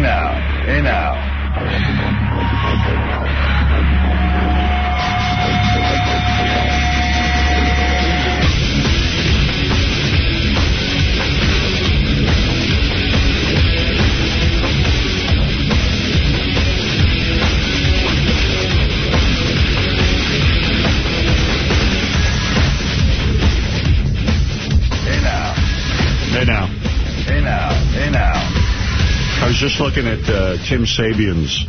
Now. Hey now. Just looking at uh, Tim Sabean's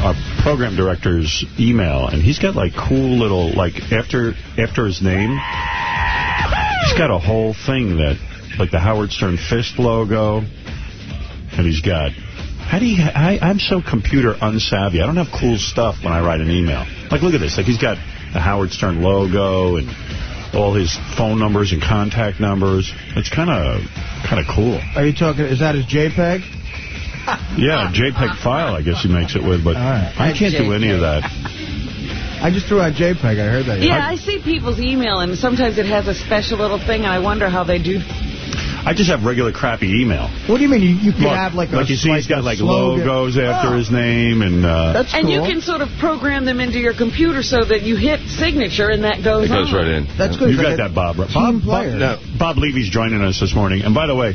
our program director's email, and he's got like cool little like after after his name, he's got a whole thing that like the Howard Stern fist logo, and he's got. How do you? I, I'm so computer unsavvy. I don't have cool stuff when I write an email. Like, look at this. Like, he's got the Howard Stern logo and all his phone numbers and contact numbers. It's kind of kind of cool. Are you talking, is that his JPEG? Yeah, JPEG file, I guess he makes it with, but right. I can't do any of that. I just threw out JPEG, I heard that. Yeah, I see people's email, and sometimes it has a special little thing, and I wonder how they do. I just have regular crappy email. What do you mean? You, you can Look, have like a like you see, he's got like slogan. logos after Oh, his name, and uh, That's And you can sort of program them into your computer so that you hit signature, and that goes It goes on. right in. That's good. you It's got that, Bob. Team Bob, player. Bob, Bob Levy's joining us this morning. And by the way,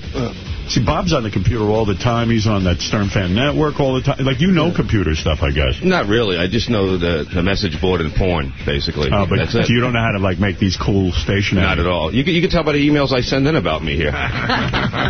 see, Bob's on the computer all the time. He's on that Stern Fan Network all the time. Like, you know computer stuff, I guess. Not really. I just know the, the message board and porn, basically. Uh, but That's it. you don't know how to, like, make these cool stationery. Not at all. You can, you can tell by the emails I send in about me here.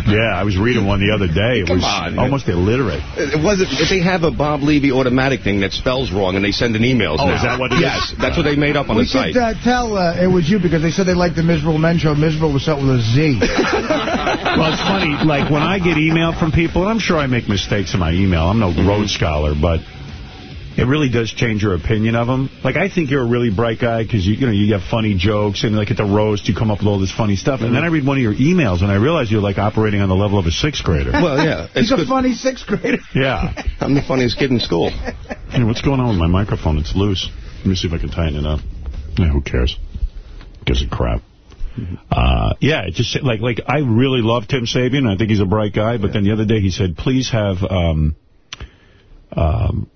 Yeah, I was reading one the other day. It Come was on. almost illiterate. It wasn't. If they have a Bob Levy automatic thing that spells wrong, and they send an email. Oh, now. is that what it is? Yes, that's what they made up on we the site. We could uh, tell uh, it was you because they said they liked the Miserable Men show. Miserable was spelled with a Z. Well, it's funny, like, when I get email from people, and I'm sure I make mistakes in my email. I'm no mm-hmm. Rhodes Scholar, but it really does change your opinion of them. Like, I think you're a really bright guy because, you, you know, you have funny jokes, and, like, at the roast, you come up with all this funny stuff. And then I read one of your emails, and I realize you're, like, operating on the level of a sixth grader. well, yeah, it's He's a funny sixth grader. Yeah. I'm the funniest kid in school. Hey, what's going on with my microphone? It's loose. Let me see if I can tighten it up. Yeah, who cares? Gives a crap. Uh, yeah, just like like I really love Tim Sabean. I think he's a bright guy. But then the other day he said, please have um, um,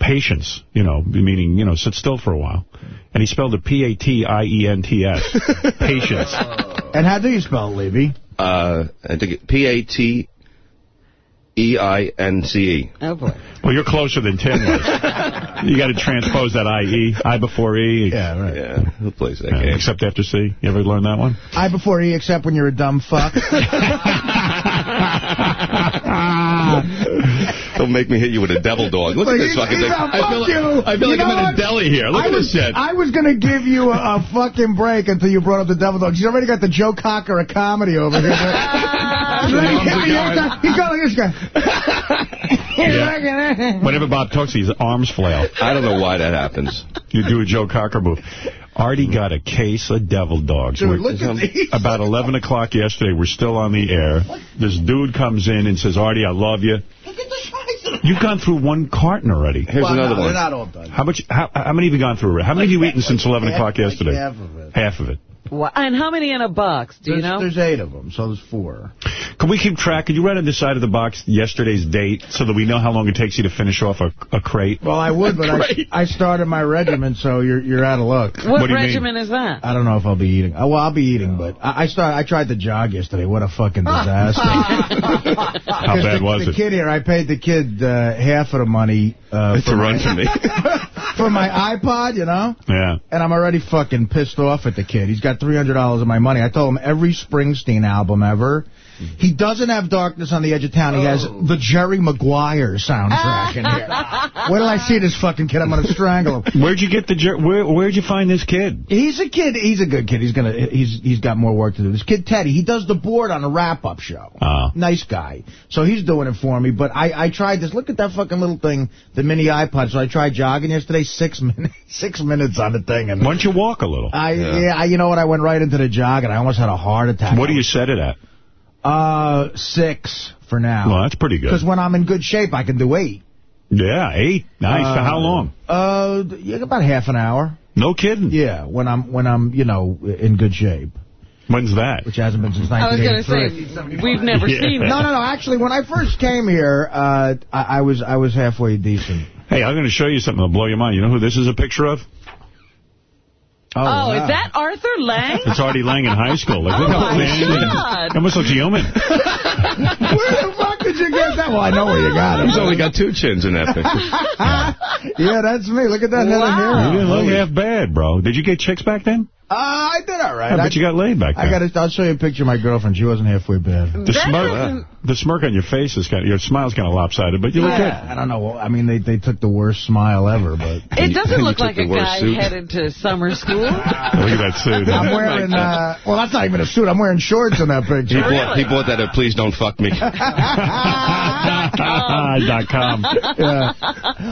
patience. You know, meaning you know, sit still for a while. And he spelled it P A T I E N T S. Patience. And how do you spell it, Levy? Uh, I think it- P-A-T. E-I-N-C-E. Oh, boy. Well, you're closer than Tim was. you got to transpose that I E, I before E. Yeah, right. Yeah, who plays that Yeah, game? except after C. You ever learn that one? I before E, except when you're a dumb fuck. Don't make me hit you with a devil dog. Look at this fucking thing. I feel fuck like, you. I feel You like I'm know in a deli here. Look I at was, this shit. I was going to give you a, a fucking break until you brought up the devil dog. He's already got the Joe Cocker of comedy over here. He's got like this guy. Whenever Bob talks, his arms flail. I don't know why that happens. You do a Joe Cocker move. Artie got a case of devil dogs. Dude, look at these. About 11 o'clock yesterday, we're still on the air. This dude comes in and says, Artie, I love you. Look at the size of them. You've gone through one carton already. Here's Well, another no, one. they're not all done. How much? How, how many have you gone through? How many have you eaten since 11 o'clock Half- like yesterday? half of it. Half of it. Wow. And how many in a box? Do you know? there's eight of them, so there's four. Can we keep track? Could you write on the side of the box yesterday's date so that we know how long it takes you to finish off a, a crate? Well, I would, but I, I started my regimen, so you're you're out of luck. What, What do you mean? regimen is that? I don't know if I'll be eating. Oh, well, I'll be eating, but I, I started. I tried to jog yesterday. What a fucking disaster! How bad the, was the it? kid here, I paid the kid uh, half of the money uh, to run for me. for my iPod, you know, Yeah. and I'm already fucking pissed off at the kid. He's got $300 of my money. I told him every Springsteen album ever. He doesn't have Darkness on the Edge of Town. He has oh. the Jerry Maguire soundtrack in here. Where did I see this fucking kid. I'm going to strangle him. Where'd you get the jer- where Where'd you find this kid? He's a kid. He's a good kid. He's gonna. He's he's got more work to do. This kid Teddy. He does the board on a wrap-up show. Oh. Nice guy. So he's doing it for me. But I I tried this. Look at that fucking little thing, the mini iPod. So I tried jogging yesterday. Six minutes. Six minutes on the thing. And Why don't you walk a little? I yeah. I, you know what? I went right into the jog and I almost had a heart attack. What do you set it at? Uh, six for now. Well, that's pretty good. Because when I'm in good shape, I can do eight. Yeah, eight. Nice. For Uh, how long? Uh, about half an hour. No kidding. Yeah, when I'm when I'm you know in good shape. When's that? which hasn't been since I was going to say, we've never Yeah. seen No, no, no. Actually, when I first came here, uh, I, I was I was halfway decent. Hey, I'm going to show you something that'll blow your mind. You know who this is a picture of? Oh, oh wow. is that Arthur Lange? It's Artie Lange in high school. Like, Oh, look how my and- God. He almost looks human. Where the fuck did you get that? Well, I know where you got He's it. only got two chins in that picture. yeah, that's me. Look at that head of Wow. hair. You didn't look half bad, bro. Did you get chicks back then? Uh, I did all right. I I, bet you got laid back then. I got. to I'll show you a picture of my girlfriend. She wasn't halfway bad. The That smirk, the smirk on your face is kind of, your smile's kind of lopsided, but you look Yeah, I don't know. I mean, they they took the worst smile ever, but It doesn't you look took like a guy suit. headed to summer school. Look at that suit. I'm wearing. Uh, well, that's not even a suit. I'm wearing shorts in that He picture. bought, he bought that at Please Don't Fuck Me. dot com. Yeah.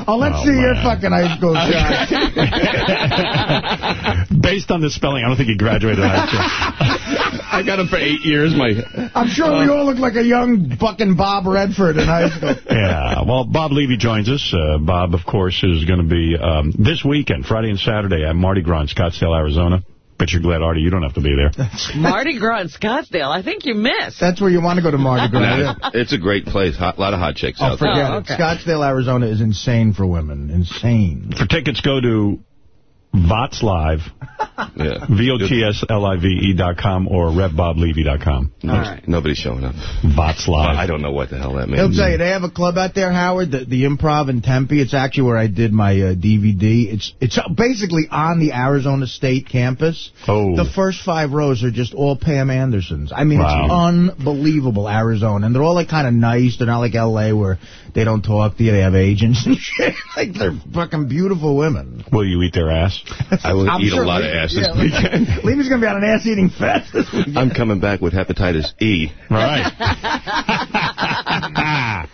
Oh, let's Oh, see your fucking high school shot. Based on the spelling, I don't think he graduated high school. I got him for eight years. My I'm sure we all look like a young fucking Bob Redford in high school. Yeah, well, Bob Levy joins us. Uh, Bob, of course, is going to be um, this weekend, Friday and Saturday, at Mardi Gras in Scottsdale, Arizona. Bet you're glad, Artie, you don't have to be there. Mardi Gras in Scottsdale. I think you missed. That's where you want to go to Mardi Gras. Nah, yeah. it's a great place. A lot of hot chicks Oh, out there. forget Oh, it. okay. Scottsdale, Arizona is insane for women. Insane. For tickets, go to VOTS Live, Yeah. V-O-T-S-L-I-V-E E dot com or RevBobLevy.com. No, Nobody's showing up. VOTS Live. I don't know what the hell that means. He'll means. tell you, they have a club out there, Howard, the, the Improv in Tempe. It's actually where I did my uh, DVD. It's it's basically on the Arizona State campus. Oh. The first five rows are just all Pam Andersons. I mean, Wow. it's unbelievable, Arizona. And they're all like kind of nice. They're not like L.A. where they don't talk to you. They have agents and shit. like, they're fucking beautiful women. Will you eat their ass? I will I'm eat sure a lot Lee- of ass this yeah, weekend. Levy's going to be on an ass-eating fest this weekend. I'm coming back with hepatitis E. Right.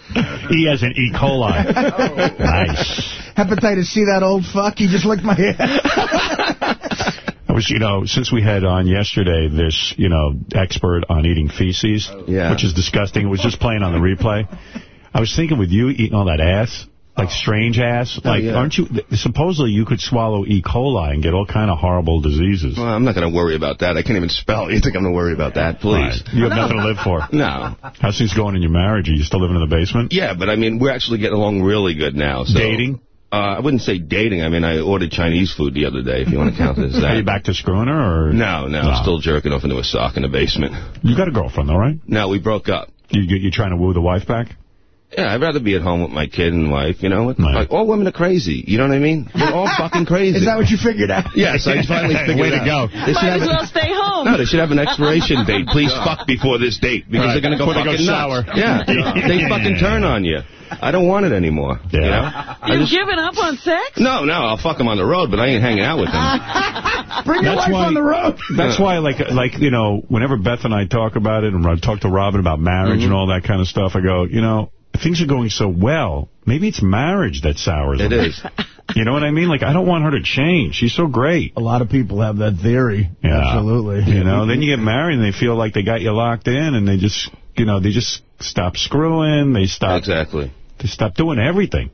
e as in E. coli. Oh. Nice. Hepatitis C, that old fuck. He just licked my ass. I was, you know, since we had on yesterday this, you know, expert on eating feces, Yeah. which is disgusting. It was just playing on the replay. I was thinking with you eating all that ass, like strange ass, like, yeah. aren't you, supposedly you could swallow E. coli and get all kind of horrible diseases. Well, I'm not going to worry about that. I can't even spell. You think I'm going to worry about that? Please. Right. You have nothing to live for. No. How's things going in your marriage? Are you still living in the basement? Yeah, but I mean, we're actually getting along really good now. So, Dating? Uh, I wouldn't say dating. I mean, I ordered Chinese food the other day, if you want to count it as that. Are you back to screwing her? Or? No, no, I'm still jerking off into a sock in the basement. You got a girlfriend, though, right? No, we broke up. You, you, you trying to woo the wife back? Yeah, I'd rather be at home with my kid and wife, you know? Right. Like, all women are crazy. You know what I mean? They're all fucking crazy. Is that what you figured out? Yes, I finally figured Way it to out. go. They should Might have as a- well stay home. No, they should have an expiration date. Please fuck before this date because Right. they're going to go Before they fucking go nuts. sour. Yeah, they fucking turn on you. I don't want it anymore. Yeah. You know? I You've just- given up on sex? no, no, I'll fuck them on the road, but I ain't hanging out with them. Bring your That's wife why- on the road. That's why, like, like you know, whenever Beth and I talk about it, and I talk to Robin about marriage Mm-hmm. and all that kind of stuff, I go, you know, things are going so well. Maybe it's marriage that sours It them. is. You know what I mean? Like, I don't want her to change. She's so great. A lot of people have that theory. Yeah. Absolutely. You know, then you get married and they feel like they got you locked in, and they just, you know, they just stop screwing. They stop. Exactly. They stop doing everything.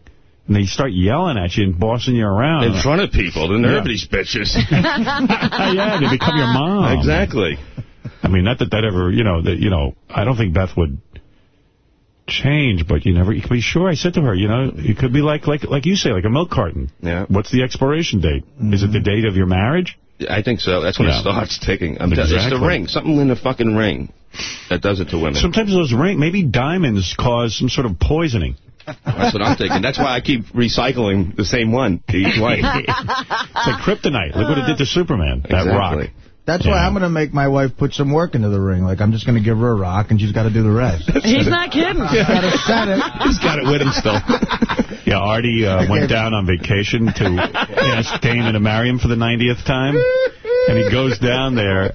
And they start yelling at you and bossing you around. In front of people, the nerve of these bitches. yeah, they become your mom. exactly. I mean, not that that ever, you know, that you know, I don't think Beth would change, but you never, you can be sure. I said to her, you know, it could be like, like, like you say, like a milk carton. Yeah. What's the expiration date? Is it the date of your marriage? I think so. That's when Yeah. it starts ticking. I'm you, It's the ring. Something in the fucking ring that does it to women. Sometimes those ring, maybe diamonds cause some sort of poisoning. That's what I'm thinking. That's why I keep recycling the same one to each wife. It's like kryptonite. Look what it did to Superman. That rock. Exactly. That's Yeah. why I'm going to make my wife put some work into the ring. Like, I'm just going to give her a rock, and she's got to do the rest. He's not kidding. got to set it. He's got it with him still. Yeah, Artie uh, went down on vacation to ask Dana to marry him for the 90th time. And he goes down there,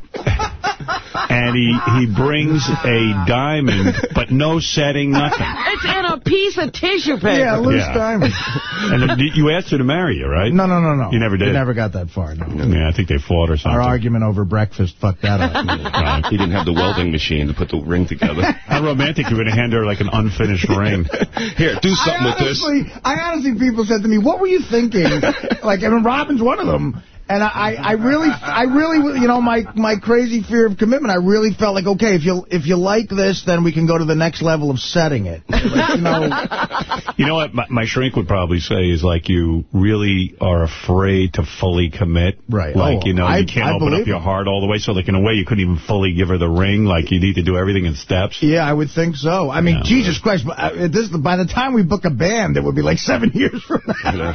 and he, he brings a diamond, but no setting, nothing. It's in a piece of tissue paper. Yeah, loose Yeah. diamond. And then you asked her to marry you, right? No, no, no, no. You never did? We never got that far, no. Yeah, I think they fought or something. Our argument over breakfast fucked that up. Right. He didn't have the welding machine to put the ring together. How romantic you're going to hand her like an unfinished ring. Here, do something I with this. honestly, I honestly, people said to me, what were you thinking? like, I mean, Robin's one of them. And I, I really, I really, you know, my my crazy fear of commitment. I really felt like, okay, if you if you like this, then we can go to the next level of setting it. Like, you know, You know what my, my shrink would probably say is like you really are afraid to fully commit. Right. Like, Oh, you know, I- you can't I open up your heart all the way. So like in a way you couldn't even fully give her the ring. Like you need to do everything in steps. yeah, I would think so. I mean, Yeah. Jesus Christ, but, uh, this by the time we book a band, it would be like seven years from now.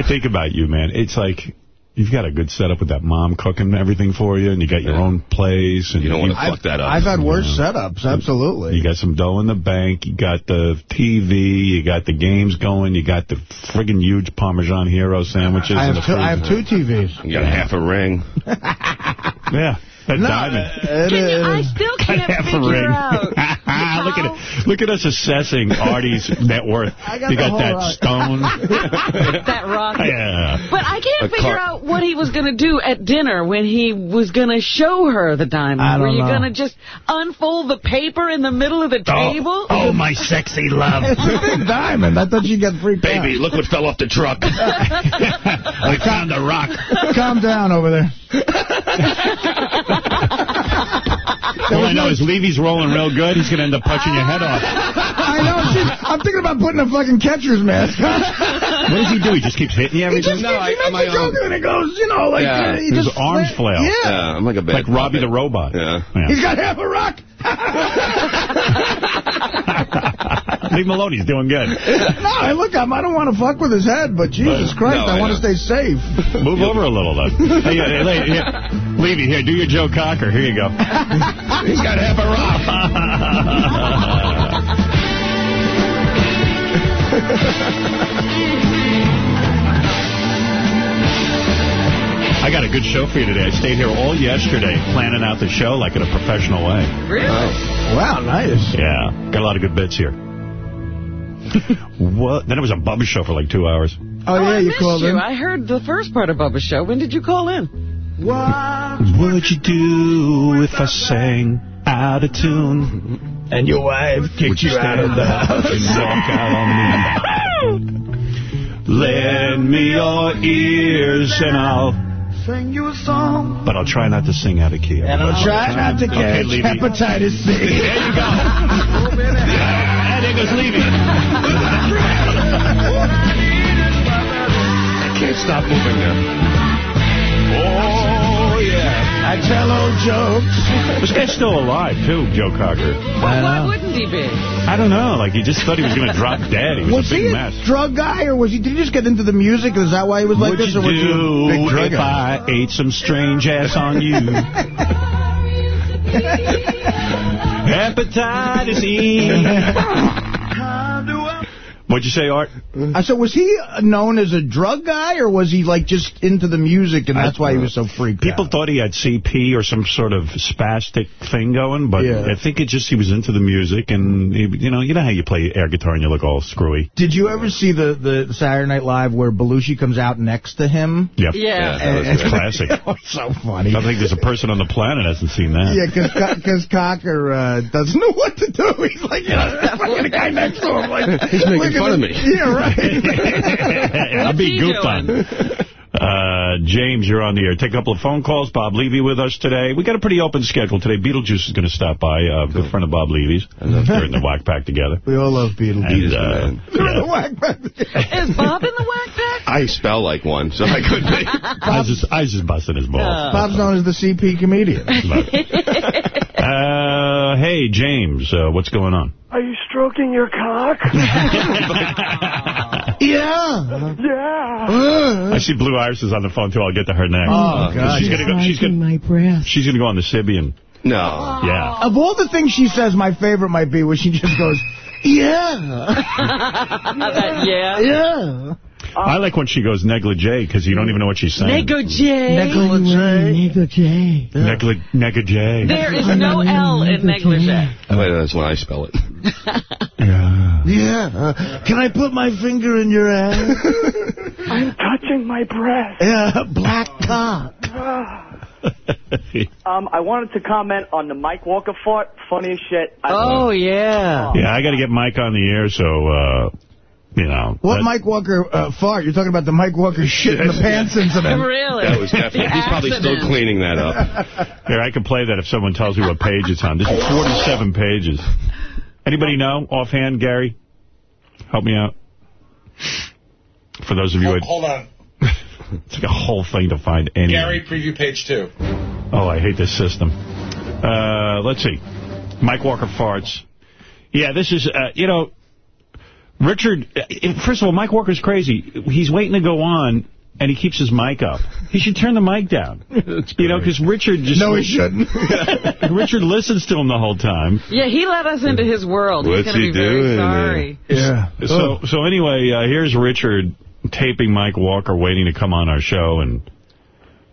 I think about you, man. It's like you've got a good setup with that mom cooking everything for you, and you got your own place. And You don't want to I've, fuck that up. I've had worse setups, absolutely. You got some dough in the bank. You got the TV. You got the games going. You got the friggin' huge Parmesan Hero sandwiches. I in have the two. I have two TVs. You got half a ring. Yeah, that No, diamond. it Can you, I still can't Half a figure ring. out. look at it. Look at us assessing Artie's net worth. I got you got that rock. stone. that rock. yeah. But I can't A figure car- out what he was going to do at dinner when he was going to show her the diamond. I don't Were you going to just unfold the paper in the middle of the oh. table? Oh, oh, my sexy love. It's a big diamond. I thought you'd get freaked Baby, look what fell off the truck. I found a rock. Calm down over there. All I know is Levy's rolling real good. He's going to end up punching your head off. I know. She's, I'm thinking about putting a fucking catcher's mask on. What does he do? He just keeps hitting you every He just? No, keeps, he I- makes my a joke own- and it goes, you know, like Yeah. uh, he His just arms flail. Yeah. Yeah, I'm like a bad Like Robbie the puppet. robot. Yeah. He's got half a rock. Leave him alone. He's doing good. no, I look, I'm, I don't want to fuck with his head, but Jesus Christ, No, I, I want to stay safe. Move over a little, then. Hey, hey, hey, here. Levy, here, do your Joe Cocker. Here you go. He's got half a I got a good show for you today. I stayed here all yesterday planning out the show like in a professional way. Really? Oh, wow, nice. Yeah, got a lot of good bits here. what? Then it was a Bubba show for like two hours. Oh, Oh, yeah, I you called you. in. I heard the first part of Bubba's show. When did you call in? What'd you do if I sang out of tune? And your wife kicked you out of the house. And walk out on me. Lend me your ears and I'll... Sing you a song. But I'll try not to sing out of key. And I'll try not to catch Levy. hepatitis C. There you go. Oh, There goes Levy. I can't stop moving now. Oh, yeah. I tell old jokes. This guy's still alive, too, Joe Cocker. Well, why wouldn't he be? I don't know. Like, he just thought he was going to drop dead. He was, Was a big he a mess. drug guy, or was he? Did he just get into the music? Is that why he was like What'd this, you or was he a do big drug if guy? I ate some strange ass on you? Hepatitis E. What'd you say, Art? Uh, so was he uh, known as a drug guy, or was he like just into the music, and that's why he was so freaked People out? thought he had CP or some sort of spastic thing going, but Yeah. I think it just he was into the music, and he, you know, you know how you play air guitar and you look all screwy. Did you ever see the, the Saturday Night Live where Belushi comes out next to him? Yep. Yeah. that was And- Classic. it was so funny. I don't think there's a person on the planet hasn't seen that. Yeah, because Cocker uh, doesn't know what to do. He's like, you know, fucking the guy next to him. Like, He's making look at fun of me. Yeah, right. I'll be he goofed on. Uh, James, you're on the air. Take a couple of phone calls. Bob Levy with us today. We got a pretty open schedule today. Beetlejuice is going to stop by, a good friend of Bob Levy's. They're in the whack pack together. we all love Beetlejuice. And, is uh. They're in the whack pack. Is Bob in the whack pack? I spell like one, so I couldn't be. I was just, I was just busting his balls. Bob's known as the CP comedian. uh, hey, James, uh, what's going on? Are you stroking your cock? yeah. Uh-huh. yeah. Uh-huh. I see Blue Iris is on the phone, too. I'll get to her next. Oh, God. She's going to go, she's gonna, my breath. she's gonna go on the Sybian. No. Yeah. Of all the things she says, my favorite might be where she just goes, yeah, That- yeah. Yeah. I like when she goes negligee, because you don't even know what she's saying. Negligee. Negligee. Negli negligee. There is no L in negligee. Wait, that's when I spell it. Yeah. Yeah. Uh, can I put my finger in your ass? I'm touching my breast. yeah, black cock. Um, I wanted to comment on the Mike Walker fart. Funny as shit. I Oh, yeah. Yeah, I got to get Mike on the air, so uh, you know. What Mike Walker uh, fart? You're talking about the Mike Walker shit in the pants incident. Really? That was definitely. He's probably still cleaning that up. Here, I can play that if someone tells me what page it's on. This is 47 pages. Anybody know offhand, Gary? Help me out. For those of you who... Hold on. It's like a whole thing to find any. Gary, preview page two. Oh, I hate this system. Uh, let's see. Mike Walker farts. Yeah, this is, uh, you know, Richard, uh, first of all, Mike Walker's crazy. He's waiting to go on, and he keeps his mic up. He should turn the mic down. you know, because Richard just... No, he shouldn't. Richard listens to him the whole time. Yeah, he let us into his world. What's He's going he to be very doing sorry. yeah. So, so anyway, uh, here's Richard taping Mike Walker, waiting to come on our show, and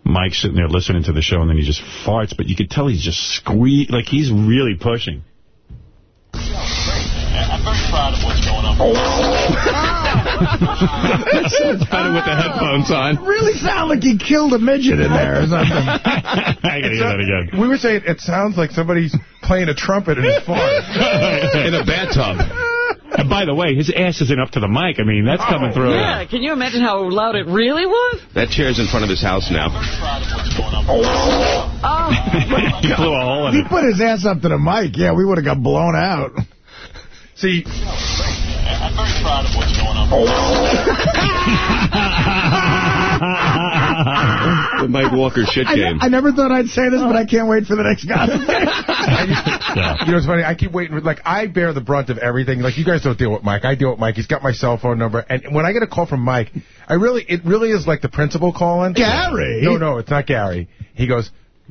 Mike's sitting there listening to the show, and then he just farts, but you could tell he's just squeeze, like he's really pushing. I'm very proud of what's going on. It's better with the headphones on. really sound like he killed a midget in there or something. I gotta hear that again. We were saying it sounds like somebody's playing a trumpet in his fart. In a bathtub. And by the way, his ass isn't up to the mic. I mean, that's oh, coming through. Yeah, can you imagine how loud it really was? That chair's in front of his house now. Oh, he blew a hole in he it. put his ass up to the mic, yeah, we would have got blown out. See, I'm very proud of what's going on. The Mike Walker shit I, game. I never thought I'd say this, but I can't wait for the next guy. you know what's funny? I keep waiting. Like, I bear the brunt of everything. Like, you guys don't deal with Mike. I deal with Mike. He's got my cell phone number. And when I get a call from Mike, I really, it really is like the principal calling. Gary? No, no, it's not Gary. He goes,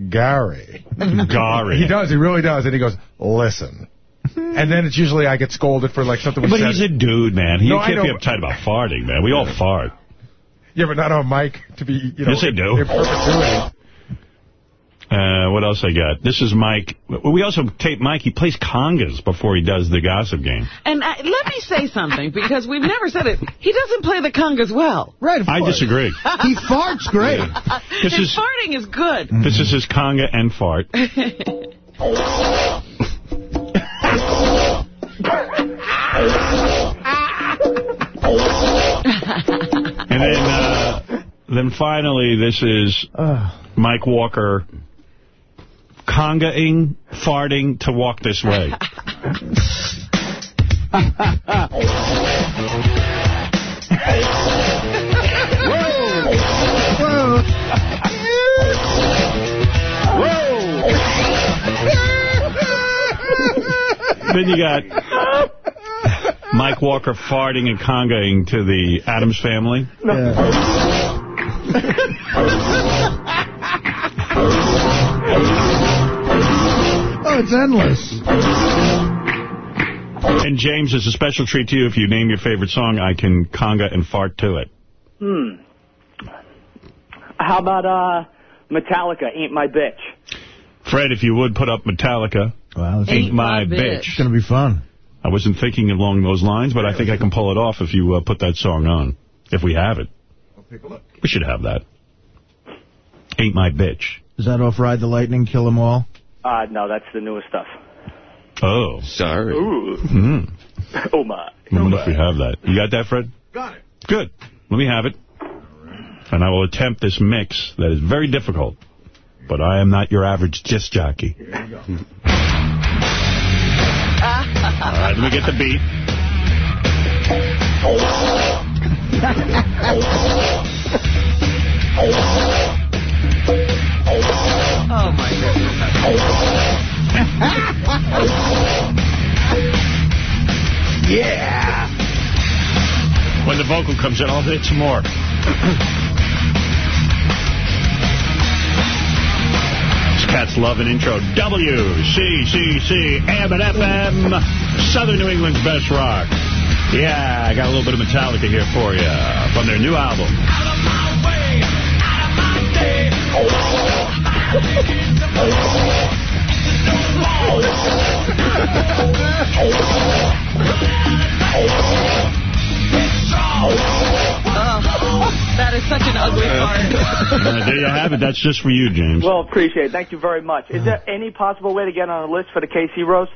Gary. Gary. He does. He really does. And he goes, listen. And then it's usually I get scolded for like something we But said. he's a dude, man. He No, can't be uptight about farting, man. We all fart. yeah, but not on Mike to be, you know. Yes, they do. In perpetuity. Uh, what else I got? This is Mike. We also tape Mike. He plays congas before he does the gossip game. and uh, let me say something, because we've never said it. He doesn't play the congas well. Right, of I course. disagree. He farts great. This His is farting is good. this is his conga and fart. And then, uh, then finally, this is Mike Walker congaing, farting to walk this way. then you got Mike Walker farting and congaing to the Addams family. Oh, it's endless. And James, as a special treat to you, if you name your favorite song, I can conga and fart to it. Hmm. How about uh, Metallica, Ain't My Bitch? Fred, if you would put up Metallica, Wow, it's, Ain't My Bitch. it's going to be fun. I wasn't thinking along those lines, but I think I can pull it off if you uh, put that song on. If we have it. We should have that. Ain't My Bitch. Is that off Ride the Lightning, Kill 'Em All? Uh, no, that's the newest stuff. Oh. Sorry. Ooh. Hmm. Oh, my. I wonder if we have that. You got that, Fred? Got it. Good. Let me have it. And I will attempt this mix that is very difficult. But I am not your average disc jockey. All right, let me get the beat. Oh, my goodness. Yeah. When the vocal comes in, I'll hit some more. Cat's love an intro. WCCC, AM and FM, Southern New England's best rock. Yeah, I got a little bit of Metallica here for you from their new album. That is such an ugly fart. Uh, there you have it. That's just for you, James. Well, appreciate it. Thank you very much. Is there any possible way to get on a list for the KC roast?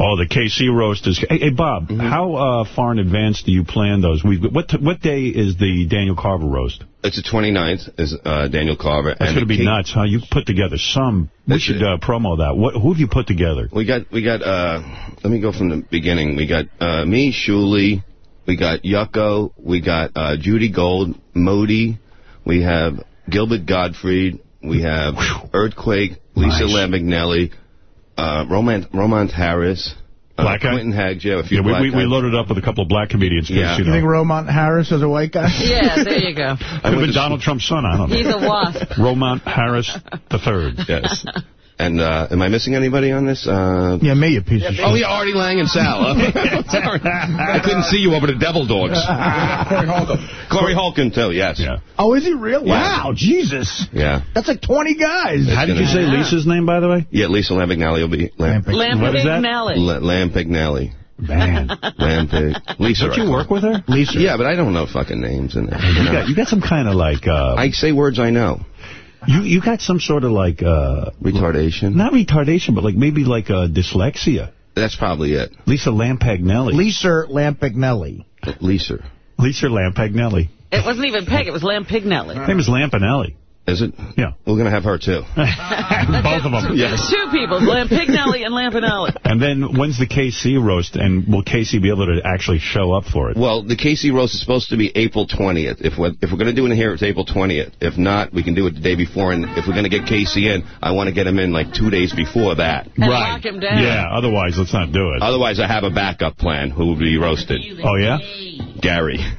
Oh, the KC roast is... Hey, hey Bob, Mm-hmm. how uh, far in advance do you plan those? We What t- what day is the Daniel Carver roast? It's the 29th, is uh, Daniel Carver. That's going to be nuts, huh? You put together some... We That's should uh, promo that. What? Who have you put together? We got, we got, uh, let me go from the beginning. We got uh, me, Shuli, we got Yucco. we got uh, Judy Gold, Modi, we have Gilbert Gottfried, we have Earthquake, Lisa Nice. Lambignelli, uh, Roman, Romance Harris, uh, Black guy? Quentin Hags, yeah, a few Yeah, we, black we, we loaded up with a couple of black comedians. 'cause, Yeah. You You think know, Romont Harris is a white guy? Yeah, there you go. I could have been Donald Trump's son. I don't know. He's a wasp. Romont Harris the third. Yes. And uh, am I missing anybody on this? Uh, Yeah, me, you piece of shit. Oh, yeah, Artie Lange and Sal. Sorry. I couldn't see you over the Devil Dogs. Corey Holcomb. Corey Holcomb, too, yes. Yeah. Oh, is he real? Yeah. Wow, Jesus. Yeah. That's like 20 guys. How did you say Lisa's name, by the way? Yeah, Lisa Lambignelli will be... Lam- Lampignelli. What is that? Lampignelli. La- Man. Lampig. Lisa. Don't you work with her? Lisa. Yeah, but I don't know fucking names in there. You got, you got some kind of like... Uh, I say words I know. You you got some sort of like... Uh, Retardation. not retardation, but like maybe like uh, dyslexia. That's probably it. Lisa Lampagnelli. Lisa Lampignelli. Lisa. Lisa Lampagnelli. It wasn't even Peg, it was Her Lampignelli. name is Lampanelli. Is it? Yeah. We're going to have her, too. Both of them. Yes. Two people, Lampignelli and Lampanelli. And then when's the KC roast, and will Casey be able to actually show up for it? Well, the KC roast is supposed to be April 20th. If we're, if we're going to do it here, it's April 20th. If not, we can do it the day before. And if we're going to get Casey in, I want to get him in like two days before that. And lock him down. Yeah, otherwise let's not do it. Otherwise, I have a backup plan who will be roasted. Oh, yeah? Gary.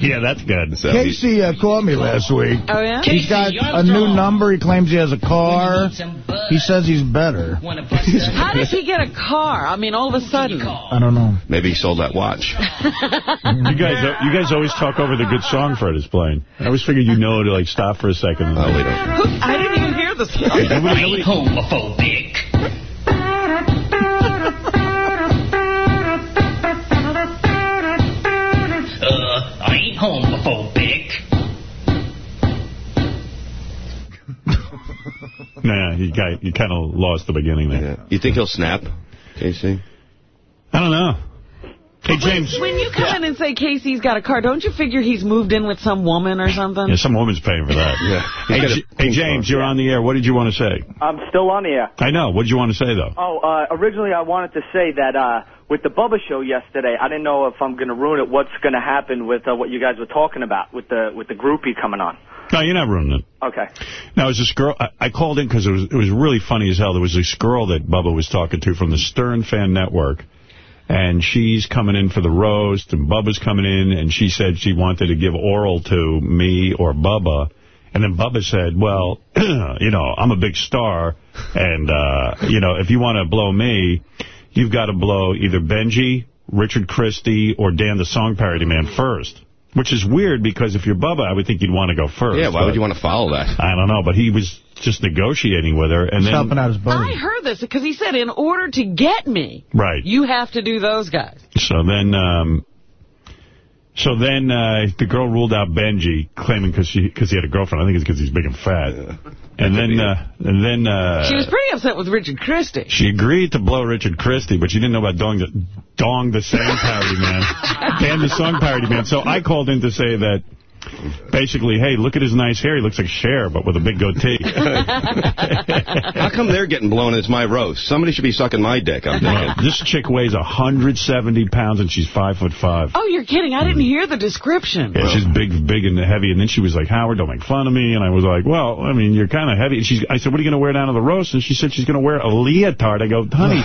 yeah, that's good. So he's- Casey uh, called me last week. Oh, yeah? He's got a new number. He claims he has a car. He says he's better. How did he get a car? I mean, all of a sudden. I don't know. maybe he sold that watch. You guys, you guys always talk over the good song Fred is playing. I always figured you know to like stop for a second. And Oh, we don't. I didn't even hear the song. Nobody- nobody- homophobic. Uh, I ain't homophobic. Nah, you got you kind of lost the beginning there. Yeah. You think he'll snap, Casey? I don't know. Hey James, When you come in and say Casey's got a car, don't you figure he's moved in with some woman or something? yeah, some woman's paying for that. Yeah. Hey, I got a J- hey James, car. you're on the air. What did you want to say? I'm still on the air. I know. What did you want to say though? Oh, uh, originally I wanted to say that uh, with the Bubba show yesterday, I didn't know if I'm going to ruin it. What's going to happen with uh, what you guys were talking about with the with the groupie coming on? No, you're not ruining it. Okay. Now, it was this girl, I, I called in because it was, it was really funny as hell. There was this girl that Bubba was talking to from the Stern Fan Network, and she's coming in for the roast, and Bubba's coming in, and she said she wanted to give oral to me or Bubba. And then Bubba said, well, you know, I'm a big star, and, uh, you know, if you want to blow me, you've got to blow either Benji, Richard Christie, or Dan the Song Parody Man first. Which is weird, because if you're Bubba, I would think you'd want to go first. Yeah, why would you want to follow that? I don't know, but he was just negotiating with her. And He's then, helping out his buddy. I heard this because he said in order to get me, Right. you have to do those guys. So then, um, so then uh, the girl ruled out Benji, claiming because she because he had a girlfriend. I think it's because he's big and fat. And then, uh, and then uh, She was pretty upset with Richard Christie. she agreed to blow Richard Christie, but she didn't know about Dong the, Dong the Song Parody Man, Dan the Song Parody Man. So I called in to say that. Basically, hey, look at his nice hair. He looks like Cher, but with a big goatee. How come they're getting blown and it's my roast? Somebody should be sucking my dick, I'm thinking. this chick weighs 170 pounds and she's five foot five. Oh, you're kidding. I didn't mm. hear the description. Yeah, she's big, big and heavy. And then she was like, Howard, don't make fun of me. And I was like, well, I mean, you're kind of heavy. And she's, I said, what are you going to wear down to the roast? And she said she's going to wear a leotard. I go, honey,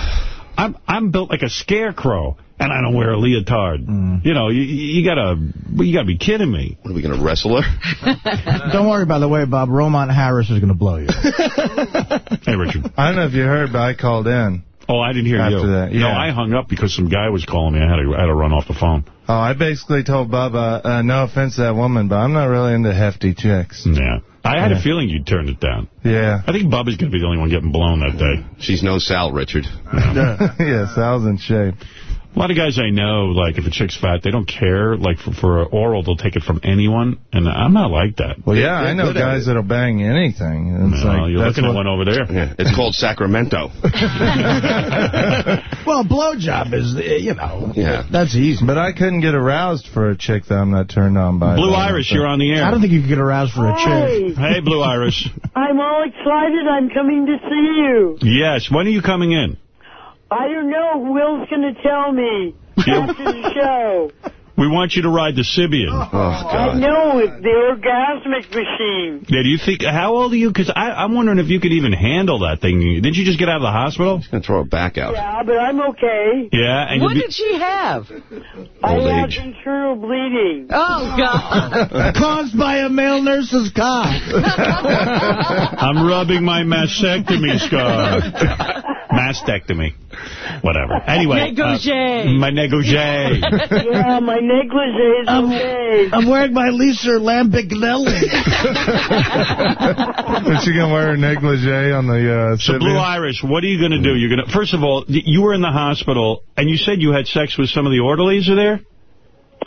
I'm I'm built like a scarecrow, and I don't wear a leotard. You know, you, you got to you got to be kidding me. What, are we going to wrestle her? Don't worry, by the way, Bob. Romont Harris is going to blow you. Hey, Richard. I don't know if you heard, but I called in. Oh, I didn't hear you After you. that, No, yeah. I hung up because some guy was calling me. I had to, I had to run off the phone. Oh, I basically told Bubba, uh, no offense to that woman, but I'm not really into hefty chicks. Yeah. I had Yeah. a feeling you'd turned it down. Yeah. I think Bubba's going to be the only one getting blown that day. She's no Sal, Richard. yeah, Sal's in shape. A lot of guys I know, like, if a chick's fat, they don't care. Like, for, for oral, they'll take it from anyone. And I'm not like that. Well, yeah, I know guys that'll bang anything. It's No, like, you're that's looking at one over there. Yeah, it's called Sacramento. Well, a blowjob is, you know, Yeah. that's easy. But I couldn't get aroused for a chick that I'm not turned on by. Blue That Iris, was- you're on the air. I don't think you could get aroused for a chick. Hey, Blue Iris. I'm all excited. I'm coming to see you. Yes, when are you coming in? I don't know. Will's going to tell me after the show. We want you to ride the Sybian. Oh, I know it. The orgasmic machine. Yeah, do you think, how old are you? Because I'm wondering if you could even handle that thing. Didn't you just get out of the hospital? He's going to throw it back out. Yeah, but I'm okay. Yeah, and What did she have? I Old have age. internal bleeding. Oh, God. Caused by a male nurse's cock. I'm rubbing my mastectomy scar. Mastectomy. Whatever. Anyway. Negligee. Uh, my negligee. Yeah, my negligee is I'm, okay. I'm wearing my Lisa Lambignelli. Is she going to wear a negligee on the uh, So, Sybian? Blue Iris, what are you going to do? You're going to First of all, you were in the hospital, and you said you had sex with some of the orderlies are there?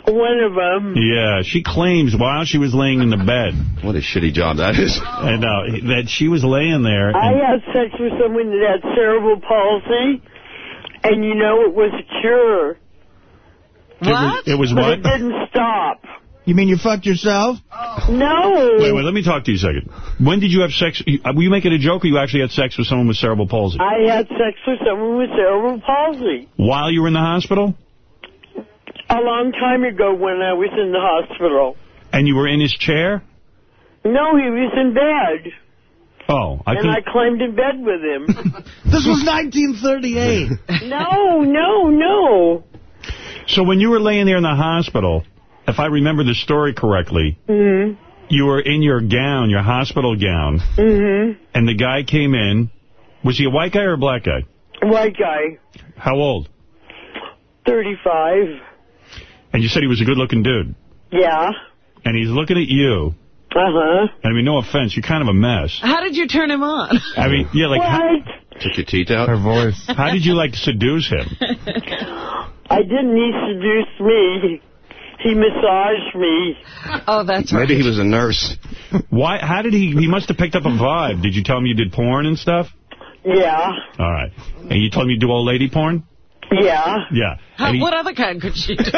One of them. Yeah, she claims while she was laying in the bed, What a shitty job that is. and uh, that she was laying there. I and- had sex with someone that had cerebral palsy, and you know it was a cure. It was, it was what? it didn't stop. You mean you fucked yourself? No. Wait, wait, let me talk to you a second. When did you have sex? you- uh, Were you making a joke or you actually had sex with someone with cerebral palsy? I had sex with someone with cerebral palsy While you were in the hospital? a long time ago when I was in the hospital. And you were in his chair? No, he was in bed, Oh, I and think... I climbed in bed with him. This was 1938. no, no, no. So when you were laying there in the hospital, if I remember the story correctly, hmm you were in your gown, your hospital gown, hmm and the guy came in. Was he a white guy or a black guy? White guy, How old? 35. And you said he was a good-looking dude. Yeah. And he's looking at you. Uh-huh. I mean, no offense, you're kind of a mess. How did you turn him on? I mean, yeah, like, how, Took your teeth out? Her voice. how did you, like, seduce him? I didn't. He seduced me. He massaged me. Oh, that's right. Maybe he was a nurse. Why? How did he... He must have picked up a vibe. Did you tell him you did porn and stuff? Yeah. All right. And you told him you do old lady porn? Yeah. Yeah. How, he, what other kind could she do?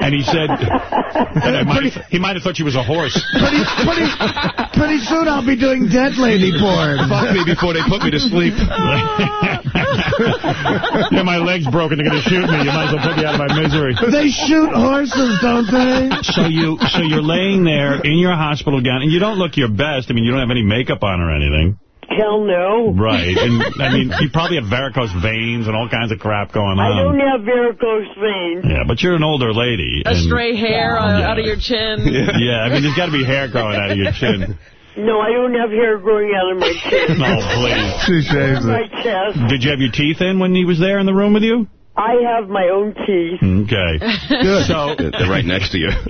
and he said... and I might have- he might have thought she was a horse. pretty, pretty, pretty soon I'll be doing dead lady porn. Fuck me before they put me to sleep. yeah, my leg's broken. They're going to shoot me. You might as well put me out of my misery. They shoot horses, don't they? So you, so you're laying there in your hospital gown, and you don't look your best. I mean, you don't have any makeup on or anything. Hell no. Right. And, I mean, you probably have varicose veins and all kinds of crap going on. I don't have varicose veins. Yeah, but you're an older lady. A and- stray hair uh, Yeah. out of your chin. Yeah, I mean, there's got to be hair growing out of your chin. No, I don't have hair growing out of my chin. Oh, please. She shaves my chest. Did you have your teeth in when he was there in the room with you? I have my own teeth. Okay. Good. So, They're right next to you.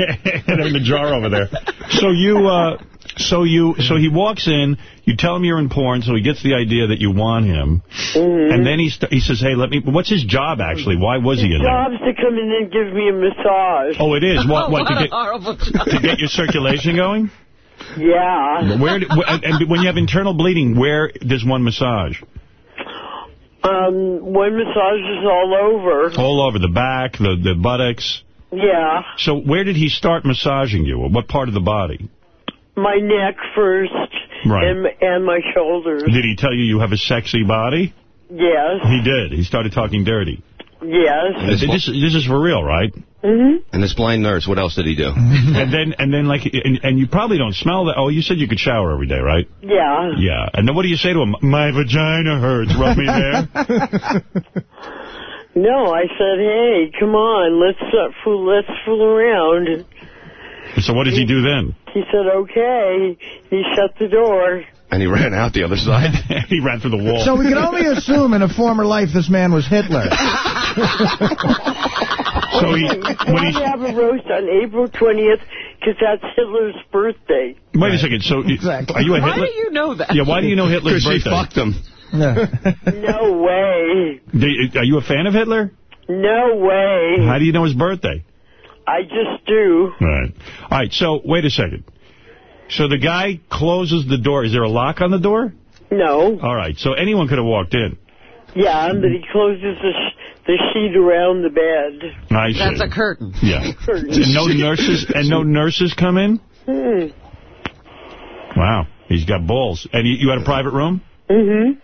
and in the jar over there. So you, uh, so you, so he walks in. You tell him you're in porn, so he gets the idea that you want him. Mm-hmm. And then he st he says, "Hey, let me." What's his job actually? Why was he in there? Job's to come in and give me a massage. Oh, it is. What? What what to get to get your circulation going? Yeah. Where? do- And and when you have internal bleeding, where does one massage? Um, one massage is all over. All over the back, the the buttocks. Yeah. So where did he start massaging you? What part of the body? My neck first. Right. And, and my shoulders. Did he tell you you have a sexy body? Yes. He did. He started talking dirty. Yes. This, This, this is for real, right? Hmm and this blind nurse, what else did he do? and then, and then, like, and, and you probably don't smell that. Oh, you said you could shower every day, right? Yeah. Yeah. And then what do you say to him? My vagina hurts. Rub me there. No, I said, hey, come on, let's uh, fool, let's fool around. so what does he do then? He said, okay. He shut the door. And he ran out the other side. he ran through the wall. So we can only assume in a former life this man was Hitler. So he, We when had he, have a roast on April 20th because that's Hitler's birthday. wait a second. So Exactly. are you a Why Hitler? do you know that? Yeah. Why do you know Hitler's birthday? Because she birthday? fucked him. Yeah. No way. Do you- are you a fan of Hitler? No way. How do you know his birthday? I just do. All right. All right, so wait a second. So the guy closes the door. Is there a lock on the door? No. All right, so anyone could have walked in. Yeah, but he closes the, sh the sheet around the bed. I see. That's a curtain. Yeah. Curtain. And no nurses and no nurses come in? Hmm. Wow. He's got balls. And you, you had a private room? Mm-hmm.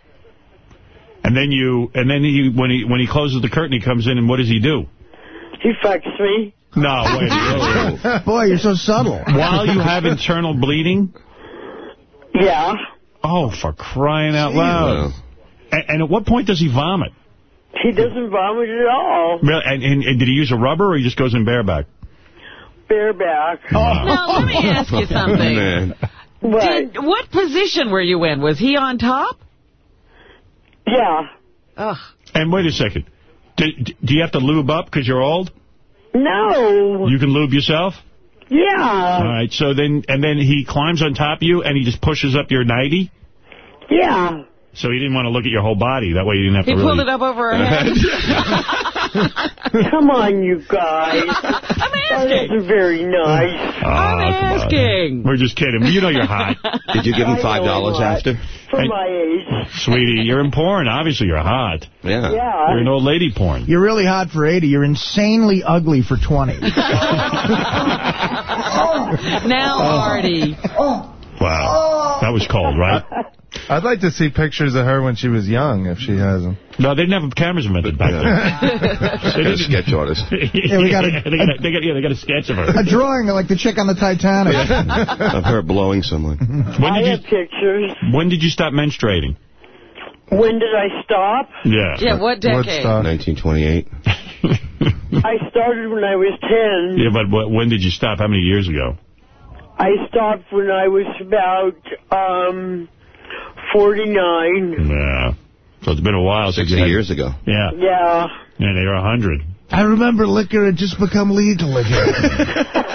And then you and then he when he when he closes the curtain he comes in and what does he do? He fucks me. No, wait. whoa, whoa. Boy, you're so subtle. While you have internal bleeding? Yeah. Oh, for crying out loud. And, and at what point does he vomit? He doesn't vomit at all. Really? And, and, and did he use a rubber or he just goes in bareback? Bareback. Oh. Now, let me ask you something. What? Did, what position were you in? Was he on top? Yeah. Ugh. And wait a second. Do, do you have to lube up because you're old? No. You can lube yourself? Yeah. All right, so then, and then he climbs on top of you and he just pushes up your nightie? Yeah. So he didn't want to look at your whole body. That way you didn't have to. He to pulled it up over her head. Come on, you guys. I'm asking. isn't very nice. Oh, I'm come on. asking. We're just kidding. You know you're hot. Did you give him $5 after? For Hey. my age. Sweetie, you're in porn. Obviously you're hot. Yeah. Yeah. You're in old lady porn. You're really hot for 80. You're insanely ugly for 20. Now, Artie. Oh. Wow. Oh. That was cold, right? I'd like to see pictures of her when she was young, if she has them. No, they didn't have cameras invented back then. They got a sketch artist. yeah, we got a- they, got a, they, got, yeah, they got a sketch of her. A drawing like the chick on the Titanic. Of her blowing someone. When I did have you pictures. when did you stop menstruating? When did I stop? Yeah. Yeah, what decade? Woodstock. 1928. I started when I was 10. Yeah, but when did you stop? How many years ago? I stopped when I was about um 49. Yeah. So it's been a while since 60 years ago. Yeah. Yeah. Yeah, they were 100. I remember liquor had just become legal again.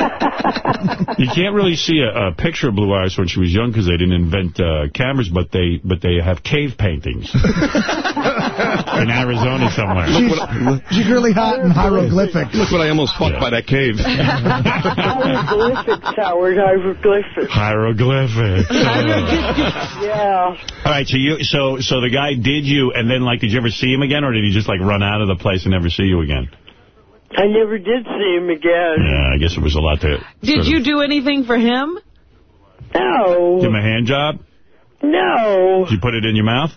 You can't really see a, a picture of Blue Iris when she was young because they didn't invent uh, cameras, but they but they have cave paintings in Arizona somewhere. She's, she's really hot and hieroglyphic. Look what I almost fucked by that cave. hieroglyphic, Howard. Hieroglyphics. Hieroglyphics. Yeah. All right, so you so so the guy did you, and then like, did you ever see him again, or did he just like run out of the place and never see you again? I never did see him again. Yeah, I guess it was a lot to. Did you do anything for him? No. give him a hand job? No. Did you put it in your mouth?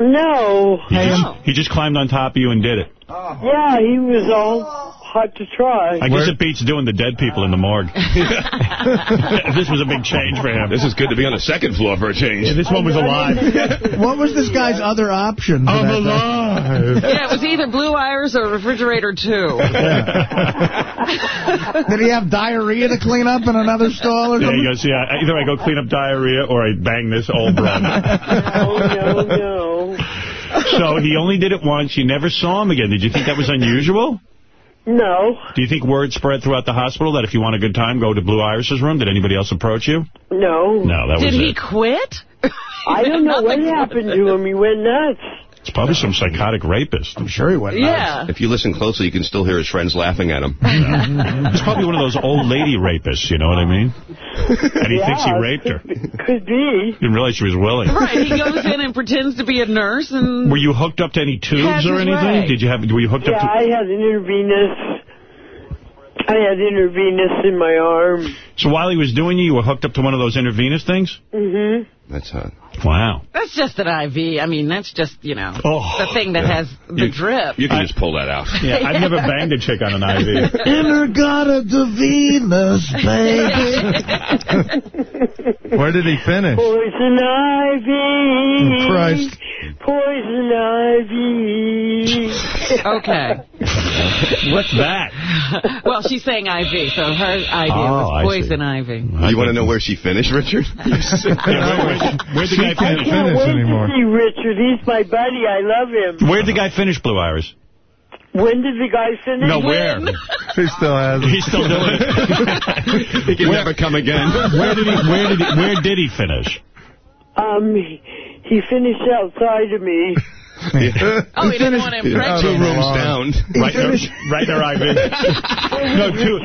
No. He just, he just climbed on top of you and did it. Yeah, he was all hot to try. I guess it beats doing the dead people in the morgue. this was a big change for him. This is good to be on the second floor for a change. this one was alive. What was this guy's other option? I'm that alive. Yeah, it was either Blue Iris or Refrigerator 2. thing? Did he have diarrhea to clean up in another stall or Yeah, something? he goes, yeah, either I go clean up diarrhea or I bang this old broad. No, no, no. so he only did it once. You never saw him again. Did you think that was unusual? No. Do you think word spread throughout the hospital that if you want a good time, go to Blue Iris's room? Did anybody else approach you? No. No, that Did was he it. quit? I don't know what happened to him. He went nuts. It's probably some psychotic rapist. I'm sure he went Yeah. If you listen closely, you can still hear his friends laughing at him. It's probably one of those old lady rapists, you know what I mean? And he thinks he raped her. Could be. Didn't realize she was willing. Right, he goes in and pretends to be a nurse and... Were you hooked up to any tubes or anything? way. Did you have? Were you hooked Yeah, up to? I had an intravenous. I had intravenous in my arm. So while he was doing you, you were hooked up to one of those intravenous things? Mm-hmm. That's hot. Wow. That's just an IV. I mean, that's just, you know, Oh, the thing that yeah. has the You- drip. You can just pull that out. Yeah, I've never banged a chick on an IV. Inner Innergata to Venus, baby. Where did he finish? Poison ivy. Oh, Christ. Poison ivy. Okay. What's that? Well, she's saying IV, so her idea Oh, was poison ivy. You want to know where she finished, Richard? Yeah, where, where, where'd the guy can't finish? Can't finish wait anymore. to see Richard. He's my buddy. I love him. Where'd the guy finish, Blue Iris? When did the guy finish? No, where? He still has it. He's still doing it. he can never come again. Where did he? Where did he? Where did he finish? Um, he, he finished outside of me. Oh, he didn't want to impregnate Two her. rooms down. Right there, right there, Ivan. No, two,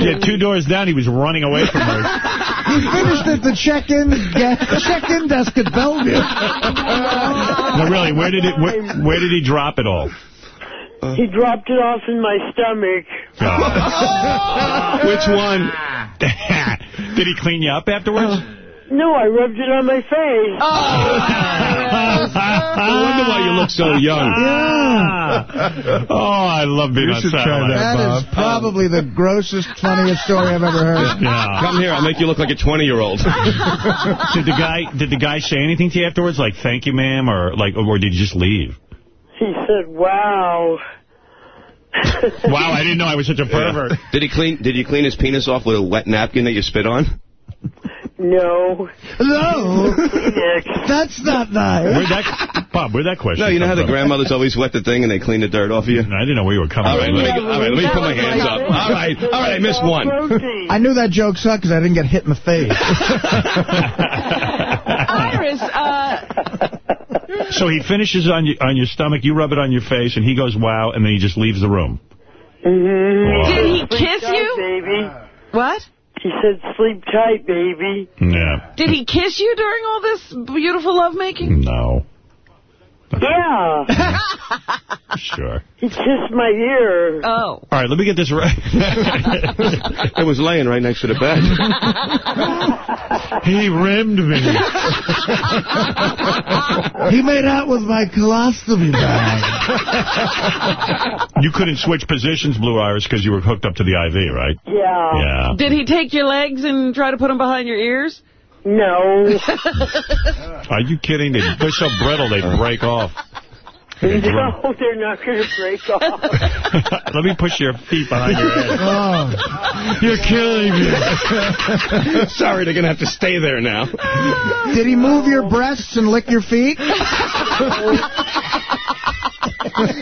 yeah, two doors down, he was running away from her. He finished at the check-in check-in desk at Bellevue. No, really, where did it? Where, where did he drop it all? He dropped it off in my stomach. Ah. Which one? did he clean you up afterwards? Uh, No, I rubbed it on my face. Oh, I wonder why you look so young. Yeah. Oh, I love being You on should try that. That is probably the grossest, funniest story I've ever heard. Yeah. Come here, I'll make you look like a 20-year-old. Did the guy did the guy say anything to you afterwards, like "thank you, ma'am," or like, or did you just leave? He said, wow. Wow, I didn't know I was such a pervert. Did he clean? Did you clean his penis off with a wet napkin that you spit on? No. No, Kleenex. that's not nice. Where'd that, Bob? Where'd that question? No, you know how come the grandmothers always wet the thing and they clean the dirt off of you? I didn't know where you were coming All right, from. let me, all right, let me put my hands up. All right, all right, I missed one. I knew that joke sucked because I didn't get hit in the face. Iris, uh, So he finishes on your on your stomach, you rub it on your face, and he goes, "Wow," and then he just leaves the room. Mm-hmm. did he kiss tight, you? baby. What? He said, sleep tight, baby. Yeah. Did he kiss you during all this beautiful lovemaking? No. Yeah. Sure. He kissed my ear. Oh. All right, let me get this right. It was laying right next to the bed. he rimmed me. he made out with my colostomy bag. You couldn't switch positions, Blue Iris, because you were hooked up to the IV, right? Yeah. Yeah. Did he take your legs and try to put them behind your ears? No. Are you kidding? They, they're so brittle, they break off. no, they're not going to break off. Let me push your feet behind your head. Oh. You're killing me. Sorry, they're going to have to stay there now. Did he move your breasts and lick your feet?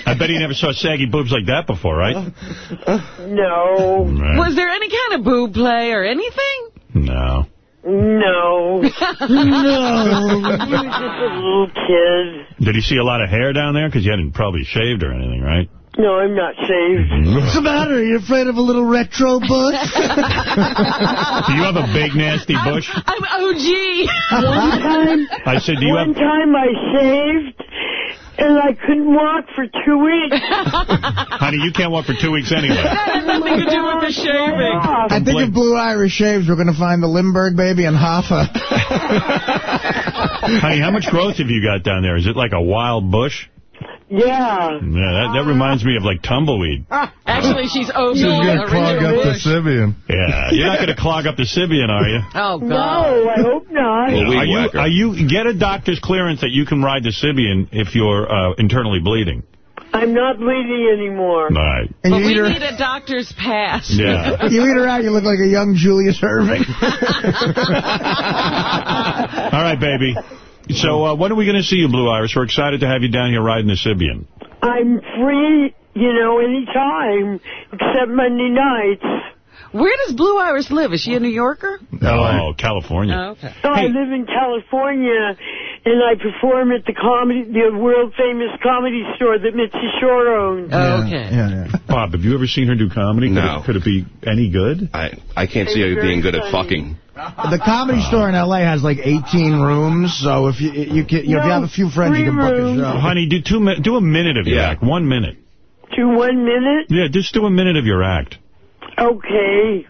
I bet he never saw saggy boobs like that before, right? No. Right. Was there any kind of boob play or anything? No. No. No. He was just a little kid. Did he see a lot of hair down there? Because you hadn't probably shaved or anything, right? No, I'm not shaved. Mm-hmm. What's the matter? Are you afraid of a little retro bush? Do you have a big, nasty bush? I'm OG. One time, I said, do you one have... time I shaved, and I couldn't walk for two weeks. Honey, you can't walk for two weeks anyway. That had nothing to do with the shaving. I think if Blue Iris shaves, we're going to find the Lindbergh baby and Hoffa. Honey, how much growth have you got down there? Is it like a wild bush? Yeah. Yeah, that, that reminds me of like tumbleweed. Actually, she's OB. She's going to clog original up the. Sybian. Yeah, you're not going to clog up the Sybian, are you? Oh, God. No, I hope not. Well, Are you, are you, get a doctor's clearance that you can ride the Sybian if you're uh, internally bleeding. I'm not bleeding anymore. All right. And But we her, need a doctor's pass. Yeah. you eat her out, you look like a young Julius Erving. All right, baby. So uh, when are we going to see you, Blue Iris? We're excited to have you down here riding the Sybian. I'm free, you know, any time except Monday nights. Where does Blue Iris live? Is she a New Yorker? Oh, California. Oh, okay. So I live in California, and I perform at the comedy, the world-famous comedy store that Mitzi Shore owns. Oh, okay. Yeah, yeah. Bob, have you ever seen her do comedy? Could No. It, could it be any good? I, I can't see her being good at fucking. The comedy store in L.A. has like 18 rooms, so if you you, can, you, know, if you have a few friends, you can book a rooms. show. Honey, do two do a minute of your Yeah. act. One minute. To one minute? Yeah, just do a minute of your act. Okay.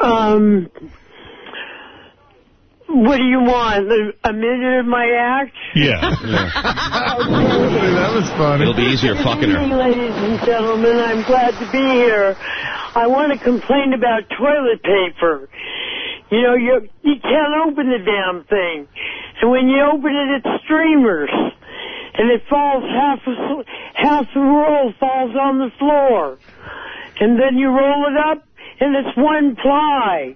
Um, what do you want? A, a minute of my act? Yeah. that was funny. It'll be easier fucking her. Ladies and gentlemen, I'm glad to be here. I want to complain about toilet paper. You know, you you can't open the damn thing, and when you open it, it's streamers, and it falls half a, half the roll falls on the floor, and then you roll it up, and it's one ply.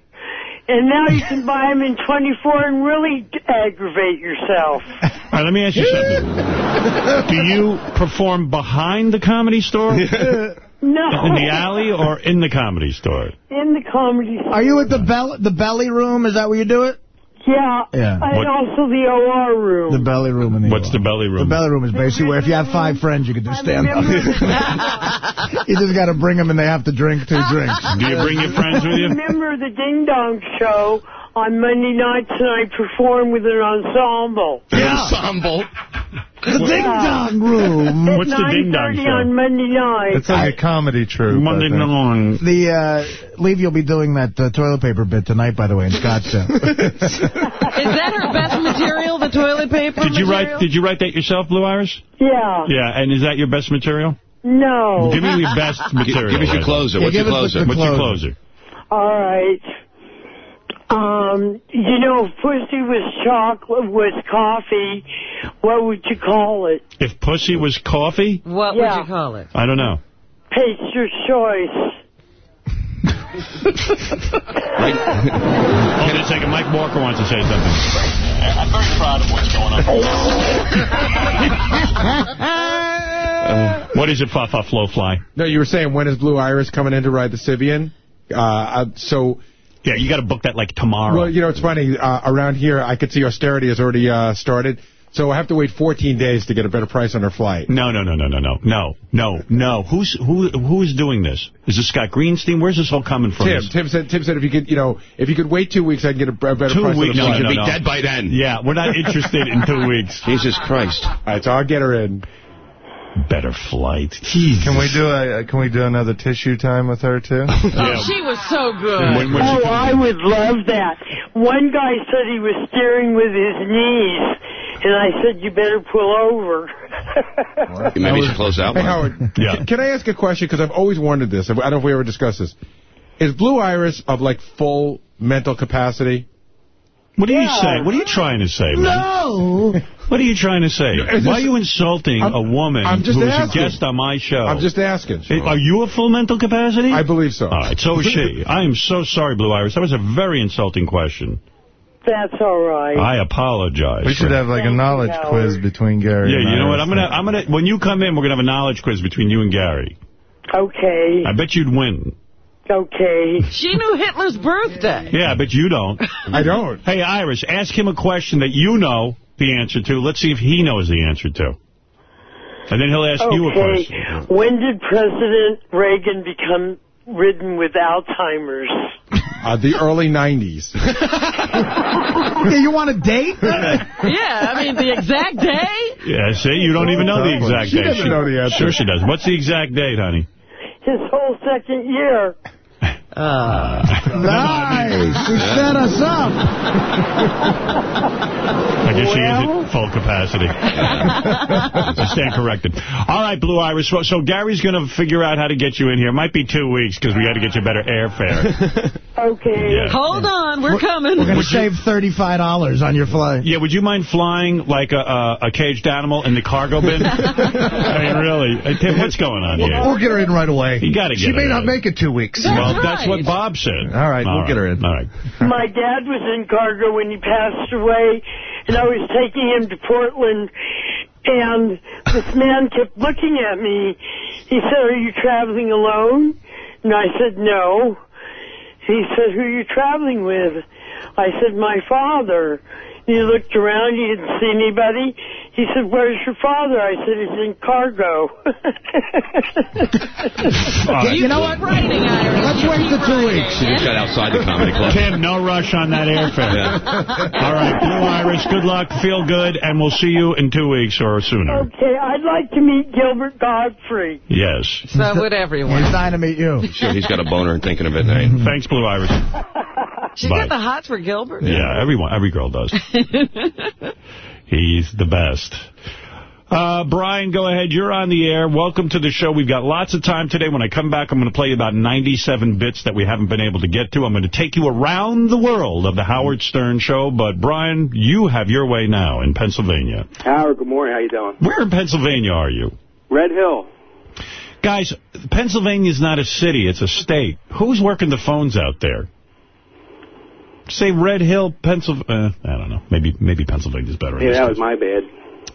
And now you can buy them in 24 and really aggravate yourself. All right, let me ask you something. do you perform behind the comedy store? No. In the alley or in the comedy store? In the comedy store. Are you at the bell the belly room? Is that where you do it? Yeah. Yeah. And What- also the OR room. The belly room in the What's the belly room? The belly room is basically where if you have five friends, you can do stand up. you just got to bring them and they have to drink two drinks. Do you bring your friends with you? Remember the Ding Dong Show on Monday nights and I perform with an ensemble. Ensemble. The Ding Dong Room. At What's the Ding Dong 9:30 Show? on Monday night. It's like a comedy troupe. Monday night. The, uh, Leave, you'll be doing that uh, toilet paper bit tonight, by the way, in Scottsdale. Is that her best material, the toilet paper Did you material? write Did you write that yourself, Blue Iris? Yeah. Yeah, and is that your best material? No. Give me your best material. Give us your right closer. What's your closer? What's your closer? All right. Um, you know, if pussy was chocolate, was coffee, what would you call it? If pussy was coffee, What Yeah. would you call it? I don't know. Taste your choice. Hold on a second. Mike Walker wants to say something. I'm very proud of what's going on. What is it, Fa Fa Flow Fly? No, you were saying when is Blue Iris coming in to ride the Sybian? Uh, uh, so. Yeah, you got to book that like tomorrow. Well, you know, it's funny. Uh, around here, I could see austerity has already uh, started. So I have to wait 14 days to get a better price on her flight. No, no, no, no, no, no, no, no, no. Who's who? Who is doing this? Is this Scott Greenstein? Where's this all coming from? Tim, Tim said, Tim said if you could, you know, if you could wait two weeks, I can get a, a better Two price weeks. on the No, flight. no, no. Dead by then. Yeah, we're not interested in two weeks. Jesus Christ. All right, so I'll get her in. Better flight. Can we do a uh, Can we do another tissue time with her too? Oh, she was so good. When, when Oh, I would love that. One guy said he was steering with his knees, and I said, you better pull over. Maybe you should close out Hey, one. Howard, Yeah. can, can I ask a question? Because I've always wondered this. I don't know if we ever discussed this. Is Blue Iris of, like, full mental capacity? What are you saying? What are you trying to say, man? no! What are you trying to say? Is Why are you insulting I'm- a woman I'm just who's a guest on my show? I'm just asking. Hey, Are you a full mental capacity? I believe so. All right, so is she. I am so sorry, Blue Iris. That was a very insulting question. That's all right. I apologize. We should have like a Thank you, knowledge Howard. quiz between Gary. Yeah, and you know what? I'm gonna, I'm gonna. When you come in, we're gonna have a knowledge quiz between you and Gary. Okay. I bet you'd win. Okay. She knew Hitler's birthday. Yeah, but you don't. I don't. Hey, Iris, ask him a question that you know the answer to. Let's see if he knows the answer to. And then he'll ask you a Okay. question. When did President Reagan become ridden with Alzheimer's? Uh, the early 90s. Yeah, you want a date? Yeah, I mean, the exact day? Yeah, see, you don't even know the exact She date. doesn't know the answer. Sure she does. What's the exact date, honey? His whole second year. Uh, nice. He set us up. I guess she is at full capacity. I stand corrected. All right, Blue Iris. So, so Gary's going to figure out how to get you in here. It might be two weeks because we got to get you better airfare. Okay. Yeah. Hold on, we're coming. We're going to save $35 on your flight. Yeah, would you mind flying like a, a, a caged animal in the cargo bin? I mean, really. Hey, Tim, what's going on here? We'll get her in right away. You got to get She may not in. make it two weeks. Well, That's that's what. Bob said. All right, we'll get her in. All right. My dad was in cargo when he passed away, and I was taking him to Portland, and this man kept looking at me. He said, are you traveling alone? And I said, no. He said, who are you traveling with? I said, my father. He looked around, he didn't see anybody. He said, where's your father? I said, he's in cargo. All right. You know what? Writing, Iris. Let's wait keep the two weeks. She just got outside the comedy club. Tim, no rush on that airfare. All right, Blue Iris, good luck, feel good, and we'll see you in two weeks or sooner. okay, I'd like to meet Gilbert Gottfried. Yes. So would everyone. He's dying to meet you. Sure, he's got a boner and thinking of it now. Thanks, Blue Iris. She's Bye. got the hots for Gilbert. Yeah, everyone, every girl does. He's the best. Uh, Brian, go ahead. You're on the air. Welcome to the show. We've got lots of time today. When I come back, I'm going to play you about 97 bits that we haven't been able to get to. I'm going to take you around the world of the Howard Stern Show. But, Brian, you have your way now in Pennsylvania. Howard, good morning. How you doing? Where in Pennsylvania are you? Red Hill. Guys, Pennsylvania's not a city. It's a state. Who's working the phones out there? Say Red Hill, Pennsylvania. Uh, I don't know. Maybe maybe Pennsylvania's better. Yeah, that was my bad.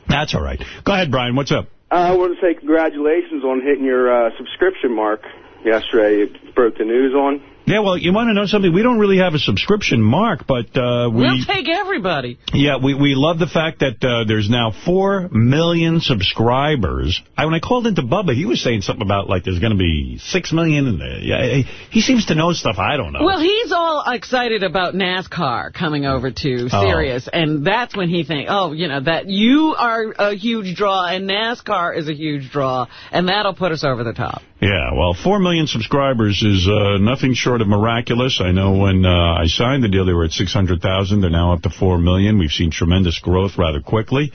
That's all right. Go ahead, Brian. What's up? Uh, I want to say congratulations on hitting your uh, subscription mark yesterday. You broke the news on. Yeah, well, you want to know something? We don't really have a subscription mark, but uh, we... We'll take everybody. Yeah, we, we love the fact that uh, there's now 4 million subscribers. I, when I called into Bubba, he was saying something about, like, there's going to be 6 million. And, uh, yeah, he seems to know stuff I don't know. Well, he's all excited about NASCAR coming over to Oh. Sirius, and that's when he thinks, oh, you know, that you are a huge draw, and NASCAR is a huge draw, and that'll put us over the top. Yeah, well, 4 million subscribers is uh, nothing short of miraculous. I know when uh, I signed the deal, they were at 600,000. They're now up to 4 million. We've seen tremendous growth rather quickly.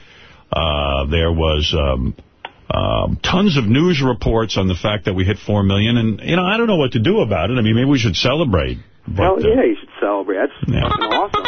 Uh, there was um, um, tons of news reports on the fact that we hit 4 million. And, you know, I don't know what to do about it. I mean, maybe we should celebrate. But, Hell uh, yeah, you should celebrate. That's Yeah. awesome.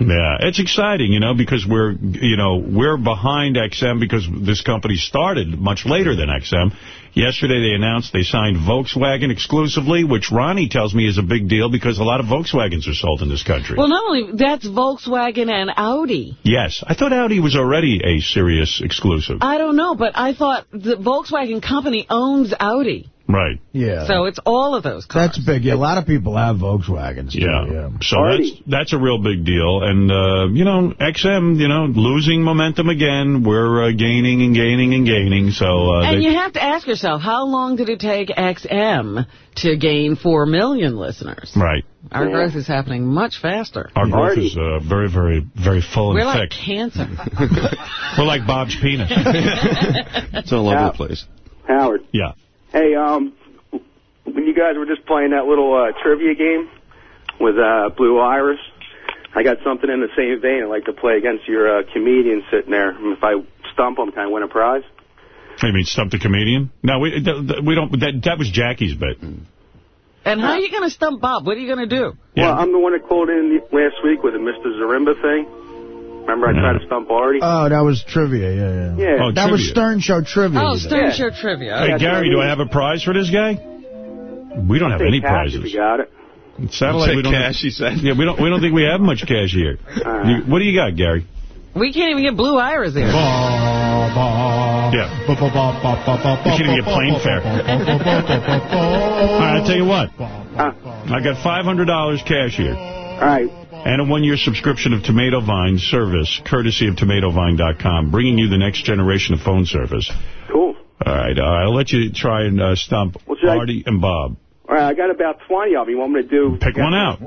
Yeah, it's exciting, you know, because we're, you know, we're behind XM because this company started much later than XM. Yesterday they announced they signed Volkswagen exclusively, which Ronnie tells me is a big deal because a lot of Volkswagens are sold in this country. Well, not only that's Volkswagen and Audi. yes, I thought Audi was already a serious exclusive. I don't know, but I thought the Volkswagen company owns Audi. Right. Yeah. So it's all of those cars. That's big. Yeah, a lot of people have Volkswagens. too, Yeah. yeah. So that's that's a real big deal. And, uh, you know, XM, you know, losing momentum again. We're uh, gaining and gaining and gaining. So uh, And you have to ask yourself, how long did it take XM to gain 4 million listeners? Right. Our growth is happening much faster. Our growth is uh, very, very, very full We're and like thick. cancer. We're like Bob's penis. It's all over the place. Howard. Yeah. Hey, um, when you guys were just playing that little uh, trivia game with uh, Blue Iris, I got something in the same vein. I'd like to play against your uh, comedian sitting there. If I stump him, can I win a prize? I mean, stump the comedian? No, we th th we don't. That that was Jackie's bit. And how are you going to stump Bob? What are you going to do? Well, I'm the one that called in last week with the Mr. Zarimba thing. Remember I tried to stump Artie? Oh, that was trivia, yeah, yeah. Yeah. Oh, that was. Stern Show trivia. Oh, you did. Stern Show Trivia. Hey, Okay. Gary, do I have a prize for this guy? We don't have any cash prizes. If you got it. Satellite, Say we don't cash, he said. Yeah, we don't. We don't think we have much cash here. You- what do you got, Gary? We can't even get Blue Iris here. Yeah. You can't even get plane fare. All right, I'll tell you what. I got $500 cash here. All right. And a one-year subscription of Tomato Vine service, courtesy of TomatoVine.com, bringing you the next generation of phone service. Cool. All right, uh, I'll let you try and uh, stump Well, should I- and Bob. All right, I got about 20 of them. You want me to do... Pick one out.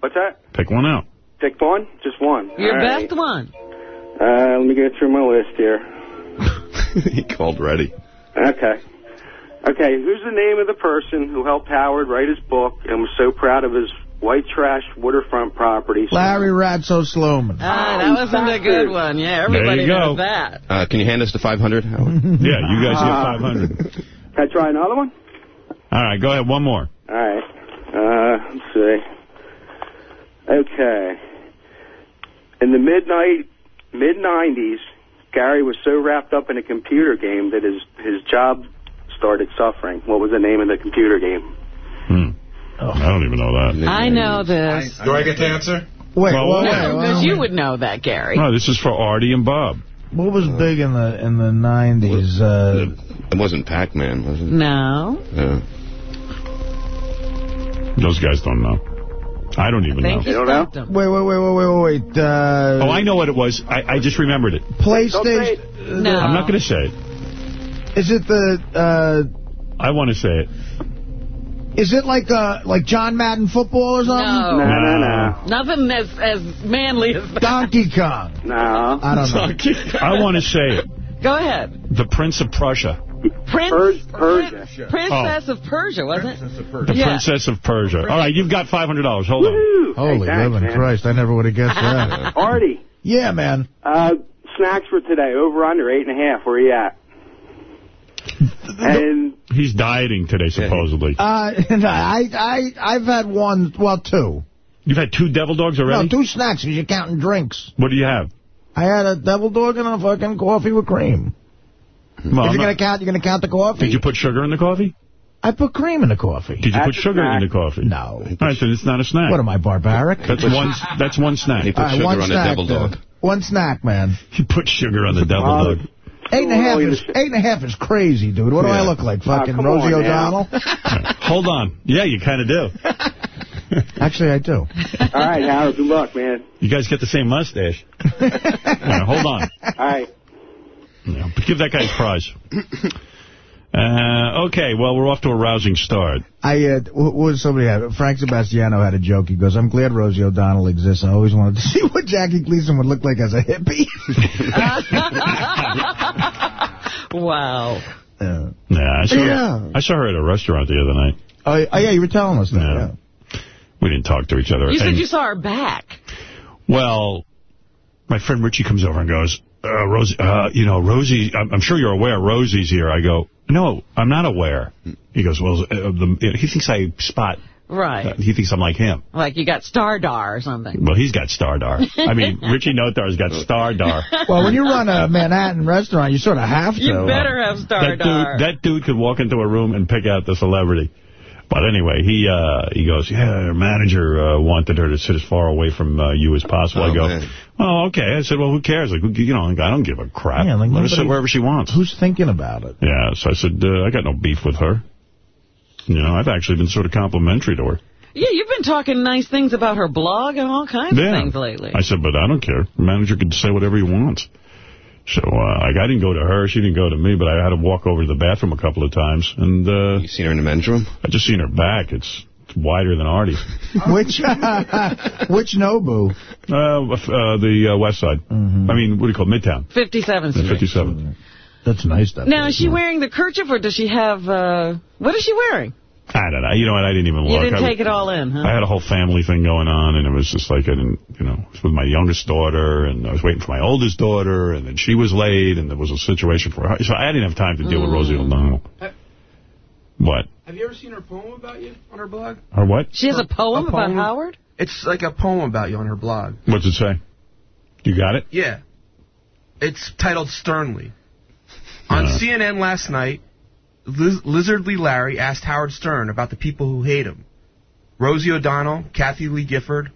What's that? Pick one out. Pick one? Just one. Your All right. best one. Uh, let me get through my list here. he called ready. Okay. Okay, who's the name of the person who helped Howard write his book and was so proud of his white trash waterfront property? Larry Ratso Sloman. Ah, that wasn't a good one. Yeah, everybody you go. knows that. Uh, can you hand us the 500, Howard? Yeah, you guys Ah. get 500. Can I try another one? All right, go ahead. One more. All right. Uh, let's see. Okay. In the midnight, mid '90s, Gary was so wrapped up in a computer game that his his job started suffering. What was the name of the computer game? I don't even know that. I know this. Do I get to answer? Wait, Well, wait, wait, wait, No, wait, because you would know that, Gary. No, this is for Artie and Bob. What was big in the in the 90s? Uh, It wasn't Pac-Man, was it? No. Yeah. Those guys don't know. I don't even know. Thank you, don't know? wait, wait, wait, wait, wait, wait. Uh, Oh, I know what it was. I, I just remembered it. PlayStation. No. I'm not going to say it. Is it the? Uh, I want to say it. Is it like uh like John Madden football or something? No, No. no, no, Nothing as, as manly as that. Donkey Kong. no. I don't know. I want to say it. Go ahead. The Prince of Prussia. Prince, Pers- Persia. Prin- Princess of Persia, wasn't it? The Yeah. Princess of Persia. All right, you've got $500. Hold on. Holy hey, thanks, living man. Christ! I never would have guessed that. Artie, yeah, man. uh, snacks for today, over under eight and a half. Where are you at? And He's dieting today, supposedly. Uh, no, I I I've had one, well, two. You've had two devil dogs already? No, two snacks because you're counting drinks. What do you have? I had a devil dog and a fucking coffee with cream. Well, if you're not- gonna count, you're gonna count the coffee. Did you put sugar in the coffee? I put cream in the coffee. Did you That's put sugar in the coffee? No. All right, then it's not a snack. What am I, barbaric? That's one. That's one snack. He put All right, sugar one on a snack, devil dog. One snack, man. He put sugar on the devil dog. Eight and a half is eight and a half is crazy, dude. What do I look like? Fucking come Rosie on. O'Donnell? Hold on. Yeah, you kind of do. Actually, I do. All right, Howard. Good luck, man. You guys get the same mustache. Yeah, hold on. All right. Yeah, but give that guy a prize. Uh, okay, well, we're off to a rousing start. I uh, what was somebody had Frank Sebastiano had a joke. He goes, "I'm glad Rosie O'Donnell exists. I always wanted to see what Jackie Gleason would look like as a hippie." wow. Yeah. Yeah, I saw, Yeah. I saw her at a restaurant the other night. Oh, oh, yeah, you were telling us that. Yeah. Yeah. We didn't talk to each other. You said And- you saw her back. Well, my friend Richie comes over and goes, uh, Rosie, uh, you know, Rosie, I'm, I'm sure you're aware Rosie's here. I go, no, I'm not aware. He goes, well, uh, the, he thinks I spot. Right. He thinks I'm like him. Like you got Stardar or something. Well, he's got Stardar. I mean, Richie Notar's got Stardar. Well, when you run a Manhattan restaurant, you sort of have to. You better have That Stardar. dude, that dude could walk into a room and pick out the celebrity. But anyway, he uh, he goes, yeah, her manager uh, wanted her to sit as far away from uh, you as possible. I Oh, go, man. oh, okay. I said, well, who cares? Like, you know, I don't give a crap. Yeah, like Let her sit wherever she wants. Who's thinking about it? Yeah, so I said, uh, I got no beef with her. You know, I've actually been sort of complimentary to her. Yeah, you've been talking nice things about her blog and all kinds Yeah. of things lately. I said, but I don't care. The manager can say whatever he wants. So uh, like, I didn't go to her. She didn't go to me, but I had to walk over to the bathroom a couple of times. And uh, You seen her in the men's room? I just seen her back. It's, it's wider than Artie's. Which which Nobu? Uh, uh, the uh, west side. I mean, what do you call it? Midtown. 57th Street. 57. That's nice. That Now, is she wearing the kerchief or does she have, uh, what is she wearing? I don't know. You know what? I didn't even look. You look. didn't I, take it all in, huh? I had a whole family thing going on, and it was just like I didn't, you know, it was with my youngest daughter, and I was waiting for my oldest daughter, and then she was late, and there was a situation for her. So I didn't have time to deal with Rosie O'Donnell. What? Have you ever seen her poem about you on her blog? Her what? She has a poem, A poem? about Howard? It's like a poem about you on her blog. What's it say? You got it? Yeah. It's titled Sternly. On Uh. CNN last night, Liz Lizardly Larry asked Howard Stern about the people who hate him. Rosie O'Donnell, Kathie Lee Gifford.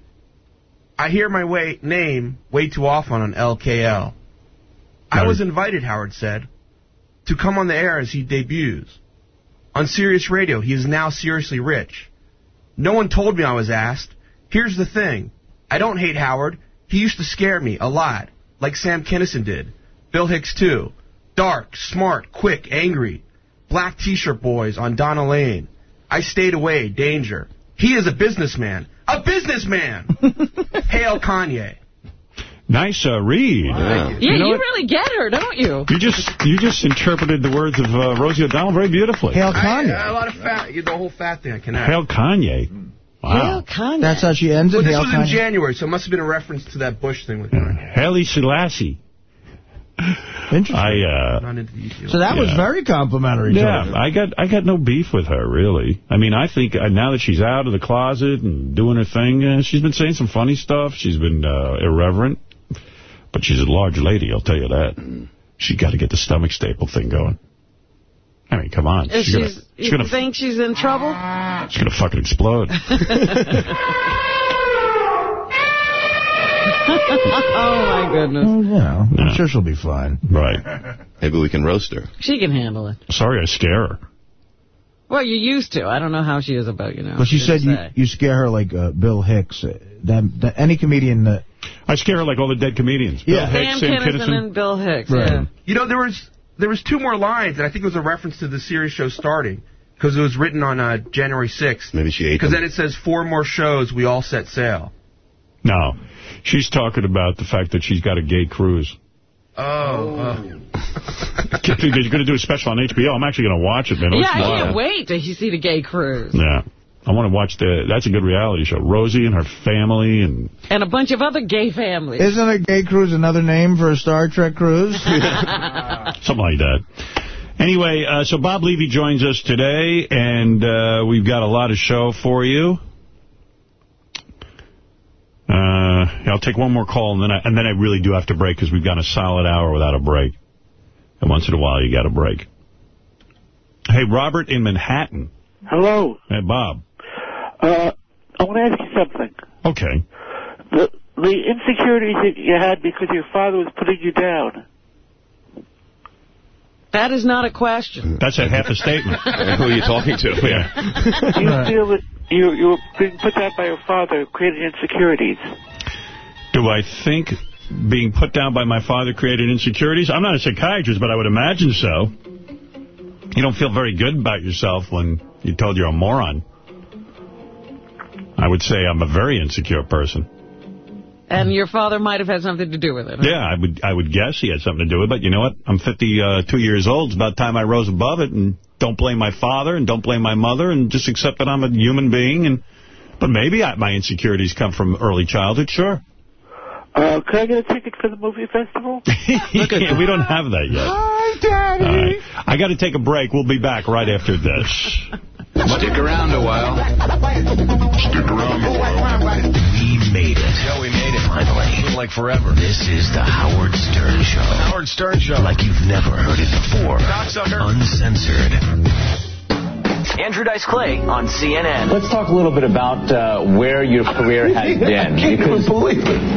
I hear my way, name way too often on LKL. I was invited, Howard said, to come on the air as he debuts. On Sirius Radio, he is now seriously rich. No one told me I was asked. Here's the thing. I don't hate Howard. He used to scare me a lot, like Sam Kinison did. Bill Hicks, too. Dark, smart, quick, angry. Black t-shirt boys on Donna Lane. I stayed away, danger. He is a businessman. A businessman! Hail Kanye. Nice uh, read. Yeah, You you, know what? really get her, don't you? You just you just interpreted the words of uh, Rosie O'Donnell very beautifully. Hail I, Kanye. a lot of fat, the whole fat thing I connect. Hail Kanye. Wow. Kanye. That's how she ends it. Well, this Hail was in January, so it must have been a reference to that Bush thing with her. Haile Selassie. Interesting. I uh, Not into the details. So that was very complimentary. to Yeah, her. I got I got no beef with her really. I mean, I think uh, now that she's out of the closet and doing her thing, uh, she's been saying some funny stuff. She's been uh, irreverent, but she's a large lady. I'll tell you that. She's got to get the stomach staple thing going. I mean, come on, Is she's gonna she's, she's you gonna think she's in trouble? she's gonna fucking explode. oh, my goodness. Well, you know, Yeah. I'm sure she'll be fine. right. Maybe we can roast her. She can handle it. Sorry, I scare her. Well, you used to. I don't know how she is about you now. But she said you, you scare her like uh, Bill Hicks. Uh, that, that any comedian that I scare her like all the dead comedians. Yeah. Bill Hicks, Sam Sam Kinison Kinison. and Bill Hicks, Right. yeah. You know, there was there was two more lines, and I think it was a reference to the series show starting because it was written on uh, January 6th. Maybe she ate Because then it says four more shows, we all set sail. No, she's talking about the fact that she's got a gay cruise. Oh. uh, You're going to do a special on HBO. I'm actually going to watch it, man. It Yeah, looks I can't wait to see the gay cruise. Yeah. I want to watch the, that's a good reality show. Rosie and her family and, And a bunch of other gay families. isn't a gay cruise another name for a Star Trek cruise? something like that. Anyway, uh, so Bob Levy joins us today, and uh, we've got a lot of show for you. Uh, I'll take one more call, and then I, and then I really do have to break because we've got a solid hour without a break. And once in a while, you got a break. Hey, Robert in Manhattan. Hello. Hey, Bob. Uh, I want to ask you something. Okay. The the insecurities that you had because your father was putting you down. That is not a question. That's a half a statement. Who are you talking to? Yeah. Do you feel that you, you were being put down by your father created insecurities? Do I think being put down by my father created insecurities? I'm not a psychiatrist, but I would imagine so. You don't feel very good about yourself when you're told you're a moron. I would say I'm a very insecure person. And your father might have had something to do with it. huh? Yeah, I would I would guess he had something to do with it. But you know what? I'm 52 years old. It's about time I rose above it and don't blame my father and don't blame my mother and just accept that I'm a human being. And But maybe I, my insecurities come from early childhood, sure. Uh, could I get a ticket for the movie festival? Yeah, we don't have that yet. Hi, Daddy. All right. I got to take a break. We'll be back right after this. Stick around a while. Stick around a while. We made it. Yeah, we made it. Finally. Like forever. This is the Howard Stern Show. Howard Stern Show. Like you've never heard it before. Cocksucker. Uncensored. Andrew Dice Clay on CNN. Let's talk a little bit about uh, where your career has been. because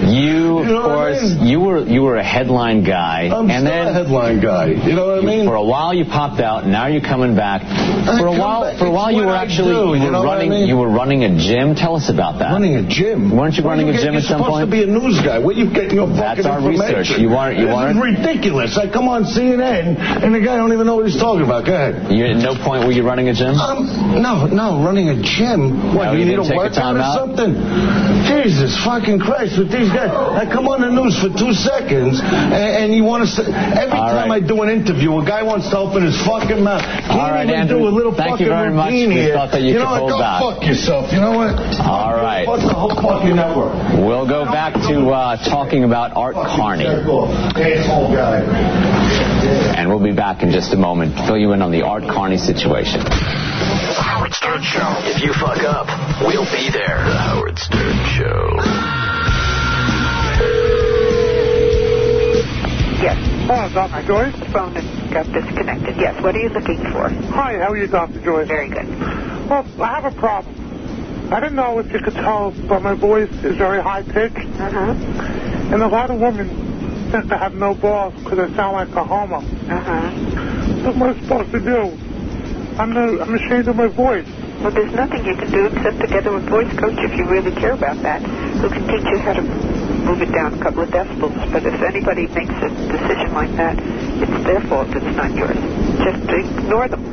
You, of course, you were you were a headline guy, I'm and still then a headline guy. You know what I mean? For a while, you popped out. Now you're coming back. For a while, back. for a It's while, you were I actually do, you you were know what I running mean? you were running a gym. Tell us about that. Running a gym. Weren't you Where running a get- gym You're at some supposed point? to be a news guy. Where you getting your That's our research. You aren't- you this aren't- is ridiculous. I come on CNN and the guy don't even know what he's talking about. Go ahead. You at no point were you running a gym? Um, no, no, running a gym. What, No, you you need a take a workout or out? something? Jesus fucking Christ, with these guys. I come on the news for two seconds, and, and you want to say, every All time right. I do an interview, a guy wants to open his fucking mouth. Can't All right, even Andrew, do a little thank fucking you very much. We here. thought that you you could know what? hold Go fuck yourself. You know what? All right. Fuck the whole fucking network. We'll go back to uh, talking about Art Carney. Asshole guy. And we'll be back in just a moment to fill you in on the Art Carney situation. The Howard Stern Show. If you fuck up, we'll be there. The Howard Stern Show. Yes. Hello, Dr. Joyce. Phone got disconnected. Yes. What are you looking for? Hi, how are you, Dr. Joyce? Very good. Well, I have a problem. I don't know if you could tell, but my voice is very high pitched. Uh-huh. And a lot of women think I have no balls because I sound like a homo. Uh-huh. What am I supposed to do? I'm, no, I'm ashamed of my voice. Well, there's nothing you can do except to get a voice coach if you really care about that, who can teach you how to move it down a couple of decibels. But if anybody makes a decision like that, it's their fault. It's not yours. Just ignore them.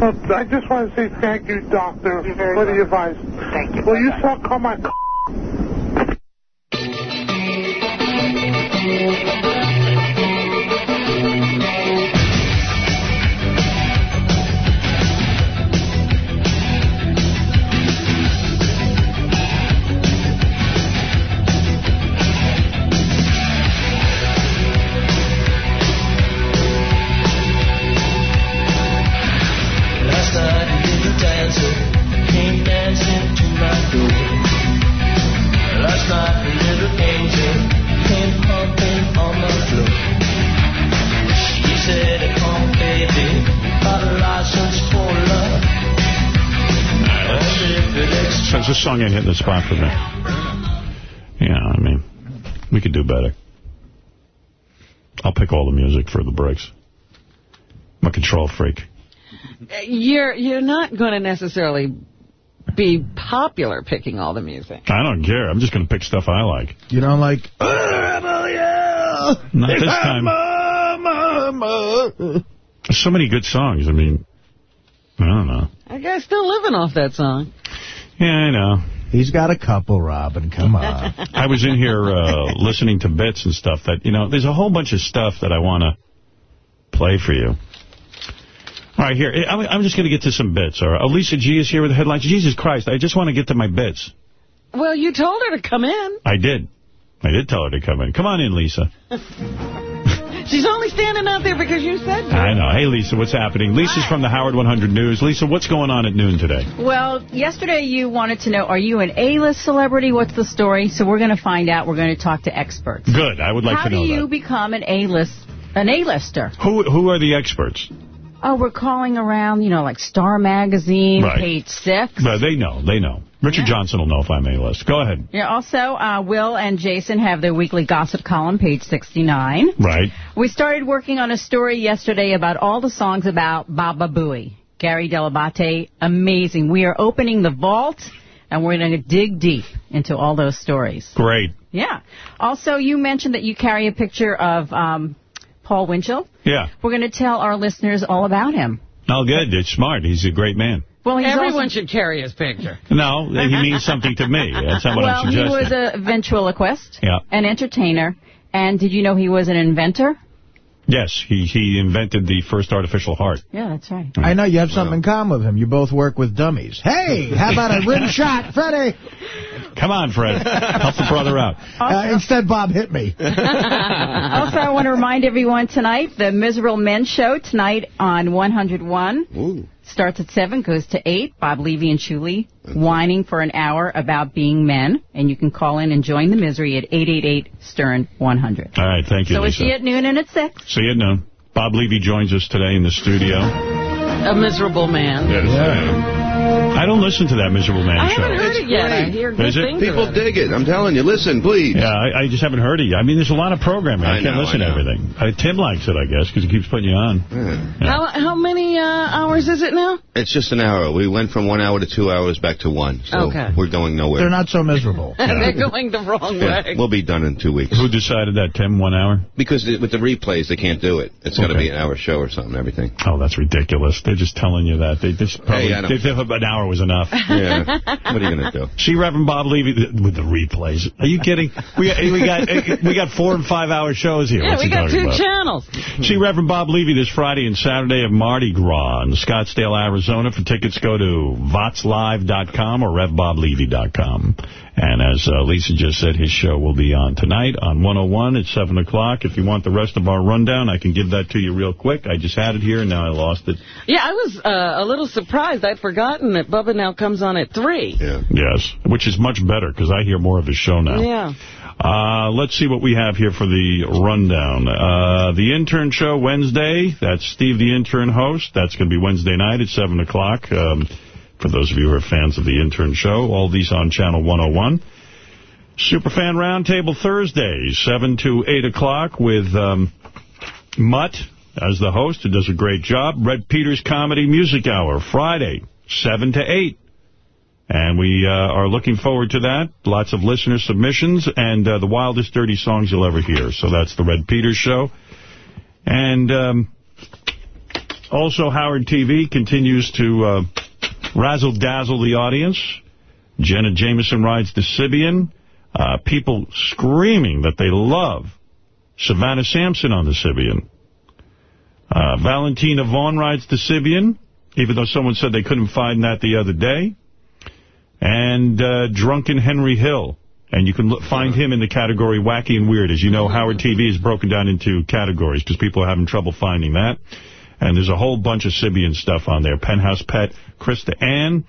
Well, I just want to say thank you, doctor, for the advice. Thank you. Will you suck on my c- Thank you. It ex- this song ain't hitting the spot for me. Yeah, I mean, we could do better. I'll pick all the music for the breaks. I'm a control freak. Uh, you're you're not going to necessarily be popular picking all the music. I don't care. I'm just going to pick stuff I like. You don't like... Uh, not this time. There's so many good songs. I mean, I don't know. That guy's still living off that song. Yeah, I know. He's got a couple, Robin. Come on. I was in here uh, listening to bits and stuff that, you know, there's a whole bunch of stuff that I want to play for you. All right, here. I'm, I'm just going to get to some bits. All right. Lisa G is here with the headlines. Jesus Christ, I just want to get to my bits. Well, you told her to come in. I did. I did tell her to come in. Come on in, Lisa. She's only standing out there because you said so. I know. Hey, Lisa, what's happening? Lisa's from the Howard 100 News. Lisa, what's going on at noon today? Well, yesterday you wanted to know, are you an A-list celebrity? What's the story? So we're going to find out. We're going to talk to experts. Good. I would like How to know How do you that. become an A-list, an A-lister? Who who are the experts? Oh, we're calling around, you know, like Star Magazine, Right. Page Six. Well, they know. They know. Richard Johnson will know if I'm A-list. Go ahead. Yeah, also, uh, Will and Jason have their weekly gossip column, page 69. Right. We started working on a story yesterday about all the songs about Baba Booey. Gary Dell'Abate, amazing. We are opening the vault, and we're going to dig deep into all those stories. Great. Yeah. Also, you mentioned that you carry a picture of um, Paul Winchell. Yeah. We're going to tell our listeners all about him. Oh, good. It's smart. He's a great man. Well, Everyone also- should carry his picture. No, he means something to me. That's not what well, I'm he was a ventriloquist, Yeah. an entertainer, and did you know he was an inventor? Yes, he, he invented the first artificial heart. Yeah, that's right. I know you have something in common with him. You both work with dummies. Hey, how about a rim shot, Freddie? Come on, Fred. Help the brother out. Uh, instead, Bob hit me. also, I want to remind everyone tonight, the Miserable Men Show tonight on 101. Starts at 7, goes to 8. Bob Levy and Shuli whining for an hour about being men. And you can call in and join the misery at 888-STERN-100. All right, thank you, So we'll see you at noon and at 6. See you at noon. Bob Levy joins us today in the studio. A miserable man. Yes, I don't listen to that Miserable Man I show. haven't heard it yet. I hear good Is it? things People it. dig it. I'm telling you. Listen, please. Yeah, I, I just haven't heard it yet. I mean, there's a lot of programming. I, I can't know, listen I to everything. Uh, Tim likes it, I guess, because he keeps putting you on. Yeah. How, how many uh, hours is it now? It's just an hour. We went from one hour to two hours back to one. So Okay. we're going nowhere. They're not so miserable. They're going the wrong Yeah, way. we'll be done in two weeks. Who decided that, Tim, one hour? Because with the replays, they can't do it. It's got to be an hour show or something, everything. Oh, that's ridiculous. They're just telling you that. They just probably, I don't- they thought an hour was enough. Yeah. what are you going to do? See Reverend Bob Levy with the replays. Are you kidding? We got, we got eh, we got four and five hour shows here. Yeah, What's we got two about? channels. See Reverend Bob Levy this Friday and Saturday of Mardi Gras in Scottsdale, Arizona. For tickets, go to votslive.com or revboblevy.com. And as uh, Lisa just said, his show will be on tonight on 101 at 7 o'clock. If you want the rest of our rundown, I can give that to you real quick. I just had it here, and now I lost it. Yeah, I was uh, a little surprised. I'd forgotten that Bubba now comes on at 3. Yeah. Yes, which is much better because I hear more of his show now. Yeah. Uh, let's see what we have here for the rundown. Uh, the Intern Show Wednesday. That's Steve the Intern host. That's going to be Wednesday night at 7 o'clock. Um, for those of you who are fans of the Intern Show, all these on Channel 101. Superfan Roundtable Thursdays, 7 to 8 o'clock with um, Mutt as the host, who does a great job. Red Peters Comedy Music Hour, Friday, 7 to 8. And we uh, are looking forward to that. Lots of listener submissions and uh, the wildest dirty songs you'll ever hear. So that's the Red Peters Show. And um, also Howard TV continues to uh, razzle-dazzle the audience. Jenna Jameson rides the Sybian. Uh, people screaming that they love Savannah Samson on the Sybian. Uh, Valentina Vaughn rides the Sybian, even though someone said they couldn't find that the other day and uh, Drunken Henry Hill. And you can look, find him in the category wacky and weird. As you know, Howard TV is broken down into categories because people are having trouble finding that. And there's a whole bunch of Sybian stuff on there. Penthouse Pet, Krista Ann.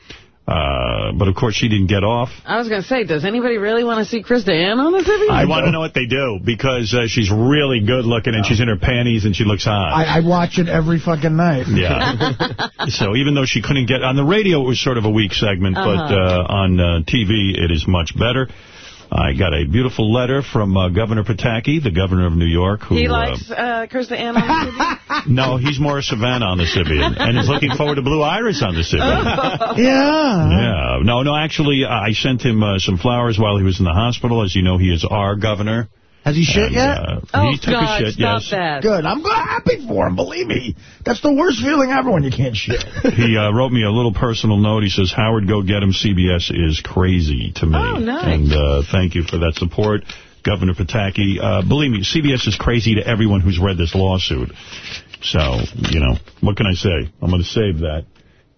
Uh, but, of course, she didn't get off. I was going to say, does anybody really want to see Krista Ann on the TV? I want to know what they do because uh, she's really good looking and she's in her panties and she looks hot. I, I watch it every fucking night. Yeah. so even though she couldn't get on the radio, it was sort of a weak segment, but Uh-huh. uh, on uh, TV, it is much better. I got a beautiful letter from uh, Governor Pataki, the governor of New York. Who, He uh, likes uh, Krista Ann on the TV? no, he's more a Savannah on the Sybian, and is looking forward to Blue Iris on the Sybian. Yeah. Yeah. No, no, actually, I sent him uh, some flowers while he was in the hospital. As you know, he is our governor. Has he shit And, yet? uh, Oh, he took God, a shit, stop yes. that. Good. I'm happy for him, believe me. That's the worst feeling ever when you can't shit. he uh, wrote me a little personal note. He says, Howard, go get him. CBS is crazy to me. Oh, nice. And uh, thank you for that support. Governor Pataki, uh, believe me, CBS is crazy to everyone who's read this lawsuit. So, you know, what can I say? I'm going to save that.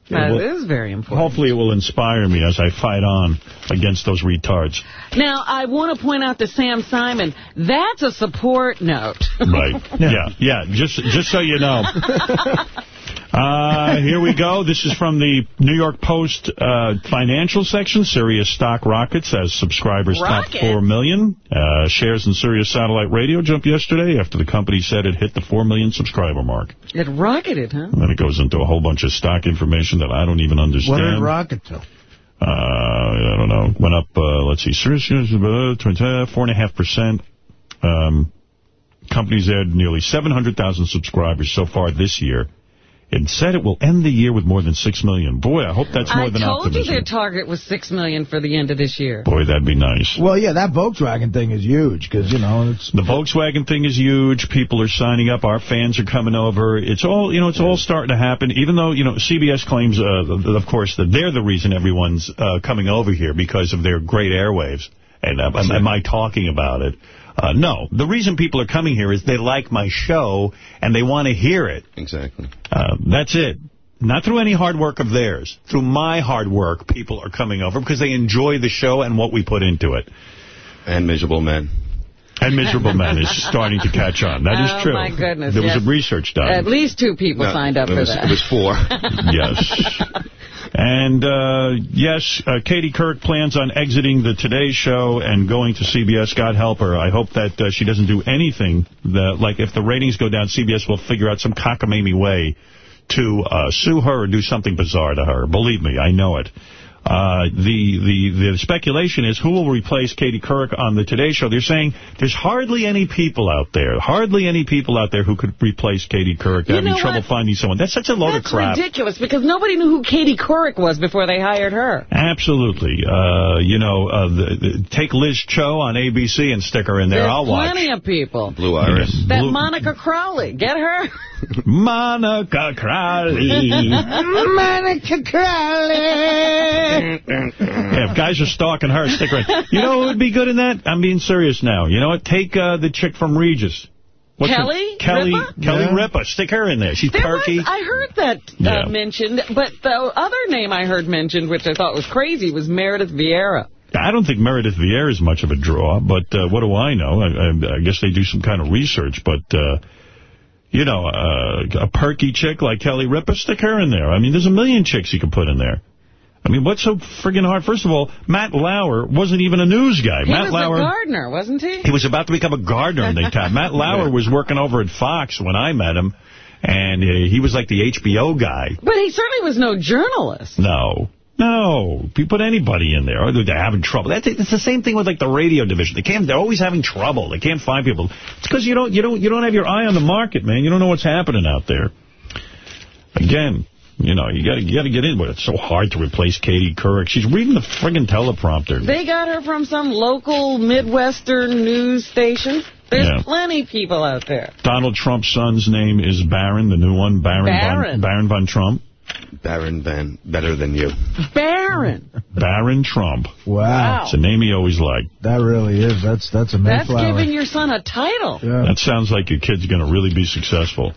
That will- is very important. Hopefully it will inspire me as I fight on against those retards. Now, I want to point out to Sam Simon, that's a support note. Right. Yeah. yeah. Just just so you know. Uh, here we go. This is from the New York Post uh, financial section. Sirius stock rockets as subscribers Rockets? top 4 million. Uh, shares in Sirius Satellite Radio jumped yesterday after the company said it hit the 4 million subscriber mark. It rocketed, huh? And then it goes into a whole bunch of stock information that I don't even understand. What understand. did it rocket to? Uh, I don't know. Went up, uh, let's see, Sirius, four and a half percent. Um, companies add nearly 700,000 subscribers so far this year. It said it will end the year with more than 6 million. Boy, I hope that's more I than told optimism. you their target was 6 million for the end of this year. Boy, that'd be nice. Well, yeah, that Volkswagen thing is huge because, you know, it's... The Volkswagen thing is huge. People are signing up. Our fans are coming over. It's all, you know, it's all starting to happen. Even though, you know, CBS claims, uh, of course, that they're the reason everyone's uh, coming over here because of their great airwaves. And uh, am, am I talking about it? Uh, no. The reason people are coming here is they like my show and they want to hear it. Exactly. Uh, that's it. Not through any hard work of theirs. Through my hard work, people are coming over because they enjoy the show and what we put into it. And Miserable Men. And Miserable Men is starting to catch on. That is oh, true. my goodness. There yes. was a research done. At least two people No, signed up for was, that. It was four. yes. And, uh, yes, uh, Katie Couric plans on exiting the Today Show and going to CBS. God help her. I hope that uh, she doesn't do anything that, like, if the ratings go down, CBS will figure out some cockamamie way to uh, sue her or do something bizarre to her. Believe me, I know it. Uh, the, the the speculation is who will replace Katie Couric on the Today Show. They're saying there's hardly any people out there, hardly any people out there who could replace Katie Couric. They're You having trouble what? finding someone. That's such a load That's of crap. ridiculous because nobody knew who Katie Couric was before they hired her. Absolutely. Uh, you know, uh, the, the, take Liz Cho on ABC and stick her in there. There's I'll watch. plenty of people. Blue Iris. That Blue- Monica Crowley. Get her. Monica Crowley. Monica Crowley. Yeah, if guys are stalking her, stick her. You know who would be good in that? I'm being serious now. You know what? Take uh, the chick from Regis. What's her- Kelly Kelly Ripa? Kelly Yeah. Ripa. Stick her in there. She's There perky. was, I heard that Yeah. uh, mentioned, but the other name I heard mentioned, which I thought was crazy, was Meredith Vieira. I don't think Meredith Vieira is much of a draw, but uh, what do I know? I, I, I guess they do some kind of research, but, uh, you know, uh, a perky chick like Kelly Ripa, stick her in there. I mean, there's a million chicks you can put in there. I mean, what's so friggin' hard? First of all, Matt Lauer wasn't even a news guy. He Matt was Lauer, a gardener, wasn't he? he was about to become a gardener in the time. Matt Lauer was working over at Fox when I met him, and uh, he was like the HBO guy. But he certainly was no journalist. No. No. if You put anybody in there. They're having trouble. That's, it's the same thing with like the radio division. They can't. They're always having trouble. They can't find people. It's because you don't. You don't. You don't have your eye on the market, man. You don't know what's happening out there. Again, you know, you got to you got to get in. But it's so hard to replace Katie Couric. She's reading the friggin' teleprompter. They got her from some local Midwestern news station. There's Yeah. plenty of people out there. Donald Trump's son's name is Barron, the new one, Barron Barron. Von, Barron von Trump. Baron Van, better than you. Barron. Barron Trump. Wow. It's a name he always liked. That really is. That's that's a That's Mayflower. giving your son a title. Yeah. That sounds like your kid's going to really be successful.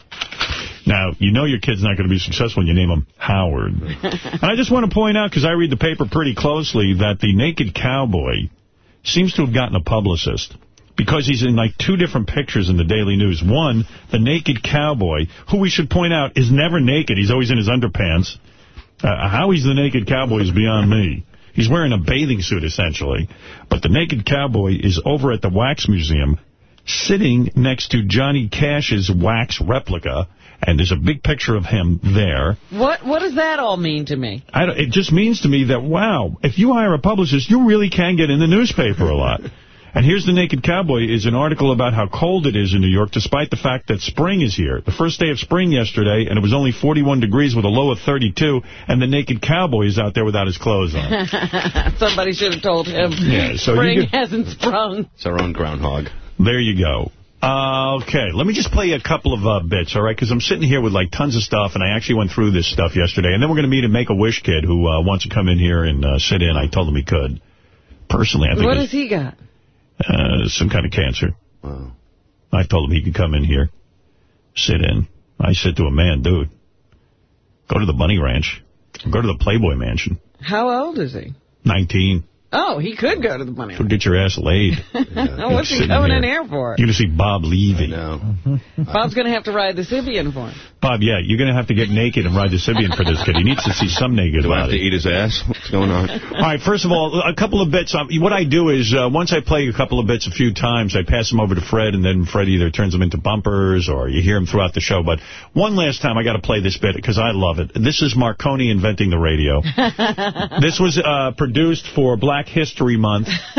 Now, you know your kid's not going to be successful when you name him Howard. and I just want to point out, because I read the paper pretty closely, that the naked cowboy seems to have gotten a publicist. Because he's in like two different pictures in the Daily News. One, the naked cowboy, who we should point out is never naked. He's always in his underpants. Uh, how he's the naked cowboy is beyond me. He's wearing a bathing suit, essentially. But the naked cowboy is over at the Wax Museum, sitting next to Johnny Cash's wax replica, and there's a big picture of him there. What What does that all mean to me? I don't, it just means to me that, wow, if you hire a publicist, you really can get in the newspaper a lot. And here's the Naked Cowboy is an article about how cold it is in New York, despite the fact that spring is here. The first day of spring yesterday, and it was only 41 degrees with a low of 32, and the Naked Cowboy is out there without his clothes on. Somebody should have told him. Yeah, so Spring could- hasn't sprung. It's our own groundhog. There you go. Uh, okay, let me just play a couple of uh, bits, all right? Because I'm sitting here with, like, tons of stuff, and I actually went through this stuff yesterday. And then we're going to meet a Make-A-Wish kid who uh, wants to come in here and uh, sit in. I told him he could. Personally, I think What it's- has he got? Uh, some kind of cancer. I told him he could come in here, sit in. I said to a man, dude, go to the Bunny Ranch. Go to the Playboy Mansion. How old is he? 19. Oh, he could go to the money Go get your ass laid. Oh, what's he Sitting coming in here. here for? You're going to see Bob Levy. Bob's going to have to ride the Sybian for him. Bob, yeah, you're going to have to get naked and ride the Sybian for this kid. He needs to see some naked Do I have to eat his ass? What's going on? All right, first of all, a couple of bits. Um, what I do is, uh, once I play a couple of bits a few times, I pass them over to Fred, and then Fred either turns them into bumpers or you hear them throughout the show. But one last time, I got to play this bit because I love it. This is Marconi inventing the radio. this was uh, produced for Black History Month,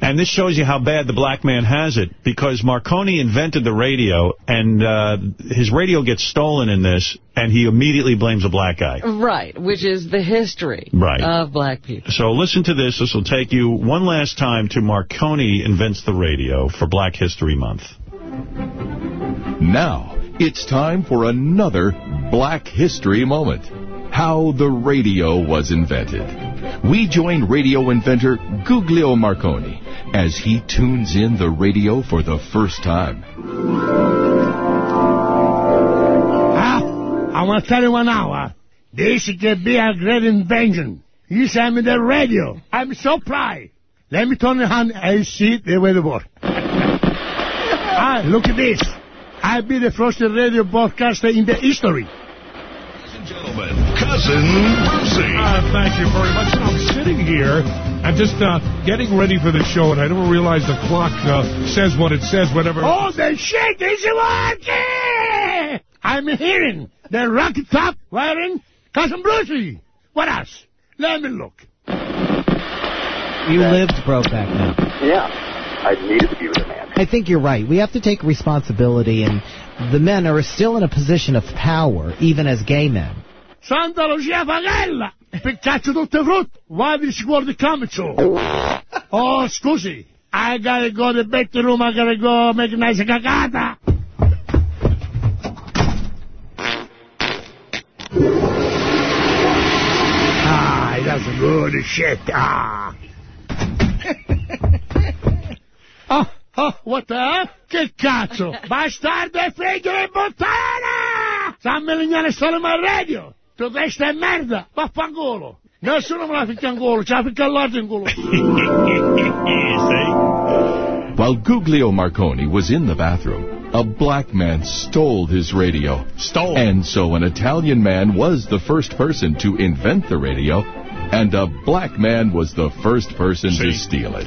and this shows you how bad the black man has it because Marconi invented the radio, and uh, his radio gets stolen in this, and he immediately blames a black guy. Right, which is the history Right. of black people. So listen to this. This will take you one last time to Marconi invents the radio for Black History Month. Now, it's time for another Black History Moment. How the radio was invented. We join radio inventor Guglio Marconi as he tunes in the radio for the first time. Ah, I want to tell you one. Uh, this could be a great invention. You send me the radio. I'm so proud. Let me turn it on and see the way it works. ah, look at this. I'll be the first radio broadcaster in the history. Gentlemen, cousin Brucey. Uh, thank you very much. I'm sitting here. I'm just uh, getting ready for the show, and I don't realize the clock uh, says what it says whenever... Oh, the shit is working! I'm hearing the rocket top wearing Cousin Brucey. What else? Let me look. You lived Brokeback Mountain. Yeah, I needed to be with a man. I think you're right. We have to take responsibility, and the men are still in a position of power, even as gay men. Santa Lucia Fagella! Piccaccio tutte frutte! Vadi sicuro di camicio! Oh, scusi! I gotta go to the bedroom, I gotta go make a nice cagata! Ah, that's good shit, ah! oh, oh, what the hell? Che cazzo? Bastardo e figlio di puttana! San Melignane solo in radio! Tu questa è merda! Vaffanculo! Nessuno me la ficca in culo, ce la ficca all'altro in culo! While Guglio Marconi was in the bathroom, a black man stole his radio. Stole. And so an Italian man was the first person to invent the radio, and a black man was the first person to steal it.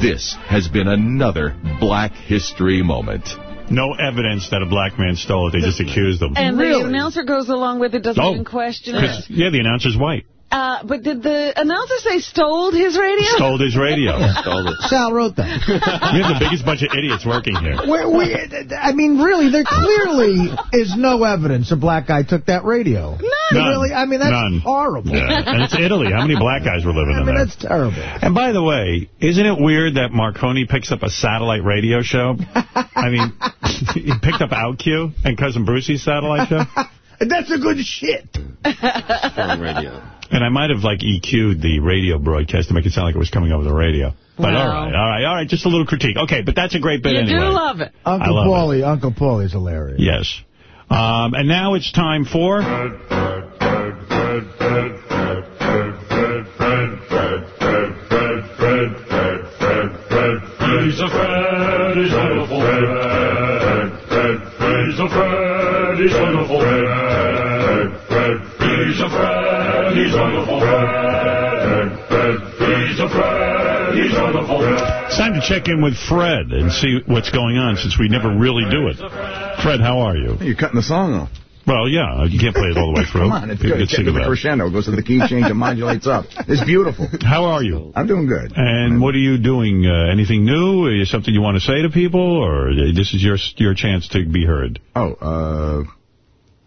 This has been another Black History moment. No evidence that a black man stole it. They just accused him. And the announcer goes along with it, doesn't Oh. even question 'Cause- it. Yeah, the announcer's white. Uh, but did the announcer say stole his radio? Stole his radio. Stole it. Sal wrote that. We have the biggest bunch of idiots working here. we we, I mean, really, there clearly is no evidence a black guy took that radio. None. Really, I mean, that's None. horrible. Yeah. And it's Italy. How many black guys were living I in mean, there? that's terrible. And by the way, isn't it weird that Marconi picks up a satellite radio show? I mean, he picked up OutQ and Cousin Brucey's satellite show. That's a good shit. radio. And I might have, like, EQ'd the radio broadcast to make it sound like it was coming over the radio. But all Wow. right, all right, all right, just a little critique. Okay, but that's a great bit You anyway. do love it. I Uncle love it. Paulie, Uncle Paulie's hilarious. Yes. Um, and now it's time for... He's a Fred, he's wonderful Fred. Fred, he's a Fred, he's wonderful Fred. Fred, he's a Fred, he's wonderful Fred. Fred, he's a Fred, he's wonderful Fred. It's time to check in with Fred and see what's going on since we never really do it. Fred, how are you? You're cutting the song off. Well, yeah, you can't play it all the way through. Come on, it's People good. get Get to the crescendo. It goes to the key change and modulates up. It's beautiful. How are you? I'm doing good. And what are you doing? Uh, anything new? Is something you want to say to people, or this is your your chance to be heard? Oh, uh,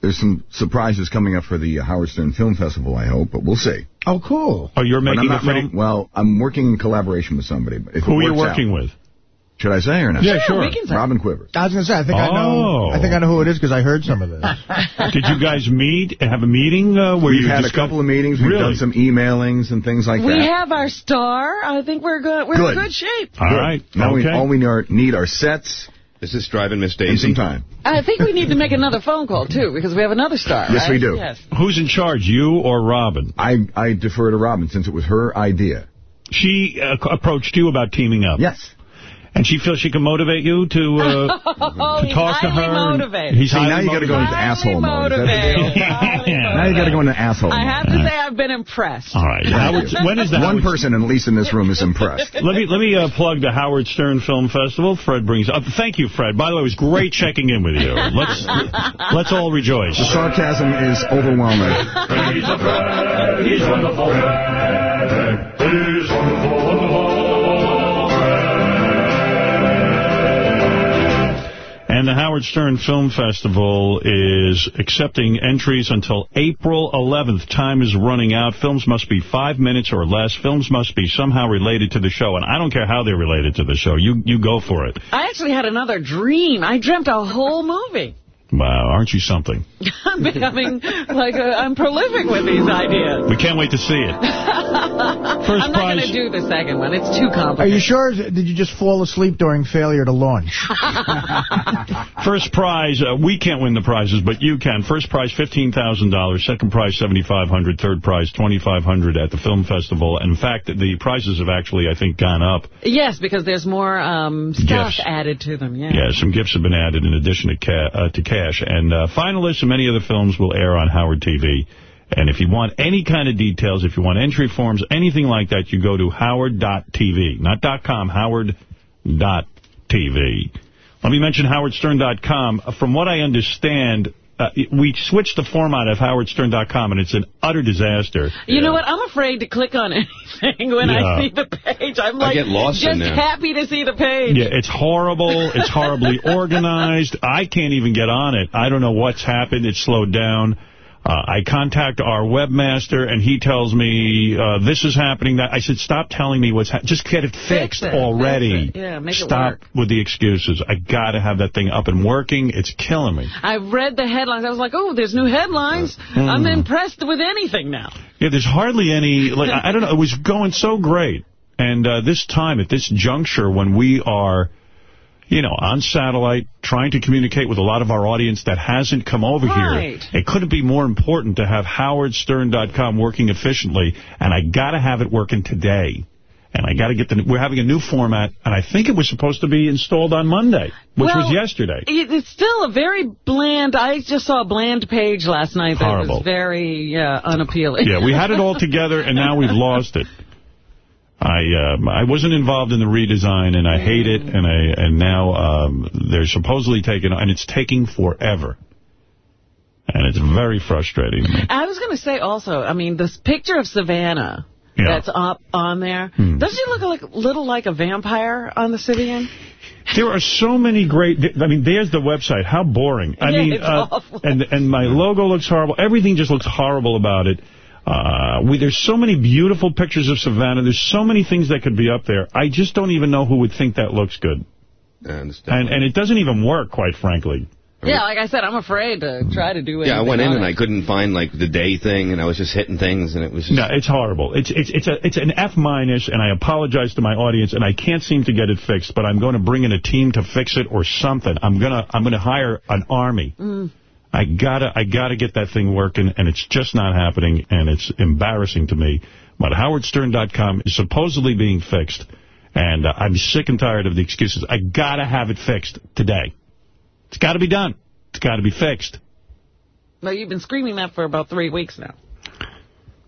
there's some surprises coming up for the Howard Stern Film Festival, I hope, but we'll see. Oh, cool. Oh, you're making a not film. ready- well, I'm working in collaboration with somebody. But if Who are you working out- with? Should I say or not? Yeah, sure. we. Robin Quivers. I was going to say, I think I know. Oh. I think I know who it is because I heard some of this. Did you guys meet? Have a meeting uh, where We've you had a couple of meetings. We've Really? done some emailings and things like we that. We have our star. I think we're good. We're in Good. good shape. All right. Now we, Okay. all we are, need are sets. Is this driving Miss and Daisy? some time. I think we need to make another phone call, too, because we have another star, Yes, right? we do. Yes. Who's in charge, you or Robin? I, I defer to Robin since it was her idea. she uh, approached you about teaming up. Yes. And she feels she can motivate you to, uh, oh, to talk to her. motivated. He's See, highly now you got to go into motivated. asshole mode. Is that the Now you got to go into asshole I mode. have to say I've been impressed. All right. Howard, when is the One Howard- person, at least in this room, is impressed. Let me let me uh, plug the Howard Stern Film Festival. Fred brings up. Thank you, Fred. By the way, it was great checking in with you. Let's let's all rejoice. The sarcasm is overwhelming. He's a Fred. He's wonderful. Fred. He's wonderful, wonderful. And the Howard Stern Film Festival is accepting entries until April 11th. Time is running out. Films must be five minutes or less. Films must be somehow related to the show. And I don't care how they're related to the show. You you go for it. I actually had another dream. I dreamt a whole movie. Wow, aren't you something? I'm becoming, like, I'm prolific with these ideas. We can't wait to see it. I'm not going to do the second one. It's too complicated. Are you sure? Did you just fall asleep during failure to launch? First prize, uh, we can't win the prizes, but you can. First prize, $15,000. Second prize, $7,500. Third prize, $2,500 at the film festival. And in fact, the prizes have actually, I think, gone up. Yes, because there's more um, stuff Gifts. added to them. Yeah. Yeah, some gifts have been added in addition to, ca uh, to cash. And uh, finalists and many other films will air on Howard TV. And if you want any kind of details, if you want entry forms, anything like that, you go to howard.tv. Not .com, howard.tv. Let me mention howardstern.com. From what I understand, uh, we switched the format of howardstern.com, and it's an utter disaster. You know what? I'm afraid to click on anything when Yeah. I see the page. I'm I like get lost just in there. happy to see the page. Yeah, it's horrible. It's horribly organized. I can't even get on it. I don't know what's happened. It's slowed down. Uh, I contact our webmaster, and he tells me, uh, this is happening. That I said, stop telling me what's happening. Just get it fixed it. already. Fix it. Yeah, make it Stop work. with the excuses. I got to have that thing up and working. It's killing me. I read the headlines. I was like, oh, there's new headlines. Mm. I'm impressed with anything now. Yeah, there's hardly any, like, I I don't know, it was going so great. And uh, this time, at this juncture, when we are, you know, on satellite, trying to communicate with a lot of our audience that hasn't come over Right. here, it couldn't be more important to have howardstern.com working efficiently, and I got to have it working today. And I got to get the, we're having a new format, and I think it was supposed to be installed on Monday, which was yesterday. It, it's still a very bland, I just saw a bland page last night that Horrible. was very uh, unappealing. Yeah, we had it all together, and now we've lost it. I um, I wasn't involved in the redesign, and I hate it, and I and now um, they're supposedly taking, and it's taking forever. And it's very frustrating. I was going to say also, I mean, this picture of Savannah Yeah. that's up on there, Hmm. doesn't she look a like, little like a vampire on the Sybian? There are so many great, I mean, there's the website. How boring. I Yeah, mean, it's uh, awful. and and my logo looks horrible. Everything just looks horrible about it. Uh, we, there's so many beautiful pictures of Savannah. There's so many things that could be up there. I just don't even know who would think that looks good. I understand. And and it doesn't even work, quite frankly. Yeah, like I said, I'm afraid to try to do it. Yeah, I went in and I couldn't find like the day thing, and I was just hitting things, and it was just... No, it's horrible. It's it's it's a it's an F minus, and I apologize to my audience, and I can't seem to get it fixed. But I'm going to bring in a team to fix it or something. I'm gonna I'm gonna hire an army. Mm. I gotta I gotta get that thing working, and it's just not happening, and it's embarrassing to me. But HowardStern.com is supposedly being fixed, and uh, I'm sick and tired of the excuses. I gotta have it fixed today. It's got to be done. It's got to be fixed. Well, you've been screaming that for about three weeks now.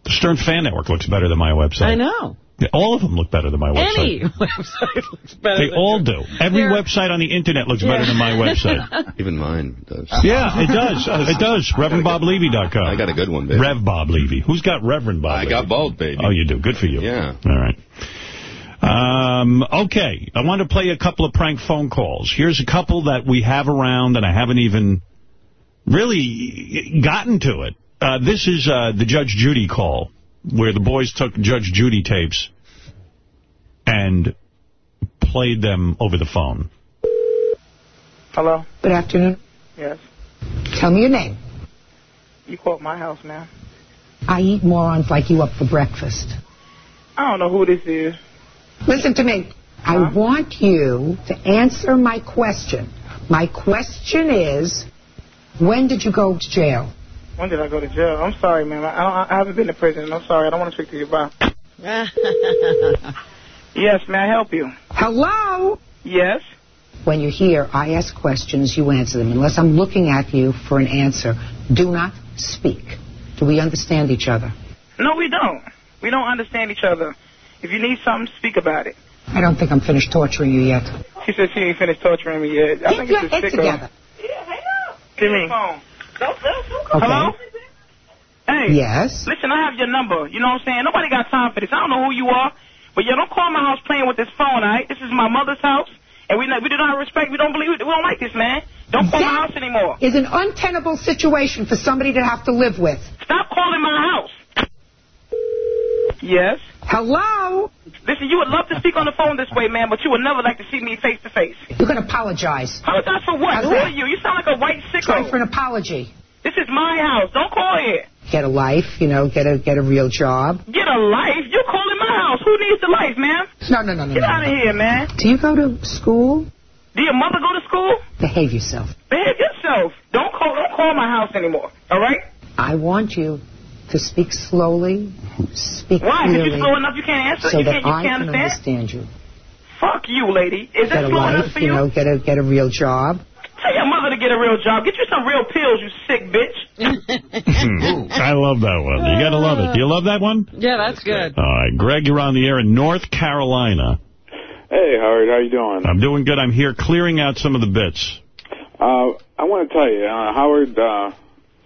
The Stern Fan Network looks better than my website. I know. Yeah, All of them look better than my website. Any website looks better They than all do. Every They're- website on the Internet looks better than my website. Even mine does. Yeah, it does. It does. ReverendBobLevy.com. I got a good one, baby. Rev Bob Levy. Who's got Reverend Bob I Levy? got both, baby. Oh, you do. Good for you. Yeah. All right. Um, okay. I want to play a couple of prank phone calls. Here's a couple that we have around, and I haven't even really gotten to it. Uh, this is uh, the Judge Judy call, where the boys took Judge Judy tapes and played them over the phone. Hello? Good afternoon. Yes. Tell me your name. You called my house, ma'am. I eat morons like you up for breakfast. I don't know who this is. Listen to me. I want you to answer my question. My question is, when did you go to jail? When did I go to jail? I'm sorry, ma'am. I, don't, I haven't been to prison. I'm sorry. I don't want to speak to you. Bye. Yes, may I help you? Hello? Yes? When you're here, I ask questions, you answer them. Unless I'm looking at you for an answer, do not speak. Do we understand each other? No, we don't. We don't understand each other. If you need something, speak about it. I don't think I'm finished torturing you yet. She said she ain't finished torturing me yet. I Keep think your it's a head sicko. together. Give me. Hello? Hey. Yes? Listen, I have your number. You know what I'm saying? Nobody got time for this. I don't know who you are, but yeah, don't call my house playing with this phone, all right? This is my mother's house, and we not, we do not respect. We don't believe. We don't like this, man. Don't call my house anymore. Is an untenable situation for somebody to have to live with. Stop calling my house. Yes. Hello? Listen, you would love to speak on the phone this way, man, but you would never like to see me face to face. You can apologize. Apologize for what? How's Who that? are you? You sound like a white sicko. Try for an apology. This is my house. Don't call here. Get a life, you know, get a get a real job. Get a life? You're calling my house. Who needs the life, man? No, no, no, no. Get no, out of no. here, man. Do you go to school? Do your mother go to school? Behave yourself. Behave yourself. Don't call. Don't call my house anymore. All right? I want you to speak slowly, speak Why? Because clearly, you're slow enough. You can't answer. so you that can't. You I can't can understand. understand you. Fuck you, lady. Is Get that a slow enough for you you? know, get a get a real job. Tell your mother to get a real job. Get you some real pills, you sick bitch. I love that one. You got to love it. Do you love that one? Yeah, that's good. All right, Greg, you're on the air in North Carolina. Hey, Howard, how you doing? I'm doing good. I'm here clearing out some of the bits. Uh, I want to tell you, uh, Howard, uh,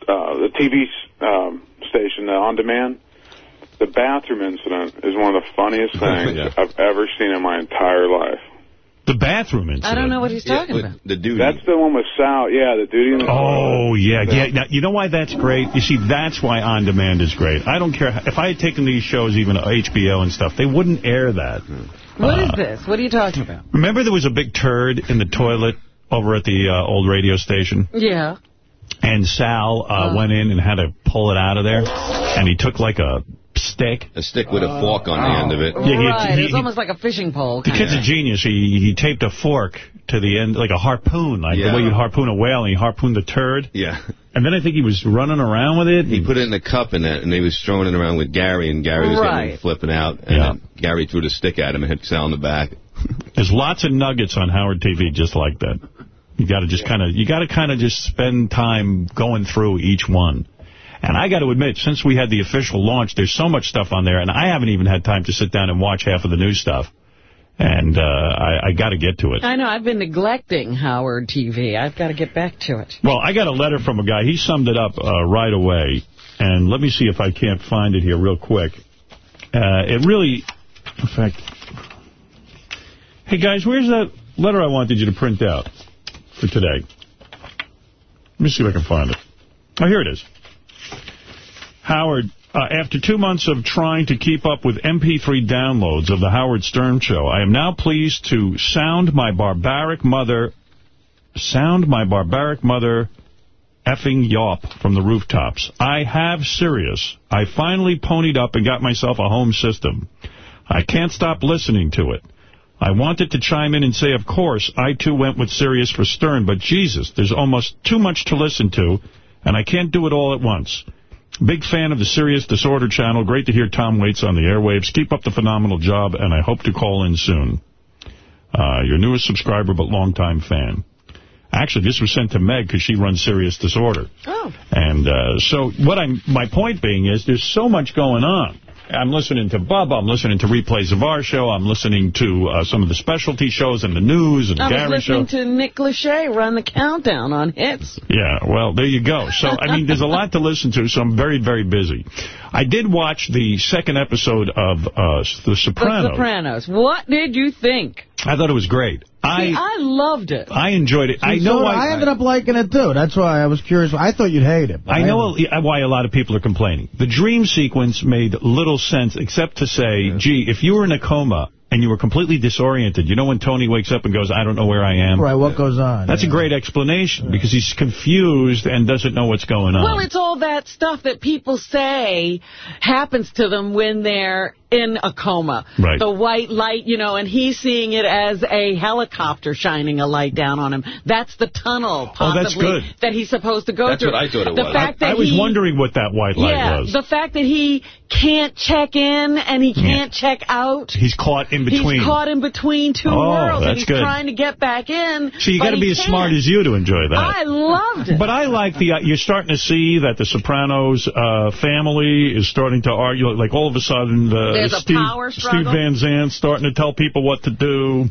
uh, the TV um, station, uh, On Demand, the bathroom incident is one of the funniest things Yeah. I've ever seen in my entire life. The bathroom incident. I don't know what he's talking about. The duty. That's the one with Sal. Yeah, the duty. In the Oh, yeah. yeah. Now, you know why that's great? You see, that's why On Demand is great. I don't care. If I had taken these shows, even HBO and stuff, they wouldn't air that. What is Uh, this? What are you talking about? Remember there was a big turd in the toilet over at the uh, old radio station? Yeah. And Sal uh, went in and had to pull it out of there. And he took like a stick. A stick with a fork on the end of it. Yeah, he- right. he- it's almost like a fishing pole. The kid's of. a genius. He he taped a fork to the end, like a harpoon, like Yeah. the way you harpoon a whale, and he harpooned the turd. Yeah. And then I think he was running around with it. He put it in a cup and, that, and he was throwing it around with Gary, and Gary was Right. getting flipping out. And Yeah. Gary threw the stick at him and hit Sal in the back. There's lots of nuggets on Howard TV just like that. You got to just kind of, you got to kind of just spend time going through each one. And I got to admit, since we had the official launch, there's so much stuff on there, and I haven't even had time to sit down and watch half of the new stuff. And uh, I, I got to get to it. I know. I've been neglecting Howard TV. I've got to get back to it. Well, I got a letter from a guy. He summed it up uh, right away. And let me see if I can't find it here real quick. Uh, it really, in fact, hey guys, where's that letter I wanted you to print out for today? Let me see if I can find it. Oh, here it is. Howard, uh, after two months of trying to keep up with MP3 downloads of The Howard Stern Show, I am now pleased to sound my barbaric mother, sound my barbaric mother effing yawp from the rooftops. I have Sirius. I finally ponied up and got myself a home system. I can't stop listening to it. I wanted to chime in and say, of course, I too went with Sirius for Stern, but Jesus, there's almost too much to listen to, and I can't do it all at once. Big fan of the Sirius Disorder channel. Great to hear Tom Waits on the airwaves. Keep up the phenomenal job, and I hope to call in soon. Uh, your newest subscriber, but longtime fan. Actually, this was sent to Meg because she runs Sirius Disorder. Oh. And uh, so what I'm, my point being is there's so much going on. I'm listening to Bubba. I'm listening to replays of our show. I'm listening to uh, some of the specialty shows and the news and the I was Gary show. listening to Nick Lachey run the countdown on hits. Yeah, well, there you go. So, I mean, there's a lot to listen to, so I'm very, very busy. I did watch the second episode of uh, The Sopranos. The. Sopranos. What did you think? I thought it was great. See, I I loved it. I enjoyed it. I So know I, I, ended up liking it, too. That's why I was curious. I thought you'd hate it. but I know a- why a lot of people are complaining. The dream sequence made little sense except to say, gee, if you were in a coma and you were completely disoriented, you know when Tony wakes up and goes, I don't know where I am? Right, what goes on? That's a great explanation because he's confused and doesn't know what's going on. Well, it's all that stuff that people say happens to them when they're in a coma. Right. The white light, you know, and he's seeing it as a helicopter shining a light down on him. That's the tunnel, Oh, possibly, that's good. that he's supposed to go That's through. what I thought it the was. Fact that I was he, wondering what that white light yeah, was. the fact that he can't check in and he can't check out. He's caught in between. He's caught in between two Oh, worlds, and that's he's good. trying to get back in. So you got to be as smart as you to enjoy that. I loved it. But I like the, uh, you're starting to see that the Sopranos uh, family is starting to argue, like all of a sudden, the There's a Steve, power Steve. Van Zandt starting to tell people what to do.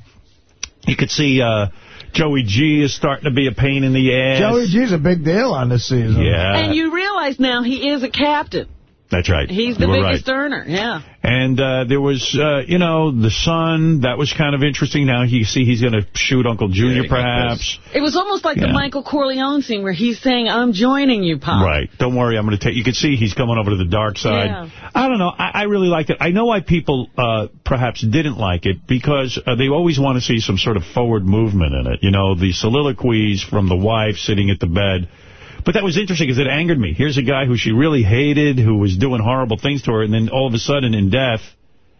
You could see uh, Joey G is starting to be a pain in the ass. Joey G's a big deal on this season. Yeah. And you realize now he is a captain. That's right. He's You the were biggest right. earner, yeah. And uh, there was, uh, you know, the son. That was kind of interesting. Now you see he's going to shoot Uncle Junior, perhaps. It was almost like the Michael Corleone scene where he's saying, I'm joining you, Pop. Right. Don't worry. I'm going to take. You can see he's coming over to the dark side. Yeah. I don't know. I, I really liked it. I know why people uh, perhaps didn't like it because uh, they always want to see some sort of forward movement in it. You know, the soliloquies from the wife sitting at the bed. But that was interesting because it angered me. Here's a guy who she really hated, who was doing horrible things to her, and then all of a sudden in death,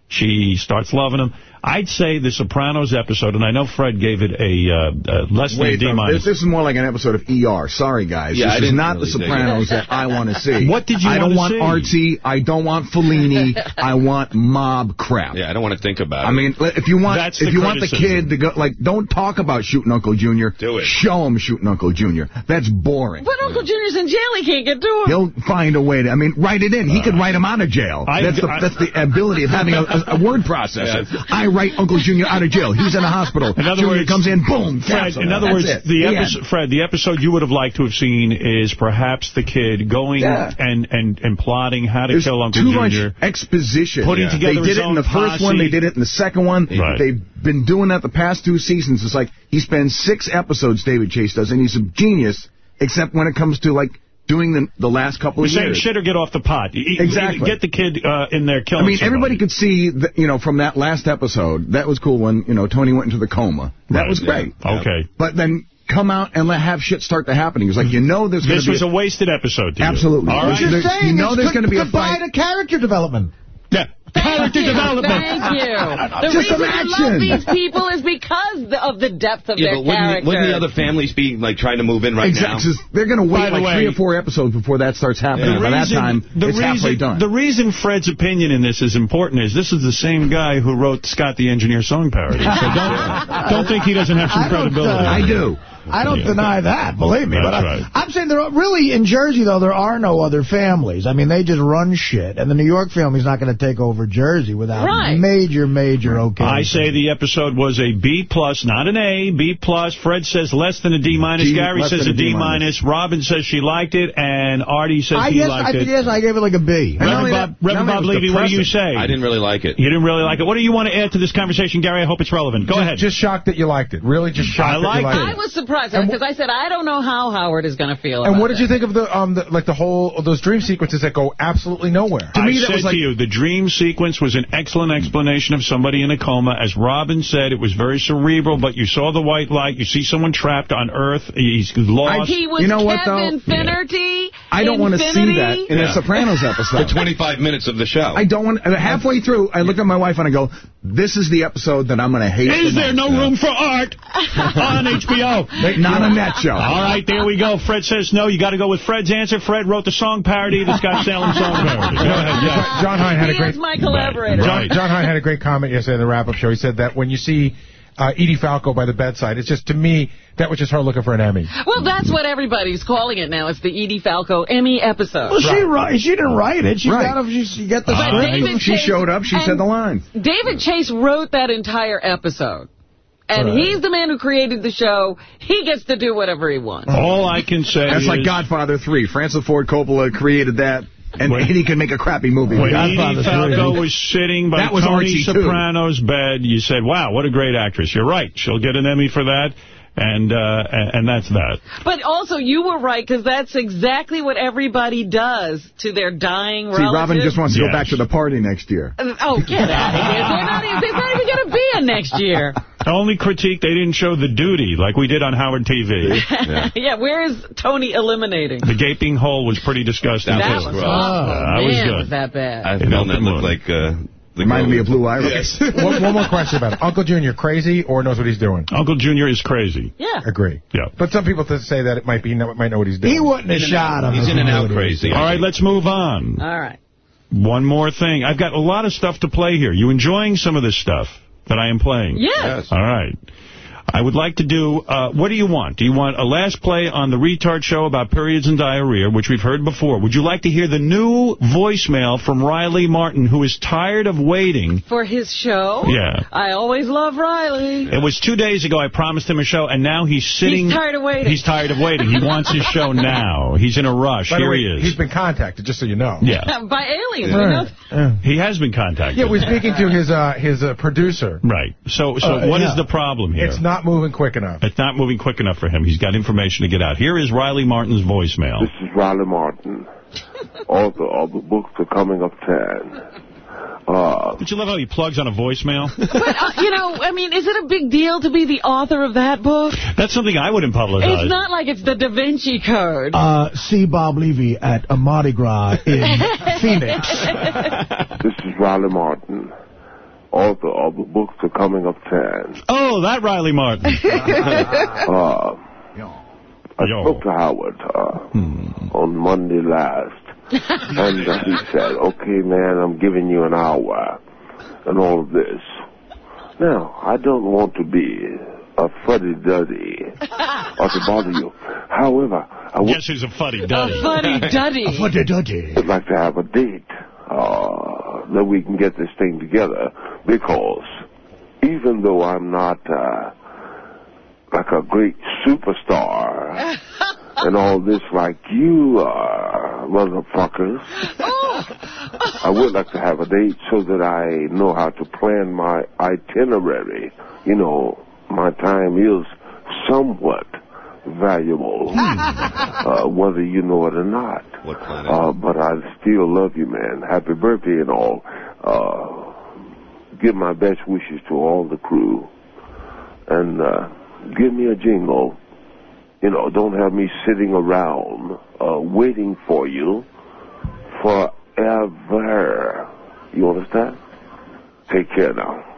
she starts loving him. I'd say the Sopranos episode, and I know Fred gave it a uh, uh, less than a Wait, D minus. this, this is more like an episode of ER. Sorry, guys. Yeah, I this is didn't really The. Sopranos that I want to see. What did you I don't wanna see? artsy. I don't want Fellini. I want mob crap. Yeah, I don't want to think about it. I mean, if you want, That's if the you want the kid to go, like, don't talk about shooting Uncle Junior. Do it. Show him shooting Uncle Junior. That's boring. But Uncle Junior's in jail. He can't get to him. He'll find a way to. I mean, write it in. He could write him out of jail. I- that's the I- that's the ability of having a, a, a word processor. I write Uncle Junior out of jail. He's in a hospital. In other Junior words, comes in, boom. Fred, in other That's words, it. the end. episode, Fred, the episode you would have liked to have seen is perhaps the kid going Yeah. and, and, and plotting how to There's kill Uncle too Junior. much exposition. Putting Yeah. together They did it in the first one. They did it in the second one. Right. They've been doing that the past two seasons. It's like he spends six episodes, David Chase does, and he's a genius, except when it comes to, like, doing the, the last couple We're of saying years. shit or get off the pot. Exactly. Get the kid uh, in there killing I mean, somebody. everybody could see, that, you know, from that last episode, that was cool when, you know, Tony went into the coma. That Right, was yeah. great. Okay. But then come out and let have shit start to happen. He was like, you know there's going This to be... was a wasted episode to you. Absolutely. All right. You're Just saying, you know there's going to be a goodbye fight. to character development. Yeah. Character development. Thank you. The Just reason some we love these people is because of the depth of yeah, their but wouldn't, character. wouldn't the other families be like trying to move in right Exactly. now? They're going to wait the like way- three or four episodes before that starts happening. The By that reason- time, the it's reason, halfway done. The reason Fred's opinion in this is important is this is the same guy who wrote Scott the Engineer song parody. So don't, don't think he doesn't have some I credibility. uh, I do. I don't Yeah. deny that, believe me. That's but I, right. I'm saying there are, really, in Jersey, though, there are no other families. I mean, they just run shit. And the New York family's not going to take over Jersey without Right. major, major okay. I say the episode was a B plus, not an A. B plus. Fred says less than a D minus. D- Gary says than a a D D minus. Robin says she liked it, and Artie says I he guess, liked I, it. yes, I gave it like a B. Reverend Bob, that- Reverend Bob only Levy, was what do you say? I didn't really like it. You didn't really like it. What do you want to add to this conversation, Gary? I hope it's relevant. Go just, ahead. Just shocked that you liked it. Really, just shocked I that liked you liked it. I was surprised because I said I don't know how Howard is going to feel. And about what did you think of the um the, like the whole those dream sequences that go absolutely nowhere? To me, I that said was like- to you, the dream sequence was an excellent explanation of somebody in a coma. As Robin said, it was very cerebral, but you saw the white light. You see someone trapped on Earth. He's lost. He was You know what, Kevin though? Finnerty. I don't want to see that in Yeah. a Sopranos For episode. 25 minutes of the show. I don't want. Halfway through, I look at my wife and I go, "This is the episode that I'm going to hate." Is there most." no room for art on HBO? Not on that show. All right, there we go. Fred says no. You got to go with Fred's answer. Fred wrote the song parody, the Scott Salem song parody. Go ahead. Yeah. John Hein had He a great is collaborator. John, Right. John Hein had a great comment yesterday in the wrap-up show. He said that when you see uh, Edie Falco by the bedside, it's just to me that was just her looking for an Emmy. Well, that's what everybody's calling it now. It's the Edie Falco Emmy episode. Well, she, wrote, she didn't write it. She Right. got she, she get the But script. David She Chase- showed up. She said the line. David Chase wrote that entire episode. And Right. he's the man who created the show. He gets to do whatever he wants. All I can say That's is like Godfather 3. Francis Ford Coppola created that, and, When- and he can make a crappy movie. when. Edie Falco was sitting by That was Tony Archie, too. Soprano's bed, you said, "Wow, what a great actress." You're right. She'll get an Emmy for that, and uh, and and that's that. But also, you were right, because that's exactly what everybody does to their dying See, relatives. Robin just wants to Yes. go back to the party next year. Oh, get out of here. They're not, even- there's not even going to be in next year. The Only critique they didn't show the duty like we did on Howard TV. yeah. where is Tony eliminating? The gaping hole was pretty disgusting. That too. was Uh, awful. that was good. was that bad. I It found that looked like uh, Reminded me of Blue Iris. one, one more question about it. Uncle Junior crazy or knows what he's doing? Uncle Junior is crazy. Yeah. Agree. Yeah. But some people th- say that it might be might know what he's doing. He wouldn't have shot him. if he knew what he was doing. All right, let's move on. All right. One more thing. I've got a lot of stuff to play here. You enjoying some of this stuff that I am playing? Yes. Yes. All right. I would like to do, uh, what do you want? Do you want a last play on the retard show about periods and diarrhea, which we've heard before? Would you like to hear the new voicemail from Riley Martin, who is tired of waiting? For his show? Yeah. I always love Riley. It was two days ago I promised him a show, and now he's sitting... He's tired of waiting. He's tired of waiting. He wants his show now. He's in a rush. By Here way, he is. He's been contacted, just so you know. Yeah. By aliens. we know- He has been contacted. Yeah, we're speaking to his uh, his uh, producer. Right. So, so Uh, what is yeah. the problem here? It's not moving quick enough. It's not moving quick enough for him. He's got information to get out. Here is Riley Martin's voicemail. This is Riley Martin, author of the book The Coming of Tan. Uh, Did you love how he plugs on a voicemail? But, uh, you know, I mean, is it a big deal to be the author of that book? That's something I wouldn't publicize. It's not like it's the Da Vinci Code. Uh, see Bob Levy at a Mardi Gras in Phoenix. this is Riley Martin, author of the book The Coming of Tan. Oh, that Riley Martin. Uh, I spoke to Howard uh, Hmm. on Monday last, and uh, he said, okay, man, I'm giving you an hour and all of this. Now, I don't want to be a fuddy-duddy or to bother you. However, I would Guess who's a fuddy-duddy? A fuddy-duddy. A fuddy-duddy. would like to have a date uh, that we can get this thing together because even though I'm not uh, like a great superstar and all this like you uh, motherfuckers, I would like to have a date so that I know how to plan my itinerary. You know, my time is somewhat valuable, uh, whether you know it or not. What planet? Uh, but I still love you, man. Happy birthday and all. Uh, give my best wishes to all the crew. And uh, give me a jingle. You know, don't have me sitting around uh, waiting for you forever. You understand? Take care now.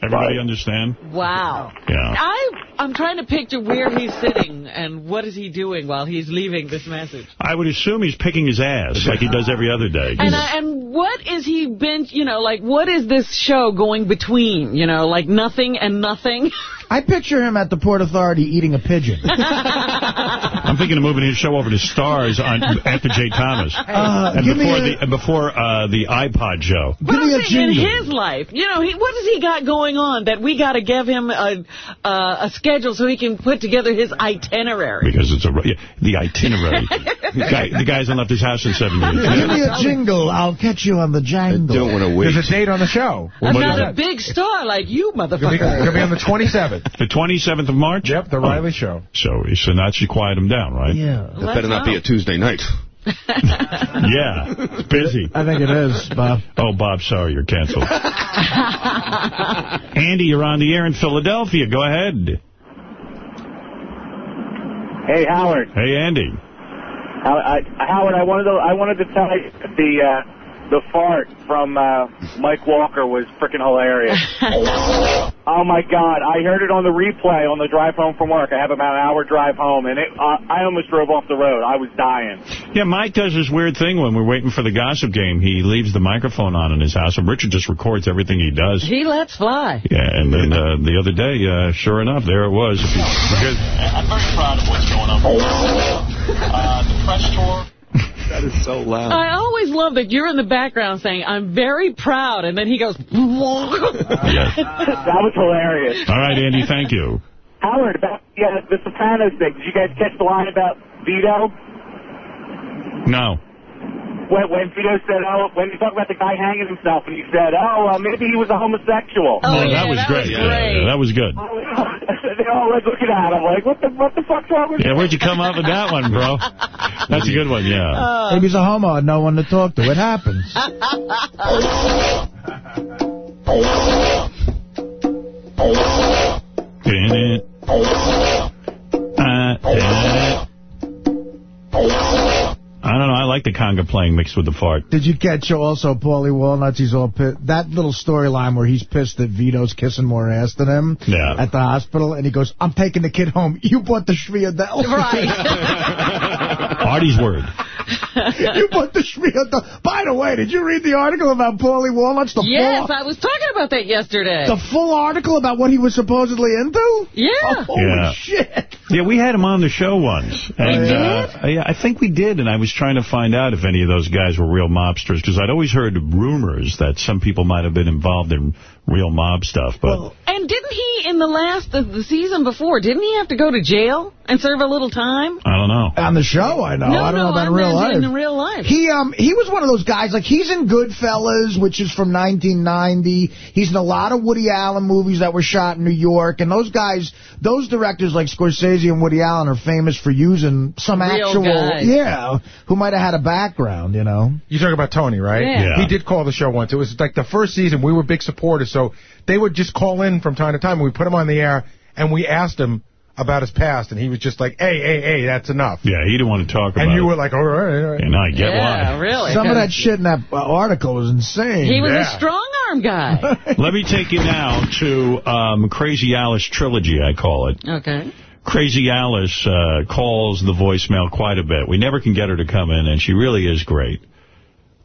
Everybody understand? Wow. Yeah. I, I'm trying to picture where he's sitting and what is he doing while he's leaving this message. I would assume he's picking his ass like he does every other day. And, I, and what is he been, you know, like, what is this show going between? You know, like nothing and nothing? I picture him at the Port Authority eating a pigeon. I'm thinking of moving his show over to Stars on after Jay Thomas. Uh, and give me before a- the and before uh, the iPod show. But I'm saying in his life, you know, he, what has he got going on that we got to give him a, uh, a schedule so he can put together his itinerary? Because it's a yeah, the itinerary. the, guy, the guy hasn't left his house in seven years. Give me a jingle. I'll catch you on the jangle. don't wanna wait. There's a date on the show. I'm not a big star like you, You'll be, motherfucker. you'll be on the 27th. The 27th of March? Yep, the Riley Show. So, so that should quiet him down, right? Yeah. That better not be a Tuesday night. yeah, it's busy. I think it is, Bob. Oh, Bob, sorry, you're canceled. Andy, you're on the air in Philadelphia. Go ahead. Hey, Howard. Hey, Andy. How- I, Howard, I wanted to I wanted to tell you the uh, the fart from uh, Mike Walker was freaking hilarious. oh my God! I heard it on the replay on the drive home from work. I have about an hour drive home, and it uh, I almost drove off the road. I was dying. Yeah, Mike does this weird thing when we're waiting for the gossip game. He leaves the microphone on in his house, and Richard just records everything he does. He lets fly. Yeah, and then uh, the other day, uh, sure enough, there it was. Because I'm very proud of what's going on. Uh, the press tour. That is so loud. I always love that you're in the background saying, I'm very proud, and then he goes, that was hilarious. All right, Andy, thank you. Howard, about the, uh, the Sopranos thing. Did you guys catch the line about Vito? No. When, when Vito said, oh, when you talk about the guy hanging himself, and he said, oh, uh, maybe he was a homosexual. Oh, yeah, that was great. Yeah, yeah, that was good. they all like looking at him like, what the what the fuck's wrong with Yeah, where'd you come up with that one, bro? That's a good one, yeah. Maybe he's a homo and no one to talk to. It happens. Uh, I don't know. I like the conga playing mixed with the fart. Did you catch also Paulie Walnuts? He's all pissed. That little storyline where he's pissed that Vito's kissing more ass than him Yeah. at the hospital, and he goes, I'm taking the kid home. You bought the Schmierdel. Artie's word. you bought the Schmierdel. By the way, did you read the article about Paulie Walnuts? The Yes, full, I was talking about that yesterday. the full article about what he was supposedly into? Yeah. Oh, holy Yeah. shit. Yeah, we had him on the show once. And, did? Uh, yeah, I think we did, and I was trying to find out if any of those guys were real mobsters, because I'd always heard rumors that some people might have been involved in real mob stuff, but... And didn't he, in the last, the, the season before, didn't he have to go to jail and serve a little time? I don't know. On the show, I know. No, I don't no, know about in real life. in real life. He um he was one of those guys like he's in Goodfellas, which is from 1990. He's in a lot of Woody Allen movies that were shot in New York, and those guys, those directors like Scorsese and Woody Allen are famous for using some Real actual guys. yeah who might have had a background, you know. You talking about Tony, right? Yeah. Yeah. He did call the show once. It was like the first season. We were big supporters, so they would just call in from time to time. We put him on the air, and we asked him about his past, and he was just like, hey, hey, hey, that's enough. Yeah, he didn't want to talk about And you it. were like, all right, all right. And I get why. really. Some of that shit in that uh, article was insane. He was a strong-arm guy. Let me take you now to um, Crazy Alice Trilogy, I call it. Okay. Crazy Alice uh, calls the voicemail quite a bit. We never can get her to come in, and she really is great.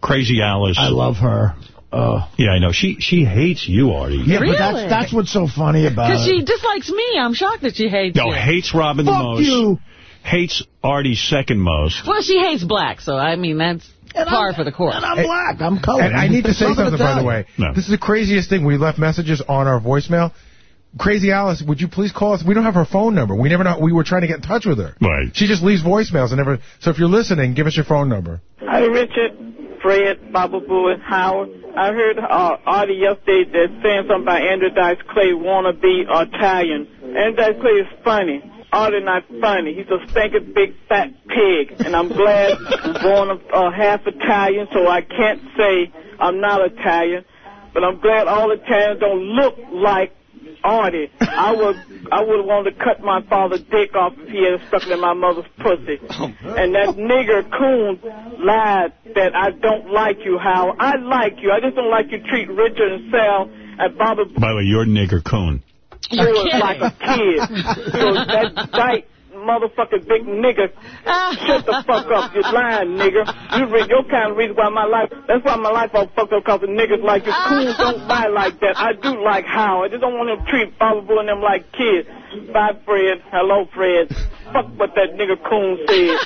Crazy Alice. I love her. Uh, yeah, I know. She she hates you, Artie. yeah, but that's that's what's so funny about it. Because she dislikes me. I'm shocked that she hates No, you. hates Robin the Fuck most. you. Hates Artie second most. Well, she hates black, so, I mean, that's par for the course. And I'm black. I'm colored. And I need to say Southern something, by the Italian. way. This is the craziest thing. We left messages on our voicemail. Crazy Alice, would you please call us? We don't have her phone number. We never know. We were trying to get in touch with her. Right. She just leaves voicemails and never. So if you're listening, give us your phone number. Hi, Richard, Fred, Baba Boo, and Howard. I heard uh, Artie yesterday that saying something about Andrew Dice Clay wanna be Italian. Andrew Dice Clay is funny. Artie not funny. He's a stinking big fat pig. And I'm glad I'm born uh, half Italian, so I can't say I'm not Italian. But I'm glad all Italians don't look like Artie. I would I would want to cut my father's dick off if he had stuck it in my mother's pussy. And that nigger coon lied that I don't like you, Hal. I like you. I just don't like you treat Richard and Sal and Bobby By the way, you're nigger coon. Bull like a kid. So that dyke motherfucking big nigger, shut the fuck up. You're lying, nigger. You read your kind of reason why my life, that's why my life all fucked up because of niggas like you. Coons don't lie like that. I do like how. I just don't want to treat Bobby Bull and them like kids. Bye, Fred. Hello, Fred. Fuck what that nigger coon said.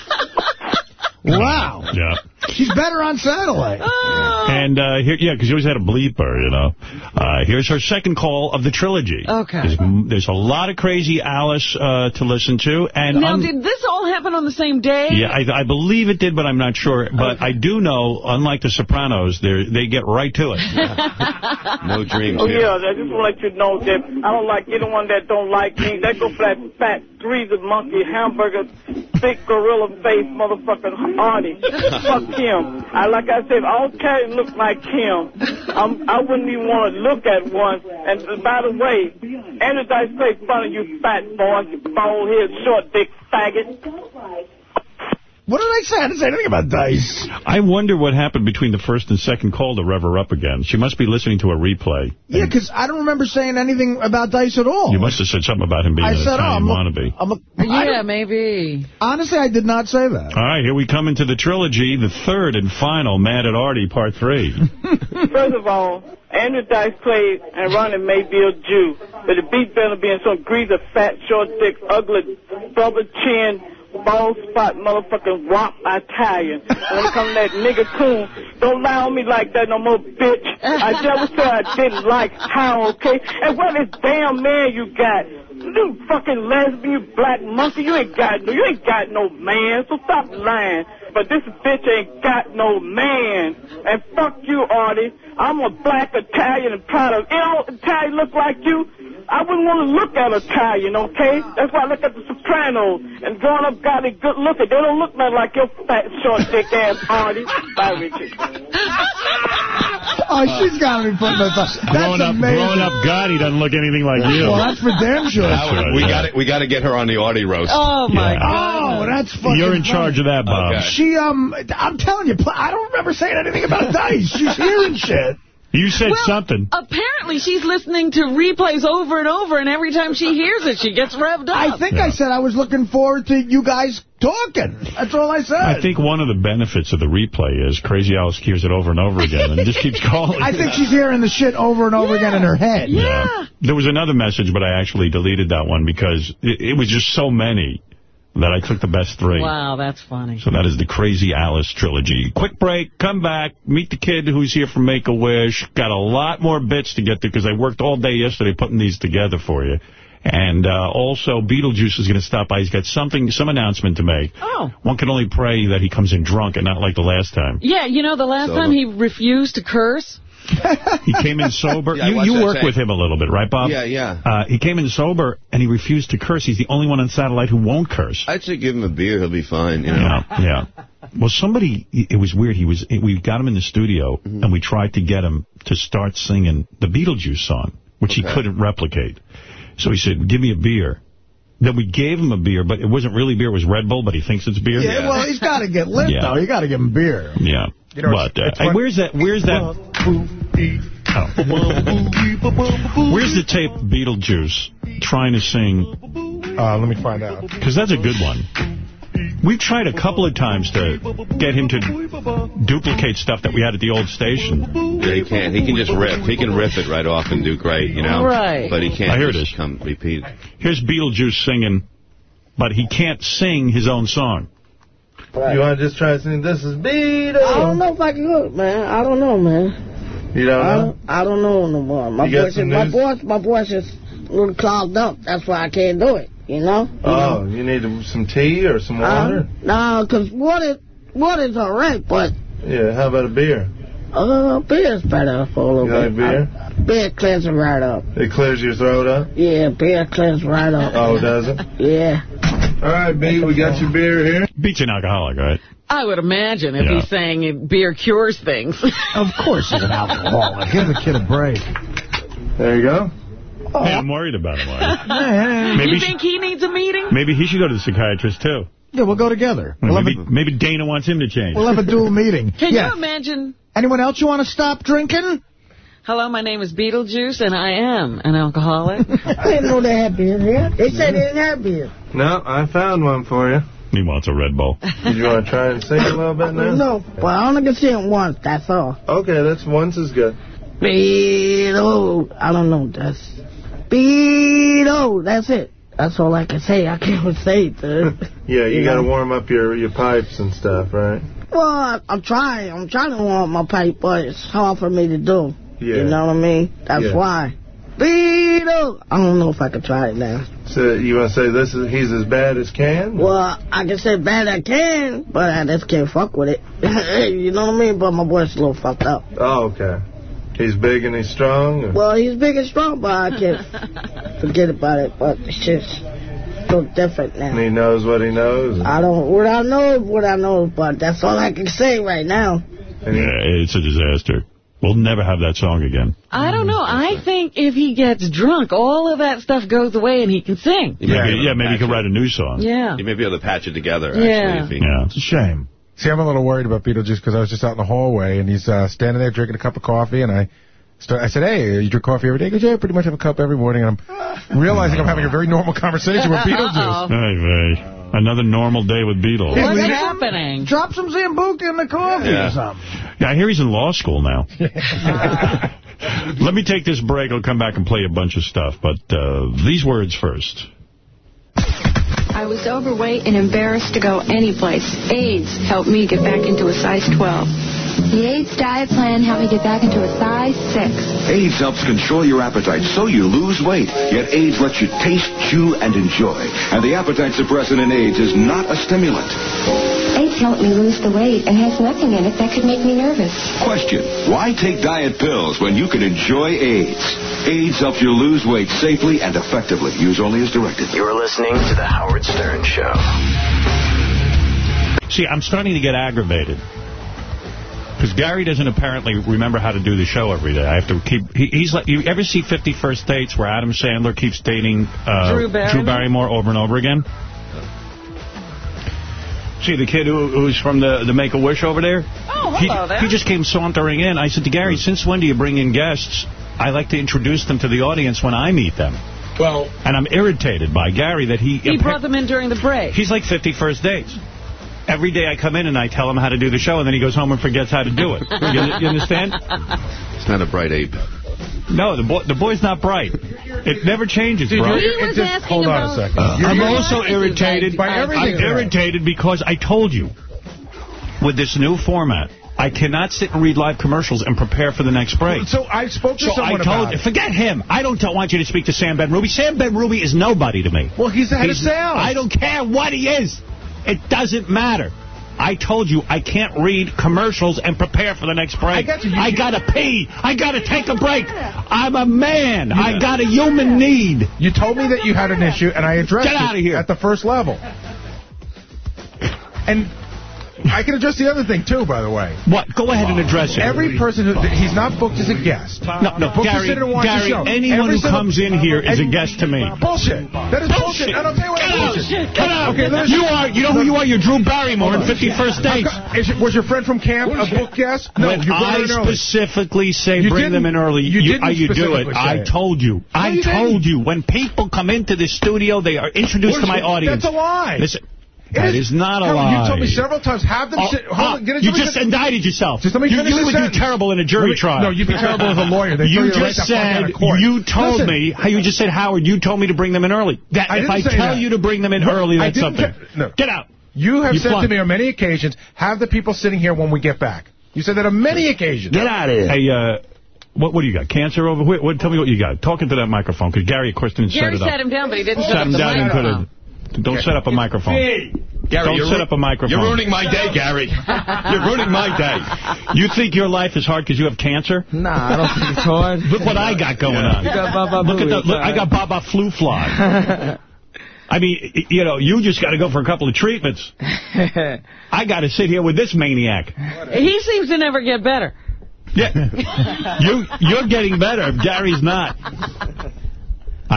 Wow. Yeah. She's better on satellite. And, uh, here, yeah, because you always had a bleeper, you know. Uh, here's her second call of the trilogy. Okay. There's, there's a lot of crazy Alice uh, to listen to. And now, un- did this all happen on the same day? Yeah, I, I believe it did, but I'm not sure. But I do know, unlike The Sopranos, they they get right to it. No dreams Oh, here. yeah, I just want to let you know that I don't like anyone that don't like me. That go for that fat, greasy monkey, hamburger, big gorilla face motherfucking Artie. Fuck him. I Like I said, all Terry look like him. I'm, I wouldn't even want to look at one. And by the way, Andrew Dice Clay fun of you fat boy, you bald head, short dick faggot. What did I say? I didn't say anything about Dice. I wonder what happened between the first and second call to rev her up again. She must be listening to a replay. Yeah, because I don't remember saying anything about Dice at all. You must have said something about him being I an said, oh, I'm a- wannabe. I'm a, I Yeah, maybe. honestly, I did not say that. All right, here we come into the trilogy, the third and final Mad at Artie, part three. First of all, Andrew Dice Clay and Ronnie may be a Jew, but the beat better being some greasy, fat, short dick, ugly, double chin, bald spot, motherfucking wop Italian. When it comes to that nigga coon, don't lie on me like that no more, bitch. I never said I didn't like how, okay? And what this damn man you got? You fucking lesbian, black monkey, you ain't got no, you ain't got no man, so stop lying. But this bitch ain't got no man. And fuck you, Artie. I'm a black Italian and proud of, you know, Italian look like you. I wouldn't want to look at Italian, okay? That's why I look at the Sopranos. And growing up, got it good looking. They don't look nothing like your fat, short, dick ass Artie. Bye, Richard. Oh, she's got to be putting her thoughts. Growing up, growing up, God, he doesn't look anything like you. Well, that's for damn sure. Howard, we got we got to get her on the Artie roast. Oh, my Yeah. Oh, that's fucking You're in funny. charge of that, Bob. Okay. She, um, I'm telling you, I don't remember saying anything about Dice. She's hearing shit. You said Well, something. Apparently, she's listening to replays over and over, and every time she hears it, she gets revved up. I think I said I was looking forward to you guys talking. That's all I said. I think one of the benefits of the replay is Crazy Alice hears it over and over again and just keeps calling. I think she's hearing the shit over and over again in her head. Yeah. There was another message, but I actually deleted that one because it, it was just so many that I took the best three. Wow, that's funny. So that is the Crazy Alice trilogy. Quick break, come back, meet the kid who's here from Make-A-Wish. Got a lot more bits to get to because I worked all day yesterday putting these together for you. And uh, also, Beetlejuice is going to stop by. He's got something, some announcement to make. Oh. One can only pray that he comes in drunk and not like the last time. Yeah, you know, the last Sober. time he refused to curse. He came in sober. Yeah, you watched you work with him a little bit, right, Bob? Yeah, yeah. Uh, he came in sober, and he refused to curse. He's the only one on satellite who won't curse. I'd say give him a beer. He'll be fine. You know. Yeah, yeah. Well, somebody, it was weird. He was, we got him in the studio, Mm-hmm. and we tried to get him to start singing the Beetlejuice song, which he couldn't replicate. So he said, give me a beer. Then we gave him a beer, but it wasn't really beer. It was Red Bull, but he thinks it's beer. Yeah, well, he's got to get lit, Yeah. though. You got to give him beer. Yeah. You know, but, uh, hey, where's that, where's that, Oh. Where's the tape Beetlejuice trying to sing? Uh, let me find out. Because that's a good one. We've tried a couple of times to get him to duplicate stuff that we had at the old station. Yeah, he can't. He can just riff. He can riff it right off and do great, you know. Right. But he can't. I hear just Come repeat. Here's Beetlejuice singing, but he can't sing his own song. You want to just try to sing This is Beetle? I don't know if I can do it, man. I don't know, man. You don't I know? don't, I don't know no more. My You voice, is, my voice, my voice is a little clogged up. That's why I can't do it. You know? Oh, you need some tea or some water? Uh, no, because water, water's all right, but Yeah, how about a beer? uh, beer's better for a little You bit. like beer? Uh, beer cleanses right up. It clears your throat up? Yeah, beer cleanses right up. Oh, does it? Yeah. All right, B, we got your beer here. Beats an alcoholic, right? I would imagine if Yeah. he's saying beer cures things. Of course he's an alcoholic. Give the kid a break. There you go. Hey, I'm worried about him. Larry. Maybe you think he needs a meeting? Maybe he should go to the psychiatrist, too. Yeah, we'll go together. We'll Maybe, a, maybe Dana wants him to change. we'll have a dual meeting. Can yeah. you imagine? Anyone else you want to stop drinking? Hello, my name is Beetlejuice, and I am an alcoholic. I didn't know they had beer here. They said they didn't have beer. No, I found one for you. He wants a Red Bull. Did you want to try and sing a little bit now? No, but I only can see it once, that's all. Okay, that's once is good. Beetle. I don't know. That's Beetle. That's it. That's all I can say. I can't say it. Yeah, you, You got to warm up your your pipes and stuff, right? Well, I, I'm trying. I'm trying to warm up my pipe, but it's hard for me to do. Yeah. You know what I mean? That's Yeah. why. Beetle. I don't know if I can try it now. So you want to say this is he's as bad as can? Well, I can say bad I can, but I just can't fuck with it. you know what I mean? But my boy's a little fucked up. Oh, okay. He's big and he's strong. or- Well, he's big and strong, but I can't forget about it. But it's just so different now. And he knows what he knows. I don't, what I know what I know, but that's all I can say right now. Yeah, it's a disaster. We'll never have that song again. I don't know. I think if he gets drunk, all of that stuff goes away and he can sing. You may Maybe, yeah, maybe he can write a new song. Yeah. You may be able to patch it together, Yeah. actually. If he, Yeah. It's a shame. See, I'm a little worried about Beetlejuice because I was just out in the hallway and he's uh, standing there drinking a cup of coffee and I start, I said, hey, you drink coffee every day? He goes, yeah, I pretty much have a cup every morning. And I'm realizing I'm having a very normal conversation with Beetlejuice. Hey, hey. Another normal day with Beatles. What's happening? Drop some Sambuca in the coffee Yeah. or something. Yeah, I hear he's in law school now. Let me take this break. I'll come back and play a bunch of stuff. But uh, these words first. I was overweight and embarrassed to go anyplace. Ayds helped me get back into a size 12. The Ayds diet plan helped me get back into a size 6. Ayds helps control your appetite so you lose weight. Yet Ayds lets you taste, chew, and enjoy. And the appetite suppressant in Ayds is not a stimulant. Ayds helped me lose the weight and has nothing in it that could make me nervous. Question. Why take diet pills when you can enjoy Ayds? Ayds helps you lose weight safely and effectively. Use only as directed. You're listening to The Howard Stern Show. See, I'm starting to get aggravated. Because Gary doesn't apparently remember how to do the show every day. I have to keep... He, he's like... You ever see 50 First Dates where Adam Sandler keeps dating uh, Drew Barrymore? Barrymore over and over again? See, the kid who, who's from the, the Make-A-Wish over there? Oh, he, hello there. he just came sauntering in. I said to Gary, since when do you bring in guests? I like to introduce them to the audience when I meet them. Well... And I'm irritated by Gary that he... He brought them in during the break. He's like 50 First Dates. Every day I come in and I tell him how to do the show, and then he goes home and forgets how to do it. You, you understand? It's not a bright ape. No, the boy, the boy's not bright. It never changes, Dude, bro. He was just- asking hold on a second. Uh, I'm also irritated. By everything, I'm irritated because I told you, with this new format, I cannot sit and read live commercials and prepare for the next break. So I spoke to So someone I told about it. forget him. I don't want you to speak to Sam Ben Ruby. Sam Ben Ruby is nobody to me. Well, he's the head of sales. I don't care what he is. It doesn't matter. I told you I can't read commercials and prepare for the next break. I, got you. You- I gotta pee. I gotta take a break. I'm a man. I got a human need. You told me that you had an issue, and I addressed it here. at the first level. And I can address the other thing, too, by the way. What? Go ahead and address it. Every person who... He's not booked as a guest. No, no, Booked to Gary, sit and watch Gary, the show. anyone Every who comes in here is a guest to me. Bullshit. That is bullshit. And I'll tell you what bullshit. Cut out. Okay. You are, you know who you are? You're Drew Barrymore in 50 First Dates. Is it- was your friend from camp a book guest? No, when you I specifically say You bring them in early, you you, didn't uh, you do it. I told you. I told you. When people come into the studio, they are introduced to my audience. That's a lie. Listen, that is not a Howard, lie. You told me several times, have them Oh, sit... Hold on, get it- you just fin- indicted yourself. Just let me you, finish you this would do sentence. terrible in a jury me- trial. No, you'd be terrible as a lawyer. They you you right just the fuck out said you told Listen. me how you just said Howard. You told me to bring them in early. That I if I tell that. you to bring them in No, early, that's something. no. Get out. You have You said to me on many occasions, have the people sitting here when we get back. You said that on many occasions. Get out of here. Hey, uh, what what do you got? Cancer over here? What, tell me what you got. Talking to that microphone, because Gary, of course, didn't set Gary it up. sat him down, but he didn't set Sat up him the down and put it. Don't set up a microphone. Hey, Gary, Don't you're set up a microphone. You're ruining my day, Gary. You're ruining my day. You think your life is hard because you have cancer? Nah, I don't think it's hard. Look what I got going on. You got Baba Look at the, look, I got Baba flu fly. I mean, you know, you just got to go for a couple of treatments. I got to sit here with this maniac. He seems to never get better. Yeah. you, you're getting better. Gary's not.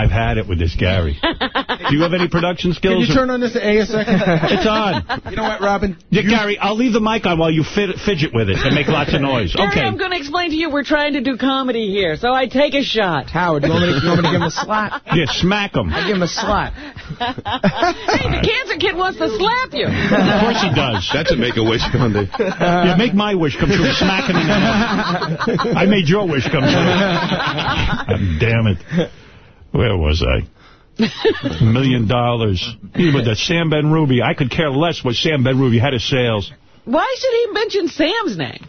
I've had it with this Gary. Do you have any production skills? Can you turn on this A a second? It's on. You know what, Robin? Yeah, Gary, I'll leave the mic on while you fid fidget with it and make lots of noise. Gary, Okay. I'm going to explain to you we're trying to do comedy here, so I take a shot. Howard, you want me to, you want me to give him a slap? Yeah, smack him. I give him a slap. hey, the cancer kid wants to slap you. Of course he does. That's a make-a-wish Monday. Yeah, make my wish come true. Smack him in the head. I made your wish come true. God damn it. Where was I? A million dollars. Yeah, But the Sam Ben Ruby, I could care less what Sam Ben Ruby had of sales. Why should he mention Sam's name?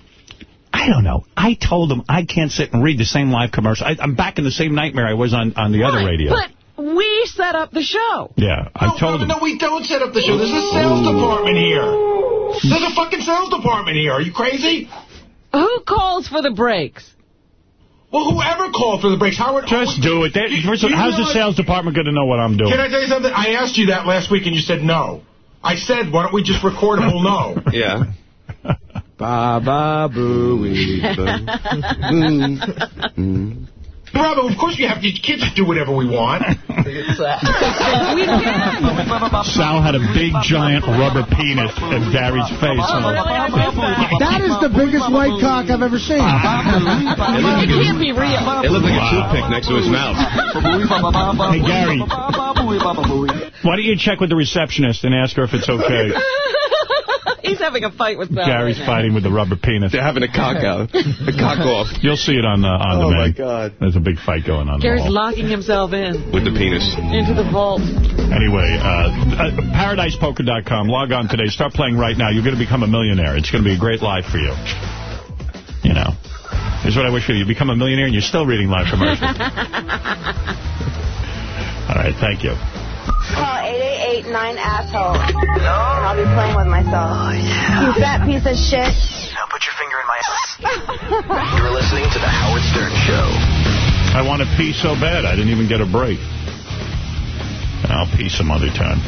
I don't know. I told him I can't sit and read the same live commercial. I, I'm back in the same nightmare I was on, on the other radio. But we set up the show. yeah, I told him. No, we don't set up the show. There's a sales department here. There's a fucking sales department here. Are you crazy? Who calls for the breaks? Well, whoever called for the breaks, Howard... Just do it. They, first of you all, how's the sales department going to know what I'm doing? Can I tell you something? I asked you that last week, and you said no. I said, why don't we just record and we'll know. Yeah. Baba Booey. Mm-hmm. Robin, of course we have to kids do whatever we want. we can. Sal had a big, giant rubber penis in Gary's face. That is the biggest white cock I've ever seen. It can't be real. It looked like a toothpick next to his mouth. Hey, Gary, why don't you check with the receptionist and ask her if it's okay? He's having a fight with Sal. Gary's right fighting with the rubber penis. They're having a cock out. A cock off. You'll see it on the on Oh, demand. my God. There's a big fight going on. in the Gary's locking himself in With the penis. into the vault. Anyway, uh, uh, ParadisePoker.com. Log on today. Start playing right now. You're going to become a millionaire. It's going to be a great life for you. You know. Here's what I wish for you. You become a millionaire and you're still reading live commercials. All right, thank you. Call 888-9-ASSHOLE. And I'll be playing with myself. You fat piece of shit. Now put your finger in my ass. You're listening to The Howard Stern Show. I want to pee so bad, I didn't even get a break. I'll pee some other time.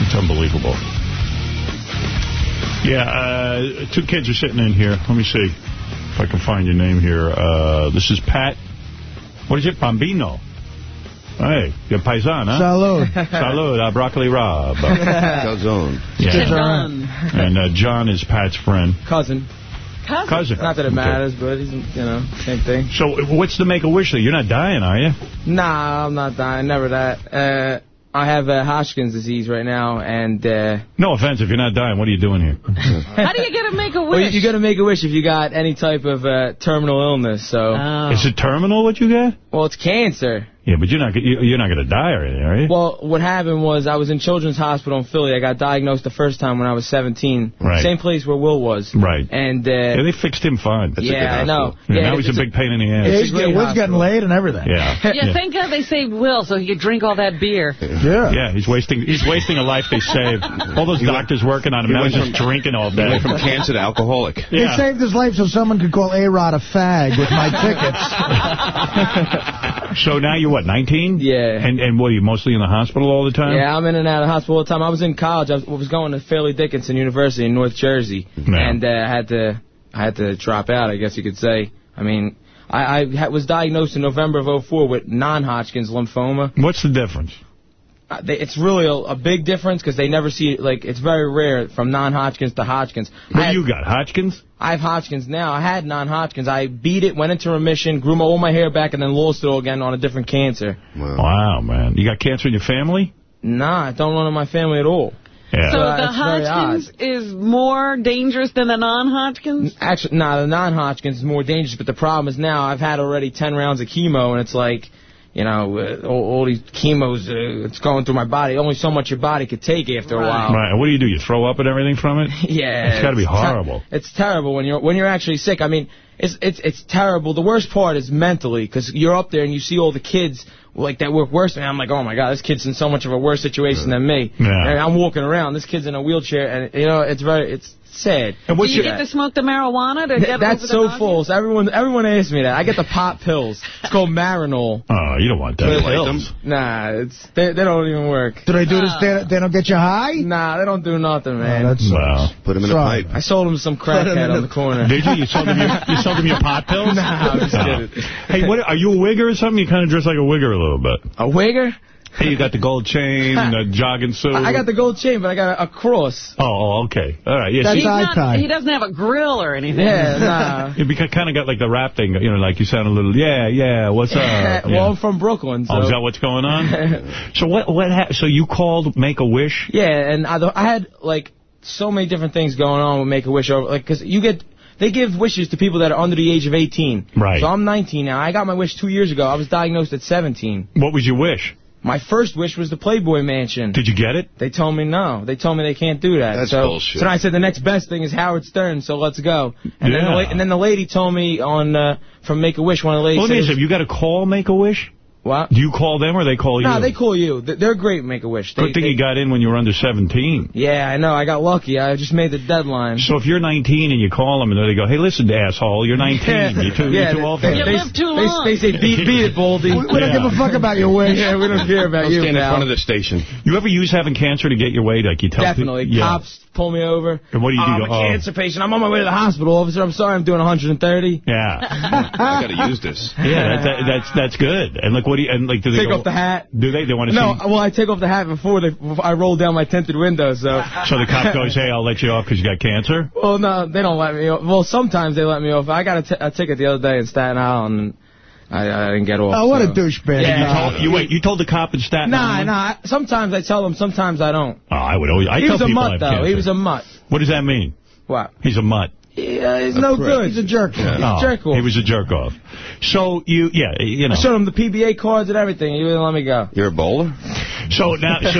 It's unbelievable. Yeah, uh, two kids are sitting in here. Let me see if I can find your name here. Uh, this is Pat. What is it? Bambino. Hey, you're paisan, huh? Salud. Salud, uh, Broccoli Rob. Calzone. Yeah. And uh, John is Pat's friend. Cousin. Cousin. Not that it Okay. matters, but he's, you know, same thing. So what's the Make-A-Wish thing? You're not dying, are you? Nah, I'm not dying. Never that. Uh, I have uh, Hodgkin's disease right now, and... Uh, No offense, if you're not dying, what are you doing here? How do you get to make a well, you, wish? you got to make a wish if you got any type of uh, terminal illness, so... Oh. Is it terminal what you got? Well, it's cancer. Yeah, but you're not you- you're not going to die or anything, are you? Well, what happened was I was in Children's Hospital in Philly. I got diagnosed the first time when I was 17. Right. Same place where Will was. Right. And, uh... Yeah, they fixed him fine. yeah, I know. Yeah, now he's a it's big pain in the ass. Yeah, he's get, Will's getting laid and everything. Yeah. Yeah, thank God they saved Will so he could drink all that beer. Yeah. Yeah, he's wasting he's wasting a life they saved. All those doctors working on him. he Now he's just from- drinking all He day. went from cancer to alcoholic. They Yeah. saved his life so someone could call A-Rod a fag with my tickets. So now you're what, 19? Yeah. And and what, are you mostly in the hospital all the time? Yeah, I'm in and out of the hospital all the time. I was in college. I was, I was going to Fairleigh Dickinson University in North Jersey, Yeah. and uh, I had to I had to drop out. I guess you could say. I mean, I, I was diagnosed in November of '04 with non-Hodgkin's lymphoma. What's the difference? Uh, they, it's really a, a big difference because they never see like it's very rare from non-Hodgkin's to Hodgkin's. What had- do you got, Hodgkin's? I have Hodgkin's now. I had non-Hodgkin's. I beat it, went into remission, grew my, all my hair back, and then lost it all again on a different cancer. Wow, man. You got cancer in your family? Nah, I don't run in my family at all. Yeah. So Uh, the Hodgkin's is more dangerous than the non-Hodgkin's? Actually, nah, the non-Hodgkin's is more dangerous, but the problem is now I've had already 10 rounds of chemo, and it's like, you know, uh, all, all these chemos, uh, it's going through my body. Only so much your body could take after a while. Right. What do you do? You throw up and everything from it? Yeah. It's got to be ter- horrible. it's terrible when you're when you're actually sick. I mean, it's it's it's terrible. The worst part is mentally because you're up there and you see all the kids like that work worse than me. I'm like, oh my god, this kid's in so much of a worse situation than me. Yeah. And I'm walking around. This kid's in a wheelchair, and you know, it's very it's sad. And Do you get to smoke the marijuana to get That's so the Hodgkin's? false. Everyone, everyone asks me that. I get the pop pills. It's called Marinol. Oh, you don't want that. They like Pills. Nah, it's they, they don't even work. Do they do this? Oh. They, they don't get you high? Nah, they don't do nothing, oh, man. Oh, that's Wow. Put them in Sorry. a pipe. I sold him some crackhead on the corner. Did you? You sold them your, you sold them your pot pills? Nah, I'm just Oh. kidding. Hey, what, are you a wigger or something? You kind of dress like a wigger a little bit. A wigger? Hey, you got the gold chain, and the jogging suit. I got the gold chain, but I got a, a cross. Oh, okay. All right. Yeah, That's He's eye not, tie. he doesn't have a grill or anything. Yeah, nah. you kind of got like the rap thing, you know, like you sound a little, yeah, yeah, what's up? well, Yeah. I'm from Brooklyn, so. Oh, is that what's going on? so what? What? Ha so you called Make a Wish? Yeah, and I, I had, like, so many different things going on with Make-A-Wish. over Like, because you get... They give wishes to people that are under the age of 18. Right. So I'm 19 now. I got my wish two years ago. I was diagnosed at 17. What was your wish? My first wish was the Playboy Mansion. Did you get it? They told me no. They told me they can't do that. That's so, bullshit. So then I said the next best thing is Howard Stern, so let's go. And, then, the and then the lady told me on uh, from Make-A-Wish, one of the ladies Well, let me said, you, you got to call Make a Wish? What? Do you call them or they call you? No, they call you. They're great Make-A-Wish. Good thing they- you got in when you were under 17. Yeah, I know. I got lucky. I just made the deadline. So if you're 19 and you call them and they go, hey, listen, asshole, you're 19. You're too, yeah, you're too old for they, this. they, lived too they, long. They, say, beat, beat it, Baldy. We, we don't give a fuck about your wish. yeah, we don't care about I'll you, stand in front of the station. You ever use having cancer to get your way? Like you tell Definitely. people? Yeah. Cops pull me over. And what do you do? I'm Go, a oh. cancer patient. I'm on my way to the hospital, officer. I'm sorry I'm doing 130. Yeah. I got to use this. Yeah, that, that, that's that's good. And like, what do you, and like, do they Take go, off the hat. Do they? They want to No, see? well, I take off the hat before, they, before I roll down my tinted window, so... So the cop goes, hey, I'll let you off because you got cancer? Well, no, they don't let me off. Well, sometimes they let me off. I got a, t a ticket the other day in Staten Island, and I, I didn't get off. Oh, what so. a douchebag. Yeah. You, told, you wait, you told the cop in Staten Nah, Island? nah. Sometimes I tell them, sometimes I don't. Oh, I would always, I he tell was a people I mutt, have though. cancer. He was a mutt. What does that mean? What? He's a mutt. Yeah, he's no good. He's a jerk. He's Oh, a jerk off. He was a jerk off. So you, yeah, you know. I showed him the PBA cards and everything. He wouldn't let me go. You're a bowler? So now, so,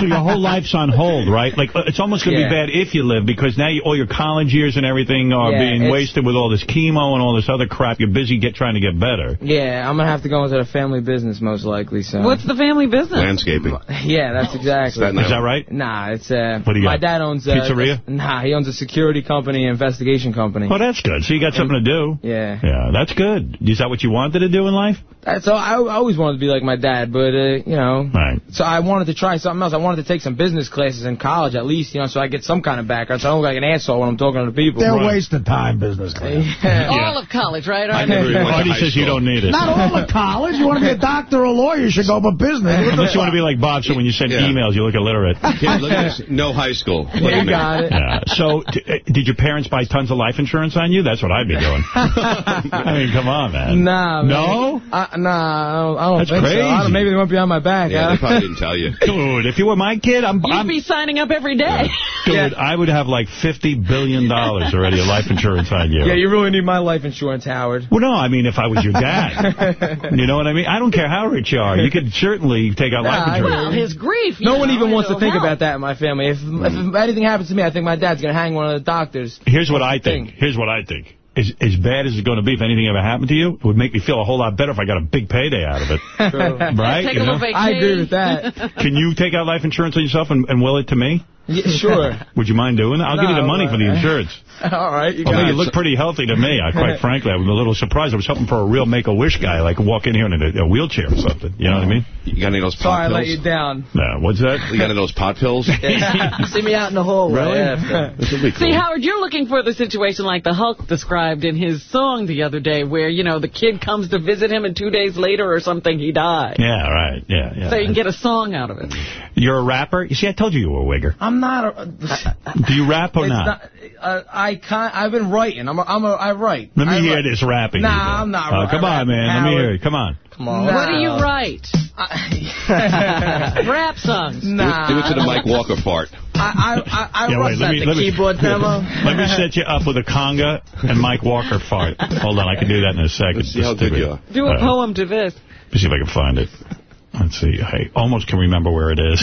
so your whole life's on hold, right? Like, uh, it's almost going to Yeah. be bad if you live, because now you, all your college years and everything are Yeah, being wasted with all this chemo and all this other crap. You're busy get trying to get better. Yeah, I'm going to have to go into the family business most likely. So. What's the family business? Landscaping. Yeah, that's exactly. Staten Island. Is that right? Nah, it's uh. What do you my got? dad owns a Pizzeria? Nah, he owns a security company, company. Well, that's good. So you got something to do. Yeah. Yeah, that's good. Is that what you wanted to do in life? That's all. I, I always wanted to be like my dad, but uh, you know. Right. So I wanted to try something else. I wanted to take some business classes in college at least, you know, so I get some kind of background. So I don't look like an asshole when I'm talking to people. They're wasting time, business class. All of college, right? I Artie? never even went to Artie says you don't need it. Not all of college. You want to be a doctor or a lawyer, you should go for business. Unless you want to be like Bob, so when you send Yeah. emails, you look illiterate. Yeah, look at this. No high school. Yeah, you got it. Yeah. So, d- uh, did your parents buy tons of life insurance on you? That's what I'd be doing. I mean, come on, man. Nah, man. No? I, nah, I don't, I don't That's think so. I crazy. don't, maybe they went behind my back. Yeah, huh? they probably didn't tell you. Dude, if you were my kid, I'm, You'd I'm be signing up every day. dude, I would have like $50 billion already of life insurance on you. Yeah, you really need my life insurance, Howard. Well, no, I mean, if I was your dad. you know what I mean? I don't care how rich you are. You could certainly take out Nah, life insurance. well, his grief. you No one even wants to think help. about that in my family. If, if mm. anything happens to me, I think my dad's going to hang one of the doctors. Here's what I think. Here's what I think. As, as bad as it's going to be if anything ever happened to you, it would make me feel a whole lot better if I got a big payday out of it. Right? Take You a know? little vacation. I agree with that. Can you take out life insurance on yourself and, and will it to me? Yeah, sure. Would you mind doing that? I'll give you the No, money for the uh, insurance. All right, you Although you look pretty healthy to me, I, quite frankly. I'm a little surprised. I was hoping for a real Make-A-Wish guy, like walk in here in a, a wheelchair or something. You know what I mean? You got any of those pot Sorry, I let pills? you down. No, what's that? You got any of those pot pills? See me out in the hallway Really? after. This would be cool. See, Howard, you're looking for the situation like the Hulk described in his song the other day, where, you know, the kid comes to visit him and two days later or something, he died. Yeah, right. Yeah, yeah. So you can get a song out of it. You're a rapper? You see, I told you you were a wigger. I'm not a... Uh, uh, do you rap or not? not uh, I can't. I've been writing. I'm a, I'm a, I write. Let me I hear write. this rapping. Nah. I'm not Oh, come on, man. Let me hear it. Come on. Come on. What do you write? Rap songs. Nah. Do it to the Mike Walker part. I, I, I, I Yeah, wrote wait, let me, the let me, keyboard demo. let me set you up with a conga and Mike Walker fart. Hold on, I can do that in a second. Let's see how good you are. Do a All right. poem to this. Let me see if I can find it. Let's see. I almost can remember where it is.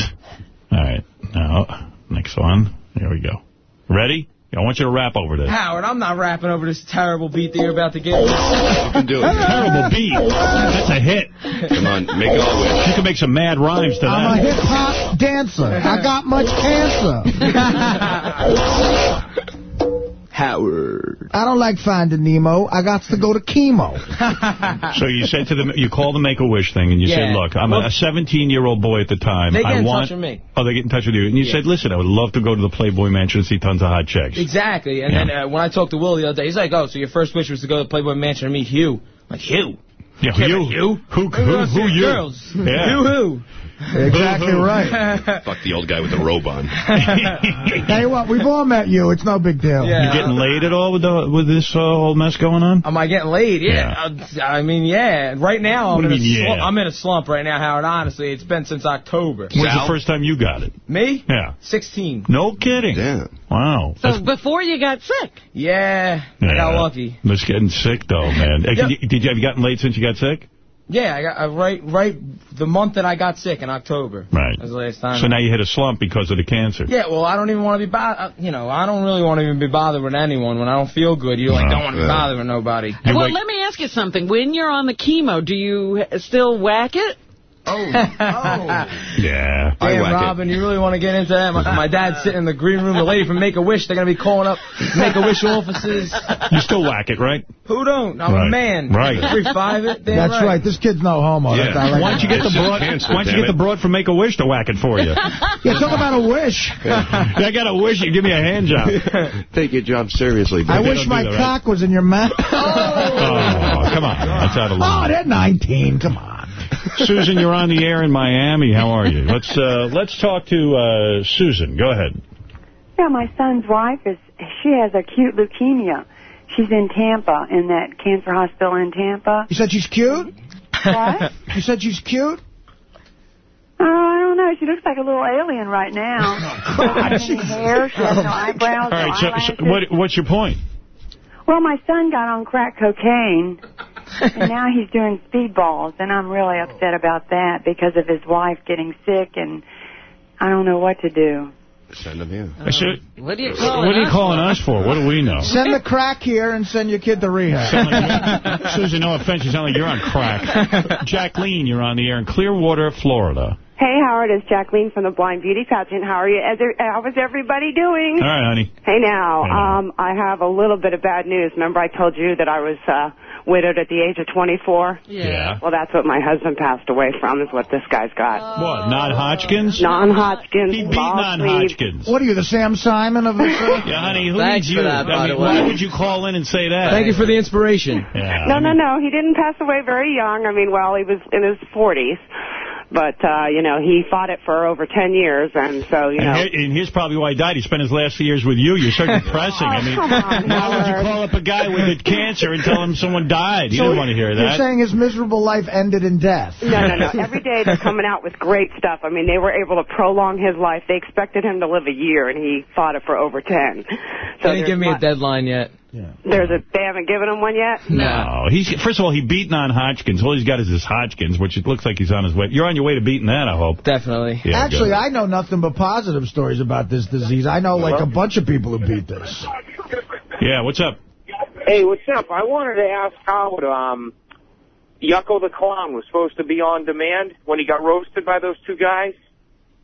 All right. Now, next one. Here we go. Ready? I want you to rap over this. Howard, I'm not rapping over this terrible beat that you're about to get. Oh, you can do it. Terrible beat. That's a hit. Come on, make it all wish. You can make some mad rhymes to I'm a hip-hop dancer. I got much cancer. Howard. I don't like finding Nemo. I got to go to chemo. So you said to them, you called the Make-A-Wish thing, and you said, look, I'm a 17-year-old boy at the time. They get I in want, touch with me. Oh, they get in touch with you. And you Yeah. said, listen, I would love to go to the Playboy Mansion and see tons of hot chicks. Exactly. And Yeah. then uh, when I talked to Will the other day, he's like, oh, so your first wish was to go to the Playboy Mansion and meet Hugh. I'm like, Hugh? Yeah, Can't you, be you. Who, Who who, who you? Girls. Yeah. Hugh who? Exactly right. Fuck the old guy with the robe on. Tell you what, we've all met you. It's no big deal. Yeah. You getting laid at all with the, with this uh, whole mess going on? Am I getting laid? Yeah. Uh, I mean, yeah. Right now, I'm in, do a mean, slump. yeah? I'm in a slump right now, Howard. Honestly, it's been since October. When's the first time you got it? Me? Yeah. 16. No kidding. Damn. Wow. So before you got sick. Yeah, I got Yeah. lucky. That's getting sick, though, man. Yep. did, you, did you have you gotten laid since you got sick? Yeah, I got uh, right, right. The month that I got sick in October. Right. Was the last time. So now you hit a slump because of the cancer. Yeah, well, I don't even want to be bothered. You know, I don't really want to even be bothered with anyone when I don't feel good. You like No. don't want to be bothered with nobody. You well, wake- let me ask you something. When you're on the chemo, do you still whack it? Oh, oh. Yeah. I Damn, whack it. Robin, you really want to get into that? My, my dad's sitting in the green room. The lady from Make-A-Wish, they're going to be calling up Make-A-Wish offices. You still whack it, right? Who don't? I'm Right. a man. Right. Three five it. That's right. This kid's no homo. Yeah. That like Why don't you get the It's broad? cancer, Why don't you get the it. broad from Make a Wish to whack it for you? Yeah, talk about a wish. I got a wish you give me a hand job. Take your job seriously. I wish my do that, right? cock was in your mouth. Oh, come on, that's out of Oh, line. they're 19. Come on. Susan, you're on the air in Miami. How are you? Let's uh, let's talk to uh, Susan. Go ahead. Yeah, my son's wife is she has acute leukemia. She's in Tampa in that cancer hospital in Tampa. You said she's cute? What? You said she's cute? Oh, I don't know. She looks like a little alien right now. She doesn't have any hair. She has no eyebrows, All no so, so what, what's your point? Well, my son got on crack cocaine, and now he's doing speedballs, and I'm really upset about that because of his wife getting sick, and I don't know what to do. Send him here. I should- What are you What calling are you us calling us for? What do we know? Send the crack here and send your kid to rehab. Susan, no offense, you sound like you're on crack. Jacqueline, you're on the air in Clearwater, Florida. Hey, Howard, it's Jacqueline from the Blind Beauty Pageant. How are you? As- How is everybody doing? All right, honey. Hey, now, um, I have a little bit of bad news. Remember I told you that I was uh, widowed at the age of 24? Yeah. Well, that's what my husband passed away from, is what this guy's got. What, non-Hodgkins? Non-Hodgkins. He beat non-Hodgkins. What are you, the Sam Simon of this? Uh? Yeah, honey, who Thanks needs for you? that, I mean, the why would you call in and say that? Thank you for the inspiration. Yeah. No, no, no. He didn't pass away very young. I mean, well, he was in his 40s. But, uh, you know, he fought it for over 10 years, and so, you know. And, here, and here's probably why he died. He spent his last years with you. You're so depressing. I mean, come on, why would you call up a guy with a cancer and tell him someone died? You So didn't want to hear that. You're saying his miserable life ended in death. No, no, no. Every day they're coming out with great stuff. I mean, they were able to prolong his life. They expected him to live a year, and he fought it for over 10. So They didn't give me a deadline yet. There's a, they haven't given him one yet? No, he's first of all he beat non-Hodgkins. All he's got is his Hodgkins, which it looks like he's on his way. You're on your way to beating that, I hope. Definitely. Yeah, Actually. I know nothing but positive stories about this disease. I know like a bunch of people who beat this. yeah. What's up? Hey, what's up? I wanted to ask how um, Yucko the Clown was supposed to be on demand when he got roasted by those two guys,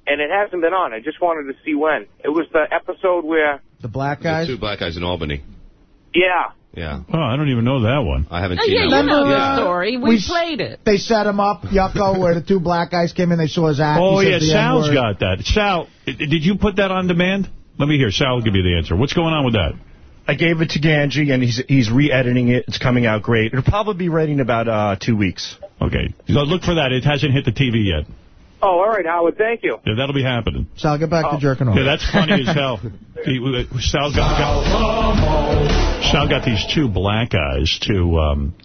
and it hasn't been on. I just wanted to see when. It was the episode where, The black The guys? two black guys in Albany. Yeah, Yeah. Oh, I don't even know that one. I haven't Oh, seen yeah, that you know Yeah. the story. We, We played it. They set him up, Yucko, where the two black guys came in. They saw his act. Oh, yeah, Sal's got that. Sal, did you put that on demand? Let me hear. Sal will give you the answer. What's going on with that? I gave it to Ganji, and he's he's re-editing it. It's coming out great. It'll probably be ready in about uh, two weeks. Okay. So look for that. It hasn't hit the TV yet. Oh, all right, Howard. Thank you. Yeah, that'll be happening. Sal, get back to jerking off. Yeah, that's funny as hell. He- Sal got, got, Sal got these two black guys to um,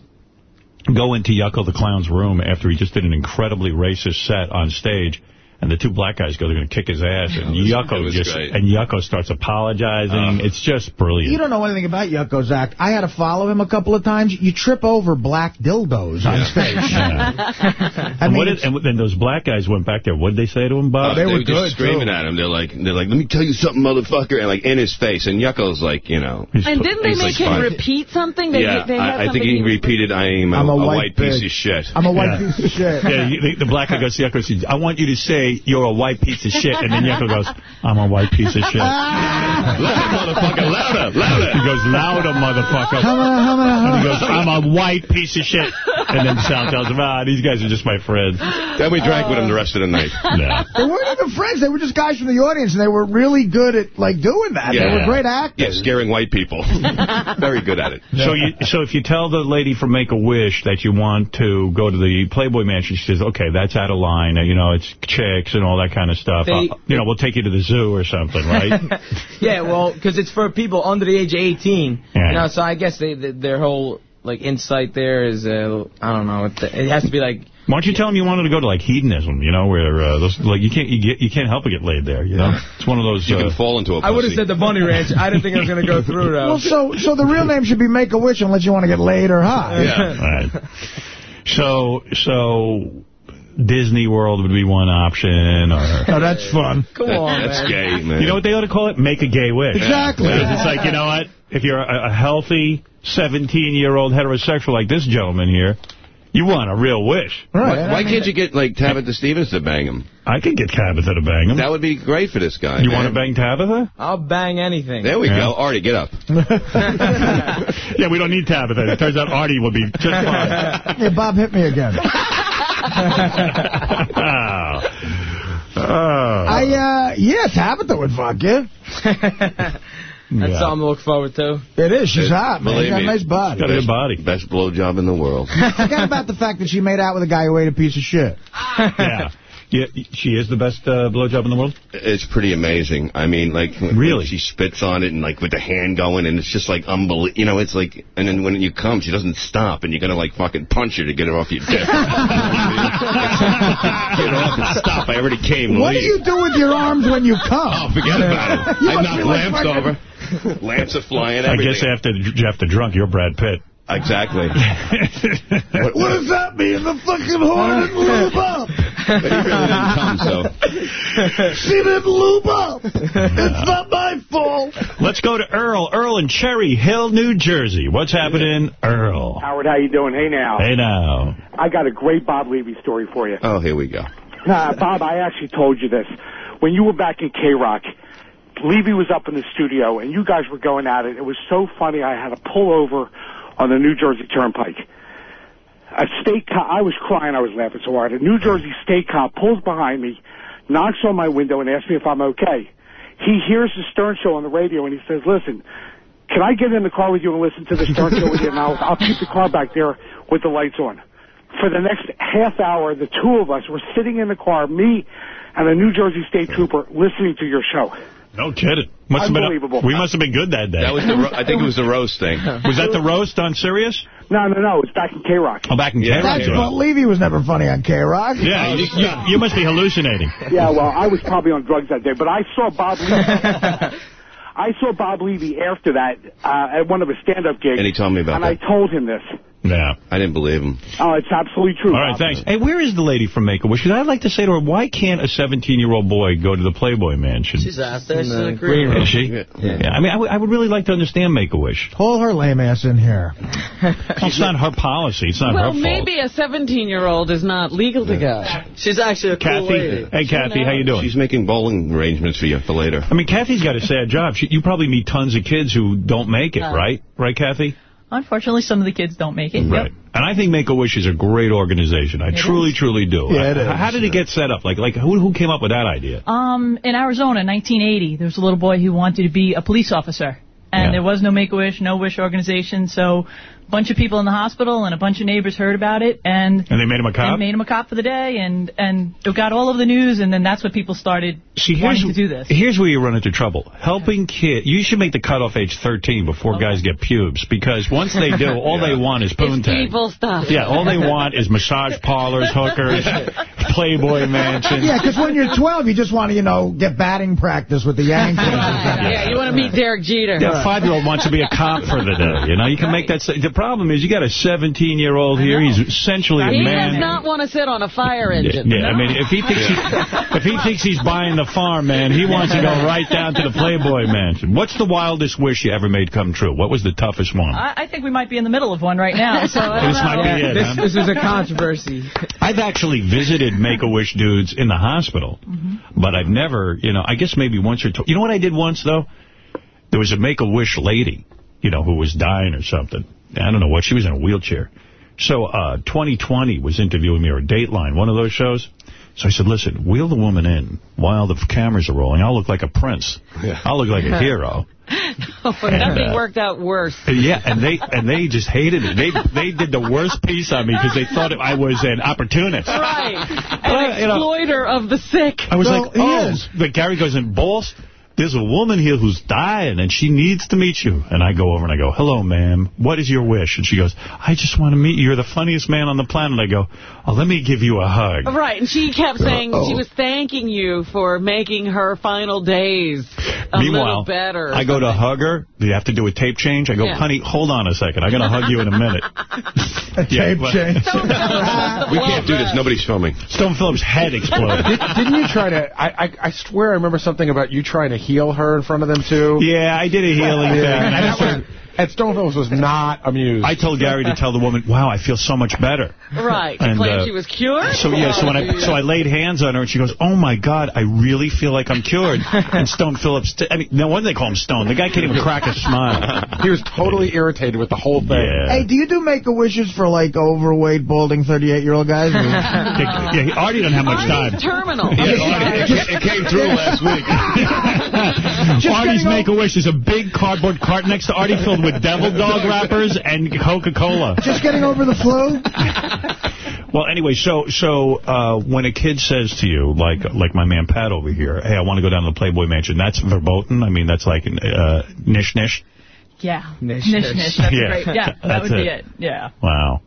go into Yucko the Clown's room after he just did an incredibly racist set on stage. And the two black guys go, they're going to kick his ass. And it was- Yucko just, great. and Yucko starts apologizing. it's just brilliant. You don't know anything about Yucko's act. I had to follow him a couple of times. You trip over black dildos on stage. I and, mean, what did, and then those black guys went back there. What did they say to him, Bob? Uh, they, were, just screaming at him. They're like, they're like, let me tell you something, motherfucker, and like in his face. And Yucko's like, you know, And didn't they make like, him fine. repeat something? They, yeah, they had I, I, think he repeated, I am a a white white piece of shit." I'm a white Yeah. piece of shit. Yeah, the, the black guy goes to Yucko says, I want you to say you're a white piece of shit. And then Yucko goes, I'm a white piece of shit. Louder, motherfucker, louder, louder. He goes, louder, motherfucker. And he goes, I'm a white piece of shit. And then Sal tells him, ah, these guys are just my friends. Then we drank with him the rest of the night. Yeah. They weren't even friends. They were just guys from the audience, and they were really good at like doing that. They were great Yeah, actors. scaring white people. Very good at it. So you, so if you tell the lady from Make-A-Wish that you want to go to the Playboy Mansion, she says, okay, that's out of line. You know, it's chicks and all that kind of stuff. They- Uh, you know, we'll take you to the zoo or something, right? yeah, well, because it's for people under the age of 18. Yeah. You know, so I guess they, they, their whole like insight there is, uh, I don't know, it, it has to be like Why don't you tell them you wanted to go to like hedonism? You know, where uh, those, like you can't you get you can't help but get laid there. You know, it's one of those. You uh, can fall into a I would have said the Bunny Ranch. I didn't think I was going to go through though. Well, so so the real name should be Make a Wish unless you want to get laid or high. Right. So so Disney World would be one option, or Oh, that's fun. Come on, That's man. gay, man. you know what they ought to call it? Make a gay wish. Exactly. Because It's like you know what? If you're a, a healthy 17-year-old heterosexual like this gentleman here, you want a real wish. Why, why can't you get like Tabitha Stevens to bang him? I could get Tabitha to bang him. That would be great for this guy. you man. want to bang Tabitha? I'll bang anything. There we Yeah. go. Artie, get up. yeah, we don't need Tabitha. It turns out Artie will be just fine. Yeah, Bob hit me again. oh. Oh. I uh yeah, Tabitha would fuck you. That's Yeah. something to look forward to. It is. She's hot, man. She's got a nice body. Got a good body. Best blowjob in the world. Forget about the fact that she made out with a guy who ate a piece of shit. yeah. Yeah, she is the best uh, blowjob in the world? It's pretty amazing. I mean, like, Really? she spits on it and, like, with the hand going, and it's just, like, unbelievable. You know, it's like, and then when you come, she doesn't stop, and you're going to, like, fucking punch her to get her off your dick. get off and stop. I already came. What do you do with your arms when you come? Oh, forget about it. I must knock like lamps fucking- over. lamps are flying, I guess after after drunk, you're Brad Pitt. Exactly. What, does that mean? The fucking horn didn't lube up. But he really didn't come, so. She didn't lube up. It's not my fault. Let's go to Earl. Earl in Cherry Hill, New Jersey. What's happening, Earl? Howard, how you doing? Hey now. Hey now. I got a great Bob Levy story for you. Oh, here we go. Nah, Bob, I actually told you this. When you were back in K-Rock, Levy was up in the studio, and you guys were going at it. It was so funny, I had to pull over on the New Jersey Turnpike. A state cop, I was crying, I was laughing so hard. A New Jersey state cop pulls behind me, knocks on my window, and asks me if I'm okay. He hears the Stern Show on the radio, and he says, listen, can I get in the car with you and listen to the Stern Show with you, and I'll, I'll keep the car back there with the lights on. For the next half hour, the two of us were sitting in the car, me and a New Jersey State Trooper, listening to your show. No kidding. Must have been Unbelievable. we must have been good that day. That was the. Ro- I think it was the roast thing. Was that the roast on Sirius? No, no, no. It's back in K-Rock. Oh, back in Yeah, K-Rock. That's but Levy was never funny on K-Rock. Yeah, you, you, you must be hallucinating. Yeah, well, I was probably on drugs that day, but I saw Bob Levy. I saw Bob Levy after that uh, at one of his stand-up gigs. And he told me about And that. I told him this. Yeah. I didn't believe him. Oh, it's absolutely true. All right, Bob. thanks. Hey, where is the lady from Make-A-Wish? 'Cause I'd like to say to her, why can't a 17-year-old boy go to the Playboy Mansion? She's out there. She's in the green room. Is she? Yeah. I mean, I would- I would really like to understand Make-A-Wish. Pull her lame ass in here. Well, it's not her policy. It's not Well, her fault. maybe a 17-year-old is not legal to go. She's actually a cool lady. hey, Kathy, how you doing? She's making bowling arrangements for you for later. I mean, Kathy's got a sad job. She, you probably meet tons of kids who don't make it, Uh, right? Right, Kathy? Unfortunately, some of the kids don't make it. Right. And I think Make-A-Wish is a great organization. I It truly, is. truly do. Yeah, it How- is. How did it get set up? Like, like who, who came up with that idea? Um, in Arizona, 1980, there was a little boy who wanted to be a police officer. And Yeah. there was no Make-A-Wish, no Wish organization, so a bunch of people in the hospital and a bunch of neighbors heard about it, and And they made him a cop? and made him a cop for the day, and and it got all over the news, and then that's what people started See, here's, wanting to do this. here's where you run into trouble. Helping kids. You should make the cutoff age 13 before oh. guys get pubes, because once they do, all they want is poontang. Evil stuff. Yeah, all they want is massage parlors, hookers, Playboy mansions. Yeah, because when you're 12, you just want to, you know, get batting practice with the Yankees. Yeah, you want to meet Derek Jeter. Yeah, a five-year-old wants to be a cop for the day. You know, you can make that. The problem is you got a 17-year-old here. He's essentially a man. He does not want to sit on a fire Yeah, engine. yeah, I mean, if he thinks he, if he thinks he's buying the farm, man, he wants to go right down to the Playboy Mansion. What's the wildest wish you ever made come true? What was the toughest one? I, I think we might be in the middle of one right now. So This know. might be it. This, huh? this is a controversy. I've actually visited Make-A-Wish dudes in the hospital, mm-hmm. but I've never, you know, I guess maybe once or twice. You know what I did once, though? There was a Make-A-Wish lady, you know, who was dying or something. I don't know what. She was in a wheelchair. So uh, 2020 was interviewing me, or Dateline, one of those shows. So I said, listen, wheel the woman in while the cameras are rolling. I'll look like a prince. I'll look like a hero. Nothing worked out worse. Yeah, and they and they just hated it. They they did the worst piece on me because they thought I was an opportunist. Right. Well, An you know- exploiter of the sick. I was Well, like, oh, is. but Gary goes in, boss, there's a woman here who's dying, and she needs to meet you. And I go over and I go, hello, ma'am. What is your wish? And she goes, I just want to meet you. You're the funniest man on the planet. I go, oh, let me give you a hug. Right, and she kept saying Uh-oh. she was thanking you for making her final days a Meanwhile, little better. I go to hug her. Do you have to do a tape change? I go, Yeah. honey, hold on a second. I'm going to hug you in a minute. A tape but- change. We can't do this. Nobody's filming. Stone Phillips' head exploded. Did, didn't you try to... I, I I swear I remember something about you trying to heal her in front of them, too. Yeah, I did a healing thing. Yeah, and, that was, and Stone Phillips was not amused. I told Gary to tell the woman, wow, I feel so much better. Right, And, claimed uh, she was cured? So yeah, so when I so I laid hands on her and she goes, "Oh my God, I really feel like I'm cured." And Stone Phillips, I mean, no wonder they call him Stone. The guy can't even crack a smile. he was totally irritated with the whole thing. Yeah. Hey, do you do make-a-wishes for, like, overweight, balding 38-year-old guys? yeah, he- Artie doesn't have much time. Artie's terminal. Yeah, Artie, it, it came through last week. Artie's Make-A-Wish is a big cardboard cart next to Artie filled with devil dog wrappers and Coca-Cola. Just getting over the flu? Well, anyway, so so uh, when a kid says to you, like like my man Pat over here, hey, I want to go down to the Playboy Mansion, that's verboten? I mean, that's like uh, nish nish? Yeah. Nish, nish. nish. nish. That's Yeah. great. Yeah, that That's would be it. it. Yeah. Wow.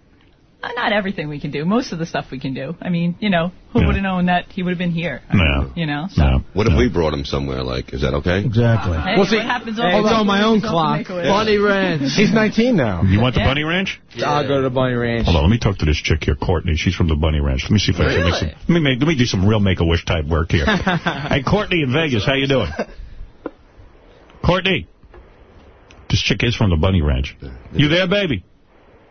Uh, not everything we can do. Most of the stuff we can do. I mean, you know, who would have known that he would have been here? No. You know. So. What if we brought him somewhere? Like, is that okay? Exactly. Hey, Well, see, what happens hey, all it's on my own is off the clock. Make-A-Wish. Bunny Ranch. He's 19 now. You want the Yeah. Bunny Ranch? Yeah. I'll go to the Bunny Ranch. Hold on, let me talk to this chick here, Courtney. She's from the Bunny Ranch. Let me see if I can make some. Let me, make, let me do some real Make-A-Wish type work here. hey, Courtney in Vegas, how you doing? Courtney. This chick is from the Bunny Ranch. You there, baby?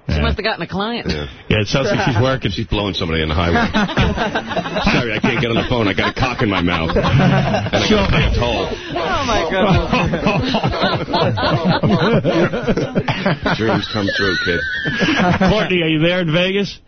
She Yeah. must have gotten a client. Yeah, it sounds like she's working. She's blowing somebody on the highway. Sorry, I can't get on the phone. I got a cock in my mouth. And I got a toll. Oh, my goodness. Dreams come true, kid. Courtney, are you there in Vegas?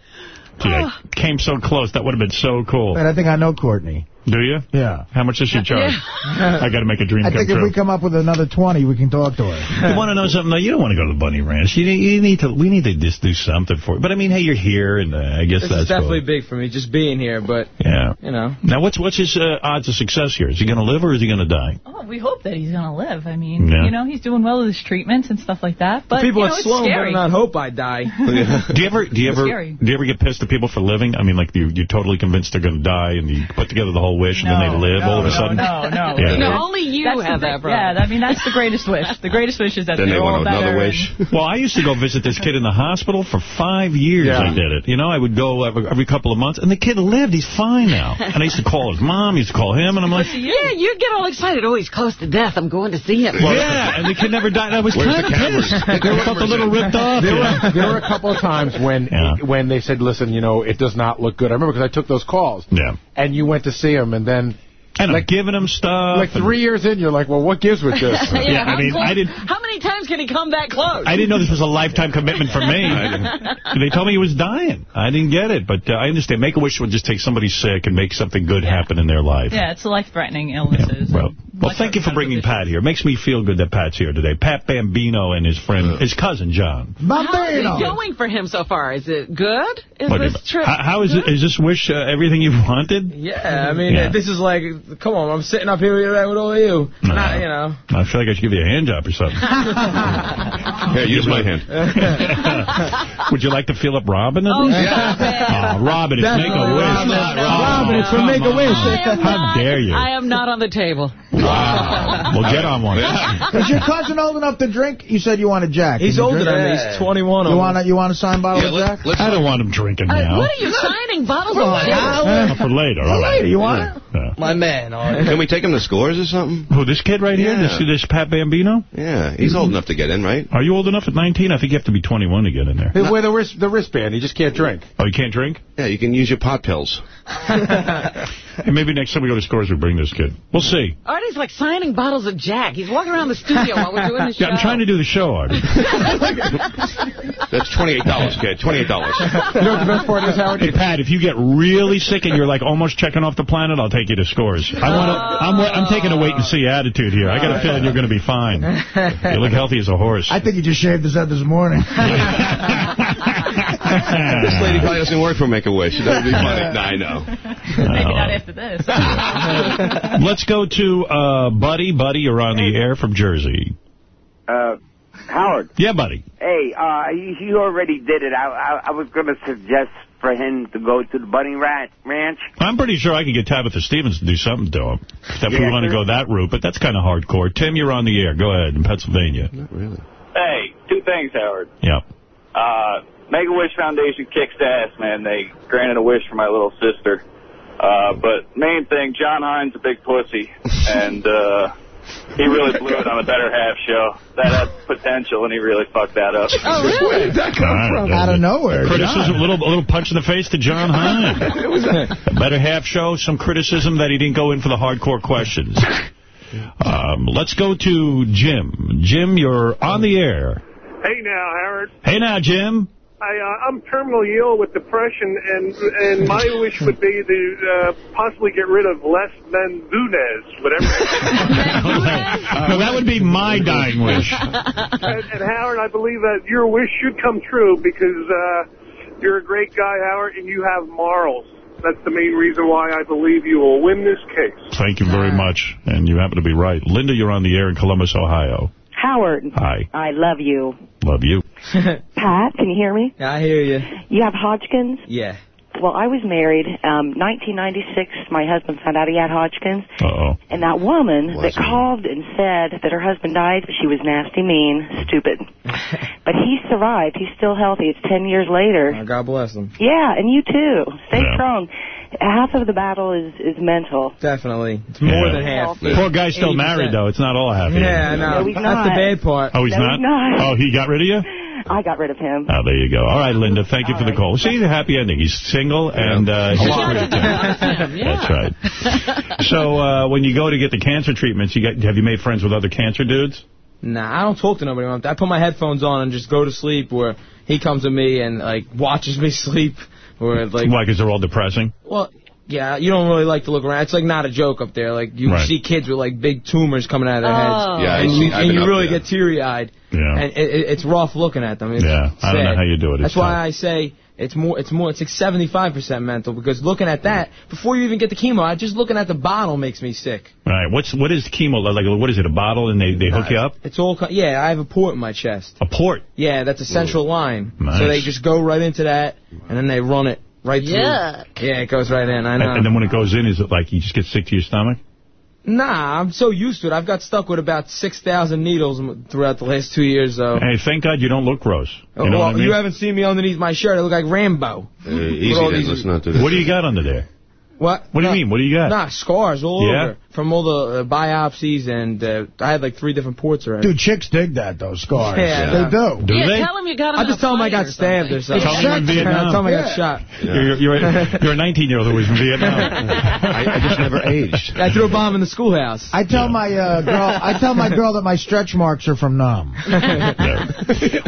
Gee, I oh. came so close. That would have been so cool. And I think I know Courtney. Do you? Yeah. How much does she charge? I got to make a dream I come think if we come up with another 20, we can talk to her. You want to know something? No, You don't want to go to the Bunny Ranch. You, you need to. We need to just do something for you. But I mean, hey, you're here, and uh, I guess This that's definitely cool. big for me, just being here, but, Yeah. you know. Now, what's what's his uh, odds of success here? Is he going to live or is he going to die? Oh, we hope that he's going to live. I mean, Yeah. you know, he's doing well with his treatments and stuff like that. But, People you know, at it's Sloan better not hope I die. do you ever do you It's ever scary. do you ever get pissed at people for living? I mean, like you you're totally convinced they're going to die, and you put together the whole wish, and then they live no, all of a sudden. No, no, Yeah. No, only you That's have that problem. Yeah, I mean, that's the greatest wish. The greatest wish is that Then they're they all want better. another wish. Well, I used to go visit this kid in the hospital for five years. Yeah. I did it. You know, I would go every, every couple of months, and the kid lived. He's fine now. And I used to call his mom. I used to call him, and I'm like, Yeah, you get all excited. Oh, he's close to death. I'm going to see him. yeah. And the kid never died. And I was Where's kind the of cameras? pissed. The I felt a cameras little ripped off. There you know? were, there were a couple of times when Yeah. when they said, listen, you know, it does not look good. I remember because I took those calls. Yeah. And you went to see him, and then And I'm Like- giving him stuff. like three years in, you're like, well, what gives with this? Yeah, I mean, close- I didn't- How many times can he come that close? I didn't know this was a lifetime commitment for me. they told me he was dying. I didn't get it, but uh, I understand. Make-A-Wish would just take somebody sick and make something good happen in their life. Yeah, it's a life-threatening illnesses. Well, well, thank you for bringing Pat here. It makes me feel good that Pat's here today. Pat Bambino and his friend, his cousin, John. How is it going for him so far? Is it good? Is What this you- trip? how, how is it? Is this wish uh, everything you wanted? Yeah, I mean, Yeah. this is like, come on, I'm sitting up here with, with all of you. No. Not, you know. I feel like I should give you a hand job or something. yeah, use my hand. Would you like to feel up Robin? Oh, least? stop it. Oh, Robin, it's That's Make-A-Wish. Robin. Robin, it's from Make-A-Wish. I am How not- dare you? I am not on the table. Wow. Well, get on one. Is your cousin old enough to drink? You said you wanted Jack. He's older than me. He's 21. You want, a, you want a signed bottle Yeah, of Jack? let's I don't want him drinking Uh, now. what are you signing bottles of later. For later. All right. later, you want it? My man. All right. Can we take him to scores or something? Who, this kid right here? This, this Pat Bambino? Yeah, he's old enough to get in, right? Are you old enough at 19? I think you have to be 21 to get in there. They wear the, wrist, the wristband. You just can't drink. Oh, you can't drink? Yeah, you can use your pot pills. Hey, maybe next time we go to Scores, we bring this kid. We'll see. Artie's like signing bottles of Jack. He's walking around the studio while we're doing the show. Yeah, I'm trying to do the show, Artie. That's $28, kid. $28. You know what the best part is, Howard? Hey, Pat, if you get really sick and you're like almost checking off the planet, I'll take you to Scores. I want to. Oh. I'm, I'm taking a wait and see attitude here. I got a feeling you're going to be fine. You look healthy as a horse. I think you just shaved his head this morning. This lady probably doesn't work for Make-A-Wish. That would be funny. No, I know. Maybe not after this. Let's go to uh, Buddy. Buddy, you're on the air from Jersey. Uh, Howard, Yeah, Buddy. hey, uh, you, you already did it. I, I, I was going to suggest for him to go to the Bunny Rat Ranch. I'm pretty sure I could get Tabitha Stevens to do something to him. If we want to go that route, but that's kind of hardcore. Tim, you're on the air. Go ahead in Pennsylvania. Not Really? Hey, two things, Howard. Yeah. Uh, Make-A-Wish Foundation kicks ass, man. They granted a wish for my little sister. Uh, but main thing, John Hein's a big pussy, and uh, he really blew it on the Better Half show. That had potential, and he really fucked that up. Oh, really? Where did that come All right, from? Out of nowhere. Criticism, a little, a little punch in the face to John Hein. A better half show, some criticism that he didn't go in for the hardcore questions. Um, let's go to Jim. Jim, you're on the air. Hey now, Howard. Hey now, Jim. I, uh, I'm terminally ill with depression, and and my wish would be to uh, possibly get rid of Les Mendounez, whatever. no, that would be my dying wish. and, and Howard, I believe that your wish should come true because uh, you're a great guy, Howard, and you have morals. That's the main reason why I believe you will win this case. Thank you very much. And you happen to be right. Linda, you're on the air in Columbus, Ohio. Howard, Hi. I love you. Love you. Pat, can you hear me? I hear you. You have Hodgkin's? Yeah. Well, I was married. Um, 1996, my husband found out he had Hodgkin's. Uh-oh. And that woman Bless that him. called and said that her husband died, she was nasty, mean, stupid. but he survived. He's still healthy. It's 10 years later. Oh, God bless him. Yeah, and you too. Stay strong. Half of the battle is, is mental. Definitely. It's more Yeah. than half. Poor guy's still 80%. married, though. It's not all happy. Yeah, I know. No, That's not. the bad part. Oh, he's No, not? he's not. Oh, he got rid of you? I got rid of him. Oh, there you go. All right, Linda, thank you for the call. See, the happy ending. He's single, and uh, he's pretty good. That's right. So uh, when you go to get the cancer treatments, you get have you made friends with other cancer dudes? Nah, I don't talk to nobody. I put my headphones on and just go to sleep where he comes to me and, like, watches me sleep. Or, like, Why, because they're all depressing? well, yeah, you don't really like to look around. It's, like, not a joke up there. Like, you Right. see kids with, like, big tumors coming out of their Oh. heads. Yeah, and you, and you up really there. get teary-eyed. Yeah. And it, it, it's rough looking at them. It's Yeah, I don't know how you do it. It's That's why. I say it's more, it's more, it's like 75% mental because looking at that, before you even get the chemo, I- just looking at the bottle makes me sick. All right, what's what is chemo like? What is it? A bottle, and they they hook you uh, up? It's all, yeah, I have a port in my chest. A port? Yeah, that's a central line. Nice. So they just go right into that, and then they run it right through. Yuck. Yeah, it goes right in, I know. And, and then when it goes in, is it like you just get sick to your stomach? Nah, I'm so used to it. I've got stuck with about 6,000 needles throughout the last two years, though. Hey, thank God you don't look gross. You know oh, well, what I mean? you haven't seen me underneath my shirt. I look like Rambo. Uh, easy then, these- let's not do this. What do you got under there? What? What do you mean? What do you got? Nah, scars all Yeah? over from all the uh, biopsies, and uh, I had like three different ports already. Dude, chicks dig that, those scars. Yeah, they do. Do yeah, they? tell him you got I just tell them I got or stabbed or something. Tell him in Vietnam. tell them I got Yeah. shot. You're, you're, a, you're a 19-year-old who was in Vietnam. I, I just never aged. I threw a bomb in the schoolhouse. I tell my uh, girl, I tell my girl that my stretch marks are from numb.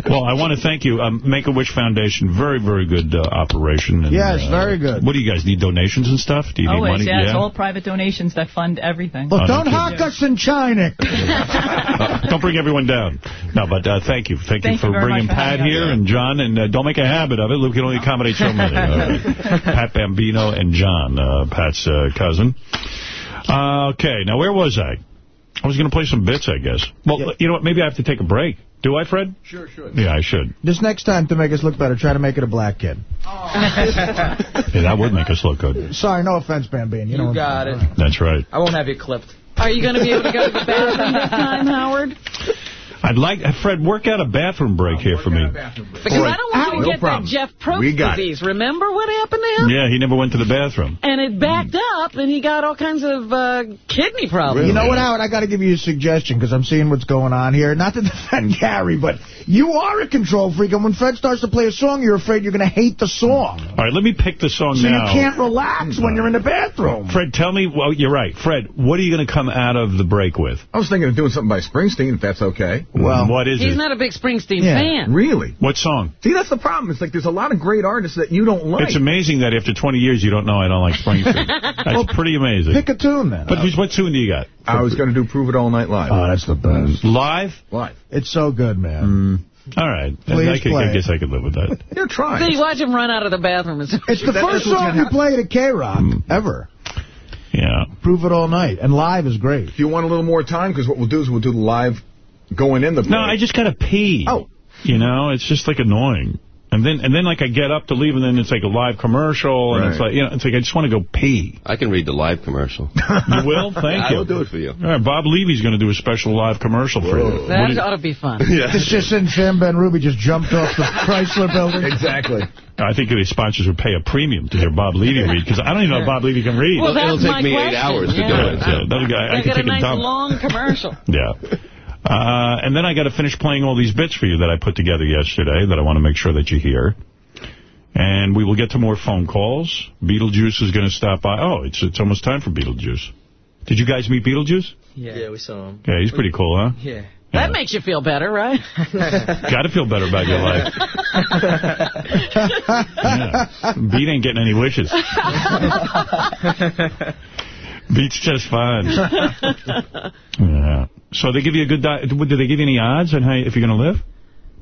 Well, I want to thank you. Um, Make-A-Wish Foundation, very, very good uh, operation. And, Yes, uh, very good. What do you guys need? Donations and stuff? Do you need Always, money? yeah, It's all private donations that fund everything. Look, Oh, don't no hawk us in China. Uh, don't bring everyone down. No, but uh, thank you. Thank, Thank you you for very bringing for Pat here and John. And uh, don't make a habit of it. We can only accommodate so many. All right. Pat Bambino and John, uh, Pat's uh, cousin. Uh, okay, now where was I? I was going to play some bits, I guess. Well, you know what? Maybe I have to take a break. Do I, Fred? Sure, sure. Yeah, I should. This next time, to make us look better, try to make it a black kid. Oh. Yeah, that would make us look good. Sorry, no offense, Bambino. You, know You what got saying. it. That's right. I won't have you clipped. Are you going to be able to go to the bathroom this time, Howard? I'd like, uh, Fred, work out a bathroom break here for me. Because I don't want you to no get problem. that Jeff We Probst got it. disease. Remember what happened to him? Yeah, he never went to the bathroom. And it backed up, and he got all kinds of uh, kidney problems. You know what, Howard? I got to give you a suggestion because I'm seeing what's going on here. Not to defend Gary, but you are a control freak, and when Fred starts to play a song, you're afraid you're going to hate the song. All right, let me pick the song So now. you can't relax when you're in the bathroom. Fred, tell me, well, you're right. Fred, what are you going to come out of the break with? I was thinking of doing something by Springsteen, if that's okay. Well, what is He's it? not a big Springsteen fan. Really? What song? See, that's the problem. It's like there's a lot of great artists that you don't like. It's amazing that after 20 years you don't know I don't like Springsteen. That's pretty amazing. Pick a tune, then. But what tune do you got? I was going to do Prove It All Night Live. Oh, that's the best. Live? Live. It's so good, man. Mm. All right. Please I, could, play I guess I could live with that. You're trying. See, watch him run out of the bathroom. It's It's the first song you played at K-Rock mm. ever. Yeah. Prove it all night. And live is great. If you want a little more time, because what we'll do is we'll do the live going in the break. No, I just got to pee. Oh. You know, it's just like annoying. And then, and then, like, I get up to leave, and then it's like a live commercial, and it's like, you know, it's like I just want to go pee. I can read the live commercial. You will? Thank I you. I will do it for you. All right, Bob Levy's going to do a special live commercial for you. What That do you- ought to be fun. This just in Sam Ben Ruby just jumped off the Chrysler building. Exactly. I think the sponsors would pay a premium to hear Bob Levy read, because I don't even know if Bob Levy can read. Well, that's It'll take my me eight question. hours to yeah. do it. Yeah, another guy, I They could got take a nice dump. long commercial. Yeah. Uh, and then I got to finish playing all these bits for you that I put together yesterday that I want to make sure that you hear. And we will get to more phone calls. Beetlejuice is going to stop by. Oh, it's it's almost time for Beetlejuice. Did you guys meet Beetlejuice? Yeah, yeah we saw him. Yeah, he's pretty cool, huh? Yeah. That makes you feel better, right? Got to feel better about your life. Yeah. Beat ain't getting any wishes. Beat's just fine. Yeah. So they give you a good... Di do they give you any odds on how if you're going to live?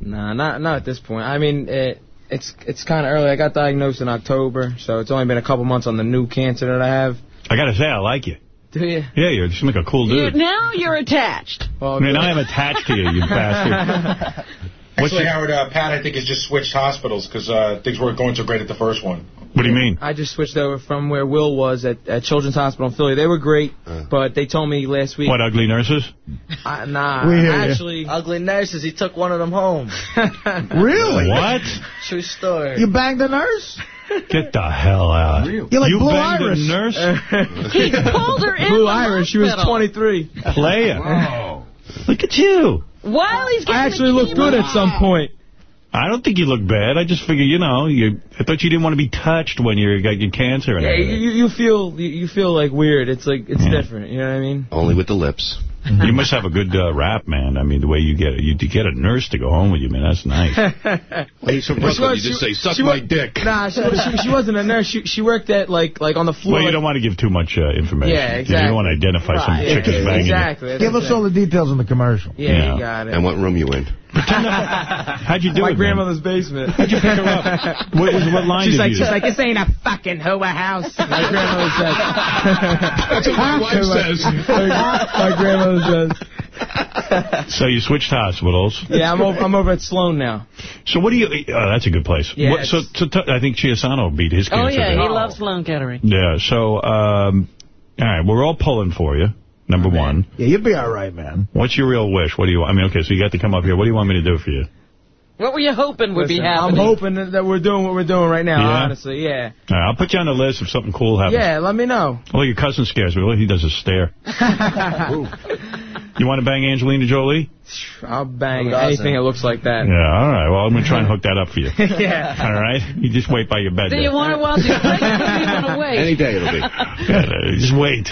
Nah, not not at this point. I mean, it, it's it's kind of early. I got diagnosed in October, so it's only been a couple months on the new cancer that I have. I got to say, I like you. Do you? Yeah, you seem like a cool You, dude. now you're attached. Well, I mean, I am attached to you, you bastard. Actually, Howard, uh, Pat, I think, has just switched hospitals because uh, things weren't going so great at the first one. What do you mean? I just switched over from where Will was at, at Children's Hospital in Philly. They were great, but they told me last week. What, ugly nurses? Uh, nah, We hear ya. actually. Ugly nurses. He took one of them home. Really? What? True story. You banged a nurse? Get the hell out. You're like you Blue banged Iris. a nurse? He pulled her in Blue the Irish. She was hospital. 23. Player. Look at you. While he's getting I actually the looked good at some point. I don't think you look bad. I just figure, you know, you. I thought you didn't want to be touched when you got your cancer and Yeah, everything. you, you feel you, you feel like weird. It's like it's Yeah. different. You know what I mean? Only with the lips. You must have a good uh, rap, man. I mean, the way you get you to get a nurse to go home with you, man, that's nice. He's from She Brooklyn. was- You just she- say, suck she my was- dick. Nah, she, she, she wasn't a nurse. She she worked at like like on the floor. Well, you like- don't want to give too much uh, information. Yeah, exactly. You don't want to identify some Right. chick who's banging. Exactly. Give us exactly. all the details in the commercial. Yeah, Yeah. you got it. And what room you in? How'd you do My it, man? grandmother's basement. How'd you pick her up? What, was, what line she's did like, you she's like, this ain't a fucking hoa house. My grandmother says. That's what my wife says. my, my grandmother says. So you switched hospitals. Yeah, I'm over, I'm over at Sloan now. So what do you... Oh, that's a good place. Yeah, What, so, so t I think Chiasano beat his cancer. Oh, yeah, there. he loves Sloan Kettering. Yeah, so, um, all right, we're all pulling for you, number oh, one. Yeah, you'll be all right, man. What's your real wish? What do you want? I mean, okay, so you got to come up here. What do you want me to do for you? What were you hoping would be Listen, I'm hoping that- that we're doing what we're doing right now, Yeah? honestly, yeah. All right, I'll put you on the list if something cool happens. Yeah, let me know. Oh, your cousin scares me. Look, he does a stare. You want to bang Angelina Jolie? I'll bang Who anything that looks like that. Yeah, all right. Well, I'm going to try and hook that up for you. yeah. All right? You just wait by your bed Do there. you want to while she's pregnant or do you want to wait? Any day it'll be. Yeah, just wait.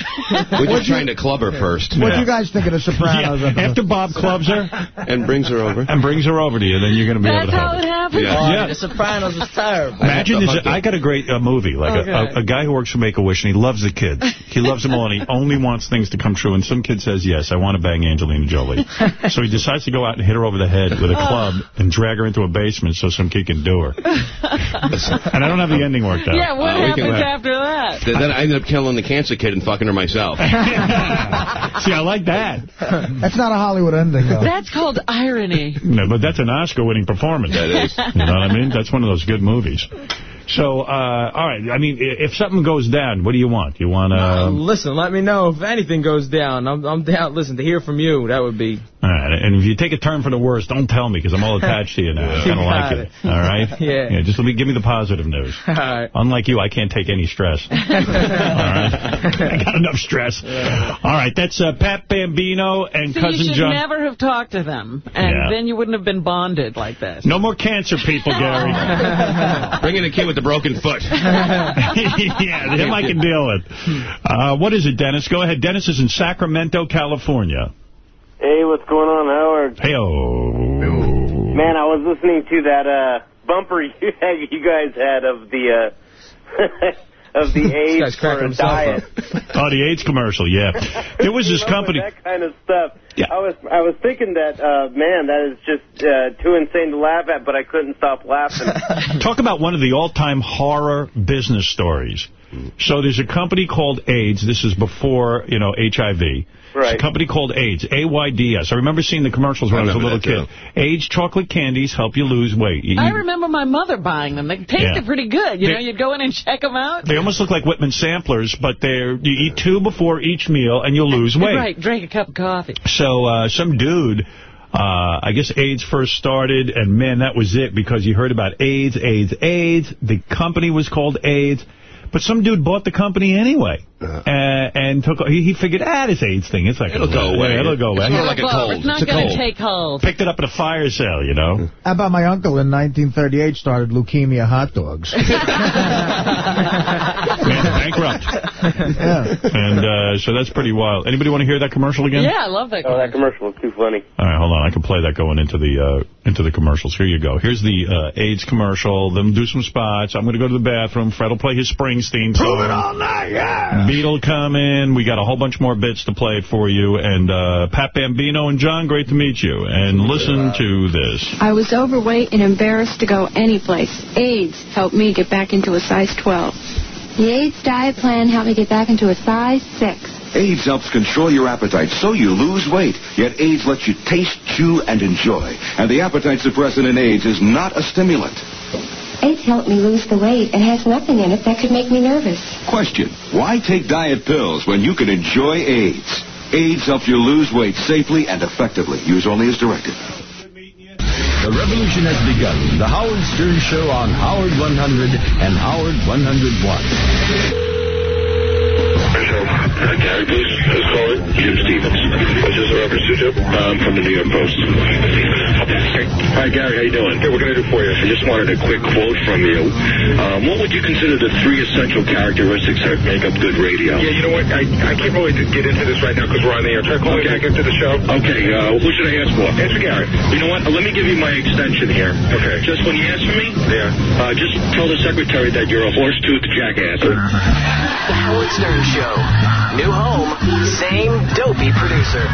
We're just trying to club her first. What do you guys think of the Sopranos? Yeah, after Bob clubs her And brings her over. and brings her over to you, then you're going to be That's able to how have it it. happened? Yeah. Oh, Yeah. The Sopranos was terrible. Imagine this. I got a great uh, movie, like a, a, a guy who works for Make-A-Wish, and he loves the kids. He loves them all, and he only wants things to come true. And some kid says, yes, I want to bang Angelina Jolie. so he decides to go out and hit her over the head with a club and drag her into a basement so some kid can do her. and I don't have the ending worked out. Yeah, what Uh, happens after that? Then then I ended up killing the cancer kid and fucking her myself. See, I like that. That's not a Hollywood ending, though. That's called irony. No, but that's an Oscar-winning performance. That is. You know what I mean? That's one of those good movies. So, uh, all right. I mean, if something goes down, what do you want? You want to... Um, listen, let me know if anything goes down. I'm, I'm down. Listen, to hear from you, that would be. all right. And if you take a turn for the worse, don't tell me, because I'm all attached to you now. I kind of like it. it. All right? Yeah. Just let me, give me the positive news. All right. Unlike you, I can't take any stress. All right? I got enough stress. All right. That's uh, Pat Bambino and See, Cousin you should John. never have talked to them, and Yeah. then you wouldn't have been bonded like this. No more cancer, people, Gary. Bring in a kid with a broken foot. yeah, him I can deal with. Uh, what is it, Dennis? Go ahead. Dennis is in Sacramento, California. Hey, what's going on, Howard? Hey-oh. Man, I was listening to that uh, bumper you, you guys had of the uh, of the Ayds for a diet. Oh, the Ayds commercial, yeah. There was this company. that kind of stuff. Yeah. I was I was thinking that uh, man, that is just uh, too insane to laugh at, but I couldn't stop laughing. Talk about one of the all-time horror business stories. So there's a company called Ayds. This is before, you know, HIV. Right. It's a company called Ayds, A-Y-D-S. I remember seeing the commercials when I, I was a little kid. that, Ayds chocolate candies help you lose weight. You- I remember my mother buying them. They tasted Yeah. pretty good. You They- know, you'd go in and check them out. They almost look like Whitman samplers, but they're you eat two before each meal and you'll lose weight. Right, drink a cup of coffee. So uh, some dude, uh, I guess AIDS first started, and man, that was it because you heard about AIDS, AIDS, AIDS. The company was called Ayds. But some dude bought the company anyway, uh, and took. He, he figured, ah, this AIDS thing, it's like It'll go away. Yeah, it'll go away. It's more like a Well, cold. It's not going to take hold. Picked it up at a fire sale, you know. How about my uncle in 1938 started leukemia hot dogs? Man, bankrupt. yeah. And uh, so that's pretty wild. Anybody want to hear that commercial again? Yeah, I love that. oh, that commercial was too funny. All right, hold on. I can play that going into the uh, into the commercials. Here you go. Here's the uh, Ayds commercial. Then do some spots. I'm going to go to the bathroom. Fred will play his Springsteen song. Prove it all night, yeah. Beat will come in. We got a whole bunch more bits to play for you. And uh, Pat Bambino and John, great to meet you. And listen to this. I was overweight and embarrassed to go anyplace. Ayds helped me get back into a size 12. The Ayds diet plan helped me get back into a size 6. Ayds helps control your appetite so you lose weight. Yet Ayds lets you taste, chew, and enjoy. And the appetite suppressant in Ayds is not a stimulant. Ayds helped me lose the weight and has nothing in it that could make me nervous. Question, why take diet pills when you can enjoy Ayds? Ayds helps you lose weight safely and effectively. Use only as directed. The revolution has begun. The Howard Stern Show on Howard 100 and Howard 101. Uh, Gary, please. Who's calling? Jim Stevens. What's this reference to, Jim? Um, from the New York Post. Hi, Gary. How you doing? Hey, what can I do for you? I just wanted a quick quote from you. Um, what would you consider the three essential characteristics that make up good radio? Yeah, you know what? I, I can't really get into this right now because we're on the air. Try calling back into the show. Okay, uh, who should I ask for? Answer Gary. You know what? Let me give you my extension here. Okay. Just when you ask for me, yeah. uh, just tell the secretary that you're a horse-toothed jackass. The Howard Stern Show. New home, same dopey producer.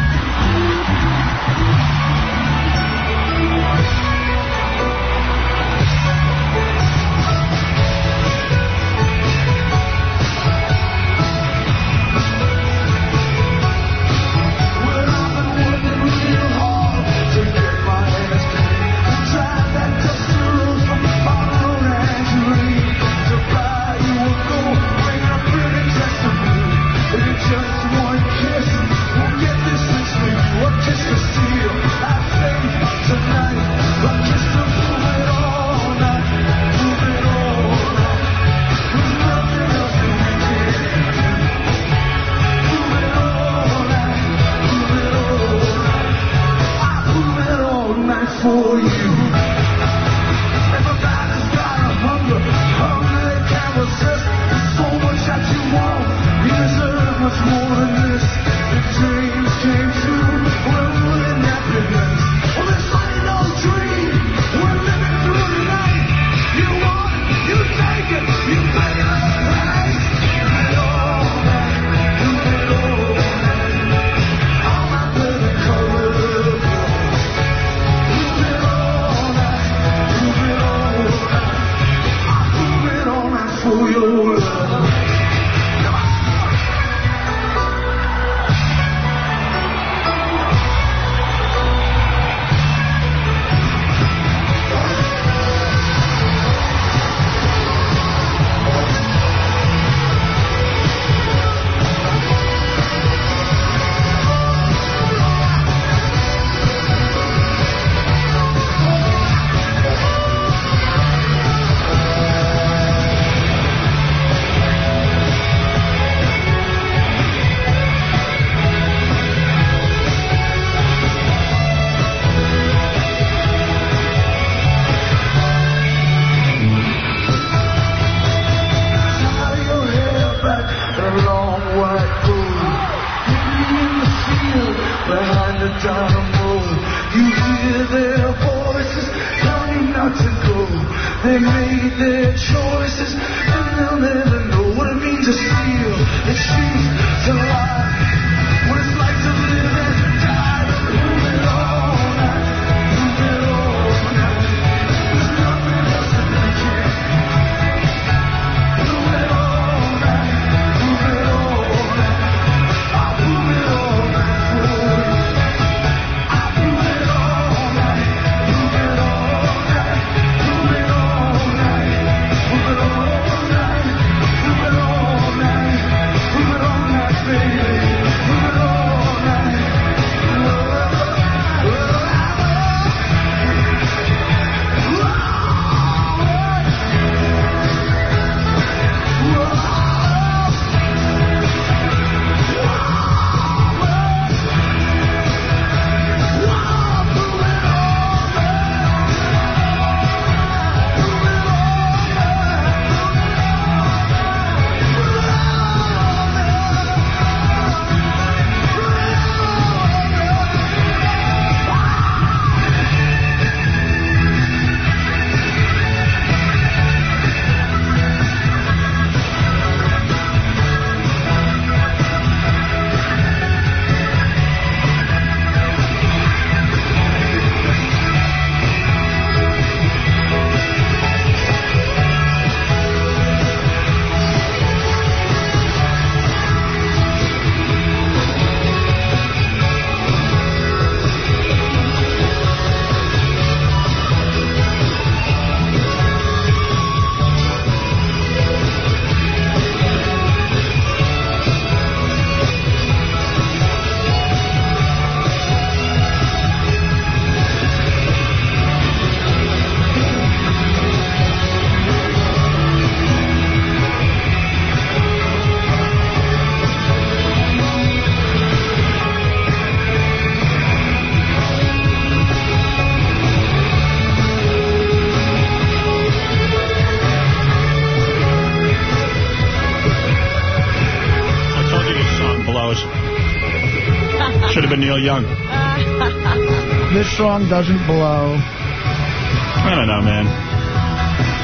Doesn't blow. I don't know, man.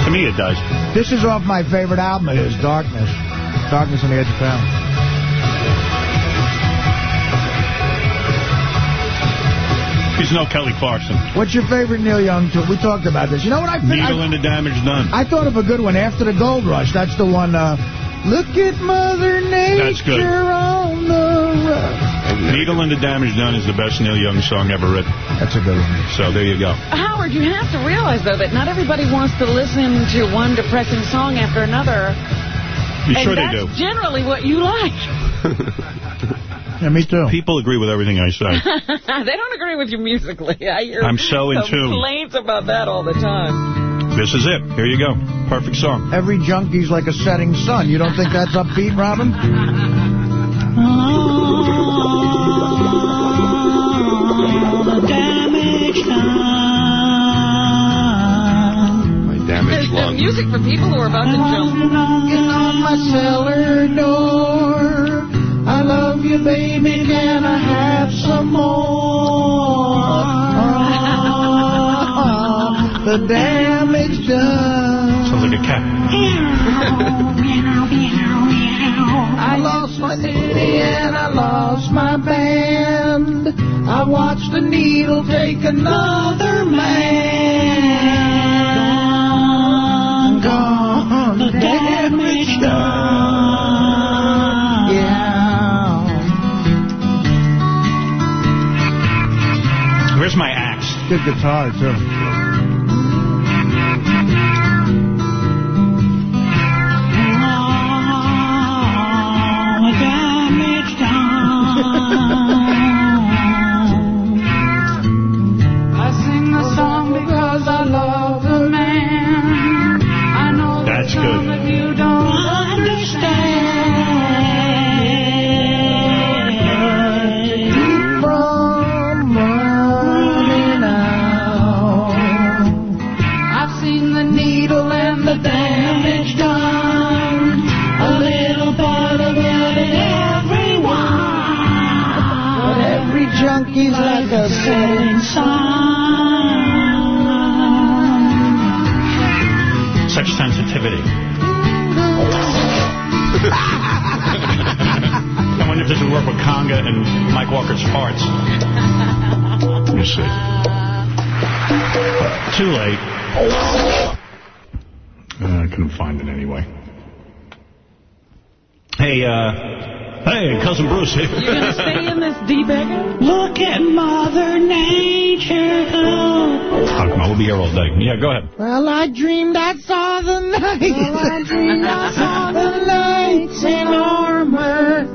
To me, it does. This is off my favorite album of his, Darkness. Darkness on the Edge of Town. He's no Kelly Clarkson. What's your favorite Neil Young tune? We talked about this. You know what I think? Needle and the damage done. I thought of a good one after the Gold Rush. That's the one, uh, Look at Mother Nature That's good. on the road. Needle and the damage done is the best Neil Young song ever written. That's a good one. So there you go. Howard, you have to realize, though, that not everybody wants to listen to one depressing song after another. You sure they that's do? generally what you like. Yeah, me too. People agree with everything I say. they don't agree with you musically. I hear I'm so in tune. complaints about that all the time. This is it. Here you go. Perfect song. Every junkie's like a setting sun. You don't think that's upbeat, Robin? Music for people who are about to jump. Knocking on my cellar door. I love you, baby. Can I have some more? the damage done. Sounds like a cat. I lost my city and I lost my band. I watched the needle take another man. Gone, the damage done. Yeah. Where's my axe? Good guitar, too. I wonder if work with Conga and Mike Walker's farts. Let me see. Too late. Uh, I couldn't find it anyway. Hey, uh, hey, cousin Bruce. You gonna stay in this D-bagger? Look at Mother Nature. Oh, come on, we'll be here all day. Yeah, go ahead. Well, I dreamed I saw the night. Well, I dreamed I saw the knights in armor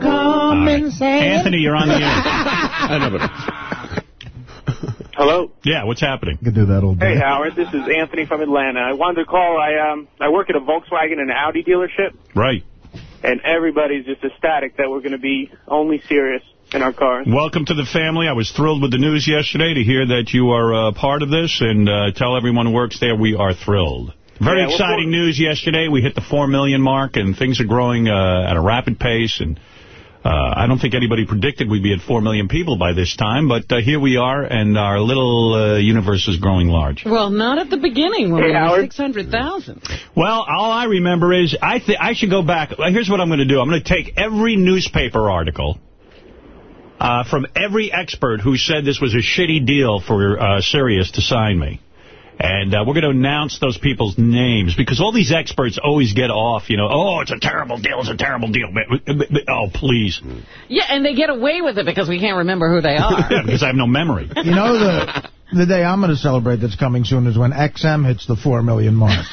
come and. Anthony, you're on the air. I know, but... Hello. Yeah, what's happening? Could do that all day. Hey, Howard. This is Anthony from Atlanta. I wanted to call. I um I work at a Volkswagen and Audi dealership, Right. and everybody's just ecstatic that we're going to be only Sirius in our cars. Welcome to the family. I was thrilled with the news yesterday to hear that you are uh, part of this, and uh, tell everyone who works there we are thrilled. Very Yeah, exciting news yesterday. We hit the 4 million mark, and things are growing uh, at a rapid pace. And uh, I don't think anybody predicted we'd be at 4 million people by this time, but uh, here we are, and our little uh, universe is growing large. Well, not at the beginning when Hey, we were Howard. 600,000. Well, all I remember is I th I should go back. Here's what I'm going to do. I'm going to take every newspaper article uh, from every expert who said this was a shitty deal for uh, Sirius to sign me. And uh, we're going to announce those people's names because all these experts always get off, you know, oh, it's a terrible deal, it's a terrible deal. Oh, please. Yeah, and they get away with it because we can't remember who they are. Yeah, because I have no memory. You know, the the day I'm going to celebrate that's coming soon is when XM hits the 4 million mark.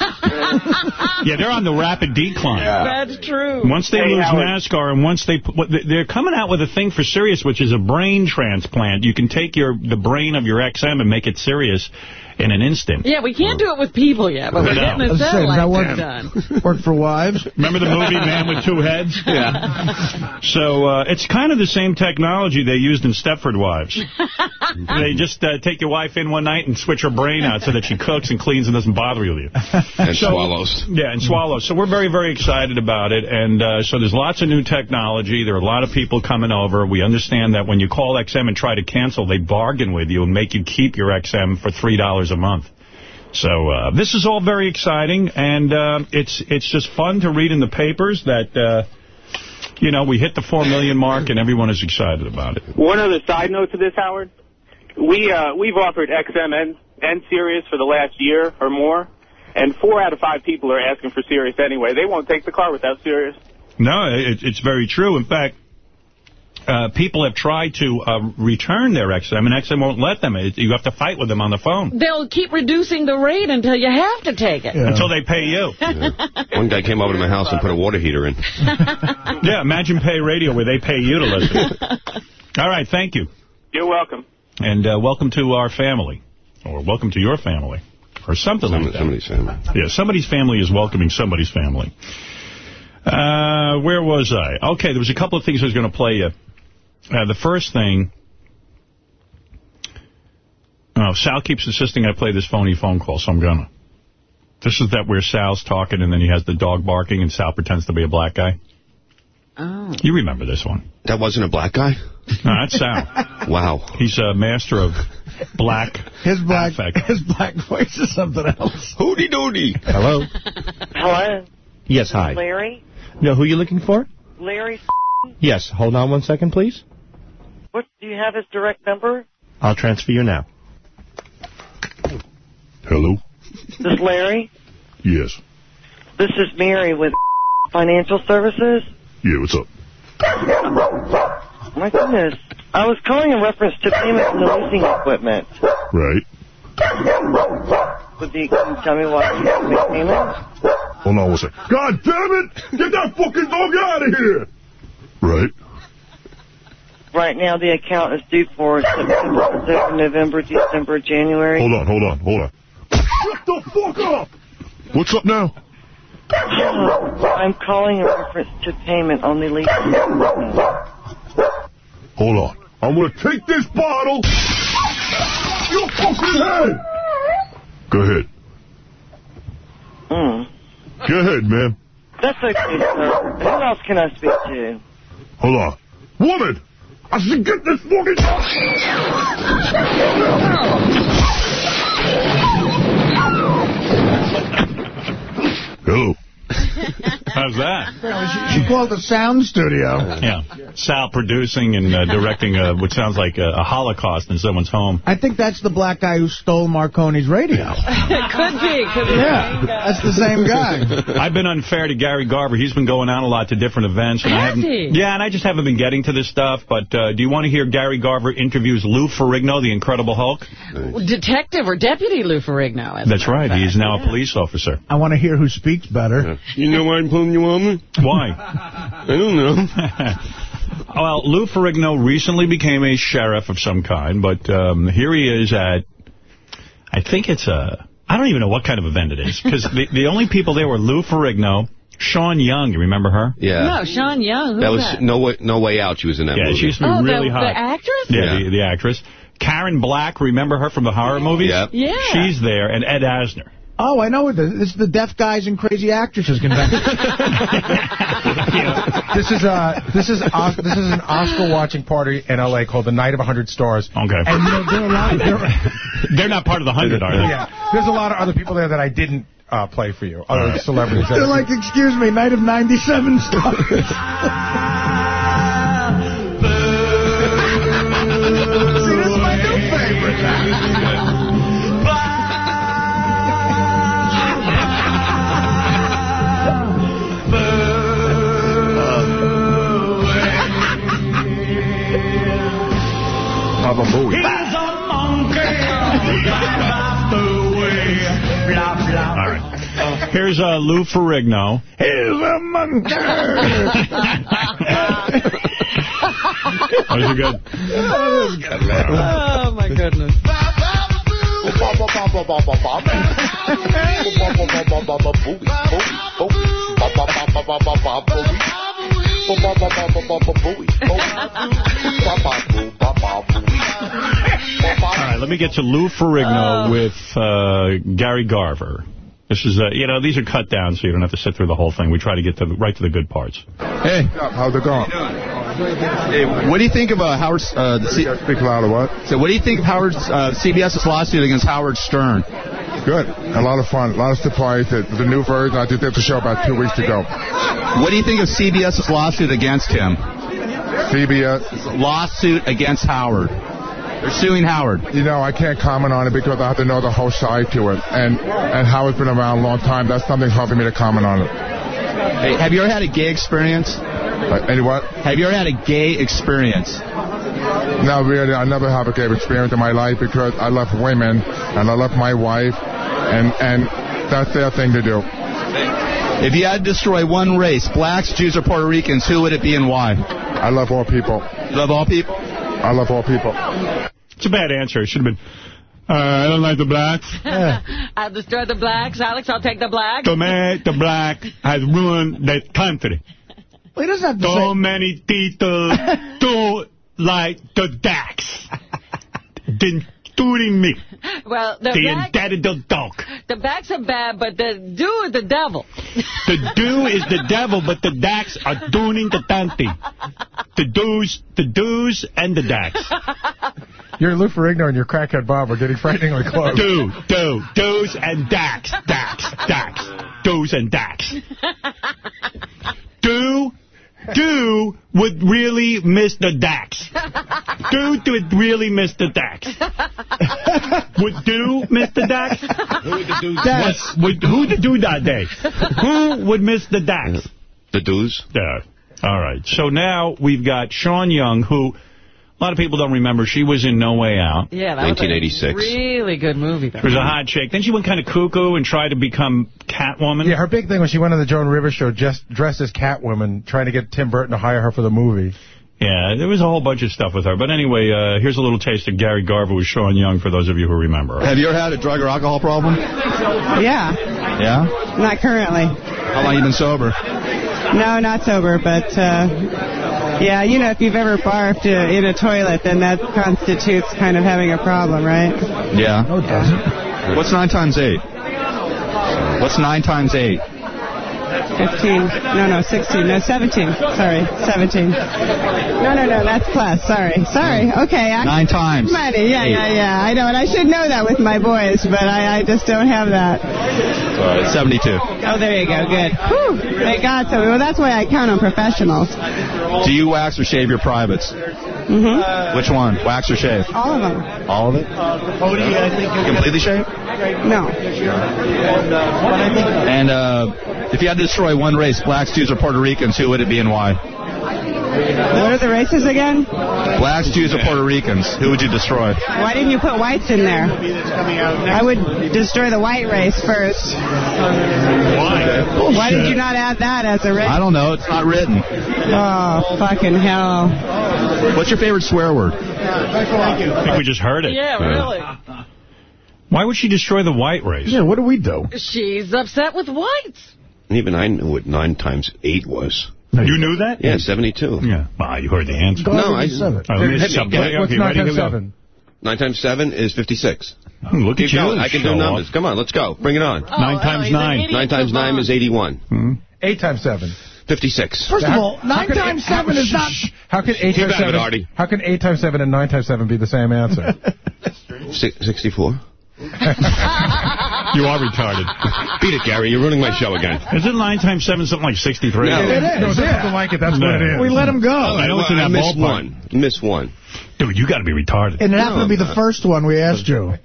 Yeah, they're on the rapid decline. That's true. Once they Hey, lose Howard. NASCAR and once they, what- they're coming out with a thing for Sirius, which is a brain transplant. You can take your the brain of your XM and make it Sirius in an instant. Yeah, we can't do it with people yet, but we're No. getting I a was saying, that satellite worked- done. Work for wives. Remember the movie Man with Two Heads? Yeah. So uh, it's kind of the same technology they used in Stepford Wives. they just uh, take your wife in one night and switch her brain out so that she cooks and cleans and doesn't bother you. And So- swallows. Yeah, and swallows. So we're very, very excited about it. And uh, so there's lots of new technology. There are a lot of people coming over. We understand that when you call XM and try to cancel, they bargain with you and make you keep your XM for $3 a month. So uh, this is all very exciting, and uh, it's it's just fun to read in the papers that, uh, you know, we hit the $4 million mark and everyone is excited about it. One other side note to this, Howard. We, uh, we've offered XM and, and Sirius for the last year or more, and four out of five people are asking for Sirius anyway. They won't take the car without Sirius. No, it, it's very true. In fact, uh, people have tried to uh, return their XM, and XM won't let them. It, you have to fight with them on the phone. They'll keep reducing the rate until you have to take it. Until they pay you. One guy came over to my house and put a water heater in. yeah, imagine pay radio where they pay you to listen. All right, thank you. You're welcome. And uh, welcome to our family. Or welcome to your family. Or something like that. Somebody's family. Yeah, somebody's family is welcoming somebody's family. Uh, where was I? Okay, there was a couple of things I was going to play you. Uh, the first thing... Oh, Sal keeps insisting I play this phony phone call, so I'm going to. This is that where Sal's talking and then he has the dog barking and Sal pretends to be a black guy. Oh. You remember this one. That wasn't a black guy? No, that's Sal. wow. He's a master of black His black, affect. his black voice is something else. Hooty doody. Hello? Hello, Yes, hi. Larry. No, who are you looking for? Larry, Yes, hold on one second, please. What do you have his direct number? I'll transfer you now. Hello? This is Larry. Yes. This is Mary with Financial Services. Yeah, what's up? My goodness, I was calling in reference to payment for the leasing equipment. Right. Would you, can you tell me why you have to make payments? Hold on one second. God damn it! Get that fucking dog out of here! Right. Right now, the account is due for September, October, November, December, January. Hold on, hold on, hold on. Shut the fuck up! What's up now? I'm calling in reference to payment on the leasing equipment. Hold on. I'm gonna take this bottle. Your fucking head! Go ahead. Mm. Go ahead, man. That's okay, sir. Who else can I speak to? Hold on. Woman! I should get this fucking... Hello. How's that? She, she called the sound studio. Yeah. Sal producing and uh, directing a, what sounds like a, a Holocaust in someone's home. I think that's the black guy who stole Marconi's radio. it could be. Could be Yeah, that's the same guy. I've been unfair to Gary Garver. He's been going out a lot to different events. And I Has haven't, he? Yeah, and I just haven't been getting to this stuff. But uh, do you want to hear Gary Garver interviews Lou Ferrigno, the Incredible Hulk? Detective or Deputy Lou Ferrigno. That's right. of He is fact. now a police officer. I want to hear who speaks better. You know why I'm pulling you on me? Why? I don't know. well, Lou Ferrigno recently became a sheriff of some kind, but um, here he is at, I think it's a, I don't even know what kind of event it is, because the, the only people there were Lou Ferrigno, Sean Young, you remember her? Yeah. No, Sean Young. Who's that was that? no way, no way out. She was in that Yeah, movie. she used to be oh, really the, hot. the actress? Yeah, Yeah. The, the actress. Karen Black, remember her from the horror movies? Yep. Yeah. She's there, and Ed Asner. Oh, I know what this This is the Deaf Guys and Crazy Actresses Convention. This is uh this is Os- this is an Oscar watching party in L.A. called the Night of a Hundred Stars. Okay. And you know, there are a lot. There, They're not part of the hundred, are they? yeah, there's a lot of other people there that I didn't uh, play for you, other celebrities. They're like, excuse me, Night of 97 stars. Papa Bowie. All right. Here's uh, Lou Ferrigno. Here's a monkey. That was good. Oh, my goodness. All right, let me get to Lou Ferrigno with uh, Gary Garver. This is, uh, you know, these are cut down so you don't have to sit through the whole thing. We try to get to the, right to the good parts. Hey. How's it going? Hey, what do you think of uh, Howard? Uh, the C- Speak louder, what? so, what do you think of Howard uh, CBS's lawsuit against Howard Stern? Good. A lot of fun. A lot of surprise. The, the new version, I did the show about two weeks ago. What do you think of CBS's lawsuit against him? CBS. Lawsuit against Howard. They're suing Howard. You know, I can't comment on it because I have to know the whole side to it. And and Howard's been around a long time. That's something helping me to comment on it. Hey, have you ever had a gay experience? Uh, any what? Have you ever had a gay experience? No, really, I never have a gay experience in my life because I love women and I love my wife, and and that's their thing to do. If you had to destroy one race, blacks, Jews, or Puerto Ricans, who would it be and why? I love all people. You love all people? I love all people. It's a bad answer. It should have been, uh, I don't like the blacks. I'll destroy the blacks. Alex, I'll take the blacks. To me, the black has ruined the country. Well, he doesn't have to So say... many people do like the blacks. Including me, Well, the, the black, indebted dog. the blacks are bad, but the do is the devil. The do is the devil, but the dacks are doing the tanti. The do's, the do's, and the dacks. You're Lou Ferrigno and your crackhead Bob are getting frighteningly close. Do, do, do's and dacks, dacks, dacks, do's and dacks. Do, do would really miss the Dax. Do would really miss the dacks. Would do miss the Dax? Who would the dudes What, would, who to do that day? Who would miss the Dax? The dudes? Yeah. All right. So now we've got Sean Young, who a lot of people don't remember. She was in No Way Out. Yeah, that 1986. was a really good movie. Though. She was a hot chick. Then she went kind of cuckoo and tried to become Catwoman. Yeah, her big thing was she went on the Joan Rivers show just dressed as Catwoman, trying to get Tim Burton to hire her for the movie. Yeah, there was a whole bunch of stuff with her. But anyway, uh, here's a little taste of Gary Garver with Sean Young for those of you who remember. Have you ever had a drug or alcohol problem? Yeah, Yeah? not currently. How long you been sober? No, not sober, but uh, yeah, you know, if you've ever barfed uh, in a toilet, then that constitutes kind of having a problem, right? Yeah. No, it doesn't. What's 9 times 8? What's 9 times 8? 15, no, no, 16, no, 17, sorry, 17. No, no, no, that's plus, sorry, sorry, okay. I, Nine times. Money, yeah, yeah, yeah, I know, and I should know that with my boys, but I, I just don't have that. Uh, 72. Oh, there you go, good. Whew, thank God, so, well, that's why I count on professionals. Do you wax or shave your privates? Mm-hmm. Which one? Wax or shave? All of them. All of it? Completely shave? No. And uh, if you had to destroy one race, blacks, Jews, or Puerto Ricans, who would it be and why? What are the races again? Blacks, Jews, or Puerto Ricans, who would you destroy? Why didn't you put whites in there? I would destroy the white race first. Why? Why did you not add that as a race? I don't know. It's not written. Oh, fucking hell. What's your favorite swear word? I think we just heard it. Yeah, really. Why would she destroy the white race? Yeah, what do we do? She's upset with whites. Even I knew what 9 times 8 was. You knew that? Yeah, 72. Yeah. Well, you heard the answer. No, I... Seven. All right, let me Hit me, sub- get it. okay, What's 9 times here we go. 7? 9 times 7 is 56. Hmm, Look Keep at you. going. I can do numbers. off. Come on, let's go. Bring it on. Oh, Nine times he's an nine. idiot 9 times 9 is 81. Hmm? 8 times 7. 56. First of all, nine times eight- seven is not... How can 8 times got it, 7... How can 8 times 7 and 9 times 7 be the same answer? Si- 64. You are retarded. Beat it, Gary. You're ruining my show again. Isn't 9 times 7 something like 63? No. It is, No, there's yeah. something like it. That's No. what it is. We let him go. I know it's in I that missed ballpark. one. Miss one. Dude, you got to be retarded. And it happened to be the first one we asked you.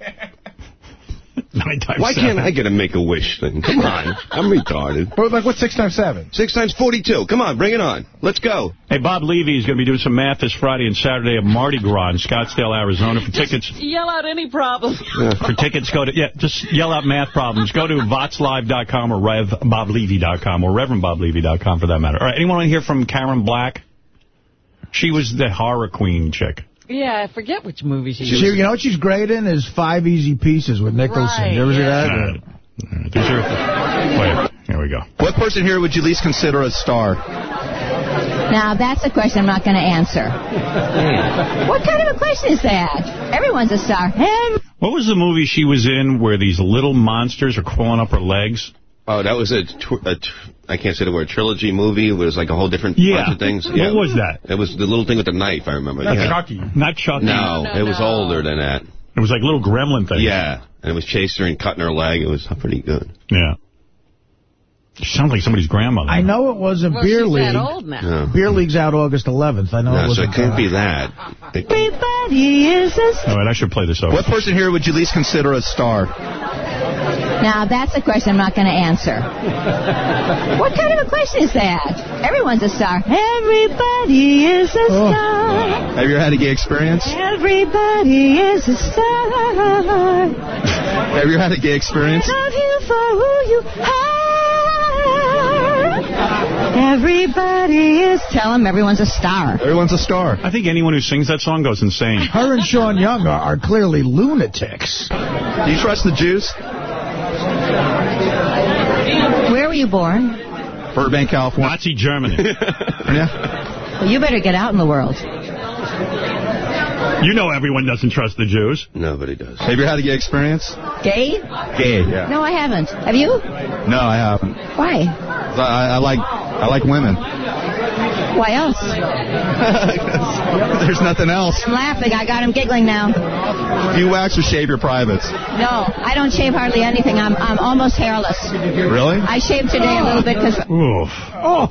Nine times Why seven. can't I get a make-a-wish thing? Come on. I'm retarded. But like, what's 6 times 7? 6 times 42. Come on, bring it on. Let's go. Hey, Bob Levy is going to be doing some math this Friday and Saturday at Mardi Gras in Scottsdale, Arizona. For tickets, Yell out any problem. for tickets, go to, yeah, just yell out math problems. Go to votslive.com or revboblevy.com or reverendboblevy.com for that matter. All right, anyone want to hear from Karen Black? She was the horror queen chick. Yeah, I forget which movie she, She, was. you know what she's great in is Five Easy Pieces with Nicholson. Right, you ever see yeah. that? Uh, these are, wait, here we go. What person here would you least consider a star? Now, that's a question I'm not going to answer. what kind of a question is that? Everyone's a star. Every- What was the movie she was in where these little monsters are crawling up her legs? Oh, that was a, tw a tr I can't say the word, trilogy movie. It was like a whole different Yeah. bunch of things. What was that? It was the little thing with the knife, I remember. Not yeah. Chucky. Not Chucky. No, it was older than that. It was like little gremlin thing. Yeah, and it was chasing her and cutting her leg. It was pretty good. Yeah. She sounds like somebody's grandmother. I know it wasn't Well, Beer she's League. that old now. Yeah. Beer League's out August 11th. I know it No, so wasn't it can't that. be that. It- Everybody is a All right, I should play this over. What person here would you least consider a star? Now, that's a question I'm not going to answer. What kind of a question is that? Everyone's a star. Everybody is a Oh. star. Have you ever had a gay experience? Everybody is a star. Have you ever had a gay experience? Love you for who you are. Everybody is. Tell them everyone's a star. Everyone's a star. I think anyone who sings that song goes insane. Her and Sean Young are, are clearly lunatics. Do you trust the Jews? Where were you born? Burbank, California. Nazi Germany. yeah. Well, you better get out in the world. You know everyone doesn't trust the Jews. Nobody does. Have you had a gay experience? Gay? Gay, yeah. No, I haven't. Have you? No, I haven't. Why? I, I like I like women. Why else? There's nothing else. I'm laughing. I got him giggling now. Do you wax or shave your privates? No, I don't shave hardly anything. I'm I'm almost hairless. Really? I shaved today a little bit because Oof. Oh,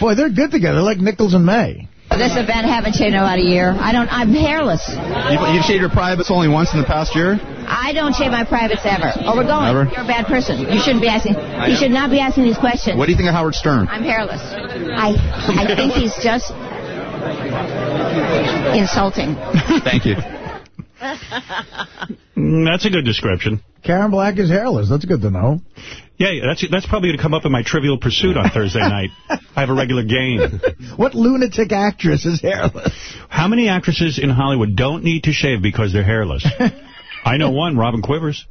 boy, they're good together. They're like Nichols and May. This event haven't shaved in about a year. I don't. I'm hairless. You, you shaved your privates only once in the past year? I don't shave my privates ever. Oh, we're going. Never? You're a bad person. You shouldn't be asking. I You should not be asking these questions. What do you think of Howard Stern? I'm hairless. I I think he's just insulting. Thank you. Mm, That's a good description. Karen Black is hairless. That's good to know. Yeah, that's that's probably going to come up in my Trivial Pursuit on Thursday night. I have a regular game. What lunatic actress is hairless? How many actresses in Hollywood don't need to shave because they're hairless? I know one, Robin Quivers.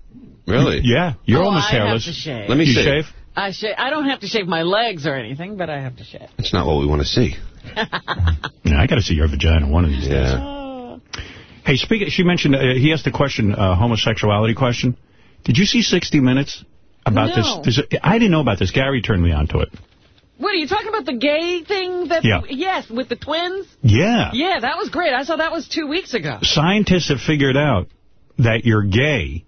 Really? Yeah, you're Oh, almost I have hairless. to shave. Let me you see. shave? I sh I don't have to shave my legs or anything, but I have to shave. That's not what we want to see. Yeah, I got to see your vagina one of these days. Hey, speak. She mentioned uh, he asked a question, uh, homosexuality question. Did you see 60 Minutes about No. this? There's I didn't know about this. Gary turned me on to it. What, are you talking about the gay thing? That Yeah. Yes, with the twins? Yeah. Yeah, that was great. I saw that was two weeks ago. Scientists have figured out that you're gay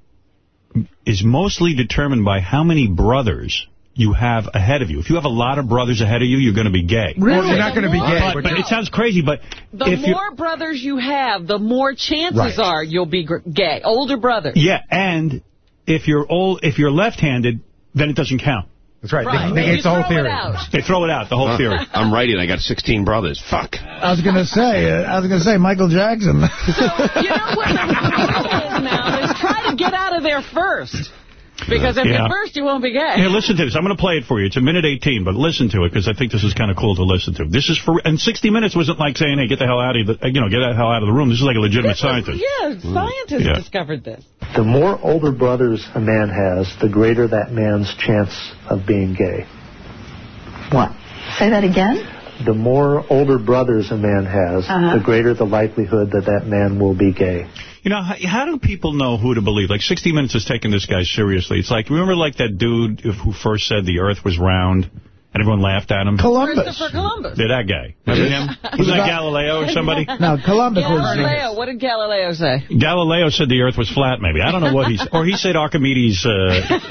is mostly determined by how many brothers you have ahead of you. If you have a lot of brothers ahead of you, you're going to be gay. Really? You're not gonna be gay, But, but but you- it sounds crazy, but The if more brothers you have, the more chances Right. are you'll be gay. Older brothers. Yeah, and if you're old, if you're left-handed, then it doesn't count. That's right. Right. They, negates You the whole throw it theory. out. They throw it out, the whole Uh, theory. I'm righty and I got 16 brothers. Fuck. I was gonna say. Uh, I was gonna say Michael Jackson. You know what the rule is now is try to get out of there first. Because if Yeah. you're first, you won't be gay. Here, listen to this. I'm going to play it for you. It's a minute 18, but listen to it because I think this is kind of cool to listen to. This is for, and 60 Minutes wasn't like saying, hey, get the hell out of the, you know, get the hell out of the room. This is like a legitimate scientist. Yeah, scientists Yeah. discovered this. The more older brothers a man has, the greater that man's chance of being gay. What? Say that again? The more older brothers a man has, Uh-huh. the greater the likelihood that that man will be gay. You know, how, how do people know who to believe? Like, 60 Minutes is taking this guy seriously. It's like, remember like that dude who first said the earth was round and everyone laughed at him? Columbus. Christopher Columbus. Yeah, that guy. Remember him? Was that Galileo or somebody? No, Columbus was. Galileo. What did Galileo say? Galileo said the earth was flat, maybe. I don't know what he's... Or he said Archimedes uh,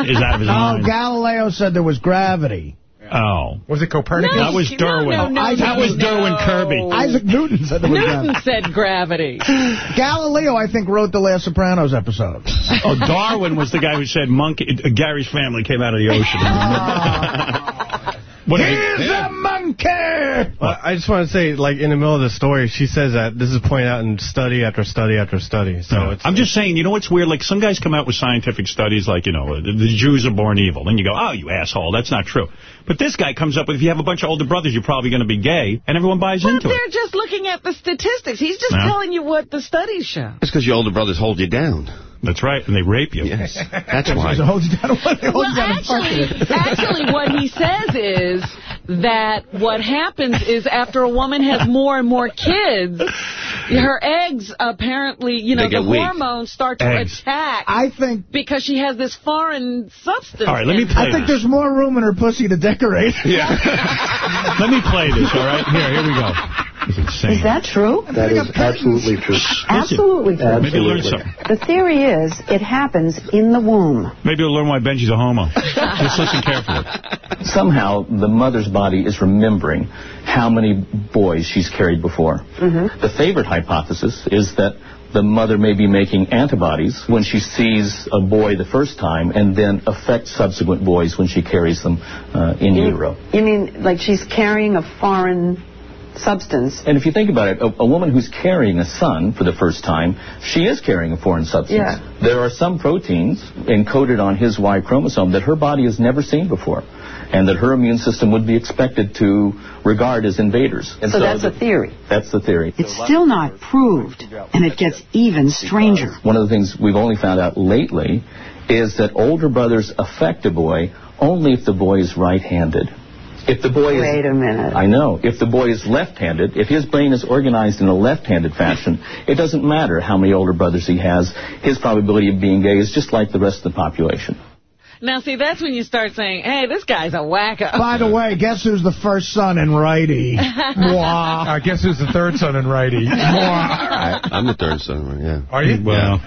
is out of his Oh, mind. Galileo said there was gravity. Oh. Was it Copernicus? that was no, Derwin. no, no, that no, was no. Derwin Kirby. Isaac Newton said there was Newton gravity. said gravity. Galileo, I think, wrote the last Sopranos episode. Oh, Darwin was the guy who said monkey. Uh, Gary's family came out of the ocean. what He's a monkey! Well, I just want to say, like, in the middle of the story, she says that this is pointed out in study after study after study. So No, it's, I'm just saying, you know what's weird? Like, some guys come out with scientific studies like, you know, uh, the, the Jews are born evil. Then you go, oh, you asshole, that's not true. But this guy comes up with, if you have a bunch of older brothers, you're probably going to be gay, and everyone buys But into they're it. just looking at the statistics. He's just Yeah. telling you what the studies show. It's because your older brothers hold you down. That's right, and they rape you. Yes. That's why. So hold you down. Hold you Well, down and fuck actually, actually, what he says is that what happens is after a woman has more and more kids, Her eggs apparently, you know, the weak. hormones start to Eggs. attack. I think because she has this foreign substance. All right, let me in her. play I think there's more room in her pussy to decorate. Yeah. Let me play this, all right? Here, here we go. It's insane. Is that true? That is absolutely true. Absolutely true. Maybe learn something. The theory is it happens in the womb. Maybe you'll learn why Benji's a homo. Just listen carefully. Somehow, the mother's body is remembering how many boys she's carried before. Mm-hmm. The favorite hypothesis is that the mother may be making antibodies when she sees a boy the first time and then affects subsequent boys when she carries them uh, in utero. You mean like she's carrying a foreign substance? And if you think about it, a, a woman who's carrying a son for the first time, she is carrying a foreign substance. Yeah. There are some proteins encoded on his Y chromosome that her body has never seen before, and that her immune system would be expected to regard as invaders. And So that's the- a theory. That's the theory. It's still not proved, and it gets even stranger. One of the things we've only found out lately is that older brothers affect a boy only if the boy is right-handed. If the boy is a minute. I know. If the boy is left-handed, if his brain is organized in a left-handed fashion, it doesn't matter how many older brothers he has. His probability of being gay is just like the rest of the population. Now, see, that's when you start saying, hey, this guy's a wacko. By the way, guess who's the first son in righty? Mwah. I guess who's the third son in righty? I'm the third son, yeah. Are you? Well,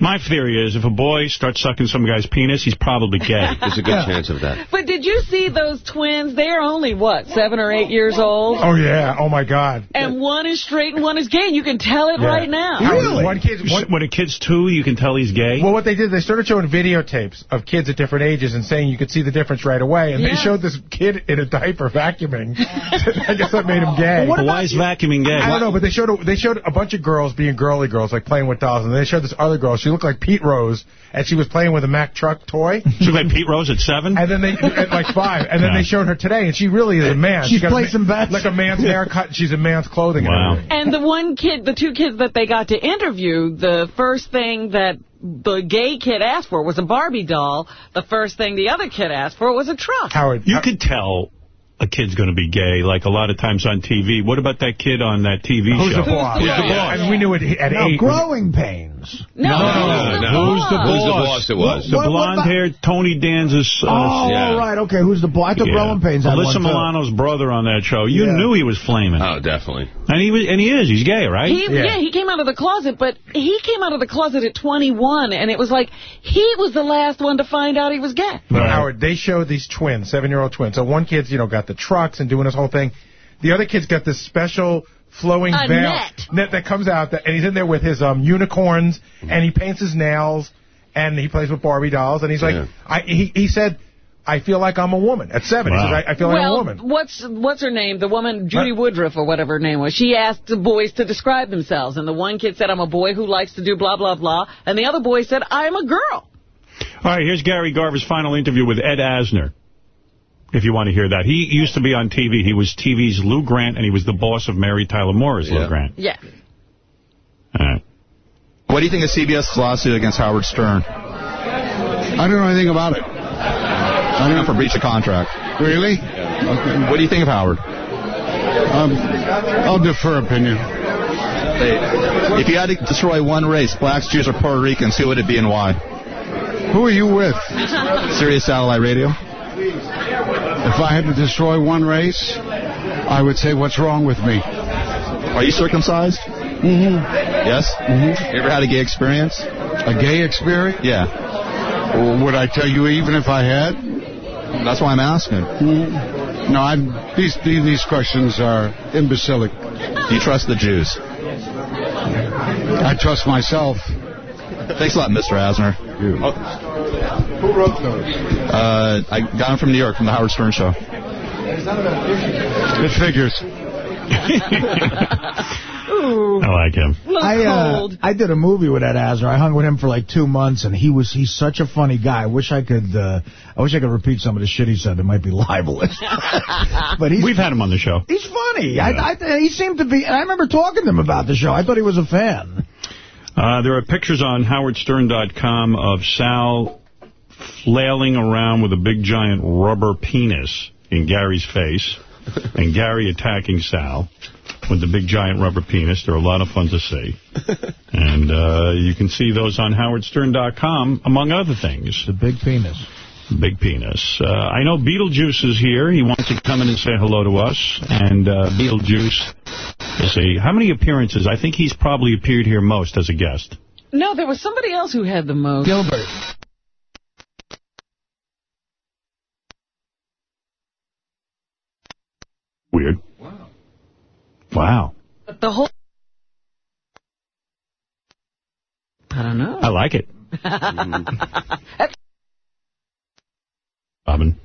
my theory is if a boy starts sucking some guy's penis, he's probably gay. There's a good chance of that. But did you see those twins? They're only, what, seven or eight years old? Oh, yeah. Oh, my God. And one is straight and one is gay. You can tell it Yeah. right now. One kid, one, When a kid's two, you can tell he's gay? Well, what they did, they started showing videotapes of kids at different ages and saying you could see the difference right away. And Yeah. they showed this kid in a diaper vacuuming. I guess that made him gay. Well, why is vacuuming gay? I don't know, but they showed a, they showed a bunch of girls being girly girls, like playing with dolls, and they showed this other girl. She looked like Pete Rose, and she was playing with a Mack truck toy. She looked like Pete Rose at seven? And then they at like five, and then Yeah. they showed her today, and she really is a man. She's got a played some bets. like a man's haircut. and She's in man's clothing. Wow. And. And the one kid, the two kids that they got to interview, the first thing that the gay kid asked for was a Barbie doll. The first thing the other kid asked for was a truck. Howard, You could tell a kid's going to be gay, like a lot of times on TV. What about that kid on that TV Who's show? the boss? Who's the Yeah, boss? I mean, we knew it at No, eight. growing pains. No, no, who's the Who's the boss? boss? Who's the boss it was? The What- what about- blonde-haired Tony Danza's... Uh, oh, yeah. right. Okay, who's the boy? I thought yeah. growing pains had Alyssa one. Milano's brother on that show. You Yeah. knew he was flaming. Oh, definitely. And he was, and he is. He's gay, right? He, yeah. he came out of the closet, but he came out of the closet at 21, and it was like he was the last one to find out he was gay. But Howard, they showed these twins, seven-year-old twins. So one kid's, you know, got the trucks and doing this whole thing. The other kid's got this special flowing A veil net. that comes out, that, and he's in there with his um, unicorns, and he paints his nails, and he plays with Barbie dolls, and he's like, Yeah. I, he, he said, I feel like I'm a woman. At seven, he Wow. says, I, I feel like I'm a well, woman. what's what's her name? The woman, Judy Woodruff, or whatever her name was. She asked the boys to describe themselves, and the one kid said, "I'm a boy who likes to do blah blah blah," and the other boy said, "I'm a girl." All right, here's Gary Garver's final interview with Ed Asner. If you want to hear that. He used to be on TV. He was TV's Lou Grant, and he was the boss of Mary Tyler Moore as Lou Grant. Yeah. All right. What do you think of CBS's lawsuit against Howard Stern? I don't know anything about it. I don't know for breach of contract. Really? What do you think of Howard? Um, I'll defer opinion. Hey, if you had to destroy one race, blacks, Jews, or Puerto Ricans, who would it be and why? Who are you with? Sirius Satellite Radio. If I had to destroy one race, I would say, what's wrong with me? Are you circumcised? Mm-hmm. Yes? Mm-hmm. You ever had a gay experience? A gay experience? Yeah. Would I tell you even if I had? That's why I'm asking. Mm-hmm. No, I'm, these, these these questions are imbecilic. Do you trust the Jews? I trust myself. Thanks a lot, Mr. Asner. Who wrote those? Uh, I got them from New York, from the Howard Stern Show. It figures. I like him. I uh, I did a movie with Ed Asner. I hung with him for like two months, and he was he's such a funny guy. I wish I could uh, I wish I could repeat some of the shit he said. It might be libelous, but he's We've had him on the show. he's funny. I, I he seemed to be. I remember talking to him about the show. I thought he was a fan. Uh, there are pictures on howardstern.com of Sal flailing around with a big giant rubber penis in Gary's face, and Gary attacking Sal. with the big giant rubber penis. They're a lot of fun to see. and uh, you can see those on howardstern.com, among other things. The big penis. Big penis. Uh, I know Beetlejuice is here. He wants to come in and say hello to us. And uh, Beetlejuice is a... How many appearances? I think he's probably appeared here most as a guest. No, there was somebody else who had the most. Gilbert. Weird. Wow. Wow. But the whole... I don't know. I like it. Robin.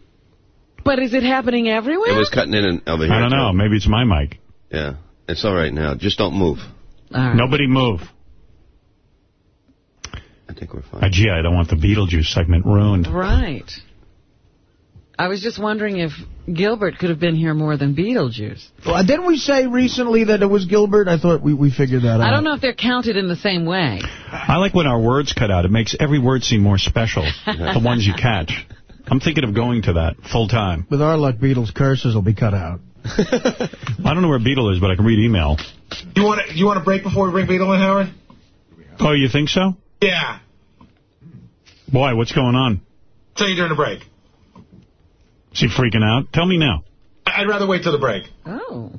but is it happening everywhere? It was cutting in and over here. I don't know. too. Maybe it's my mic. Yeah. It's all right now. Just don't move. Nobody move. I think we're fine. Uh, gee, I don't want the Beetlejuice segment ruined. Right. I was just wondering if Gilbert could have been here more than Beetlejuice. Well, didn't we say recently that it was Gilbert? I thought we, we figured that out. I don't know if they're counted in the same way. I like when our words cut out. It makes every word seem more special, the ones you catch. I'm thinking of going to that full time. With our luck, Beetle's curses will be cut out. I don't know where Beetle is, but I can read email. You want to you want to break before we bring Beetle in, Howard? Oh, you think so? Yeah. Boy, What's going on? Tell you during the break. Is he freaking out? Tell me now. I'd rather wait till the break. Oh.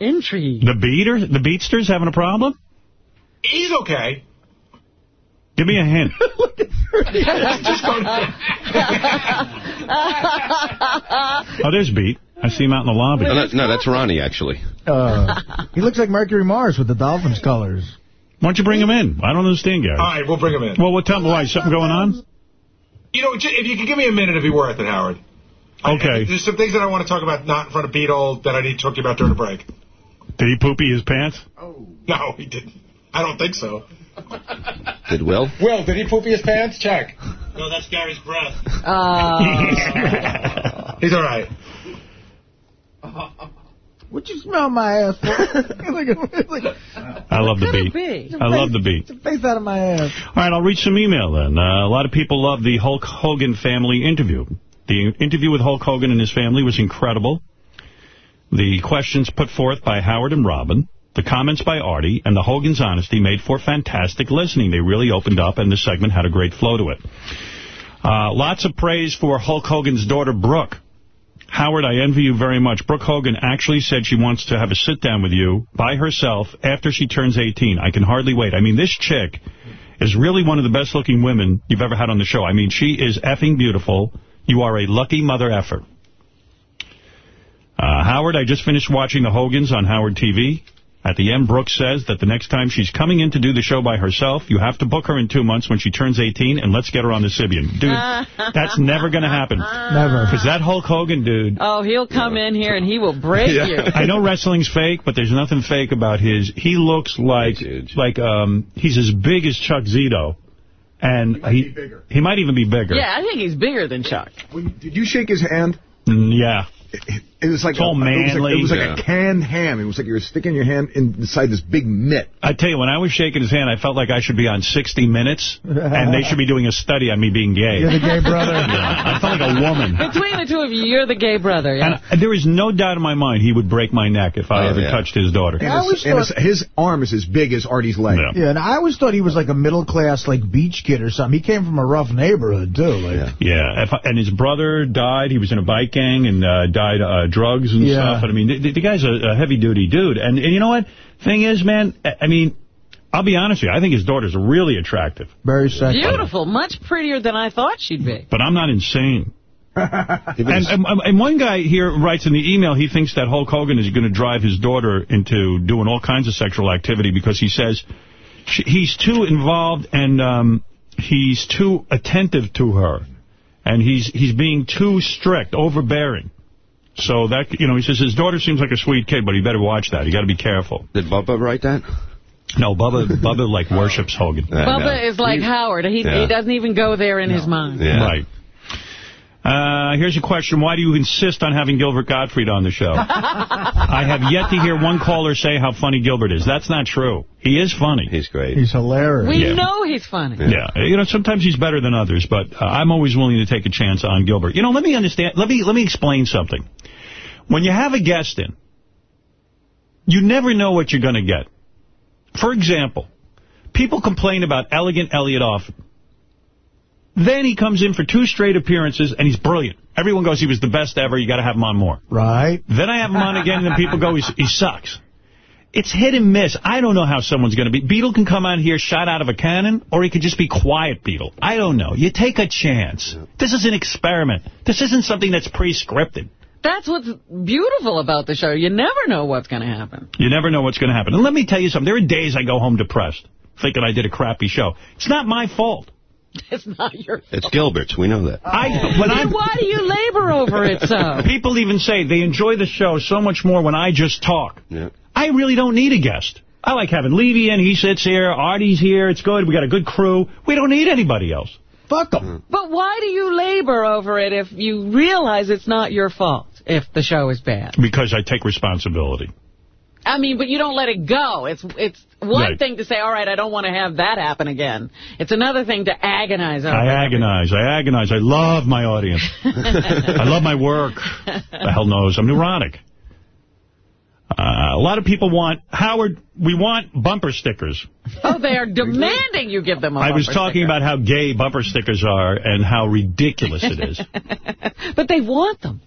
Intrigue. The beater, the beatster's having a problem? He's okay. Give me a hint. Just go Oh, there's Beat. I see him out in the lobby. No, that- no, that's Ronnie, actually. Uh, he looks like Mercury Morris with the Dolphins colors. Why don't you bring him in? I don't understand, Gary. All right, we'll bring him in. Well, what tell me why? Something going on? You know, if you could give me a minute, it'd be worth it, Howard. Okay. There's some things that I want to talk about, not in front of Beetle, that I need to talk to you about during the break. Did he poopy his pants? Oh. No, he didn't. I don't think so. Did Will? Will, did he poopy his pants? Check. No, that's Gary's breath. He's all right. Would you smell my ass for? Look at- look at- I love the beat. be? I love the beat. Face out of my ass. All right, I'll read some email then. Uh, a lot of people love the Hulk Hogan family interview. The interview with Hulk Hogan and his family was incredible. The questions put forth by Howard and Robin, the comments by Artie, and the Hogan's honesty made for fantastic listening. They really opened up, and the segment had a great flow to it. Uh, lots of praise for Hulk Hogan's daughter, Brooke. Howard, I envy you very much. Brooke Hogan actually said she wants to have a sit-down with you by herself after she turns 18. I can hardly wait. I mean, this chick is really one of the best-looking women you've ever had on the show. I mean, she is effing beautiful. You are a lucky mother effer. Uh, Howard, I just finished watching the Hogans on Howard TV. At the end, Brooks says that the next time she's coming in to do the show by herself, you have to book her in two months when she turns 18, and let's get her on the Sybian. Dude, that's never going to happen. Never. Because that Hulk Hogan dude... Oh, he'll come in here and he will break you. I know wrestling's fake, but there's nothing fake about his. He looks like like um he's as big as Chuck Zito. And he, he might even be bigger. Yeah, I think he's bigger than Chuck. Did you shake his hand? Mm, yeah. It was like It's all a, It was like, it was like manly. a canned ham. It was like you were sticking your hand inside this big mitt. I tell you, when I was shaking his hand, I felt like I should be on 60 Minutes, and they should be doing a study on me being gay. You're the gay brother. Yeah, I felt like a woman. Between the two of you, you're the gay brother. Yeah. And there is no doubt in my mind he would break my neck if I Oh, ever yeah. touched his daughter. And, his, and his, his arm is as big as Artie's leg. Yeah, and I always thought he was like a middle-class, like, beach kid or something. He came from a rough neighborhood, too. Like, Yeah, if I, and his brother died. He was in a bike gang and uh, died uh, drugs and Yeah. stuff. And I mean, the, the guy's a, a heavy-duty dude. And, and you know what? Thing is, man, I I mean, I'll be honest with you. I think his daughter's really attractive. Very sexy. Beautiful. Much prettier than I thought she'd be. But I'm not insane. and, and, and one guy here writes in the email he thinks that Hulk Hogan is going to drive his daughter into doing all kinds of sexual activity because he says she, he's too involved and um, he's too attentive to her. And he's he's being too strict, overbearing. So that, you know, he says his daughter seems like a sweet kid, but he better watch that. You got to be careful. Did Bubba write that? No, Bubba, Bubba like worships Hogan. Bubba is like Howard. He, Yeah. he doesn't even go there in his mind. Right. Uh, here's a question. Why do you insist on having Gilbert Gottfried on the show? I have yet to hear one caller say how funny Gilbert is. That's not true. He is funny. He's great. He's hilarious. We Yeah. know he's funny. Yeah. You know, sometimes he's better than others, but uh, I'm always willing to take a chance on Gilbert. You know, let me understand. Let me let me explain something. When you have a guest in, You never know what you're going to get. For example, people complain about Elegant Elliot often. Then he comes in for two straight appearances, and he's brilliant. Everyone goes, he was the best ever, you got to have him on more. Right. Then I have him on again, and then people go, He's, he sucks. It's hit and miss. I don't know how someone's going to be. Beetle can come out here shot out of a cannon, or he could just be quiet Beetle. I don't know. You take a chance. This is an experiment. This isn't something that's pre-scripted. That's what's beautiful about the show. You never know what's going to happen. You never know what's going to happen. And let me tell you something. There are days I go home depressed, thinking I did a crappy show. It's not my fault. It's not your It's Gilbert's. We know that. I, when I, why do you labor over it so? people even say they enjoy the show so much more when I just talk. Yeah. I really don't need a guest. I like having Levy in. He sits here. Artie's here. It's good. We got a good crew. We don't need anybody else. Fuck them. Mm. But why do you labor over it if you realize it's not your fault if the show is bad? Because I take responsibility. I mean, but you don't let it go. It's it's one Right. thing to say, all right, I don't want to have that happen again. It's another thing to agonize over I agonize. I agonize. I love my audience. I love my work. The hell knows. I'm neurotic. Uh, a lot of people want, Howard, we want bumper stickers. Oh, they are demanding you give them a I was talking sticker. about how gay bumper stickers are and how ridiculous it is. But they want them.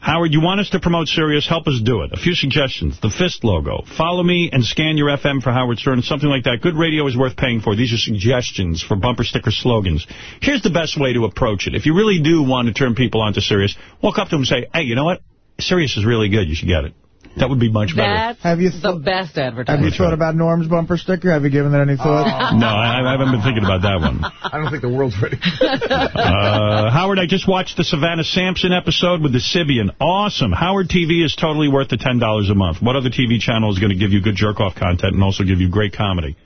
Howard, you want us to promote Sirius? Help us do it. A few suggestions. The fist logo. Follow me and scan your FM for Howard Stern. Something like that. Good radio is worth paying for. These are suggestions for bumper sticker slogans. Here's the best way to approach it. If you really do want to turn people onto Sirius, walk up to them and say, hey, you know what? Sirius is really good. You should get it. That would be much better. That's Have you the best Have you thought about Norm's bumper sticker? Have you given that any thought? No, I, I haven't been thinking about that one. I don't think the world's ready. Uh, Howard, I just watched the Savannah Samson episode with the Sybian. Awesome. Howard TV is totally worth the $10 a month. What other TV channel is going to give you good jerk-off content and also give you great comedy?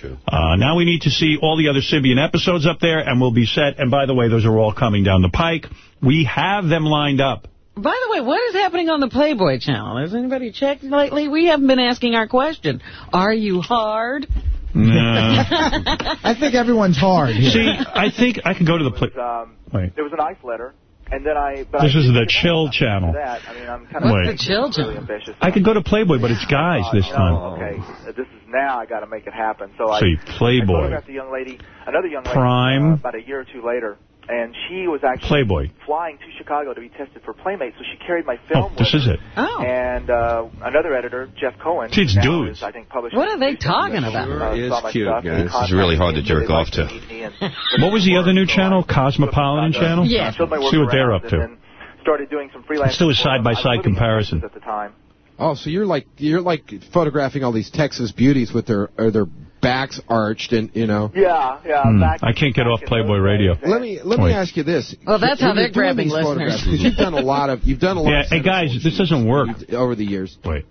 True. Uh, now we need to see all the other Sybian episodes up there, and we'll be set. And by the way, those are all coming down the pike. We have them lined up. By the way, what is happening on the Playboy channel? Has anybody checked lately? We haven't been asking our question. Are you hard? Nah. I think everyone's hard here. see, I think I can go to the... Play Um, Wait. there was a nice letter, and then I. But This I is the chill channel. That. I mean, I'm kind of Wait. What's the chill really channel? ambitious. I could go to Playboy, but it's guys this Uh, time. Okay. This is now. I got to make it happen. So, I. See, Playboy. I photographed a young lady, another young lady, Prime. uh, about a year or two later, and she was actually Playboy. flying to Chicago to be tested for Playmate. So she carried my film. Oh, this with is her. it. Oh. And uh, another editor, Jeff Cohen. See, dudes. Is, I think published. What are they talking about? Uh, It is cute, stuff. guys. This is really hard to jerk off to. meet me and- What was the other new channel? Cosmopolitan channel? Yeah. Showed See what they're up to. and started doing some freelance. Let's do a work. I was side-by-side living comparison. At the time. Oh, so you're like you're like photographing all these Texas beauties with their or their backs arched and you know. Yeah, yeah. Back, I can't get off Playboy Radio. Let me let Wait. me ask you this. Well, that's how you're, how they're grabbing listeners. Because you've done a lot of you've done a lot. Yeah, of hey, guys, this doesn't work. over the years. Wait.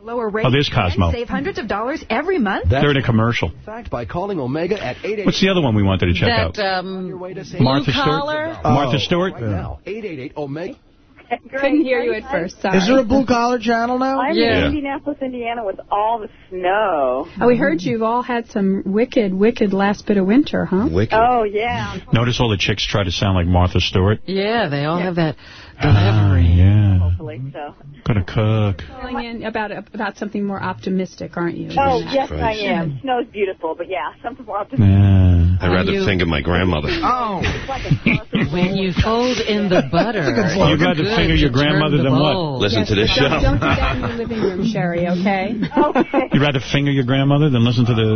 Lower rate Oh, there's Cosmo. and save hundreds of dollars every month. They're in a commercial. In fact, by calling Omega at 888 What's the other one we wanted to check that out? um, Martha blue collar? Stewart? Martha Stewart? now. 888 Omega. Couldn't hear you at first. Sorry. Is there a blue collar channel now? I'm Yeah. in Indianapolis, Indiana, with all the snow. Oh, we heard you've all had some wicked, wicked last bit of winter, huh? Wicked. Oh yeah. Notice all the chicks try to sound like Martha Stewart. Yeah, they all have that delivery. Ah, yeah. Hopefully so. Gonna cook. Calling in about about something more optimistic, aren't you? Oh yes, that. I am. Snow's beautiful, but yeah, something more optimistic. Yeah. I'd rather you- finger my grandmother. Oh. When you fold in the butter, You'd rather good finger your grandmother the than what? bowl. Listen to this Don't, show. don't do that in your living room, Sherry. Okay. Okay. You'd rather finger your grandmother than listen to the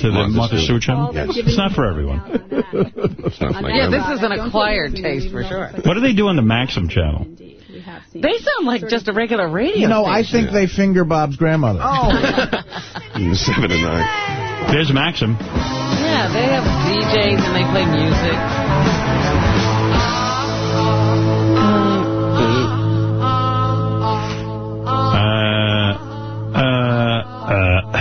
to the Martha Martha Stewart. Stewart channel? Yes. It's not for everyone. It's not my Yeah, grandmother. this is an acquired taste for sure. What do they do on the Maxim channel? They sound like just a regular radio You know, I station. think they finger Bob's grandmother. Oh. Seven and nine. There's Maxim. Yeah, they have DJs and they play music. Uh, uh, uh,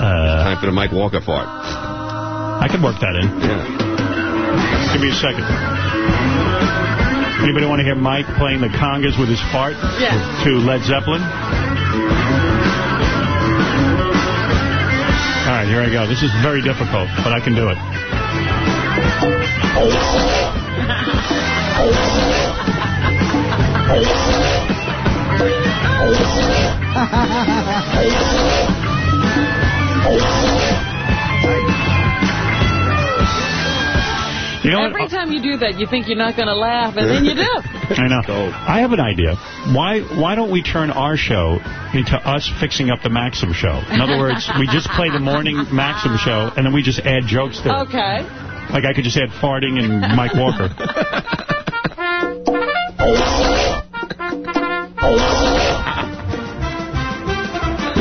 uh, Time for the Mike Walker fart. I could work that in. Yeah. Give me a second. Anybody want to hear Mike playing the congas with his fart Yeah. to Led Zeppelin? All right, here I go. This is very difficult, but I can do it. You know what? Every time you do that, you think you're not going to laugh, and then you do. I know. I have an idea. Why why don't we turn our show into us fixing up the Maxim show? In other words, we just play the morning Maxim show, and then we just add jokes to it. Okay. Like I could just add farting and Mike Walker.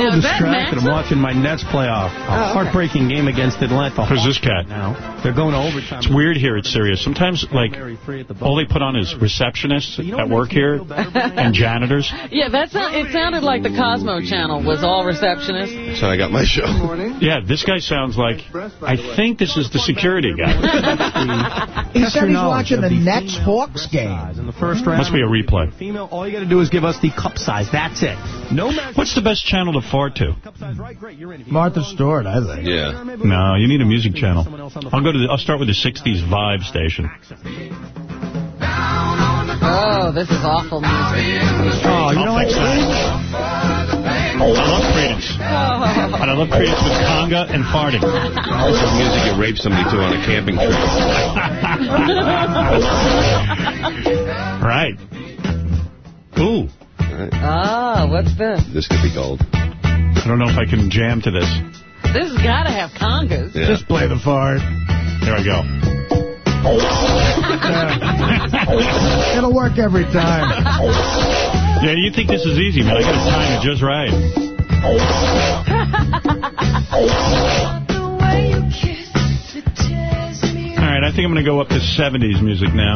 A little distracted. I'm watching my Nets playoff. A Oh, heartbreaking game against Atlanta. Who's this cat? Now they're going to overtime. It's weird here at Sirius. Sometimes, like, all they put on is receptionists at work here and janitors. Yeah, that's not, it sounded like the Cosmo channel was all receptionists. So I got my show. Yeah, this guy sounds like, I think this is the security guy. He said he's watching the Nets Hawks game. In the first round. Must be a replay. Female, all you got to do is give us the cup size. That's it. No matter. What's the best channel to fart to? Martha Stewart, I think. Yeah. No, you need a music channel. I'll go to. The, I'll start with the '60s vibe station. Oh, this is awful music. Oh, you know what? I love Creedence. And I love Creedence with conga and farting. Also music you rape somebody to on a camping trip. right. Ooh. Ah, what's this? This could be gold. I don't know if I can jam to this. This has got to have congas. Yeah. Just play the fart. Here I go. It'll work every time. Yeah, you think this is easy, man. I got to time it just right. All right, I think I'm going to go up to 70s music now.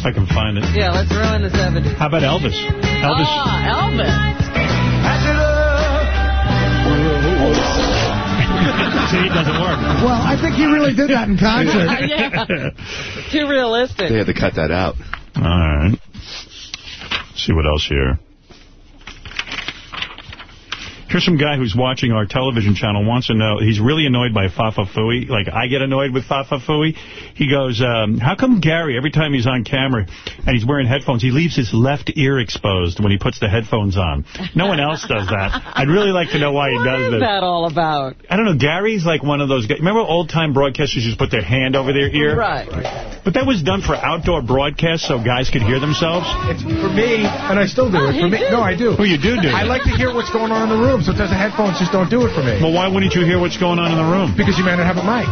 If I can find it. Yeah, let's ruin the 70s. How about Elvis? Elvis. Ah, Elvis. See, it doesn't work. Well, I think he really did that in concert. yeah. Too realistic. They had to cut that out. All right. see what else here. Here's some guy who's watching our television channel, wants to know, he's really annoyed by Fafa Fooey. Like, I get annoyed with Fafa Fooey. He goes, um, how come Gary, every time he's on camera and he's wearing headphones, he leaves his left ear exposed when he puts the headphones on? No one else does that. I'd really like to know why he What does is this. that all about? I don't know, Gary's like one of those guys. Remember old-time broadcasters just put their hand over their ear? Right. But that was done for outdoor broadcasts so guys could hear themselves? It's for me, and I still do Oh, it. For me, no, I do. Oh, you do do I like to hear what's going on in the room. Sometimes the headphones just don't do it for me. Well, why wouldn't you hear what's going on in the room? Because you might not have a mic.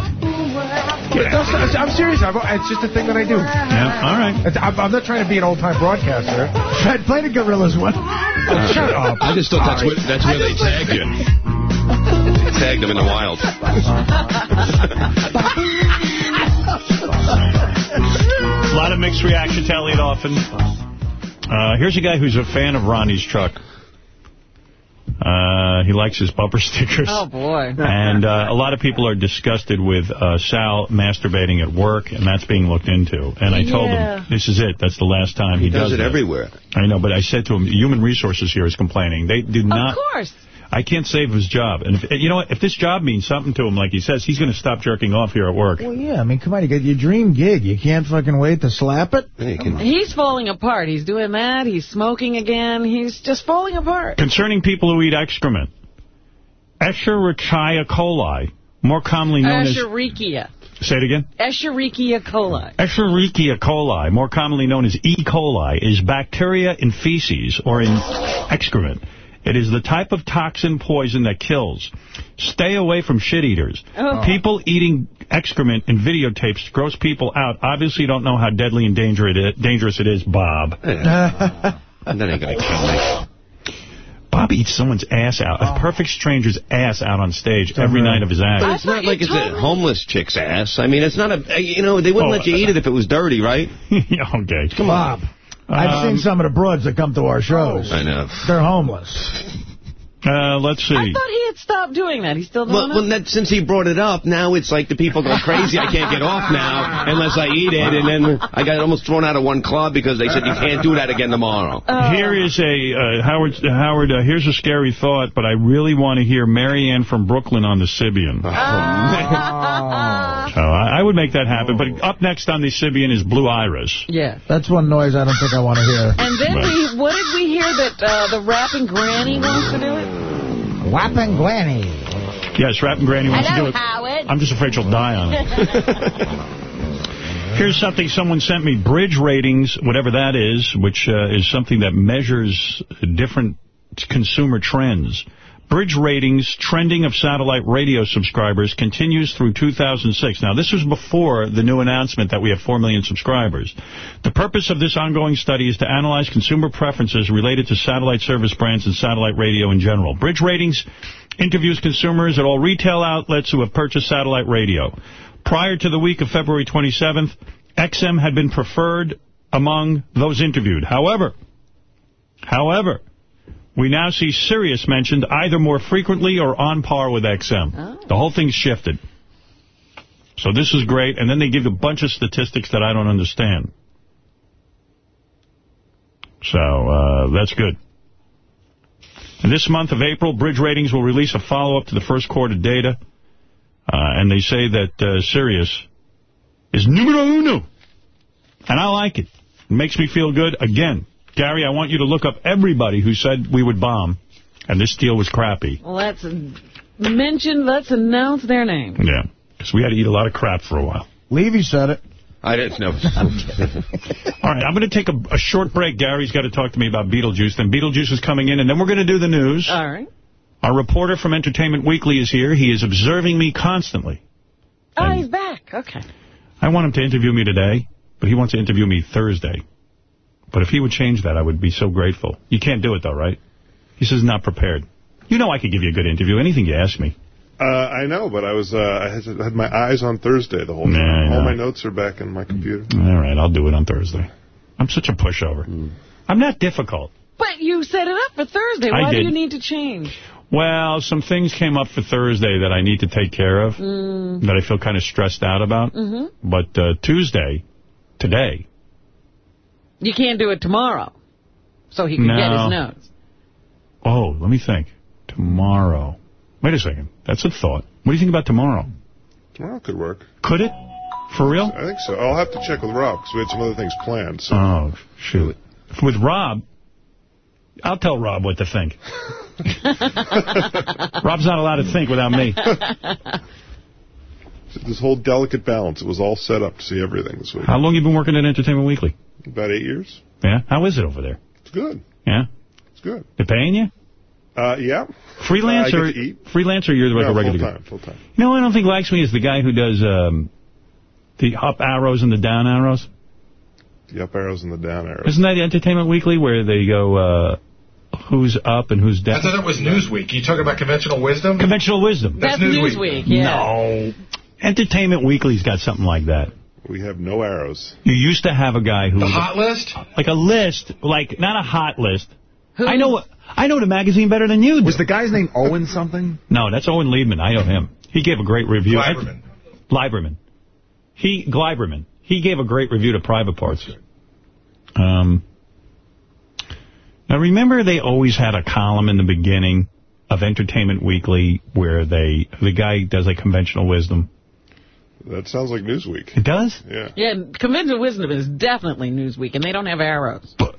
No, I'm serious. I've, it's just a thing that I do. Yeah, all right. I'm, I'm not trying to be an old-time broadcaster. Fred, play the Gorillas one. Oh, shut up. I just thought that's where, that's where they tagged you. They tagged them in the wild. A lot of mixed reaction to Elliot Offen. Uh, here's a guy who's a fan of Ronnie's truck. Uh, he likes his bumper stickers. Oh, boy. And uh, a lot of people are disgusted with uh, Sal masturbating at work, and that's being looked into. And I told Yeah. him, this is it. That's the last time he, He does it that. everywhere. I know, but I said to him, Human Resources here is complaining. They do not... Of course. I can't save his job. And if, you know what? If this job means something to him, like he says, he's going to stop jerking off here at work. Well, yeah, I mean, come on, you got your dream gig. You can't fucking wait to slap it? He's falling apart. He's doing that. He's smoking again. He's just falling apart. Concerning people who eat excrement, Escherichia coli, more commonly known as Escherichia. as... Say it again? Escherichia coli. Escherichia coli, more commonly known as E. coli, is bacteria in feces or in excrement. It is the type of toxin poison that kills. Stay away from shit eaters. Oh. People eating excrement in videotapes gross people out. Obviously, you don't know how deadly and danger it is, dangerous it is, Bob. that ain't going to kill me. Bob eats someone's ass out, a perfect stranger's ass out on stage every night of his act. But it's not like it's a homeless chick's ass. I mean, it's not a, you know, they wouldn't Oh, let you eat it if it was dirty, right? okay. Come on. I've Um, seen some of the broads that come to our shows. I know. They're homeless. Uh, let's see. I thought he had stopped doing that. He's still doing Well, it? well that, since he brought it up, now it's like the people go crazy. I can't get off now unless I eat it. And then I got almost thrown out of one club because they said you can't do that again tomorrow. Here is a, uh, Howard, Howard. Uh, here's a scary thought, but I really want to hear Marianne from Brooklyn on the Sybian. Oh, So I, I would make that happen. But up next on the Sybian is Blue Iris. Yeah. That's one noise I don't think I want to hear. And then we, what did we hear that uh, the rapping granny wants to do it? Whapping Granny. Yes, Rapping Granny wants Hello, to do it. Howard. I'm just afraid she'll die on it. Here's something someone sent me. Bridge ratings, whatever that is, which uh, is something that measures different consumer trends. Bridge ratings trending of satellite radio subscribers continues through 2006. Now, this was before the new announcement that we have 4 million subscribers. The purpose of this ongoing study is to analyze consumer preferences related to satellite service brands and satellite radio in general. Bridge ratings interviews consumers at all retail outlets who have purchased satellite radio. Prior to the week of February 27th, XM had been preferred among those interviewed. However, however, we now see Sirius mentioned either more frequently or on par with XM. The whole thing's shifted. So this is great. And then they give a bunch of statistics that I don't understand. So uh, that's good. In this month of April, Bridge Ratings will release a follow-up to the first quarter data. Uh, and they say that uh, Sirius is numero uno. And I like it. It makes me feel good. Again, Gary, I want you to look up everybody who said we would bomb, and this deal was crappy. Let's mention, let's announce their name. Yeah, because we had to eat a lot of crap for a while. Levy said it. I didn't know. All right, I'm going to take a, a short break. Gary's got to talk to me about Beetlejuice. Then Beetlejuice is coming in, and then we're going to do the news. All right. Our reporter from Entertainment Weekly is here. He is observing me constantly. Oh, he's back. Okay. I want him to interview me today, but he wants to interview me Thursday. But if he would change that, I would be so grateful. You can't do it, though, right? He says not prepared. You know I could give you a good interview, anything you ask me. Uh, I know, but I was uh, I had, had my eyes on Thursday the whole time. Yeah, I All my notes are back in my computer. All right, I'll do it on Thursday. I'm such a pushover. Hmm. I'm not difficult. But you set it up for Thursday. Why do you need to change? Well, some things came up for Thursday that I need to take care of, Mm. that I feel kind of stressed out about. hmm But uh, Tuesday, today, You can't do it tomorrow, so he can get his notes. oh, let me think. Tomorrow. Wait a second. That's a thought. What do you think about tomorrow? Tomorrow could work. Could it? For real? I think so. I'll have to check with Rob because we had some other things planned. So. Oh, shoot. With Rob, I'll tell Rob what to think. Rob's not allowed to think without me. This whole delicate balance. It was all set up to see everything this week. How long you been working at Entertainment Weekly? About eight years. Yeah? How is it over there? It's good. Yeah? It's good. They're paying you? Uh, yeah. Freelance Uh, I or get to eat. freelance or you're the No, regular full guy? time. Full time. You know I don't think likes me is the guy who does um, the up arrows and the down arrows. The up arrows and the down arrows. Isn't that Entertainment Weekly where they go, uh, who's up and who's down? I thought that was Newsweek. You talking about conventional wisdom? Conventional wisdom. That's Newsweek, yeah. No. Entertainment Weekly's got something like that. We have no arrows. You used to have a guy who... The was- hot list? Like a list, like, not a hot list. I know I know the magazine better than you do. Was the guy's name Owen something? No, that's Owen Liebman. I know him. He gave a great review. Gleiberman. Gleiberman. He, Gleiberman. He gave a great review to Private Parts. Um, now, remember they always had a column in the beginning of Entertainment Weekly where they the guy does a conventional wisdom. That sounds like Newsweek. It does? Yeah. Yeah, conventional wisdom is definitely Newsweek, and they don't have arrows. But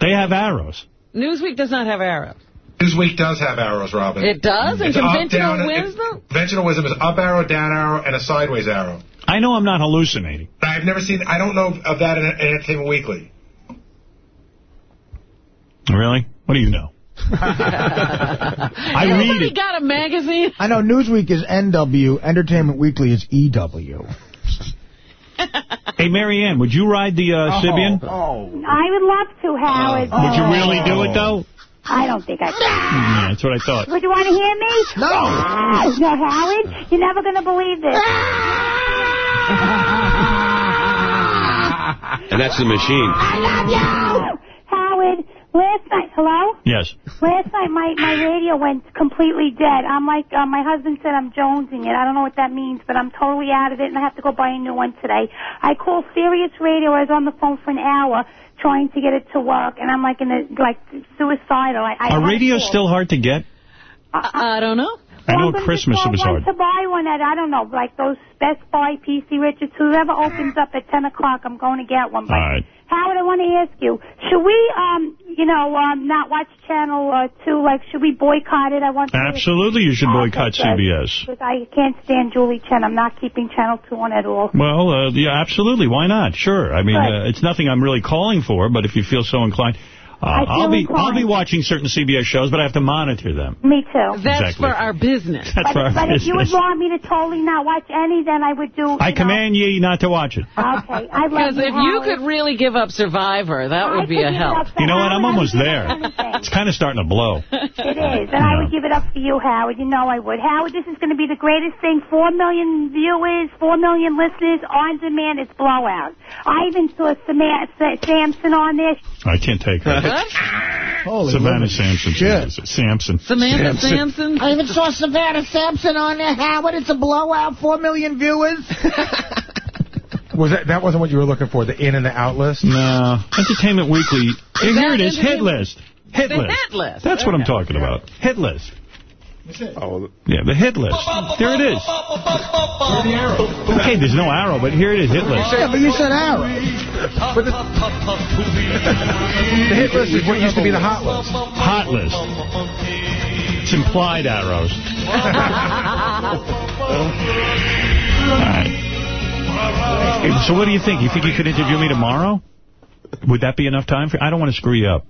They have arrows. Newsweek does not have arrows. Newsweek does have arrows, Robin. It does? In It's up, conventional down, and- wisdom? Conventional wisdom is up arrow, down arrow, and a sideways arrow. I know I'm not hallucinating. I've never seen, I don't know of that in, in Entertainment Weekly. Really? What do you know? I read Nobody it. got a magazine? I know Newsweek is NW, Entertainment Weekly is EW. Hey, Marianne, would you ride the uh, Sybian? Oh. I would love to, Howard. Would you really do it, though? I don't think I can. Yeah, that's what I thought. Would you want to hear me? No. No, Howard, you're never going to believe this. And that's the machine. I love you. Howard, last night, hello? Yes. Last night my, my radio went completely dead. I'm like, uh, my husband said I'm jonesing it. I don't know what that means, but I'm totally out of it and I have to go buy a new one today. I called Sirius Radio. I was on the phone for an hour trying to get it to work and I'm like in a, like suicidal. I, I Are had radios still hard to get? I, I don't know. I know at Christmas it was hard. to buy one at, I don't know, like those Best Buy, PC Richards, whoever opens up at 10 o'clock, I'm going to get one. But All right. Howard, I want to ask you, should we, um, you know, um, not watch Channel uh, 2? Like, should we boycott it? I want to Absolutely, you should boycott CBS. Because I can't stand Julie Chen. I'm not keeping Channel 2 on at all. Well, uh, yeah, absolutely. Why not? Sure. I mean, Right. uh, it's nothing I'm really calling for, but if you feel so inclined, uh, I feel I'll be inclined. I'll be watching certain CBS shows, but I have to monitor them. Me too. That's Exactly. for our business. That's but for our but if you would want me to totally not watch any, then I would do. I know- command ye not to watch it. Okay, I love it. Because if you Howard. could really give up Survivor, that I would be a help. You know what? I'm almost there. give it anything. It's kind of starting to blow. It is, and I would give it up for you, Howard. You know I would. Howard, this is going to be the greatest thing. Four million viewers, four million listeners on demand. It's blowout. I even saw Sama- Sa- Samson on there. I can't take that. Holy Savannah living Samson. shit. Samson. Samantha Sampson. I even saw Savannah Samson on there. Howard, it's a blowout. Four million viewers. Was that that wasn't what you were looking for? The in and the out list? No. Entertainment Weekly. Here it is. Hit list. Hit The list. hit list. That's what I'm talking about. Hit list. Oh, Yeah, the hit list. There it is. Okay, there's no arrow, but here it is, hit list. Yeah, but you said arrow. The hit list is what used to be the hot list. Hot list. It's implied arrows. All right. So what do you think? You think you could interview me tomorrow? Would that be enough time for I don't want to screw you up.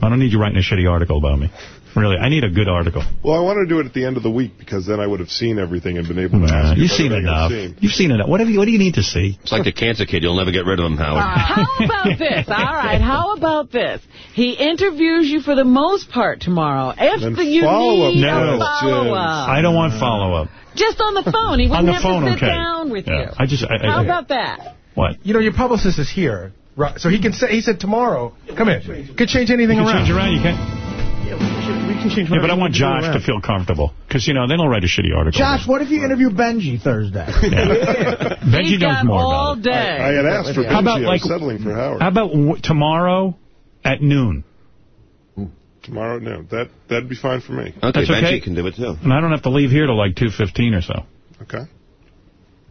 I don't need you writing a shitty article about me. Really, I need a good article. Well, I wanted to do it at the end of the week because then I would have seen everything and been able to Nah, ask you you've seen enough. seen. You've seen enough. What, have you, what do you need to see? It's like the cancer kid. You'll never get rid of him, Howard. Uh, how about this? All right, how about this? He interviews you for the most part tomorrow. If Then the, you follow-up need No. a follow-up. I don't want follow-up. Just on the phone. He On wouldn't the have phone, to sit okay. down with Yeah, you. I just... I, I, How about that? What? You know, your publicist is here. Right, so he can say, he said tomorrow, come in. Could change anything You can around. change around, you can We can change Yeah, but I want we can do Josh to feel comfortable. Because, you know, then he'll write a shitty article. Josh, what if you interview Benji Thursday? Benji He's knows got more all about it. day. I had asked for How about, Benji. I like- was settling for Howard. How about w tomorrow at noon? Tomorrow, no. That, that'd be fine for me. Okay, That's Benji okay? can do it, too. And I don't have to leave here till like 2.15 or so. Okay.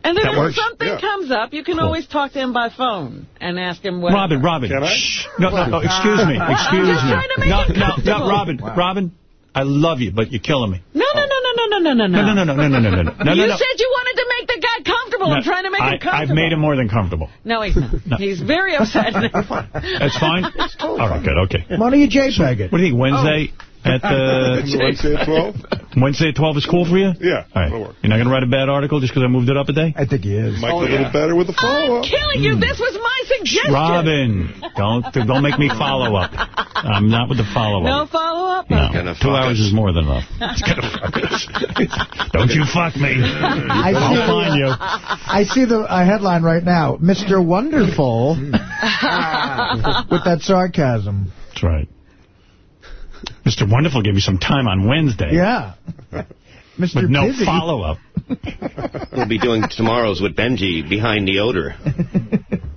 And then That if works? something Yeah. comes up, you can Cool. always talk to him by phone and ask him what. Robin, Robin. Can I? Shh. No, no, no, excuse me. Excuse just me. trying to make no, it no, no, comfortable. Robin. Robin, I love you, but you're killing me. No, no, no, no, no, no, no, No, no, no, no, no, no, no, no. no, you no. said you wanted to make the guy comfortable. I'm trying to make I, him comfortable. I've made him more than comfortable. No, he's not. He's very upset now. That's fine? All right, good, okay. Why don't you JPEG it? What do you think, Wednesday at uh, Wednesday at 12? Wednesday at 12 is cool for you? Yeah, All work. You're not going to write a bad article just because I moved it up a day? I think he is. Might get a little better with the I'm follow-up. killing you. This was my suggestion. Robin, don't don't make me follow up. I'm not with the follow up. No follow-up? No, two hours us. is more than enough. It's gonna fuck us. Don't you fuck me. I I'll see, find you. I see the uh, headline right now. Mr. Wonderful with that sarcasm. That's right. Mr. Wonderful gave me some time on Wednesday. Yeah. Mr. But no follow-up. We'll be doing tomorrow's with Benji behind the odor.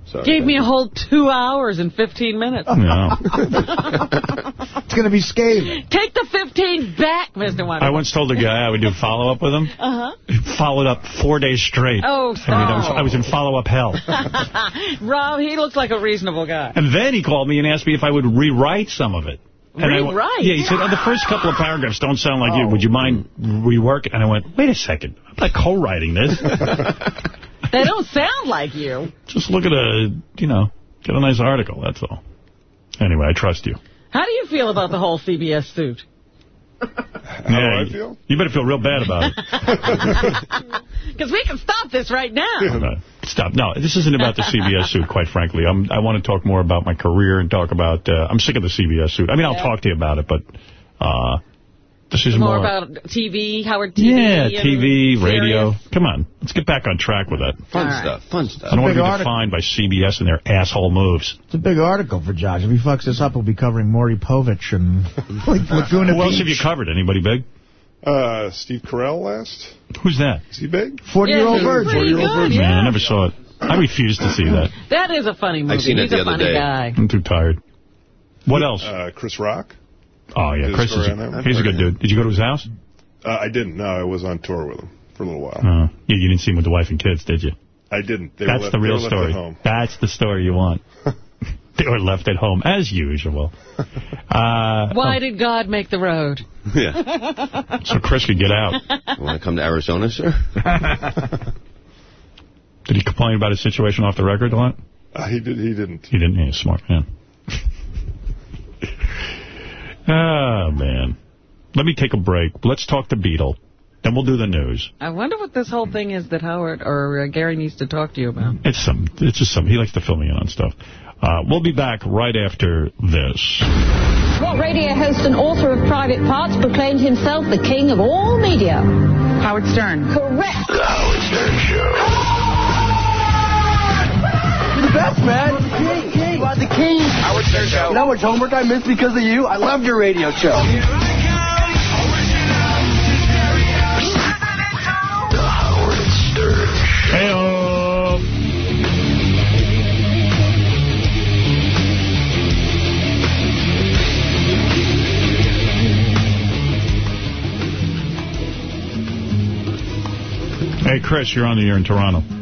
Sorry. Gave me a whole two hours and 15 minutes. No. It's going to be scathing. Take the 15 back, Mr. Wonderful. I once told a guy I would do follow-up with him. Uh-huh. Followed up four days straight. Oh, I, mean, I, was, I was in follow-up hell. Rob, he looks like a reasonable guy. And then he called me and asked me if I would rewrite some of it. And I went- Rewrite? yeah, he said, oh, the first couple of paragraphs don't sound like you. Oh. Would you mind rework? And I went, wait a second. I'm not co-writing this. They don't sound like you. Just look at a, you know, get a nice article. That's all. Anyway, I trust you. How do you feel about the whole CBS suit? How yeah, do I you- feel? You better feel real bad about it. Because we can stop this right now. No, stop. No, this isn't about the CBS suit, quite frankly. I'm, I want to talk more about my career and talk about... Uh, I'm sick of the CBS suit. I mean, I'll talk to you about it, but uh, this is More more... about TV, Howard TV. yeah, TV, radio. serious. Come on, let's get back on track with that. Fun All right. stuff, fun stuff. I don't want to big be article. defined by CBS and their asshole moves. It's a big article for Josh. If he fucks this up, we'll be covering Maury Povich and like Laguna Who else have you covered? Anybody big? Uh, Steve Carell last. Who's that? Is he big? 40-year-old Yeah, virgin. 40-year-old good, virgin. Man. I never saw it. I refuse to see that. That is a funny movie. seen it He's the a other funny day. guy. I'm too tired. What else? Uh, Chris Rock. Oh, yeah, Chris is story on a, that. he's a good dude. Did you go to his house? Uh, I didn't. No, I was on tour with him for a little while. Uh, you, you didn't see him with the wife and kids, did you? I didn't. They were That's left- the they real were left story. Home. That's the story you want. they were left at home, as usual. Uh, Why did God make the road? Yeah. So Chris could get out. You want to come to Arizona, sir? Did he complain about his situation off the record a lot? Uh, he did. He didn't. He didn't. He's a smart man. Oh, man. Let me take a break. Let's talk to Beetle. Then we'll do the news. I wonder what this whole thing is that Howard or uh, Gary needs to talk to you about. It's some. It's just some. He likes to fill me in on stuff. Uh, we'll be back right after this. What radio host and author of Private Parts proclaimed himself the king of all media? Howard Stern. Correct. The Howard Stern Show. You're the best, man. King, king. You are the king. Howard Stern Show. You know how much homework I missed because of you? I loved your radio show. The Howard Stern Hey, Hey, Chris, you're on the air in Toronto.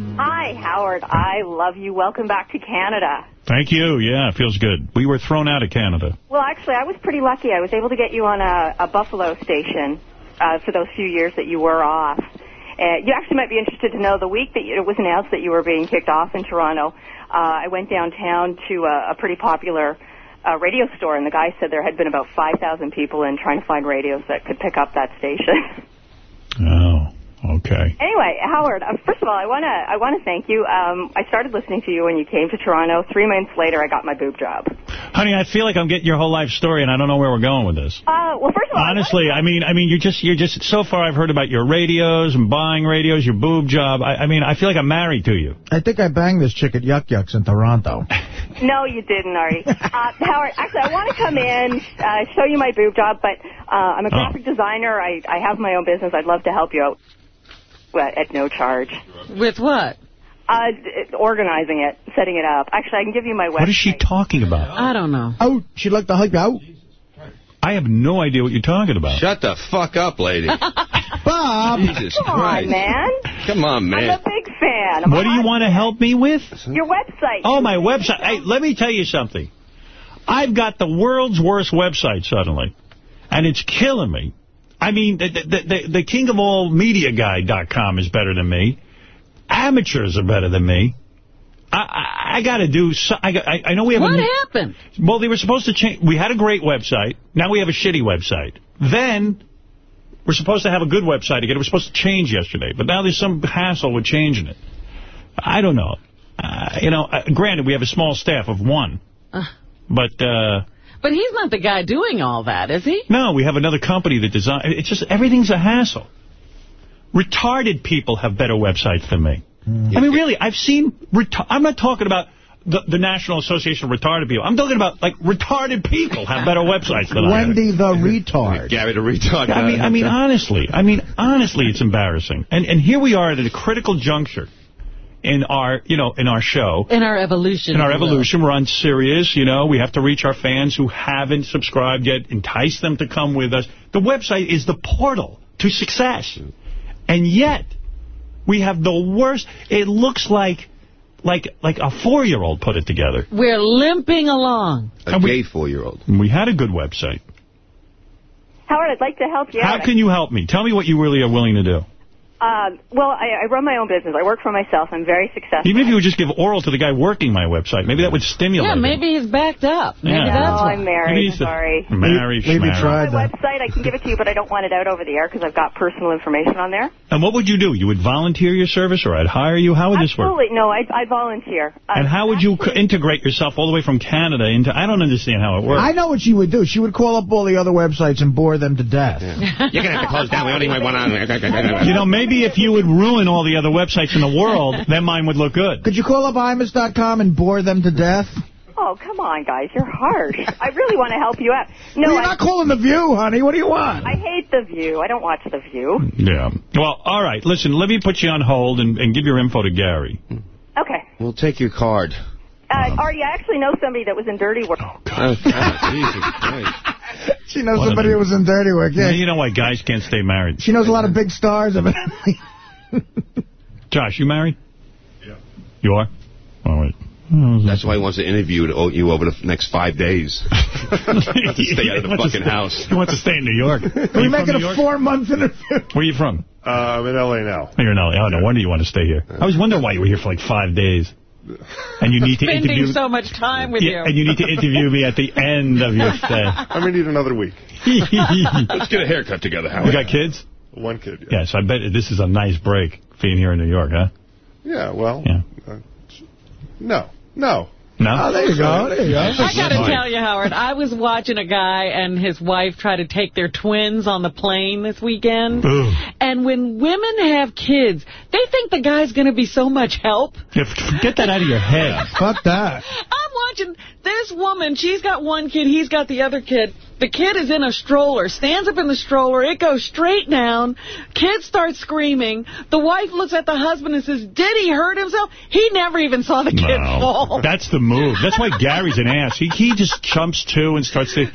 Hi, Howard. I love you. Welcome back to Canada. Thank you. Yeah, it feels good. We were thrown out of Canada. Well, actually, I was pretty lucky. I was able to get you on a, a Buffalo station uh, for those few years that you were off. Uh, you actually might be interested to know the week that it was announced that you were being kicked off in Toronto, uh, I went downtown to a, a pretty popular uh, radio store, and the guy said there had been about 5,000 people in trying to find radios that could pick up that station. Oh, okay. Anyway, Howard, uh, first of all, I want to I want to thank you. Um, I started listening to you when you came to Toronto. Three months later, I got my boob job. Honey, I feel like I'm getting your whole life story, and I don't know where we're going with this. Uh, well, first of all, Honestly, I mean, I mean, you're just, you're just. So far, I've heard about your radios and buying radios, your boob job. I, I mean, I feel like I'm married to you. I think I banged this chick at Yuk Yuks in Toronto. no, you didn't, Artie. Uh, Howard, actually, I want to come in, uh, show you my boob job, but uh, I'm a Oh. graphic designer. I I have my own business. I'd love to help you out well, at no charge. With what? Uh, organizing it, setting it up. Actually, I can give you my website. What is she talking about? I don't know. Oh, she'd like to hug you out. I have no idea what you're talking about. Shut the fuck up, lady. Bob. Jesus Come Christ. on, man. Come on, man. I'm a big fan. I'm What do you want to help me with? Your website. Oh, my website. Hey, let me tell you something. I've got the world's worst website suddenly, and it's killing me. I mean, the, the, the, the king of all media guy.com is better than me. Amateurs are better than me. I, I, I got to do. So, I, I, I know we have. What a happened? Well, they were supposed to change. We had a great website. Now we have a shitty website. Then we're supposed to have a good website again. It was supposed to change yesterday, but now there's some hassle with changing it. I don't know. Uh, you know, uh, granted, we have a small staff of one, Uh, but uh, but he's not the guy doing all that, is he? no, we have another company that design. It's just everything's a hassle. Retarded people have better websites than me. Mm. I mean, really, I've seen. Reta I'm not talking about the, the National Association of Retarded People. I'm talking about like retarded people have better websites than I. Wendy the retard. Gary the retard. I mean, I mean, honestly, I mean, honestly, it's embarrassing. And and here we are at a critical juncture in our, you know, in our show. In our evolution. In our if you evolution, we're on Sirius, you know. We have to reach our fans who haven't subscribed yet, entice them to come with us. The website is the portal to success. And yet, we have the worst. It looks like like like a four-year-old put it together. We're limping along. A gay four-year-old. We had a good website. Howard, I'd like to help you How out. can you help me? Tell me what you really are willing to do. Um, well, I, I run my own business. I work for myself. I'm very successful. Even if you would just give oral to the guy working my website, maybe that would stimulate Yeah, him. maybe he's backed up. Maybe Yeah. that's no. I'm Maybe married. he's the- Sorry. Marry, Maybe schmarry. tried My that. website, I can give it to you, but I don't want it out over the air because I've got personal information on there. And what would you do? You would volunteer your service, or I'd hire you? How would this work? Absolutely. No, I, I volunteer. And how would you integrate yourself all the way from Canada into... I don't understand how it works. I know what she would do. She would call up all the other websites and bore them to death. You're going to have to close down. We only want one on. You know, maybe if you would ruin all the other websites in the world, then mine would look good. Could you call up Imus.com and bore them to death? Oh, come on, guys. You're harsh. I really want to help you out. No, well, you're I, not calling The View, honey. What do you want? I hate The View. I don't watch The View. Yeah. Well, all right. Listen, let me put you on hold and, and give your info to Gary. Okay. We'll take your card. Uh, Artie, I actually know somebody that was in Dirty Work. Oh, God, Jesus Christ. She knows One somebody them. who was in dirty work. Yeah. Yeah. You know why guys can't stay married. She knows a lot of big stars, evidently. Josh, you married? Yeah. You are? All right. That's why he wants to interview you over the next five days. to stay out of the He wants to fucking stay- house. He wants to stay in New York. Are We're you making a four-month interview. Where are you from? Uh, I'm in L.A. now. Oh, you're in L.A. Oh, no wonder you want to stay here. I was wondering why you were here for like five days. And you need to Spending interview... so much time with Yeah, you. and you need to interview me at the end of your stay. I'm going to need another week. Let's get a haircut together, Howard. You got kids? One kid, yeah. Yes, I bet this is a nice break being here in New York, huh? Yeah, well, Yeah. uh, no, no. No? Oh, there you go. There you go. I got to tell you, Howard, I was watching a guy and his wife try to take their twins on the plane this weekend. Ugh. And when women have kids, they think the guy's going to be so much help. Yeah, get that out of your head. Fuck that. I'm watching this woman. She's got one kid. He's got the other kid. The kid is in a stroller, stands up in the stroller. It goes straight down. Kid starts screaming. The wife looks at the husband and says, did he hurt himself? He never even saw the kid fall. That's the move. That's why Gary's an ass. He he just jumps too and starts to...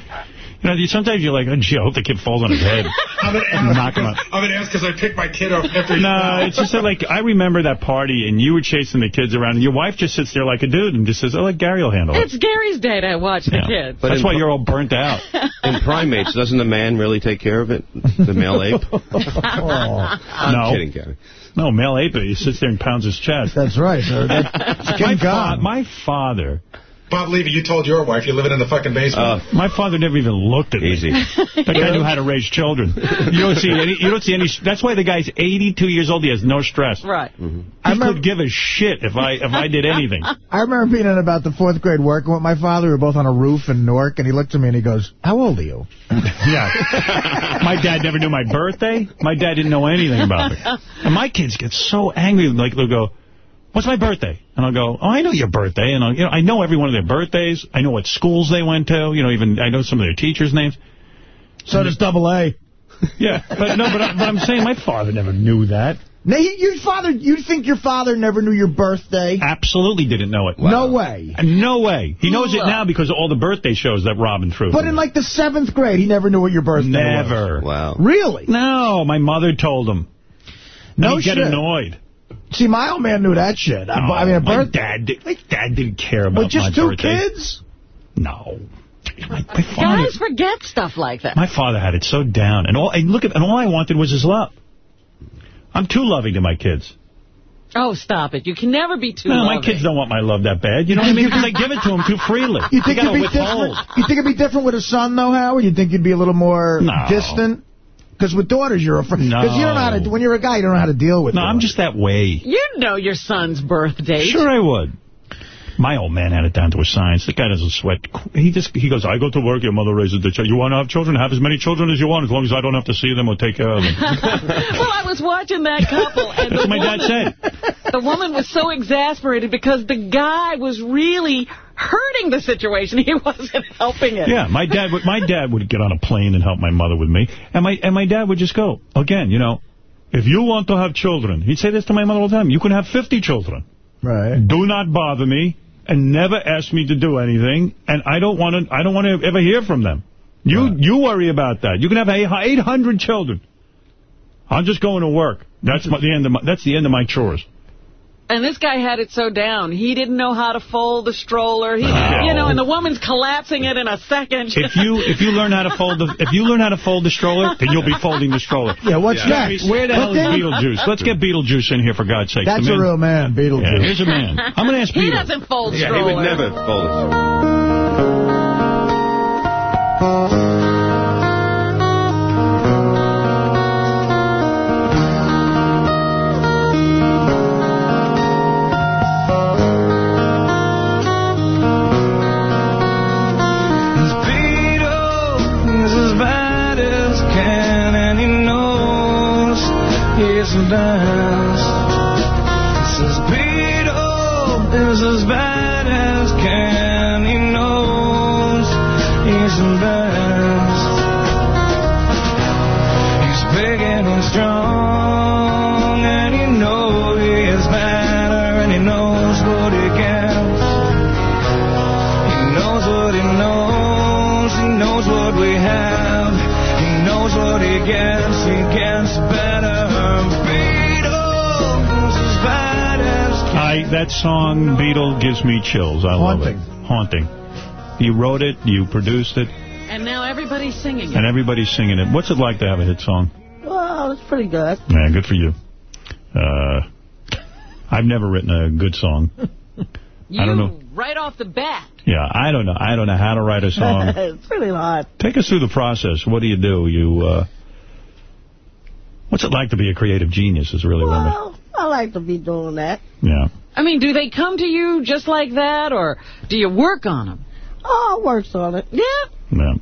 You know, sometimes you're like, oh, gee, I hope the kid falls on his head. I'm an Knock him out. I'm an ass because I picked my kid up after he No, fell. it's just that, like, I remember that party, and you were chasing the kids around, and your wife just sits there like a dude and just says, oh, let Gary will handle it. It's Gary's day to watch the kids. But That's why you're all burnt out. In primates, doesn't the man really take care of it? The male ape? Oh. I'm No. kidding, Gary. No, male ape, he sits there and pounds his chest. That's right, sir. That's my, King fa Kong. my father, Bob Levy, you told your wife you're living in the fucking basement. Uh, my father never even looked at me. Easy. That guy knew how to raise children. You don't see any. You don't see any. That's why the guy's 82 years old. He has no stress. Right. Mm-hmm. I could give a shit if I if I did anything. I remember being in about the fourth grade working with my father. We were both on a roof in Newark, and he looked at me and he goes, how old are you? Yeah. My dad never knew my birthday. My dad didn't know anything about me. And my kids get so angry. Like, they'll go, what's my birthday? And I'll go, oh, I know your birthday. And I'll, you know, I know every one of their birthdays. I know what schools they went to. You know, even I know some of their teachers' names. So does double A. Yeah. But no, but, I, but I'm saying my father never knew that. Now, you- your father, you think your father never knew your birthday? Absolutely didn't know it. No way. No way. He knows it now because of all the birthday shows that Robin threw. But in like the seventh grade, he never knew what your birthday was. Never. Wow. Really? No, my mother told him. No He'd get shit. annoyed. See, my old man knew that shit. I, I mean, a oh, my birthday. dad, did, my dad didn't care about With just two birthday. kids? No. My, my father, Guys forget stuff like that. my father had it so down, and all and look at and all I wanted was his love. I'm too loving to my kids. Oh, stop it. You can never be too no, my kids don't want my love that bad. You know what I mean? Because I give it to them too freely. You think it'd be withhold. different? You think it'd be different with a son, though, Howard? You think you'd be a little more No. distant? Because with daughters, you're afraid. Because you don't know how to. When you're a guy, you don't know how to deal with. No, I'm just that way. You know your son's birth date. Sure I would. My old man had it down to a science. The guy doesn't sweat. He just he goes, I go to work, your mother raises the child. You want to have children? Have as many children as you want, as long as I don't have to see them or take care of them. well, I was watching that couple, and That's what my dad said. the woman was so exasperated because the guy was really hurting the situation. He wasn't helping it. Yeah, my dad would my dad would get on a plane and help my mother with me, and my and my dad would just go again. You know, if you want to have children, he'd say this to my mother all the time. You can have 50 children. Right. Do not bother me and never ask me to do anything, and I don't want to. I don't want to ever hear from them. You you worry about that. You can have 800 children. I'm just going to work. That's my, the end of my, that's the end of my chores. And this guy had it so down. He didn't know how to fold the stroller. He, you know, and the woman's collapsing it in a second. If you if you learn how to fold the if you learn how to fold the stroller, then you'll be folding the stroller. Yeah, what's Jeremy, next? Where the hell What is then? Beetlejuice? Let's get Beetlejuice in here for God's sake. That's a real man, Beetlejuice. Yeah, here's a man. I'm going to ask he Beetle. doesn't fold Yeah, he would never fold it. He's that song Beetle gives me chills. I Haunting. love it. Haunting. You wrote it, you produced it, And now everybody's singing it. and everybody's singing it. What's it like to have a hit song? Well, it's pretty good. Man, good for you. Uh, I've never written a good song. You, I don't know. right off the bat. Yeah, I don't know. I don't know how to write a song. it's really hard. Take us through the process. What do you do? You, uh, what's it like to be a creative genius? Is really what I'm- Well, I like to be doing that. Yeah. I mean, do they come to you just like that, or do you work on them? Oh, I works on it. Yeah. Yeah.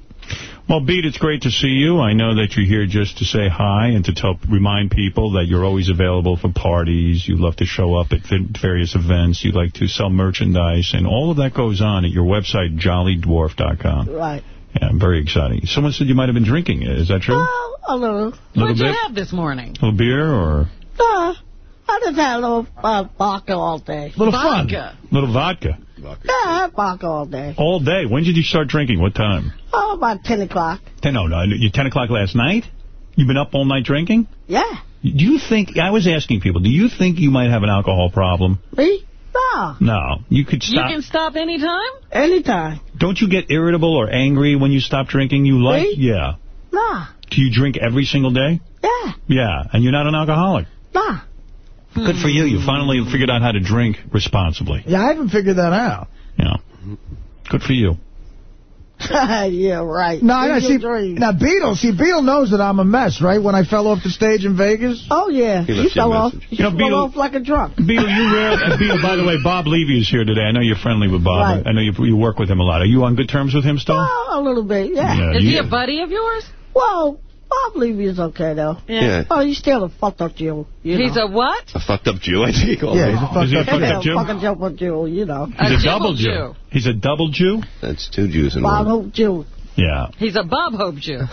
Well, Beat, it's great to see you. I know that you're here just to say hi and to tell, remind people that you're always available for parties. You love to show up at various events. You like to sell merchandise, and all of that goes on at your website, jollydwarf.com. Right. Yeah, very exciting. Someone said you might have been drinking. Is that true? Well, a little. Little What'd you bit? have this morning? A little beer or Uh, I just had a little uh, vodka all day. Little Vodka. little vodka? Yeah, I had vodka all day. All day. When did you start drinking? What time? Oh, about 10 o'clock. Ten, no, no, you 10 o'clock last night? You've been up all night drinking? Yeah. Do you think, I was asking people, do you think you might have an alcohol problem? Me? No. No. You could stop. You can stop anytime? Anytime. Don't you get irritable or angry when you stop drinking? You like? Me? Yeah. Nah. Do you drink every single day? Yeah. Yeah. And you're not an alcoholic? Nah. Good for you. You finally figured out how to drink responsibly. Yeah, I haven't figured that out. Yeah. Good for you. yeah, right. No, I see. your dreams. Now, Beetle, see, Beetle knows that I'm a mess, right? When I fell off the stage in Vegas. Oh, yeah. He You left you a fell off. message. You You know, fell Beetle- off like a drunk. Beetle, you rare, uh, Beetle, by the way, Bob Levy is here today. I know you're friendly with Bob. Right. I know you, you work with him a lot. Are you on good terms with him still? Oh, a little bit, yeah. Yeah, Is you- he a buddy of yours? Well, I believe he's okay, though. Yeah. Oh, he's still a fucked up Jew. You He's know. a what? A fucked up Jew, I think he Yeah, he's a fucked Is he a up fucked Jew. up Jew? Fucking Jew, Jew, you know. He's a, A double Jew. Jew. He's a double Jew? That's two Jews in Bob one. Bob Hope Jew. Yeah. He's a Bob Hope Jew.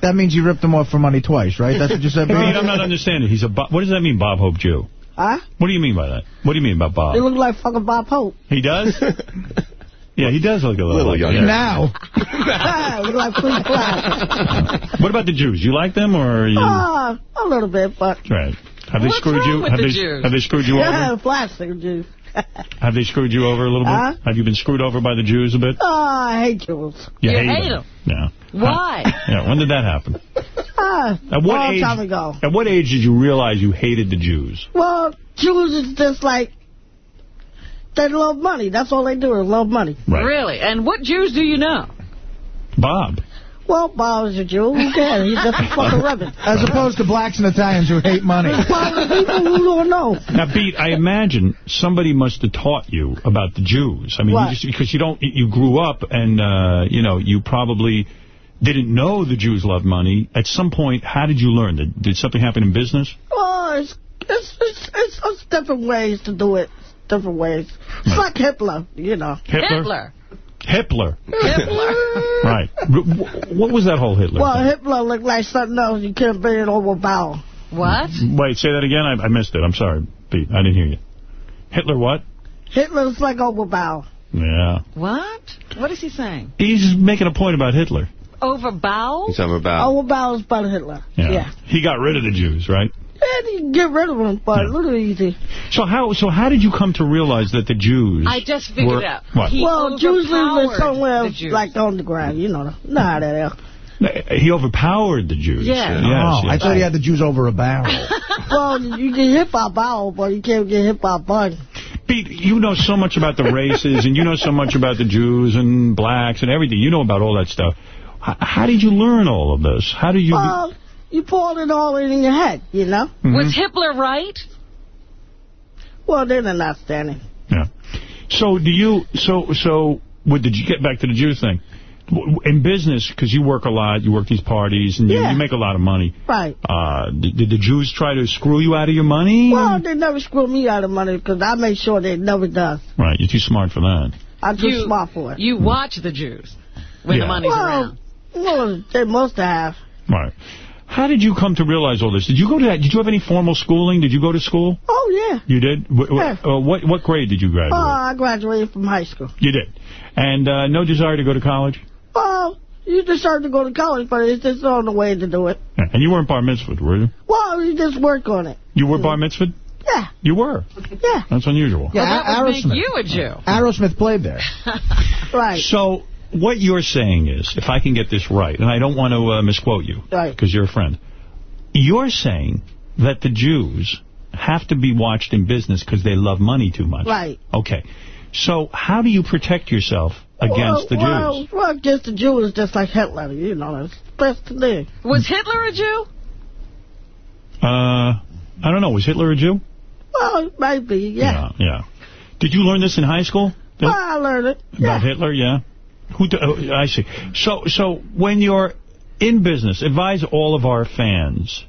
That means you ripped him off for money twice, right? That's what you said, I mean, I'm not understanding. He's a Bob, what does that mean, Bob Hope Jew? Huh? What do you mean by that? What do you mean by Bob? He looks like fucking Bob Hope. He does? yeah, he does look a little, Little like younger. Now. look like Queen Class. What about the Jews? You like them or are you... Ah, a little bit, but... right. Have they What's screwed you? have the they Jews? have they screwed you Yeah, over? plastic Jew. Have they screwed you over a little bit? Huh? Have you been screwed over by the Jews a bit? Oh, I hate Jews. You, You hate, hate them. 'em. Yeah. Why? Yeah. When did that happen? Ah, At what long age? time ago. At what age did you realize you hated the Jews? Well, Jews is just like... They love money. That's all they do is love money. Right. Really? And what Jews do you know? Bob. Well, Bob is a Jew. Who cares? He's just a fucking rabbit. As opposed to blacks and Italians who hate money. Well, people who don't know. Now, Pete, I imagine somebody must have taught you about the Jews. I mean, you just, because you don't, you grew up and, uh, you know, you probably didn't know the Jews loved money. At some point, how did you learn? Did, did something happen in business? Well, it's, it's, it's, it's, it's different ways to do it. Different ways. It's like Hitler, you know. Hitler? Hitler. Hitler. Right. What was that whole Hitler Well, thing? Hitler looked like something else. You can't bring it over a barrel. What? Wait, say that again? I, I missed it. I'm sorry, Pete. I didn't hear you. Hitler what? Hitler's like over a barrel. Yeah. What? What is he saying? He's making a point about Hitler. Over bowels? He's over about. Over a barrel's better Hitler. Yeah. Yeah. He got rid of the Jews, right? And you can get rid of them, but a little easy. So how so how did you come to realize that the Jews I just figured were, it out. What? He well, Jews live somewhere the Jews. like on the ground, you know. Know how that is. He overpowered the Jews. Yeah. Yes, oh, yes. I thought he had the Jews over a barrel. well, you get hit by a barrel, but you can't get hit by a bun. Pete, you know so much about the races, and you know so much about the Jews and blacks and everything. You know about all that stuff. H how did you learn all of this? How do you... Well, you pour it all in your head, you know. Mhm. Was Hitler right? Well, then they're not standing. Yeah. So do you... So so with the get back to the Jew thing. In business, because you work a lot, you work these parties, and you, Yeah. you make a lot of money. Right. Uh, did, did the Jews try to screw you out of your money? Well, they never screw me out of money because I make sure they never does. Right, you're too smart for that. I'm too You- smart for it. You watch the Jews when Yeah. the money's well, around. well, they must have. Right. How did you come to realize all this? Did you go to that? Did you have any formal schooling? Did you go to school? Oh, yeah. You did? Wh- wh- Yeah. uh, what what grade did you graduate? Oh, I graduated from high school. you did. And uh, no desire to go to college? Well, you deserve to go to college, but it's just on the way to do it. Yeah. And you weren't bar mitzvahed, were you? Well, you just work on it. You were bar mitzvahed? Yeah. You were? Yeah. That's unusual. Yeah, Well, that would make Aerosmith. you a Jew. Aerosmith played there. Right. So what you're saying is, if I can get this right, and I don't want to uh, misquote you, Right. because you're a friend, you're saying that the Jews have to be watched in business because they love money too much. Right. Okay. So how do you protect yourself against the well, Jews? Well, well, against the Jews, just like Hitler, you know, that's best to do. Was Hitler a Jew? Uh, I don't know. Was Hitler a Jew? Well, maybe, yeah. Yeah. yeah. Did you learn this in high school? Well, I learned it. About Hitler, yeah. Who? Do, oh, I see. So, so when you're in business, advise all of our fans,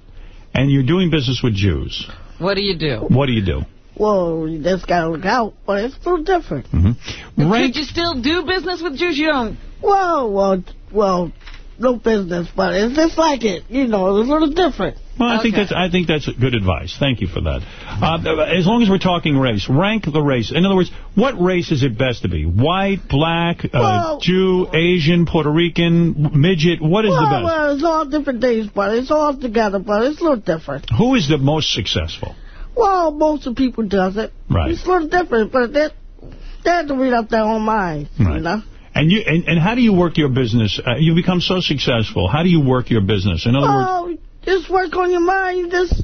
and you're doing business with Jews. What do you do? What do you do? Well, you just got to look out, but it's a little different. Mm-hmm. Could you still do business with Jews? You don't. Well, well, well, no business, but it's just like it. You know, it's a little different. Well, I think that's I think that's good advice. Thank you for that. Uh, as long as we're talking race, rank the race. In other words, what race is it best to be? White, black, uh, Well- Jew, Asian, Puerto Rican, midget? What is well, the best? well, it's all different things, but it's all together, but it's a little different. Who is the most successful? Well, most of the people does it. Right. It's a little different, but they, they have to read up their own minds, you Right. know? And you and, and how do you work your business? Uh, you become so successful. How do you work your business? In other words, Oh, just work on your mind. You just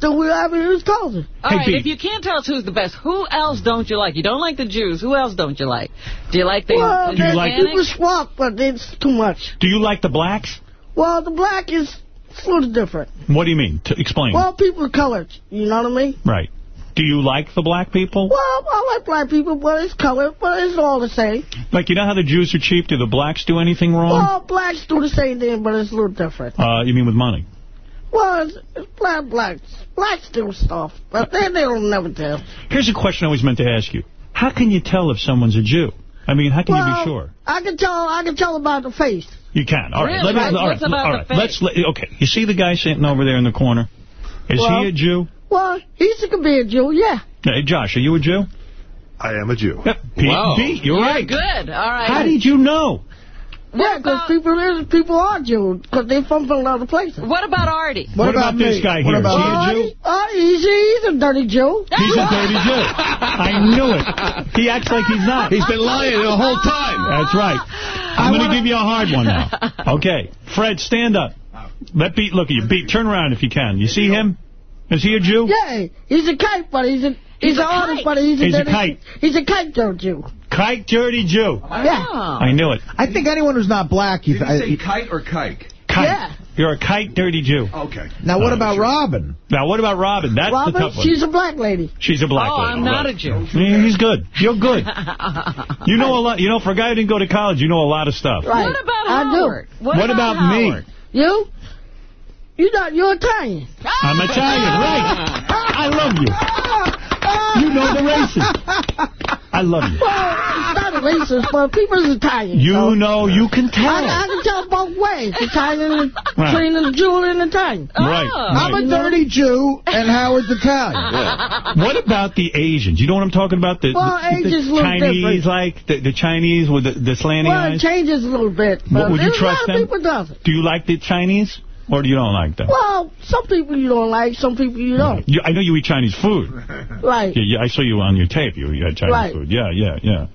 do whatever you're told to. All right, if you can't tell us who's the best, who else don't you like? You don't like the Jews. Who else don't you like? Do you like the, Well, the Do you like- people Hispanics? swap, but it's too much. do you like the blacks? Well, the black is it's a little different. What do you mean? To explain. Well, people are colored. You know what I mean? right. Do you like the black people? Well, I like black people, but it's color, but it's all the same. Like, you know how the Jews are cheap? Do the blacks do anything wrong? Well, blacks do the same thing, but it's a little different. Uh, you mean with money? Well, it's, it's black blacks. Blacks do stuff, but they, they don't never tell. Here's a question I always meant to ask you. How can you tell if someone's a Jew? I mean, how can you be sure? I can tell. I can tell about the face. You can. All right. Really? Let me, Right, all what's right. about all the right. face? Let's. Let, okay. You see the guy sitting over there in the corner? Is Well- he a Jew? Well, he's a be a Jew, yeah. Hey, Josh, are you a Jew? I am a Jew. Yep. Pete, Wow. Pete, you're You're right. good. All right. How did you know? Yeah, because people people are Jews because they're from from other places. What about Artie? What about this me? guy What here? about Is he a Jew? Uh, he's, he's a dirty Jew. He's a dirty Jew. I knew it. He acts like he's not. He's been lying the whole time. That's right. I'm going to give you a hard one now. Okay. Fred, stand up. Let Beat look at you. Beat, turn around if you can. You see him? Is he a Jew? Yeah, he's a kite, but he's a he's, He's an a artist, kite. but he's a, He's a dirty- kite. He's a kite Jew. Jew. Kite, dirty Jew. Yeah. I knew it. I think anyone who's not black... You, Did I, you say kite or kike? Kite. Yeah. You're a kite, dirty Jew. Okay. now, what Uh, about sure. Robin? Now, what about Robin? That's the Robin, tough one. she's a black lady. She's a black Oh, lady. I'm not right. a Jew. He's good. You're good. You know a lot. You know, for a guy who didn't go to college, you know a lot of stuff. Right. What about I Howard? do. What, about, me? Howard? You? You not? You're Italian. I'm Italian, right? I love you. You know the races. I love you. Well, it's not a racist, but people's Italian. You so know, you can I, tell. I can tell both ways. Italian, and Right. between the Jew and Italian. Right. I'm right. a dirty Jew, and Howard's Italian. What about the Asians? You know what I'm talking about? The, Well, the, Asians the Chinese, different. like the, the Chinese with the, the slanty Well, eyes. it changes a little bit. But But would you trust a lot them? of people does it. Do you like the Chinese, or do you don't like them? Well, some people you don't like, some people you don't. You, I know you eat Chinese food. right. Yeah, yeah, I saw you on your tape. You, you had Chinese Right. food. Yeah, yeah, yeah.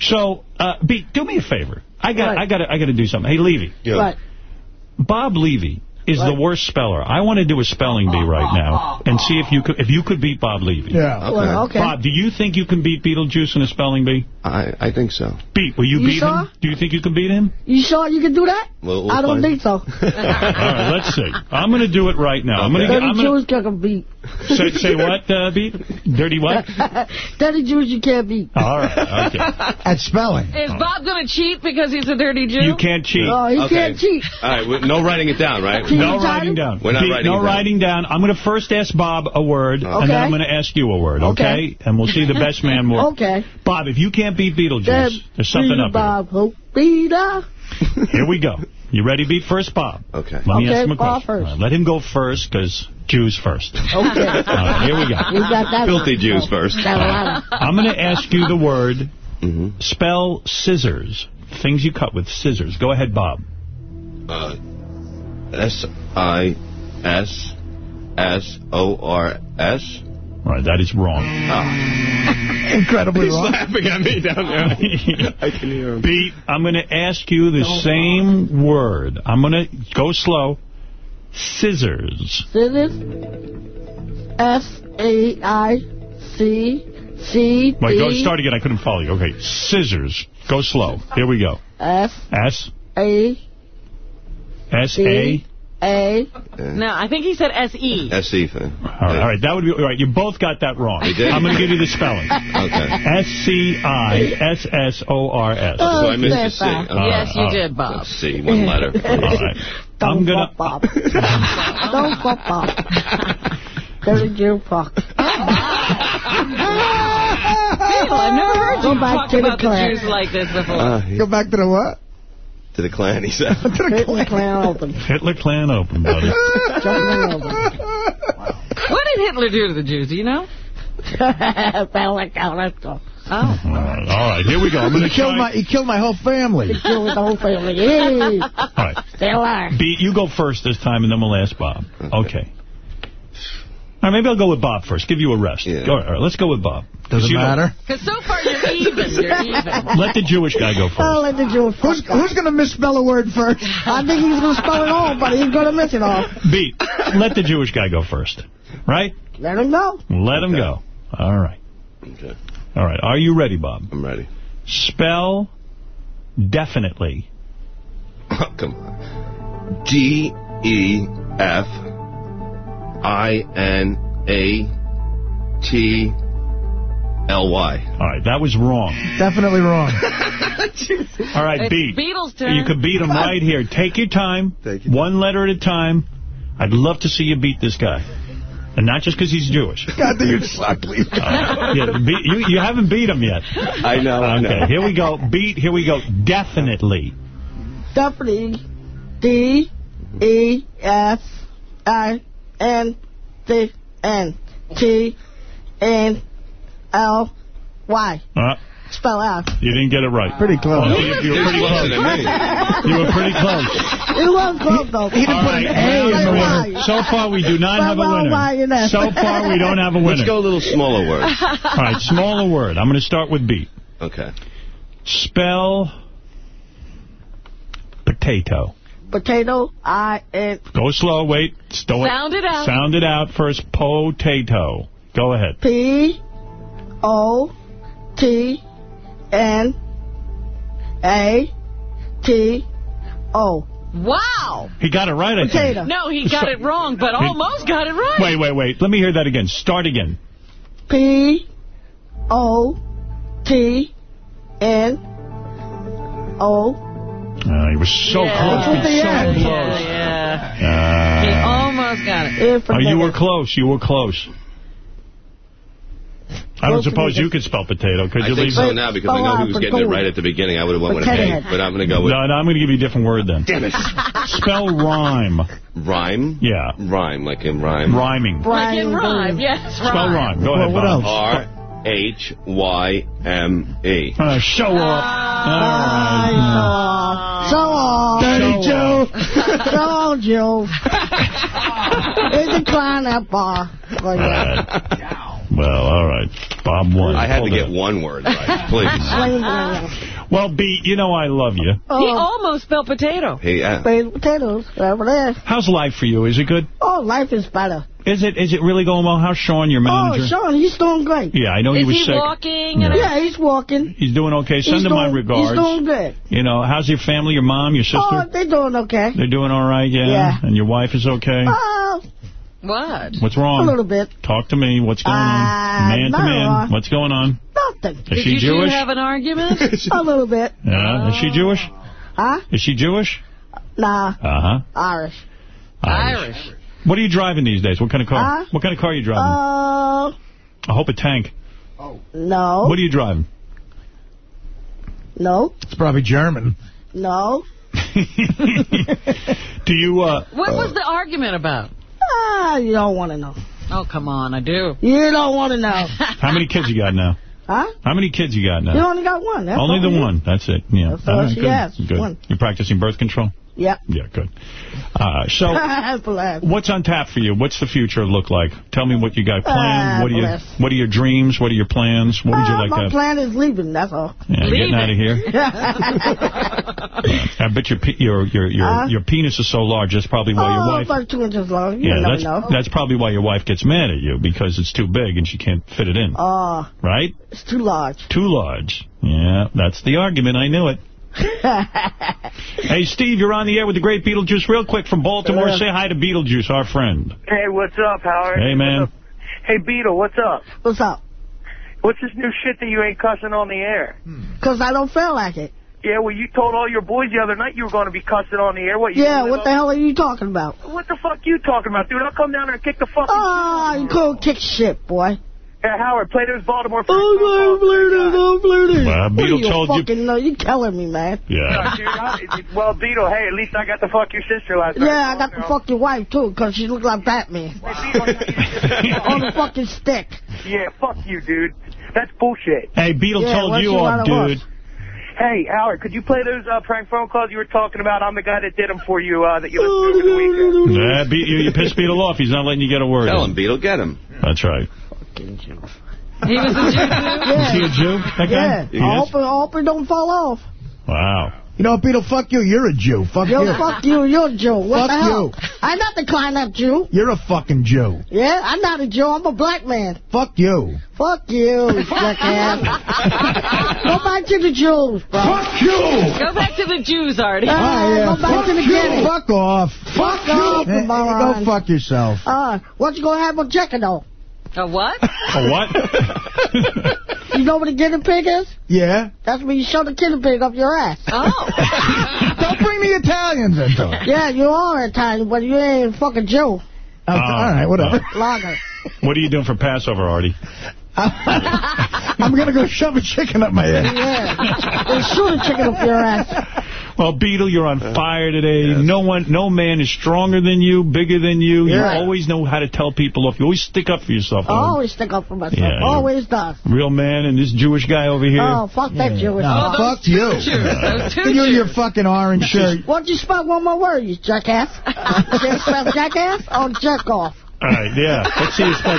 So, uh, B, do me a favor. I got, Right. I got, I got to do something. Hey, Levy. right. Bob Levy is the worst speller. I want to do a spelling bee right now and see if you could, if you could beat Bob Levy. Yeah. Well, okay. Bob, do you think you can beat Beetlejuice in a spelling bee? I, I think so. Beat, will you, You beat sure? him? Do you think you can beat him? You sure you can do that? Well, we'll I don't find- think so. All right, let's see. I'm going to do it right now. I'm going to Dirty I'm gonna, Jews can't beat. say, say what, uh, Beat? Dirty what? Dirty Jews you can't beat. All right, okay. At spelling. Is Bob going to cheat because he's a dirty Jew? You can't cheat. Oh, he Okay. can't cheat. All right, no writing it down, right? Cheat. No writing down. We're not Pete, writing no it down. writing down. I'm going to first ask Bob a word, and then I'm going to ask you a word, okay? Okay. And we'll see the best man more. Okay. Bob, if you can't beat Beetlejuice, Then there's something beat up Bob Hope Beater. here. Here we go. You ready, Beat? First, Bob. Okay. Let me Okay, ask him a Bob question. first. All right, let him go first, because Jews first. Okay. All right, here we You go. got that Filthy one. Jews first. Carolina. I'm going to ask you the word, Mm-hmm. spell scissors. Things you cut with scissors. Go ahead, Bob. Uh, S I S S O R S All right, that is wrong. Ah. Incredibly He's wrong. laughing at me down there. I can hear him. Beat, I'm going to ask you the same word. I'm going to go slow. Scissors. Scissors. S A I C C Wait, go D start again. I couldn't follow you. Okay, scissors. Go slow. Here we go. F S A S A. A. No, I think he said S-E. SC fan. All right, all right, that would be all right. You both got that wrong. You did? I'm going to give you the spelling. Okay. S C I S S O R S. So I missed the C. Yes, Okay. Yes, you all right. did, Bob. C, one letter. All right. I'm gonna. Bob. Don't pop up. Dirty Jew fuck. I've never heard Go you back talk to the about the. Jews like this before. Uh, he- Go back to the what? To the clan, he said. Hit the clan open. Hitler clan open, buddy. Jumping open. what did Hitler do to the Jews? Do you know? Felt like a let's go. Oh. All right, all right, here we go. I'm going He killed try. my he killed my whole family. Deal with the whole family. Yay. All right. Stay alive. Beat, you go first this time, and then we'll ask Bob. Okay. All right, maybe I'll go with Bob first. Give you a rest. Yeah. Go, all right, let's go with Bob. Does it You matter? Because so far you're even. You're even. Let the Jewish guy go I'll first. let the Jew Who's who's gonna misspell a word first? I think he's going to spell it all, but he's going to miss it all. Beat, let the Jewish guy go first. Right? Let him go. Let him go. All right. Okay. All right. Are you ready, Bob? I'm ready. Spell definitely. Oh, come on. D E F I N A T L Y. All right, that was wrong. Definitely wrong. All right, It's beat. Beetle's turn. You could beat him right here. Take your time. Take your One letter at a time. I'd love to see you beat this guy. And not just because he's Jewish. God, you suck. Leave me. Uh, yeah, beat, you, you haven't beat him yet. I know, I know. Okay, here we go. Beat, here we go. Definitely. Definitely. D E F I N D N T N L Y. Uh, Spell out. you didn't get it right. Pretty close. Oh, you, you were pretty close. You were pretty close. It was close though. He didn't put right, an A in the now, word. So far, we do not have a Well, why you winner. So far, we don't have a winner. Let's go a little smaller word. All right, smaller word. I'm going to start with B. Okay. Spell potato. Potato. I I N Go slow. Wait. Sto- Sound it out. Sound it out first. Potato. Go ahead. P O T N A T O. Wow. He got it right, I think. Potato. No, he got So- it wrong, but He- almost got it right. Wait, wait, wait. Let me hear that again. Start again. P O T N O. Uh, he was so Yeah. close. That's what they so added. close. Yeah, yeah. He Uh, almost got it. Oh, you were close. You were close. I don't suppose you could spell potato, could I you, think Lisa? so now because I know he was getting it right at the beginning. I would have went with Potato A, but I'm going to go with No, no, I'm going to give you a different word then. Damn it. Spell rhyme. rhyme. Yeah. Rhyme, like in rhyme. Rhyming. Like in rhyme, yes, Spell rhyme. rhyme. Go Well, ahead, what Bob. else? R H Y M E. Uh, show off. All right. So on. Dirty Show Joe. So on, Joe. It's a clown that bar. Oh, yeah. right. Well, all right. Bob won. I had to Hold get it. one word right, please. Well, B, you know I love you. Oh. He Oh, almost spelled potato. He, yeah. baked potatoes over there. How's life for you? Is it good? Oh, life is better. Is it? Is it really going well? How's Sean, your oh, manager? Oh, Sean, he's doing great. Yeah, I know he was he sick. walking? Yeah. And Yeah, he's walking. He's doing okay. Send he's him my regards. He's doing good. You know, how's your family, your mom, your sister? Oh, they're doing okay. They're doing all right, yeah? Yeah. And your wife is okay? Oh, What? What's wrong? a little bit. Talk to me. What's going Uh, on? Man to man. wrong. What's going on? Nothing. Is Did she you two Jewish? have an argument? a little bit. Yeah. Is she Jewish? Huh? Is she Jewish? Nah, Uh-huh. Irish. Irish. What are you driving these days? What kind of car? Huh? What kind of car are you driving? Uh, I hope a tank. Oh. No. What are you driving? No. It's probably German. No. Do you, uh... What was the argument about? Ah, you don't want to know. Oh, come on, I do. You don't want to know. How many kids you got now? Huh? How many kids you got now? You only got one. That's Only all the one. That's it. Yeah. That's all she good. has, Good. one. You practicing birth control? Yep. Yeah, good. Uh, so, what's on tap for you? What's the future look like? Tell me what you got planned. Ah, what are your bless. What are your dreams? What are your plans? What would you Uh, like my to plan is leaving, that's all. Yeah, getting out of here. I bet your your your your, your penis is so large. That's probably why your oh, wife. about two inches long. You Yeah, that's know. that's probably why your wife gets mad at you because it's too big and she can't fit it in. Oh, right? it's too large. Too large. Yeah, that's the argument. I knew it. Hey, Steve, you're on the air with the great Beetlejuice. Real quick from Baltimore, Yeah. say hi to Beetlejuice, our friend. Hey, what's up, Howard? Hey, man. Hey, Beetle, what's up? What's up? What's this new shit that you ain't cussing on the air? Because I don't feel like it. Yeah, well, you told all your boys the other night you were going to be cussing on the air. What? You Yeah, what the all- hell are you talking about? What the fuck you talking about, dude? I'll come down there and kick the fucking Oh, you couldn't kick shit, boy. Hey, Howard, play those Baltimore first. Oh, don't play this, don't. Well, Beetle do you told you- fucking know? You killing me, man. Yeah. dude, I, well, Beetle, hey, at least I got to fuck your sister last night. Yeah, I got to fuck your wife, too, because she looked like Batman. On the fucking stick. Yeah, fuck you, dude. That's bullshit. Hey, Beetle Yeah, told you you off, wanna dude. Hey, Howard, could you play those uh, prank phone calls you were talking about? I'm the guy that did them for you uh, that you listened to over the weekend. Yeah, you, you pissed Beetle off. He's not letting you get a word Tell in. him, Beetle, get him. That's right. He was a Jew, Is he a Jew, that guy? Yeah, I hope, I hope it don't fall off. Wow. You know, Beetle, fuck you. You're a Jew. Fuck Yo, you. fuck you, you're a Jew. What Fuck the hell? you. I'm not the climb up Jew. You're a fucking Jew. Yeah, I'm not a Jew. I'm a black man. Fuck you. Fuck you, jackass. Go back to the Jews, bro. Fuck you. Go back to the Jews, Artie. Ah, yeah, go back fuck to the you. beginning. Fuck off. Fuck off, Hey, go fuck yourself. Uh, what you gonna have on chicken, though? A what? A what? You know what a guinea pig is? Yeah? That's when you shove the guinea pig up your ass. Oh. Don't bring the Italians into it. Yeah, you are Italian, but you ain't a fucking Jew. Uh, all right, whatever. Lager. What are you doing for Passover, Artie? I'm going to go shove a chicken up my ass. Yeah. And shoot a chicken up your ass. Well, Beetle, you're on fire today. No one, no man is stronger than you, bigger than you. You always know how to tell people off. You always stick up for yourself. I always stick up for myself. Yeah, always does. Real man and this Jewish guy over here. Oh, fuck that Jewish. No, fuck. fuck you. Those two You and your fucking orange shirt. Why don't you spell one more word, you jackass? Can't spell jackass or jerk off? All right, yeah. Let's see you spell.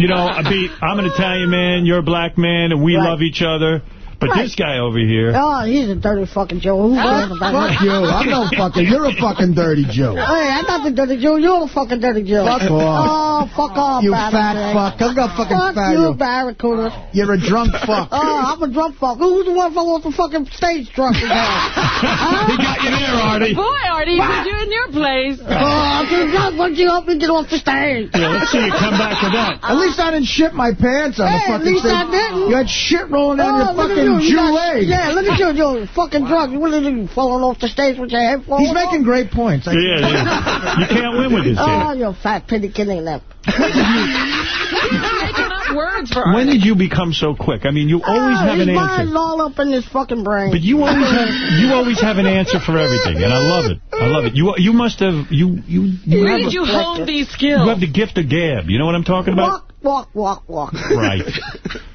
You know, I beat, I'm an Italian man, you're a black man, and we Right. love each other. But Right. this guy over here, Oh, he's a dirty fucking Jew. Who ah, cares about Fuck him? you. I'm no fucking... You're a fucking dirty Jew. Hey, I'm not the dirty Jew. You're a fucking dirty Jew. Fuck oh, off. Oh, fuck off, You fat fuck. I'm gonna fucking Fuck fat you, you. Barracuda. You're a drunk fuck. Oh, I'm a drunk fuck. Who's the one fell off the fucking stage drunk again? he got you there, Artie. Boy, Artie, put you in your place. Oh, I'm too drunk. Why don't you help me get off the stage? Yeah, let's see you come back to that. At least I didn't shit my pants on the Hey, at fucking least thing. I didn't. You had shit rolling down Oh, your look at fucking you. You Jew got- leg. Yeah, look at you. You're fucking drunk. You really you falling off the stage with your head falling He's making off? great points. I- Yeah, yeah. You can't win with this Oh, kid. you fat pity killing them. Making up words for When did you become so quick? I mean, you always Ah, have an his answer. mind's all up in his fucking brain. But you always have you always have an answer for everything, and I love it. I love it. You you must have you you you Where have, did a- you hone these skills? you have the gift of gab. You know what I'm talking about? Walk, walk, walk, walk. Right.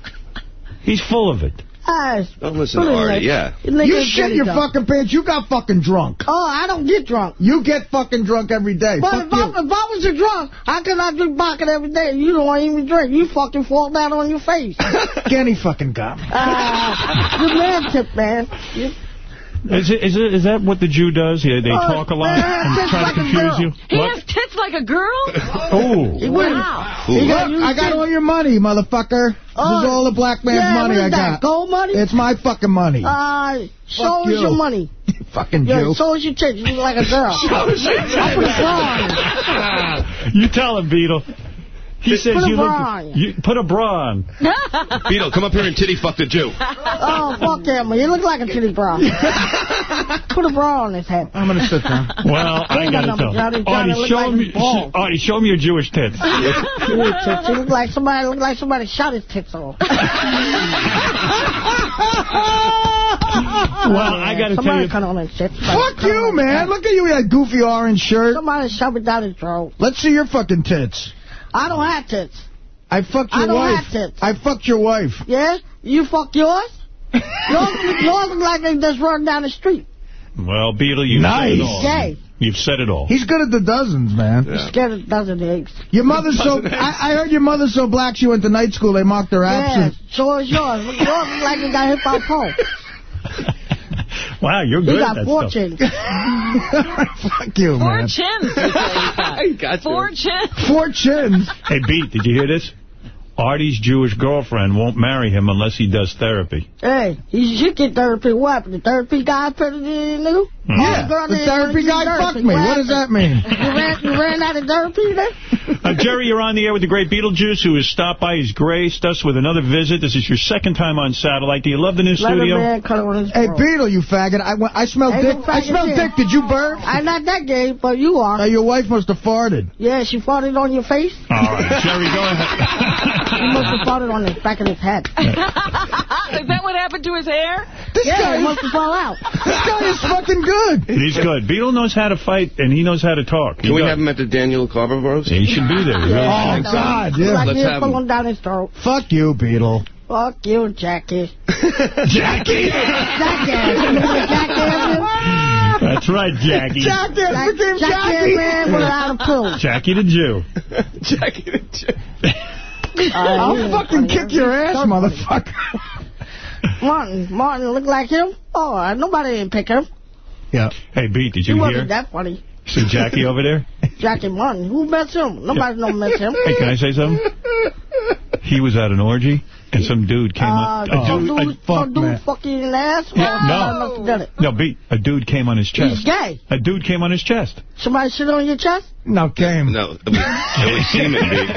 He's full of it. Ah, Don't listen to Really, Artie, like- yeah. like You shit your dog. fucking pants. You got fucking drunk. Oh, I don't get drunk. You get fucking drunk every day. But Fuck if I, if I was a drunk, how could I drink vodka every day? You don't even drink. You fucking fall down on your face. Kenny fucking got me. Ah, good man tip, man. You- Is it, is it is that what the Jew does? Yeah, they Oh, talk a lot and try to like a confuse you. He What? has tits like a girl? Oh. Wow. Look, got- I got all your money, motherfucker. Oh, this is all the black man's yeah, money what I is that, got. Gold money? It's my fucking money. Uh, so Fuck is you. your money. fucking Yeah, Jew. so is your tits. You look like a girl. So is your I put a bra on. You tell him, Beetle. He says Put a you bra look. on. You put a bra on. Beetle, come up here and titty fuck the Jew. Oh, fuck him. You look like a titty bra. Put a bra on his head. I'm gonna sit down. Well, I ain't got gotta no tell. Johnny, him. Johnny Artie, look show like me. he's. Artie, show me your Jewish tits. Your tits. You look like somebody look like somebody shot his tits off. Well, I gotta tell somebody you. cut on his tits. Fuck you, man. Look at you with that goofy orange shirt. Somebody shove it down his throat. Let's see your fucking tits. I don't have tits. I fucked your I your don't wife. have tits. I fucked your wife. Yeah? You fuck yours? yours, yours look like they just run down the street. Well, Beetle, you've Nice. said it all. Gay. You've said it all. He's good at the dozens, man. He's scared of dozen eggs. Your mother's so... I, I heard your mother's so black she went to night school. They mocked her Yeah, absence. so is yours. Yours look like you got hit by a pole. Wow, you're He good got at that four stuff. chins. Fuck you, Four man. chins. he said. Four chins. Four chins. Hey, Beat, did you hear this? Artie's Jewish girlfriend won't marry him unless he does therapy. Hey, you should get therapy. What happened? The therapy guy put it in you? Yeah, the therapy guy fucked me. What does that mean? You ran, you ran out of therapy then? Uh, Jerry, you're on the air with the great Beetlejuice, who has stopped by. He's graced us with another visit. This is your second time on satellite. Do you love the new Let a studio? man cut on his Hey. Beetle, you faggot. I, I smelled Ain't dick. no I faggot smelled dick. Did you burp? I'm not that gay, but you are. Uh, your wife must have farted. Yeah, she farted on your face. All right, Jerry, go ahead. She must have farted on the back of his head. Is that what happened to his hair? This yeah, guy it must have fall out. This guy is fucking good. He's good. Beetle knows how to fight, and he knows how to talk. Can we have him at the Daniel Carver roast? He should be there. He really Oh, should. God, Like yeah. Let's have him. him down his throat. Fuck you, Beetle. Fuck you, Jackie. Jackie? Jackass. You know what Jackass is? That's right, Jackie. Jackass Jack- became Jackass Jackie. man without a pill. Jackie the Jew. Jackie the Jew. Uh, I'll fucking kick your ass, motherfucker. Martin, Martin look like him? Oh, uh, nobody didn't pick him. Yeah. Hey, Beat, did you He you wasn't hear? that funny. See Jackie over there? Jackie Martin. Who messed him? Nobody don't mess him. Hey, can I say something? He was at an orgy, and some dude came Uh, on. A some dude, a- dude, some dude fucking in the ass? Or somebody must have done it. no, Beat. A dude came on his chest. He's gay. A dude came on his chest. Somebody sit on your chest? No, came. No, it was, it was semen, dude.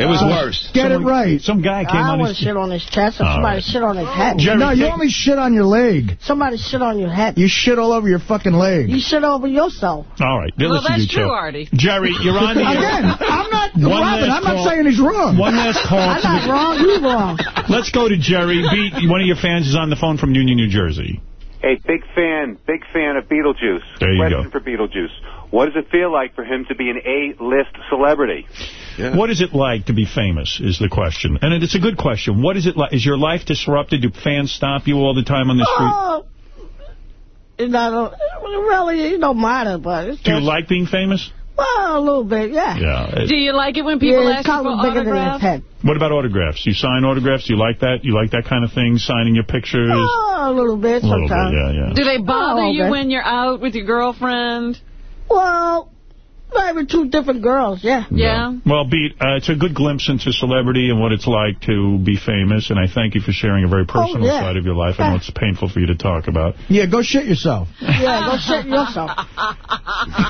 It was worse. Get it right. Some guy came I on want his to shit on his chest or somebody right. shit on his head. Jerry, no, you take- only shit on your leg. Somebody shit on your head. You shit all over your fucking leg. You shit over yourself. All right, Well, listen to that's true, Joe. Artie. Jerry, you're on the. Again, I'm not, One Robin, I'm not saying he's wrong. One last call. I'm not wrong. You wrong. Oh. Let's go to Jerry. Beat, one of your fans is on the phone from Union, New Jersey. Hey, big fan, big fan of Beetlejuice. There you Question go. for Beetlejuice. What does it feel like for him to be an A-list celebrity? What is it like to be famous is the question. And it's a good question. What is it like? Is your life disrupted? Do fans stop you all the time on the street? Oh, it not, really, it don't matter, but it's Do you like being famous? Well, a little bit, yeah. Yeah. Do you like it when people yeah, ask you for probably bigger than his autographs? What about autographs? You sign autographs? Do you like that? You like that kind of thing? Signing your pictures? Oh, a little bit a little bit, sometimes. yeah, yeah. Do they bother Oh, you okay. when you're out with your girlfriend? Well, maybe two different girls, yeah. Yeah. Well, Beat, uh, it's a good glimpse into celebrity and what it's like to be famous, and I thank you for sharing a very personal yeah. side of your life. I know it's painful for you to talk about. Yeah, go shit yourself. Yeah, go shit yourself.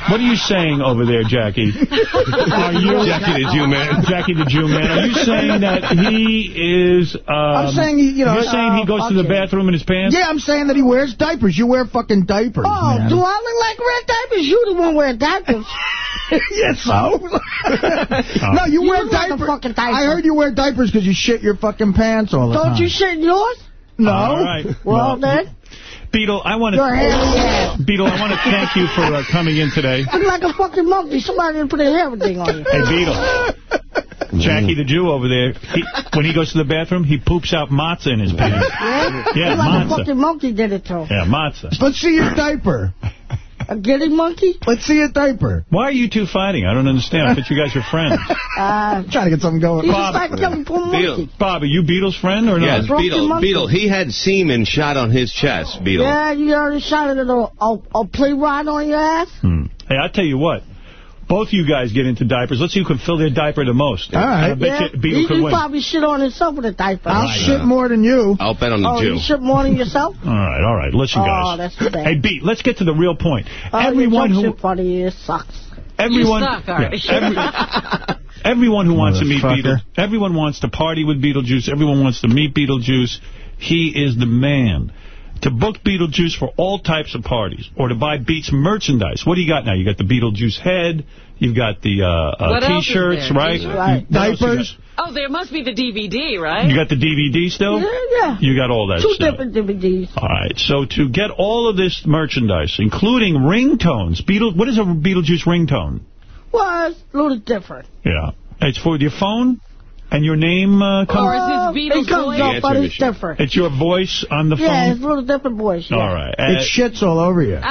What are you saying over there, Jackie? Are you Jackie the Jew man. Jackie the Jew man? Are you saying that he is? Um, I'm saying, he- you know, You're saying he uh, goes to the okay. bathroom in his pants? Yeah, I'm saying that he wears diapers. You wear fucking diapers, Oh, man. do I look like red diapers? You the one wearing diapers. yes, so. no, you, You wear look like diapers. diaper. I heard you wear diapers because you shit your fucking pants all the time. Don't you shit yours? No. All right. Well, then, Beetle, I want your hairy to ass. Beetle, I want to thank you for uh, coming in today. Look like a fucking monkey. Somebody didn't put a hair thing on you. Hey, Beetle. Jackie the Jew over there, he, when he goes to the bathroom, he poops out matzah in his pants. Yeah? Yeah, Look like a fucking monkey did it to him. Yeah, matzah. Let's see your diaper. A giddy monkey? Let's see a diaper. Why are you two fighting? I don't understand. I thought you guys were friends. Uh, Trying to get something going. he's Bob. just like a poor monkey. Bob, are you Beetle's friend or Yeah, not? Broken Beetle. monkey. Beetle. He had semen shot on his chest, Beetle. Yeah, you already shot it at a, a, a play rod on your ass? Hmm. Hey, I'll tell you what. Both you guys get into diapers. Let's see who can fill their diaper the most. All right. I bet Yeah, you Beetle he, could win. probably shit on himself with a diaper. I'll Right. shit more than you. I'll bet on the oh, Jew. you shit more than yourself? All right, all right. Listen, Oh, guys. that's too bad. Hey, Beat, let's get to the real point. Oh, everyone who jump shit funny. It sucks. everyone You suck, Artie. yeah, every- everyone who wants to meet Motherfucker. Beetle, everyone wants to party with Beetlejuice. Everyone wants to meet Beetlejuice. He is the man. To book Beetlejuice for all types of parties or to buy Beats merchandise. What do you got now? You got the Beetlejuice head. You've got the uh, uh, What else is T-shirts, right? Right. What else you? Diapers. Oh, there must be the DVD, right? You got the DVD still? Yeah, yeah. You got all that Two stuff. different DVDs. All right. So to get all of this merchandise, including ringtones, Beetle, what is a Beetlejuice ringtone? Well, it's a little different. Yeah. It's for your phone? And your name uh, comes... Or is this Beatles It comes up, but it's different. It's your voice on the phone? Yeah, it's a little different voice. Yeah. All right. Uh, It shits all over you.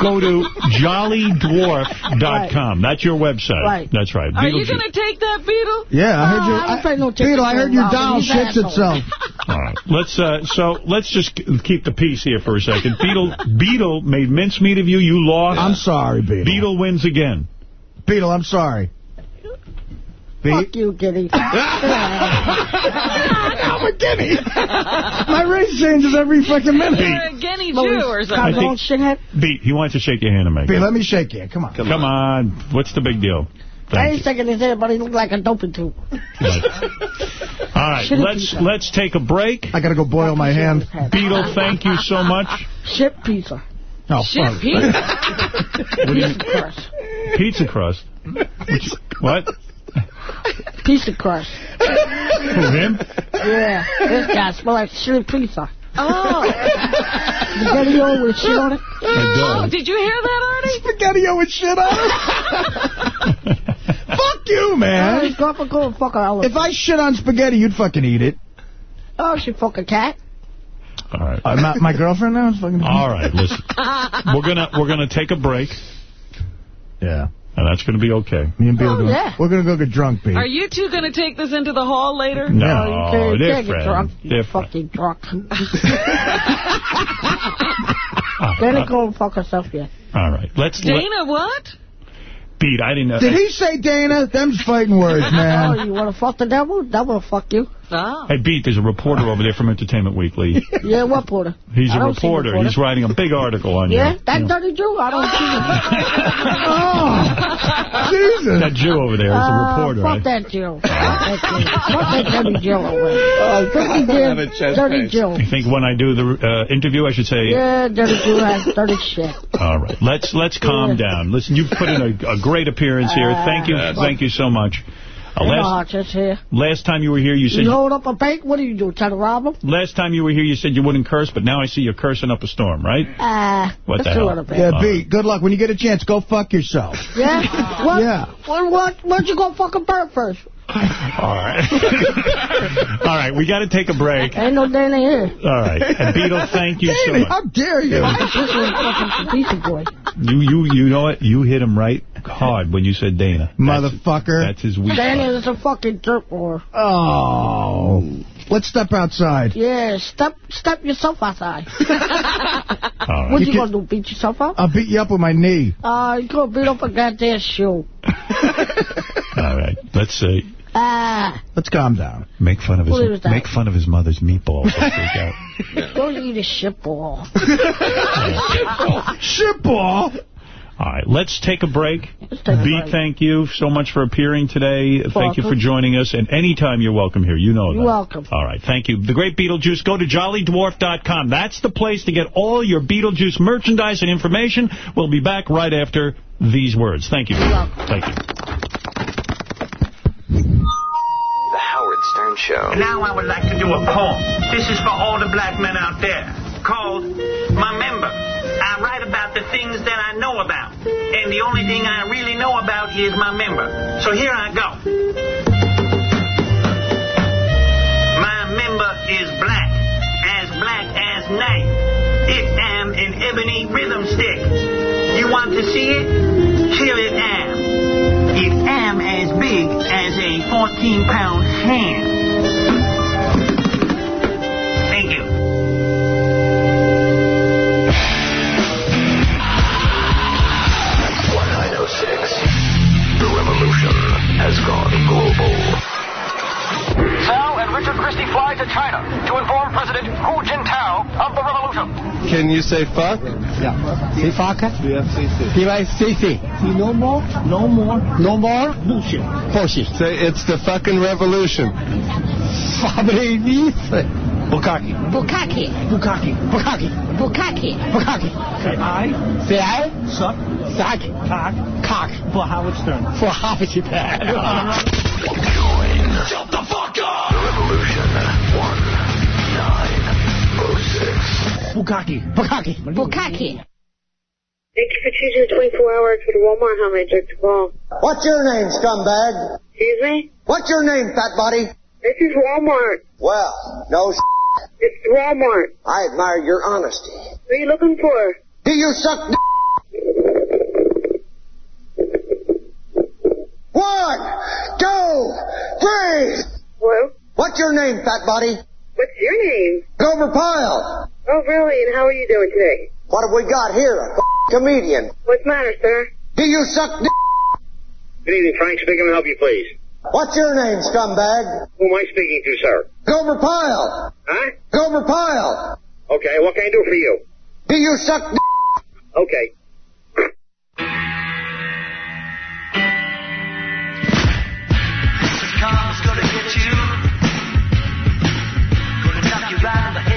go to jollydwarf.com. That's your website. Right. That's right. Are you going to take that, Beetle? Yeah, I heard Uh, you. I no Beetle, I heard your attention to doll shits asshole. itself. All right. Let's uh so let's just keep the peace here for a second. Beetle Beetle made mincemeat of you. You lost. I'm sorry, Beetle. Beetle wins again. Beetle, I'm sorry. Fuck you, Giddy. I'm a guinea. My race changes every fucking minute. You're a Guinea Jew or I something. think- Beat, he wants to shake your hand and make Beat, it. let me shake you. Come on. Come, on. What's the big deal? I Thank ain't shaking his head, but he look like a doping tube. you. All right, Shitty let's pizza. let's take a break. I got to go boil my hand. Beetle, thank you so much. Shit pizza. Oh, Shit, fuck. Pete. What do you, Pizza crust. pizza crust. Which, what? Pizza crust. Who, him? Yeah, this guy smells like shitty pizza. Oh. Spaghetti with shit on it. oh, did you hear that, Artie? Spaghetti with shit on it. Fuck you, Oh, man. he's going for go fuck her. If I shit on spaghetti, you'd fucking eat it. Oh, she fuck a cat. All right. Uh, my, my girlfriend now is fucking. All right, listen. We're gonna we're gonna take a break, Yeah. And that's gonna be okay. Me and Bill, Oh, gonna, yeah. we're gonna go get drunk, Beat. Are you two going to take this into the hall later? No, Oh, you can't, they're can't get friends. drunk. You They're fucking drunk. Then it go and fuck herself yet. All right, let's let, Dana, what? beat. I didn't know. Did he say Dana? Them's fighting words, man. Oh, man. you want to fuck the devil? Devil will fuck you. Oh. Hey, Beat, there's a reporter over there from Entertainment Weekly. Yeah, what porter? He's I a don't reporter. reporter. He's writing a big article on Yeah, you. Yeah, that dirty Jew? I don't see Oh, Jesus. That Jew over there is a Uh, reporter. Fuck right? that Jew. Fuck that Jew. Fuck that dirty Jew over there. Dirty Jew. Dirty Jew. You think when I do the uh, interview, I should say, Yeah, dirty Jew has dirty shit. all right, let's let's calm down. Listen, you've put in a, a great appearance here. Thank you, thank you so much. Uh, You know how last it's here. last time you were here, you said You hold up a bank, what do you do? Try to rob them? last time you were here, you said you wouldn't curse, but now I see you're cursing up a storm, right? Ah, What just the a hell? little bit. Yeah, All Beat, good luck. When you get a chance, go fuck yourself. Yeah? What? Yeah. What, what, where'd you go fuck a bird first? All right. All right, we got to take a break. Ain't no Dana here. All right. And Beetle, thank you so Dana, much. how dare you? This is fucking pizza boy. You you you know what? You hit him right hard when you said Dana. Motherfucker. That's his weak spot. Dana is a fucking dirt boy. Oh. Let's step outside. Yeah, step step yourself outside. All right. What You you, gonna do, beat yourself up? I'll beat you up with my knee. Uh, you gonna beat up a goddamn shoe. All right. Let's see. Ah, Let's calm down. Make fun of his that? make fun of his mother's meatballs. He'll freak out. don't eat a shit ball. Shitball. All right, let's take a break. Take a B, break. thank you so much for appearing today. Thank you for joining us. And anytime you're welcome here. You know that. You're welcome. All right, thank you. The Great Beetlejuice, go to jollydwarf.com. That's the place to get all your Beetlejuice merchandise and information. We'll be back right after these words. Thank you. Thank you. Show. Now I would like to do a poem. This is for all the black men out there. Called My Member. I write about the things that I know about. And the only thing I really know about is my member. So here I go. My member is black. As black as night. It am an ebony rhythm stick. You want to see it? Here it am. It am as big as a 14-pound hand. Fly to China to inform President Hu Jintao of the revolution. Can you say fuck? Yeah. See fuck? P-Y-C-C. No more, no more, no more bullshit. Bullshit. Say it's the fucking revolution. Bukaki. Bukaki. Bukaki. Bukaki. Bukaki. Bukaki. Say I. Say I. Suck. Suck. Cock. Cock. For Howard Stern. For Howard Stern. Shut the fuck Bukaki. Bukaki. Bukaki. Thank you for choosing 24 hours for the Walmart. How may I direct your call? What's your name, scumbag? Excuse me? What's your name, fat body? This is Walmart. Well, no s***. It's Walmart. I admire your honesty. What are you looking for? Do you suck d- One, two, three. Hello? What's your name, fat body? What's your name? Grover Pyle. Oh, really? And how are you doing today? What have we got here? A f- comedian. What's the matter, sir? Do you suck d- Good evening, Frank. Speaking to help you, please. What's your name, scumbag? Who am I speaking to, sir? Grover Pyle. Huh? Grover Pyle. Okay, what can I do for you? Do you suck d- Okay. Karma's gonna get you. Gonna knock you right on the head.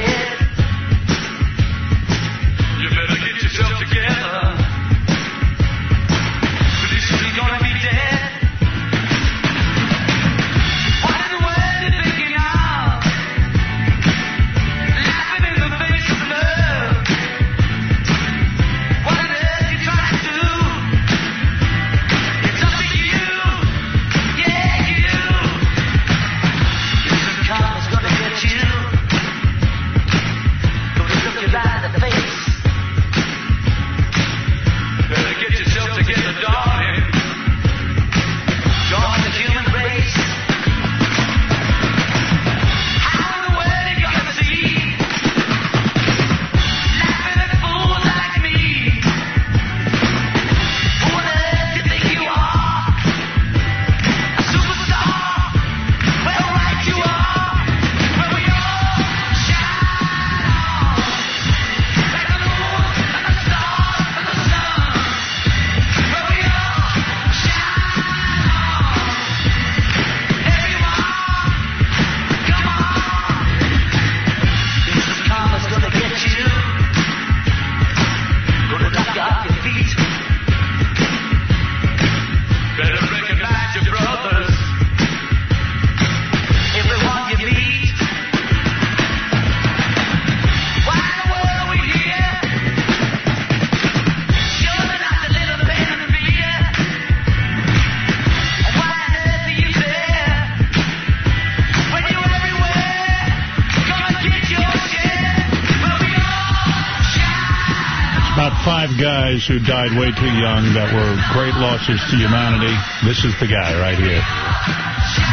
Guys who died way too young that were great losses to humanity. This is the guy right here.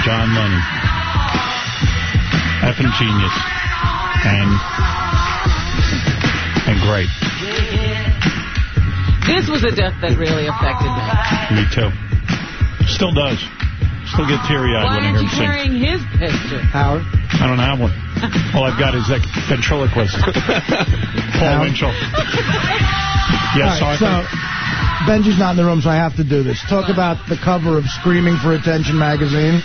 John Lennon. Effing genius. And, and great. This was a death that really affected me. Me too. Still does. Still get teary-eyed when I aren't hear you him sing. carrying his picture? Howard? I don't have one. All I've got is that ventriloquist. Paul Winchell. Yes, All right, Arthur? so Benji's not in the room, so I have to do this. Talk about the cover of Screaming for Attention magazine.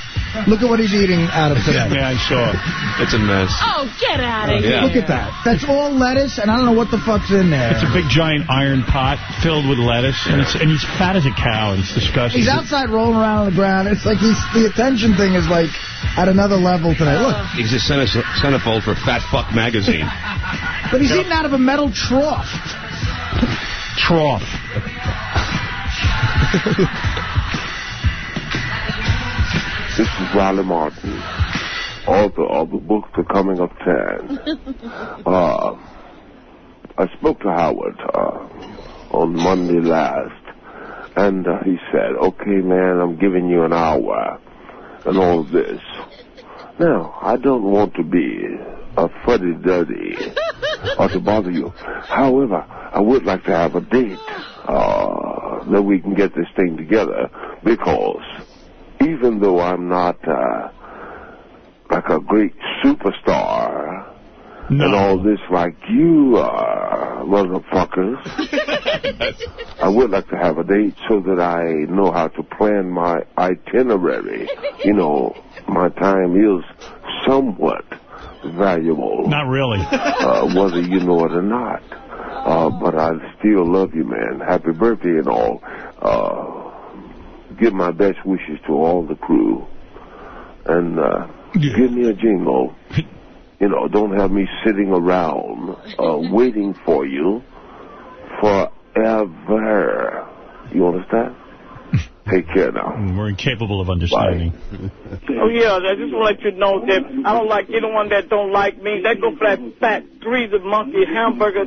Look at what he's eating out of today. Yeah, I saw. It's a mess. Oh, get out of here. Look at that. That's all lettuce, and I don't know what the fuck's in there. It's a big giant iron pot filled with lettuce, and it's and he's fat as a cow. It's disgusting. He's outside rolling around on the ground. It's like he's the attention thing is like at another level today. Look, uh-huh. He's a centerfold for Fat Fuck Magazine. but he's eating out of a metal trough. Trough. This is Riley Martin, author of the book The Coming of Tan. Uh, I spoke to Howard uh, on Monday last, and uh, he said, okay, man, I'm giving you an hour and all this. Now, I don't want to be a fuddy-duddy or to bother you. However, I would like to have a date uh, that we can get this thing together because even though I'm not uh, like a great superstar and all this like you are, motherfuckers, I would like to have a date so that I know how to plan my itinerary. You know, my time is somewhat valuable. Not really. uh, whether you know it or not. Uh, but I still love you, man. Happy birthday and all. Uh, give my best wishes to all the crew. And uh, give me a jingle. You know, don't have me sitting around uh, waiting for you forever. You understand? Take care now. We're incapable of understanding. Oh yeah, I just want to let you know that I don't like anyone that don't like me. They go for that fat, greasy monkey hamburger,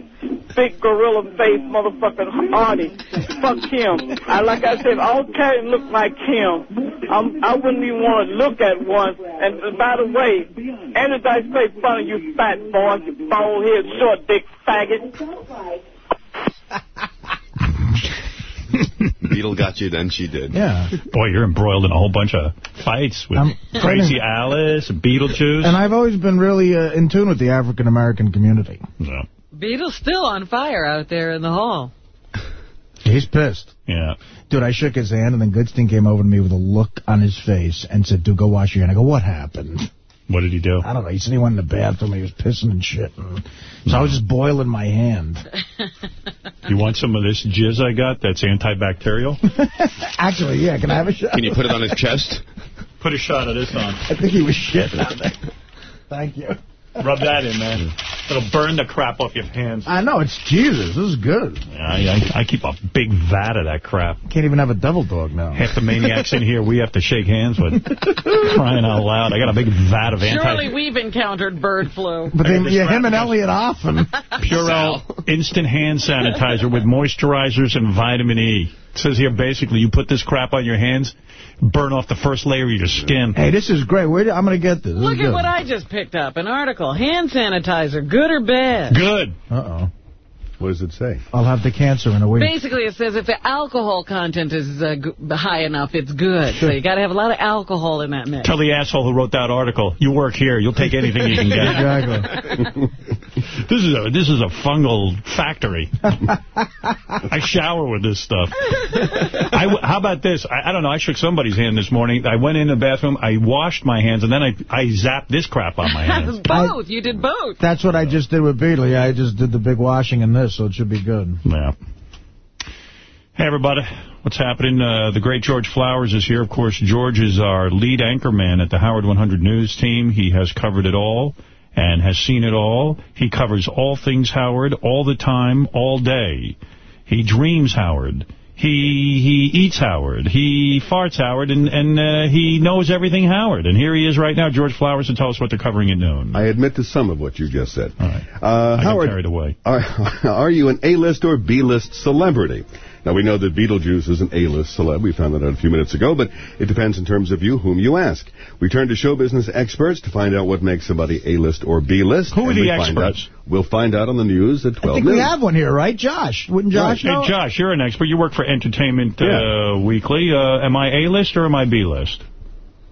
big gorilla face motherfucking Artie. Fuck him. I like I said, all Terry look like him. I'm, I wouldn't even want to look at one. And uh, by the way, Andrew Dice made fun of you fat boy, you bald head, short dick faggot. Beetle got you, then she did. Yeah. Boy, you're embroiled in a whole bunch of fights with I'm- Crazy Alice, Beetlejuice. And I've always been really uh, in tune with the African-American community. Yeah. Beetle's still on fire out there in the hall. He's pissed. Yeah. Dude, I shook his hand, and then Goodstein came over to me with a look on his face and said, dude, go wash your hand. I go, what happened? What did he do? I don't know. He said he went in the bathroom. He was pissing and shitting. So I was just boiling my hand. You want some of this jizz I got that's antibacterial? Actually, yeah. Can I have a shot? Can you put it on his chest? Put a shot of this on. I think he was shitting out there. Thank you. Rub that in, man. It'll burn the crap off your hands. I know. It's Jesus. This is good. I, I, I keep a big vat of that crap. Can't even have a devil dog now. Half the maniacs in here we have to shake hands with. Crying out loud. I got a big vat of anti... Surely we've encountered bird flu. But then, yeah, him and Elliot often. Purell instant hand sanitizer with moisturizers and vitamin E. It says here, basically, you put this crap on your hands, burn off the first layer of your skin. Hey, this is great. Where, I'm going to get this. this Look is at what I just picked up. An article. Hand sanitizer, good or bad? Good. Uh-oh. What does it say? I'll have the cancer in a week. Basically, it says if the alcohol content is uh, g- high enough, it's good. So you got to have a lot of alcohol in that mix. Tell the asshole who wrote that article, you work here. You'll take anything you can get. Exactly. This is a this is a fungal factory. I shower with this stuff. I w how about this? I, I don't know. I shook somebody's hand this morning. I went in the bathroom. I washed my hands, and then I I zapped this crap on my hands. both. You did both. That's what I just did with Beetle. Yeah, I just did the big washing in this, so it should be good. Yeah. Hey, everybody. What's happening? Uh, the great George Flowers is here. Of course, George is our lead anchorman at the Howard 100 News team. He has covered it all and has seen it all. He covers all things Howard all the time, all day. He dreams Howard. He he eats Howard. He farts Howard, and, and uh, he knows everything Howard. And here he is right now, George Flowers, to tell us what they're covering at noon. I admit to some of what you just said. All right. Uh, Howard, carried away. Are, are you an A-list or B-list celebrity? Now, we know that Beetlejuice is an A-list celeb. We found that out a few minutes ago, but it depends in terms of you, whom you ask. We turn to show business experts to find out what makes somebody A-list or B-list. Who are the we find experts? out- we'll find out on the news at 12 I think noon. we have one here, right? Josh. Wouldn't Josh Hey, know? Josh, you're an expert. You work for Entertainment uh, Weekly. Uh, am I A-list or am I B-list?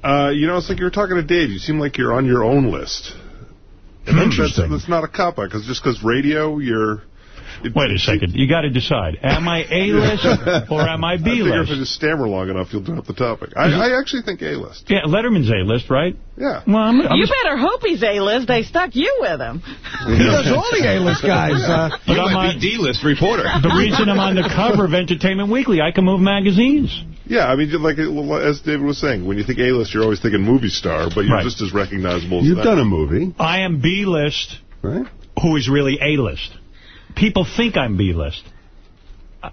Uh, you know, it's like you were talking to Dave. You seem like you're on your own list. Interesting. That's, that's not a cop out, because just because radio, you're... It, Wait a second. You got to decide. Am I A-list or am I I figure if I B-list? just stammer long enough, you'll drop the topic. I, I actually think A-list. Yeah, Letterman's A-list, right? Yeah. Well, I'm, I'm You better hope he's A-list. They stuck you with him. He does all the A-list guys. Uh, but You I'm might on, be D-list reporter. the reason I'm on the cover of Entertainment Weekly, I can move magazines. Yeah, I mean, like as David was saying, when you think A-list, you're always thinking movie star, but you're Right. just as recognizable as You've that. done a movie, I am B-list, right? who is really A-list. People think I'm B-list.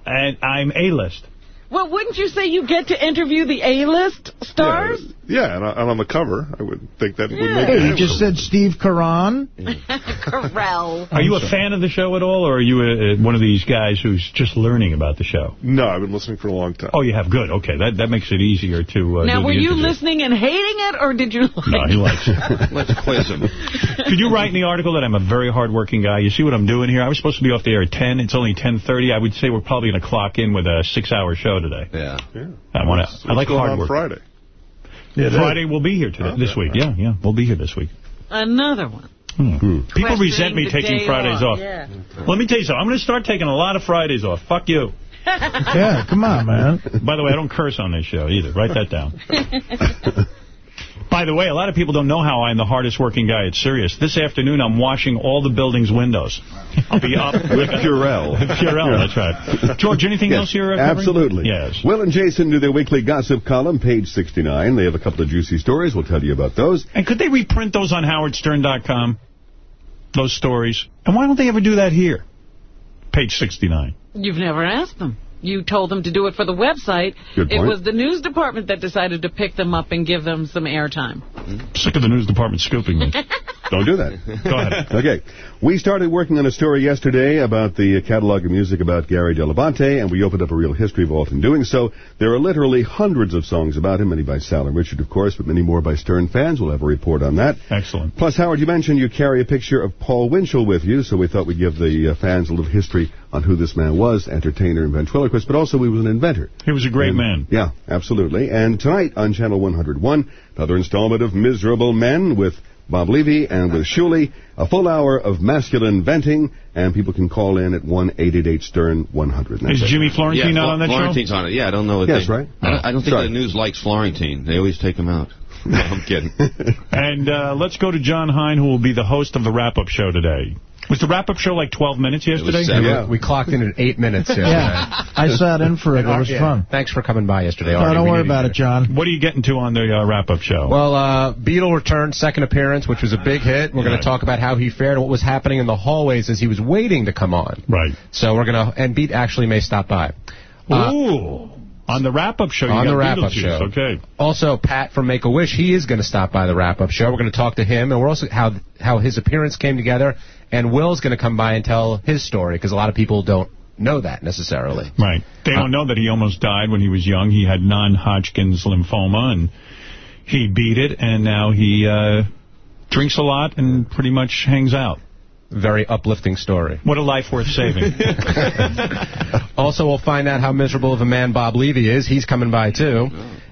And I'm A-list. Well, wouldn't you say you get to interview the A-list stars? Yeah, and, on- and on the cover, I would think that would make hey, it. you just said Steve Karan. Carell. Are you a fan of the show at all, or are you a, one of these guys who's just learning about the show? No, I've been listening for a long time. Oh, you have? Good. Okay, that, that makes it easier to uh, Now, do were the you interview. listening and hating it, or did you like No, he likes it. Let's quiz him. Could you write in the article that I'm a very hardworking guy? You see what I'm doing here? I was supposed to be off the air at 10. It's only 10.30. I would say we're probably going to clock in with a six-hour show today. Yeah. Yeah. I want What's- to. I like what's going hard on work. Friday. Friday we'll be here today, Okay, this week. Yeah, yeah, we'll be here this week. another one? Hmm. People resent me taking Fridays off. Yeah. Let me tell you something. I'm going to start taking a lot of Fridays off. Fuck you. Yeah, come on, man. By the way, I don't curse on this show either. Write that down. By the way, a lot of people don't know how I'm the hardest working guy at Sirius. This afternoon, I'm washing all the building's windows. I'll be up With Purell. Purell, that's right. George, anything Yes, else you're covering? Absolutely. Yes. Will and Jason do their weekly gossip column, page 69. They have a couple of juicy stories. We'll tell you about those. And could they reprint those on howardstern.com? Those stories? And why don't they ever do that here? Page 69. You've never asked them. You told them to do it for the website. It was the news department that decided to pick them up and give them some airtime. Sick of the news department scooping me. Don't do that. Go ahead. Okay. We started working on a story yesterday about the catalog of music about Gary Dell'Abate, and we opened up a real history vault in doing so. There are literally hundreds of songs about him, many by Sal and Richard, of course, but many more by Stern fans. We'll have a report on that. Excellent. Plus, Howard, you mentioned you carry a picture of Paul Winchell with you, so we thought we'd give the uh, fans a little history on who this man was, entertainer and ventriloquist, but also he was an inventor. He was a great And- man. Yeah, absolutely. And tonight on Channel 101, another installment of Miserable Men with Bob Levy and with Shuli, a full hour of masculine venting, and people can call in at 1-888-STERN-100. Is Jimmy Florentine yeah, out on that Florentine's show? on it. Yeah, I don't know what Yes, they, right? I don't, I don't think Sorry. the news likes Florentine. They always take him out. No, I'm kidding. And uh, let's go to John Hein, who will be the host of the wrap-up show today. Was the wrap-up show like 12 minutes yesterday? Yeah, We clocked in at eight minutes yesterday. Yeah. I sat in for it. It was Yeah. fun. Thanks for coming by yesterday. No, Artie. don't We worry about it, John. What are you getting to on the uh, wrap-up show? Well, uh, Beetle returned second appearance, which was a big hit. We're going to talk about how he fared and what was happening in the hallways as he was waiting to come on. right. So we're going to, and Beat actually may stop by. Uh, Ooh. On the wrap-up show, you on got the wrap-up show. Okay. Also, Pat from Make a Wish, he is going to stop by the wrap-up show. We're going to talk to him, and we're also how how his appearance came together. And Will's going to come by and tell his story because a lot of people don't know that necessarily. Right. They don't know that he almost died when he was young. He had non-Hodgkin's lymphoma, and he beat it, and now he uh, drinks a lot and pretty much hangs out. Very uplifting story. What a life worth saving. Also, we'll find out how miserable of a man Bob Levy is. He's coming by, too.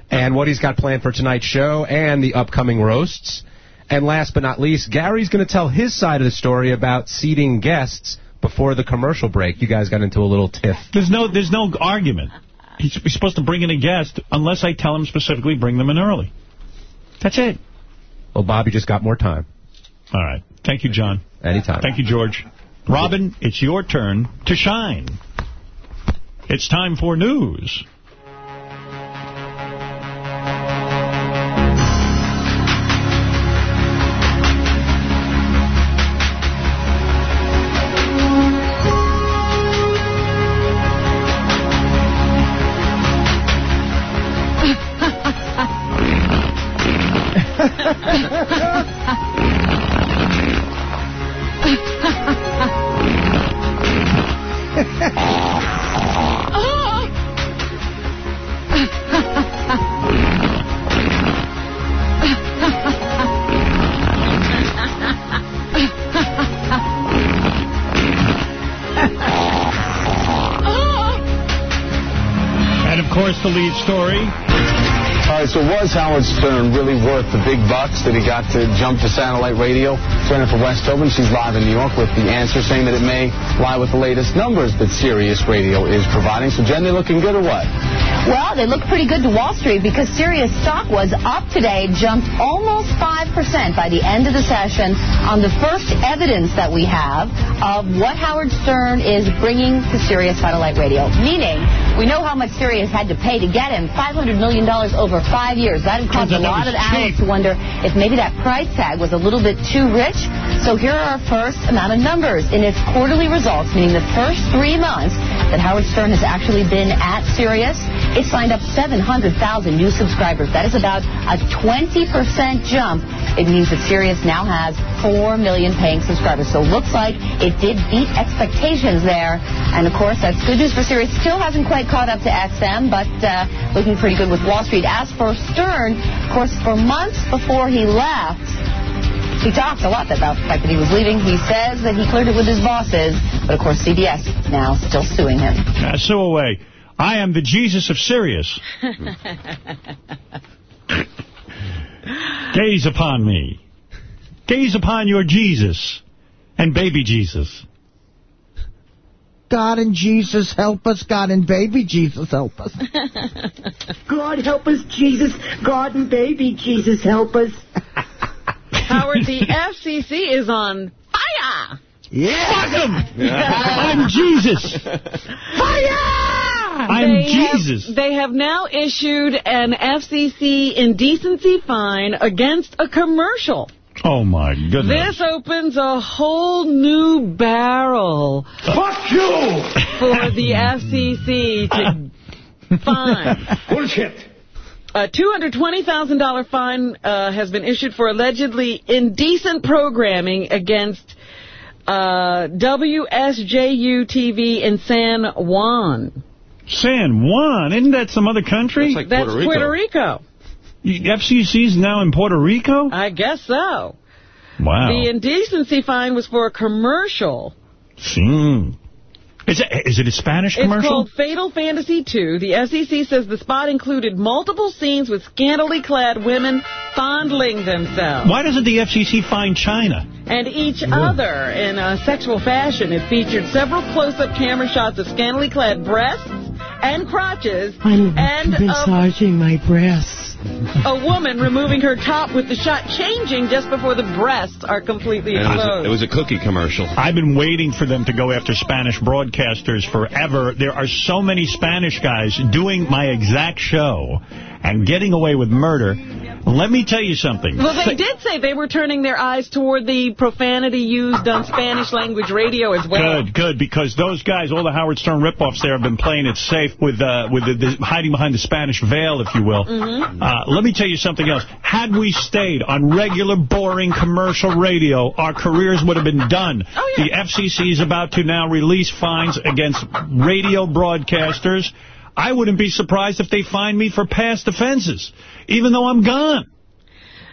And what he's got planned for tonight's show and the upcoming roasts. And last but not least, Gary's going to tell his side of the story about seating guests before the commercial break. You guys got into a little tiff. There's no there's no argument. He's, he's supposed to bring in a guest unless I tell him specifically bring them in early. That's it. Well, Bobby just got more time. All right. Thank you, John. Anytime. Thank you, George. Robin, it's your turn to shine. It's time for news. All right, so was Howard Stern really worth the big bucks that he got to jump to satellite radio? Jennifer Westover, she's live in New York with the answer, saying that it may lie with the latest numbers that Sirius Radio is providing. So, Jen, they looking good or what? Well, they look pretty good to Wall Street because Sirius stock was up today, jumped almost 5% by the end of the session on the first evidence that we have of what Howard Stern is bringing to Sirius Satellite Radio. Meaning, we know how much Sirius had to pay to get him, $500 million over five years. That has caused a Turns out that lot of analysts to wonder if maybe that price tag was a little bit too rich. So here are our first amount of numbers. In its quarterly results, meaning the first three months that Howard Stern has actually been at Sirius, it signed up 700,000 new subscribers. That is about a 20% jump. It means that Sirius now has 4 million paying subscribers. So looks like it did beat expectations there. And of course, that's good news for Sirius. Still hasn't quite caught up to XM, but uh, looking pretty good with Wall Street. As for Stern, of course, for months before he left, he talked a lot about the fact that he was leaving. He says that he cleared it with his bosses, but of course CBS now still suing him. Uh, sue away. I am the Jesus of Sirius. Gaze upon me. Gaze upon your Jesus and baby Jesus. God and Jesus help us. God and baby Jesus help us. God help us, Jesus. God and baby Jesus help us. Howard, the FCC is on fire. Yeah. Fuck him. I'm Jesus. I'm They have- they have now issued an FCC indecency fine against a commercial. Oh, my goodness. This opens a whole new barrel. Fuck you! For the FCC to fine. Bullshit. A $220,000 fine uh, has been issued for allegedly indecent programming against uh, WSJU-TV in San Juan. San Juan? Isn't that some other country? That's Puerto Rico. FCC's now in Puerto Rico? I guess so. Wow. The indecency fine was for a commercial. Hmm. Is it, is it a Spanish commercial? It's called Fatal Fantasy 2. The FCC says the spot included multiple scenes with scantily clad women fondling themselves. Why doesn't the FCC find China? And each other in a sexual fashion. It featured several close-up camera shots of scantily clad breasts and crotches I'm and a, massaging my breasts. a woman removing her top with the shot changing just before the breasts are completely And it, was exposed. a, it was a cookie commercial. I've been waiting for them to go after Spanish broadcasters forever. There are so many Spanish guys doing my exact show and getting away with murder. Let me tell you something. Well, they did say they were turning their eyes toward the profanity used on Spanish language radio as well. Good, good, because those guys, all the Howard Stern ripoffs there have been playing it safe with uh, with the, the, hiding behind the Spanish veil, if you will. Mhm. Uh, let me tell you something else. Had we stayed on regular, boring commercial radio, our careers would have been done. Oh, yeah. The FCC is about to now release fines against radio broadcasters. I wouldn't be surprised if they fine me for past offenses, even though I'm gone.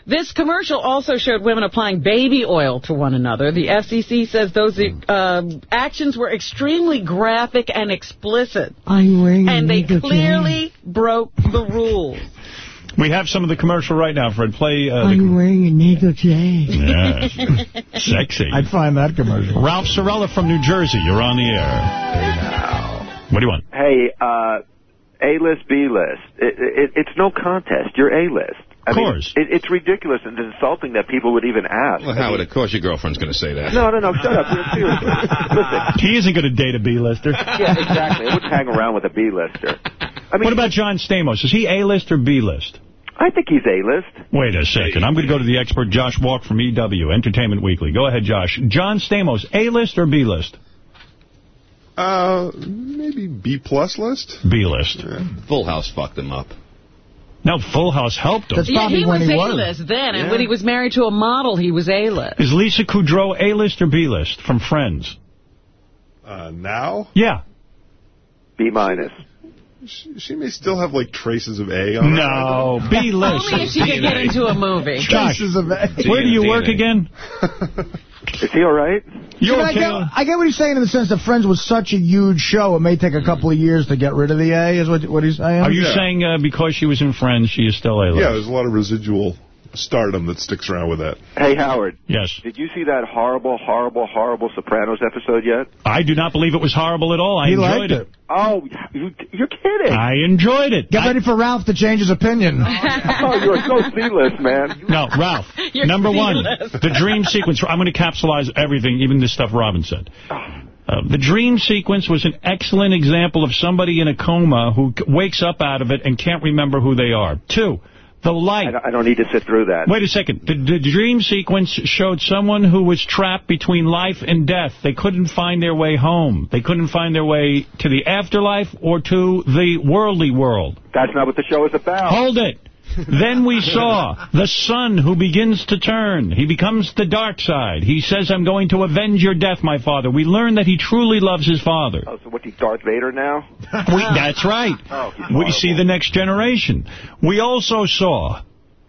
This commercial also showed women applying baby oil to one another. The FCC says those uh, actions were extremely graphic and explicit. I'm wearing And they negligee. clearly broke the rules. We have some of the commercial right now, Fred. Play uh, the... I'm wearing a negligee. Yes. Sexy. I'd find that commercial. Ralph Cirella from New Jersey, you're on the air. What do you want? Hey, uh, A-list, B-list. It, it, it's no contest. You're A-list. I Of course. Mean, it, it's ridiculous and insulting that people would even ask. Well, Howard, of course your girlfriend's going to say that. No, no, no, shut up. Seriously. Listen. He isn't going to date a B-lister. Yeah, exactly. I wouldn't hang around with a B-lister. I mean, what about John Stamos? Is he A-list or B-list? I think he's A-list. Wait a second. I'm going to go to the expert Josh Wolk from EW, Entertainment Weekly. Go ahead, Josh. John Stamos, A-list or B-list? Uh, maybe B plus list. B-list. Full House fucked him up. No, Full House helped him. yeah, he was A-list then, and when he was married to a model, he was A-list. Is Lisa Kudrow A-list or B-list from Friends? Uh, now Yeah. B minus. she, she may still have like traces of A on her. No, B-list. Only if she could get into a movie. Josh, where do you work again? Is he all right? You're I, okay. get, I get what he's saying in the sense that Friends was such a huge show, it may take a couple of years to get rid of the A, is what, what he's saying? Are you saying uh, because she was in Friends, she is still A-list? Yeah, there's a lot of residual stardom that sticks around with that. Hey, Howard. Yes. Did you see that horrible, horrible, horrible Sopranos episode yet? I do not believe it was horrible at all. I He enjoyed liked it. it. Oh, you, you're kidding. I enjoyed it. Get I- ready for Ralph to change his opinion. oh, you're so C-list, man. No, Ralph. You're number one, C-list. the dream sequence. I'm going to capsulize everything, even this stuff Robin said. Uh, the dream sequence was an excellent example of somebody in a coma who wakes up out of it and can't remember who they are. Two, the light. I don't, I don't need to sit through that. Wait a second. The, the dream sequence showed someone who was trapped between life and death. They couldn't find their way home. They couldn't find their way to the afterlife or to the worldly world. That's not what the show is about. Hold it. Then we saw the son who begins to turn. He becomes the dark side. He says, I'm going to avenge your death, my father. We learn that he truly loves his father. Oh, so what's he, Darth Vader now? We, that's right. Oh, We see the next generation. We also saw,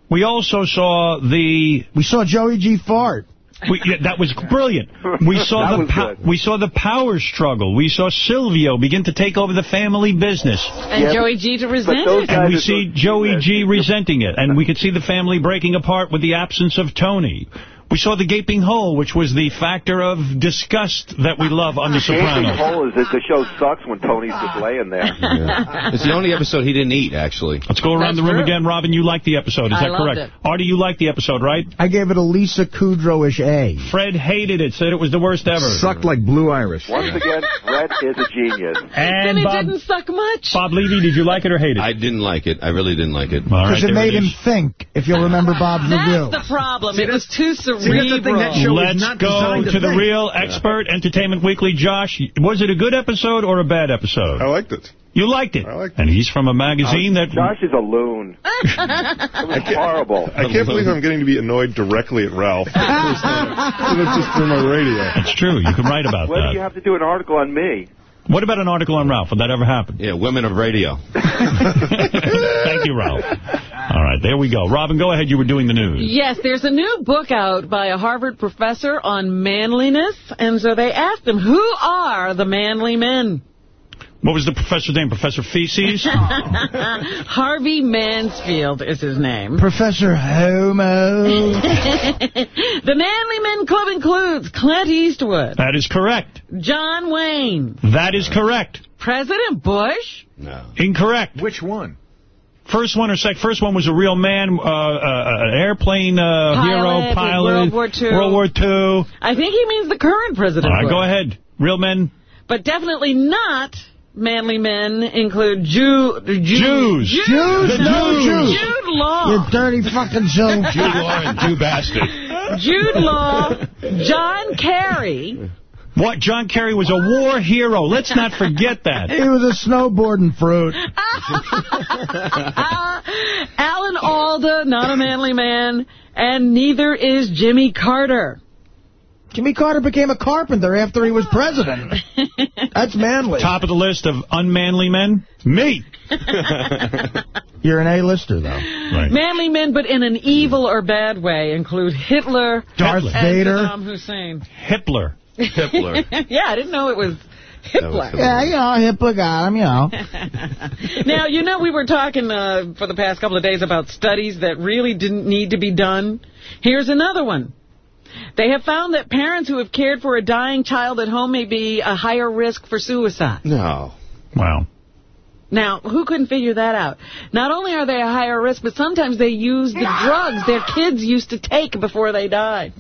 we also saw the, We saw Joey G. fart. We, yeah, that was brilliant. We saw the was po- good. we saw the power struggle. We saw Silvio begin to take over the family business. And Yeah, Joey G to resent it. And we see Joey. G resenting it. And we could see the family breaking apart with the absence of Tony. We saw The Gaping Hole, which was the factor of disgust that we love on The Gaping Sopranos. hole is that the show sucks when Tony's just laying there. It's the only episode he didn't eat, actually. Let's go around That's the room true. again. Robin, you liked the episode. Is I that loved correct? it. Artie, you liked the episode, right? I gave it a Lisa Kudrow-ish A. Fred hated it, said it was the worst ever. Sucked like Blue Iris. Once again, Fred is a genius. And And it Bob, didn't suck much. Bob Levy, did you like it or hate it? I didn't like it. I really didn't like it. All right, Because it there made him think, if you'll remember Bob's review. That's the problem. it was too that's the thing, cerebral. that show- Let's not go to, to the real expert, Entertainment Weekly. Josh, was it a good episode or a bad episode? I liked it. You liked it. I liked it. And he's from a magazine uh, that... Josh is a loon. It was horrible. I can't believe I'm getting to be annoyed directly at Ralph. for the first uh, time. It's just through my radio. That's true. You can write about Whether you have to do an article on me. What about an article on Ralph? Would that ever happen? Yeah, women of radio. Thank you, Ralph. All right, there we go. Robin, go ahead. You were doing the news. Yes, there's a new book out by a Harvard professor on manliness, and so they asked him, who are the manly men? What was the professor's name? Professor Feces? Harvey Mansfield is his name. Professor Homo. the Manly Men Club includes Clint Eastwood, that is correct. John Wayne, That is correct. President Bush, No. Incorrect. Which one? First one or second? First one was a real man, uh, uh, an airplane uh, Pilot hero, pilot. World War II. World War II. I think he means the current President All right, go ahead. Real men. But definitely not manly men include Jew, Jew, Jews. Jews. Jews, no Jews. Jude Law. You dirty fucking Jew. Jude Law and Jew bastard. Jude Law, John Kerry, What? John Kerry was a war hero. Let's not forget that. He was a snowboarding fruit. Uh, Alan Alda, not a manly man, and neither is Jimmy Carter. Jimmy Carter became a carpenter after he was president. That's manly. Top of the list of unmanly men? Me. You're an A-lister, though. Right. Manly men, but in an evil or bad way, include Hitler Darth Hitler. and Vader. Saddam Hussein. Hitler. Hitler. yeah, I didn't know it was Hitler. Yeah, you know, Hitler got him, you know. now, you know we were talking uh, for the past couple of days about studies that really didn't need to be done. Here's another one. They have found that parents who have cared for a dying child at home may be a higher risk for suicide. No. Wow. Now, who couldn't figure that out? Not only are they a higher risk, but sometimes they use the drugs their kids used to take before they died.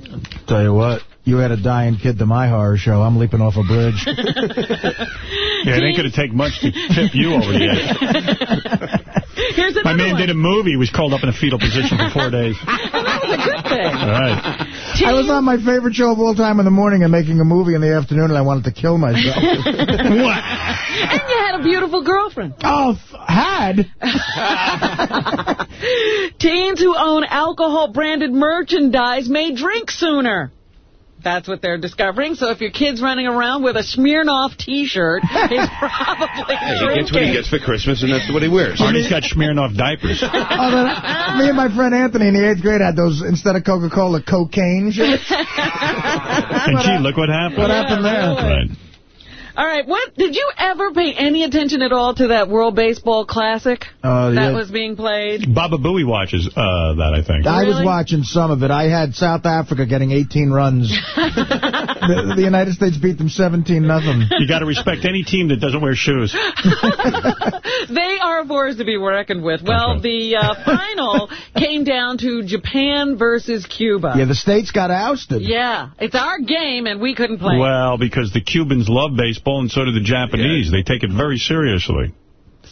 Tell you what, you had a dying kid to my horror show. I'm leaping off a bridge. Yeah, it ain't going to take much to tip you over the edge. Here's My man one. did a movie. He was curled up in a fetal position for four days. And that was a good thing. All right. I was on my favorite show of all time in the morning and making a movie in the afternoon, and I wanted to kill myself. what? And you had a beautiful girlfriend. Oh, f- had? Teens who own alcohol-branded merchandise may drink sooner. That's what they're discovering. So if your kid's running around with a Smirnoff T-shirt, he's probably Hey, he drinking. gets what he gets for Christmas, and that's what he wears. Artie's got Smirnoff diapers. Oh, then, me and my friend Anthony in the eighth grade had those, instead of Coca-Cola, cocaine shirts. And gee, look what happened. What happened there? Right. All right, what did you ever pay any attention at all to that World Baseball Classic Oh, that yeah. was being played? Baba Booey watches uh, that, I think. I was watching some of it. I had South Africa getting 18 runs. the, the United States beat them 17 nothing. You got to respect any team that doesn't wear shoes. They are a force to be reckoned with. Well, the uh, final came down to Japan versus Cuba. Yeah, the states got ousted. Yeah, it's our game, and we couldn't play. Well, because the Cubans love baseball, and so do the Japanese. They take it very seriously.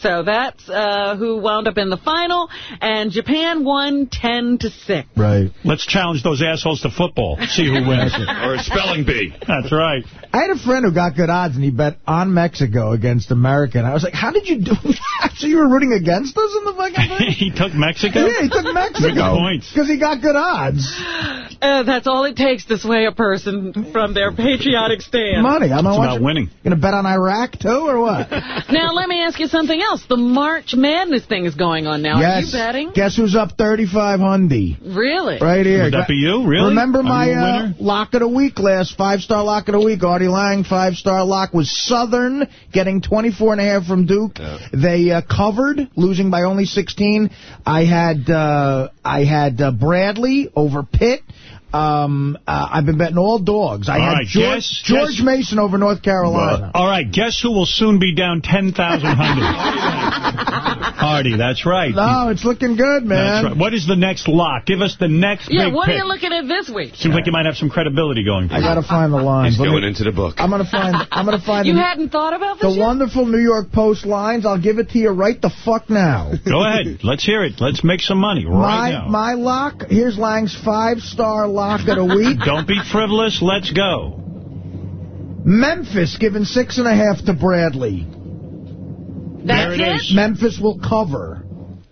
So that's uh, who wound up in the final, and Japan won 10 to 6. Right. Let's challenge those assholes to football. See who wins. or a spelling bee. That's right. I had a friend who got good odds, and he bet on Mexico against America. And I was like, how did you do that? So you were rooting against us in the fucking thing? he took Mexico? Yeah, he took Good Mexico. points. Because he got good odds. Uh, that's all it takes to sway a person from their patriotic stand. Money. I'm It's gonna about watch- winning. Gonna bet on Iraq, too, or what? Now, let me ask you something else. The March Madness thing is going on now. Are yes. you betting? Guess who's up 35 hundy? Really? Right here. Would that be you? Really? Remember Are my uh, lock of the week last five-star lock of the week? Artie Lange, five-star lock, was Southern, getting 24 and a half from Duke. They uh, covered, losing by only 16. I had uh, I had uh, Bradley over Pitt. Um, uh, I've been betting all dogs. I All had right, George, guess- George Mason over North Carolina. All right, guess who will soon be down 10,000 Artie, that's right. No, it's looking good, man. That's right. What is the next lock? Give us the next Yeah, big what pick. are you looking at this week? Seems like you might have some credibility going for I you. got to find the lines. He's Let me- going into the book. I'm gonna find. I'm gonna find You the, hadn't thought about the yet? wonderful New York Post lines. I'll give it to you right the fuck now. Go ahead. Let's hear it. Let's make some money right my now. my lock. Here's Lange's five star lock of the week. Don't be frivolous. Let's go. Memphis giving six and a half to Bradley. That's There it it? is. Memphis will cover.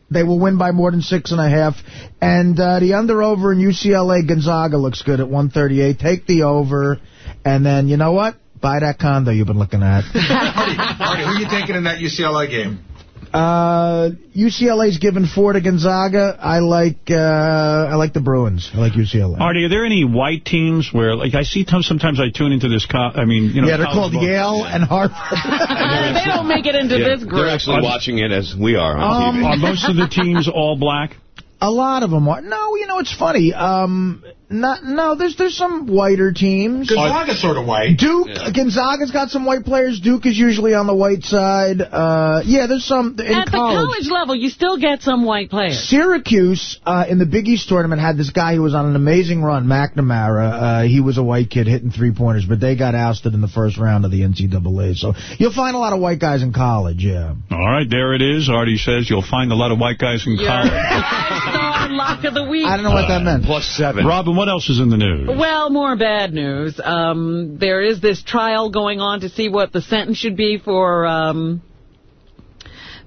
They will win by more than six and a half. And uh, the under over in UCLA Gonzaga looks good at 138. Take the over. And then, you know what? Buy that condo you've been looking at. Artie, who are you taking in that UCLA game? Uh, UCLA's given four to Gonzaga. I like uh, I like the Bruins. I like UCLA. Artie, are there any white teams where, like, I see t- sometimes I tune into this, co I mean, you know. yeah, they're called ball. Yale and Harvard. they don't make it into Yeah, this group. They're actually watching it as we are on Um, TV. Are most of the teams all black? A lot of them are. No, you know, it's funny. Um, not, no, there's there's some whiter teams. Gonzaga's sort of white. Duke, Gonzaga's got some white players. Duke is usually on the white side. Uh, yeah, there's some in At the college level, you still get some white players. Syracuse, uh, in the Big East tournament, had this guy who was on an amazing run, McNamara. Uh, he was a white kid hitting three-pointers, but they got ousted in the first round of the NCAA. So you'll find a lot of white guys in college, yeah. All right, there it is. Artie says you'll find a lot of white guys in college. Five-star lock of the week. I don't know what that meant. Plus seven. Robin, what else is in the news? Well, more bad news. Um, there is this trial going on to see what the sentence should be for um,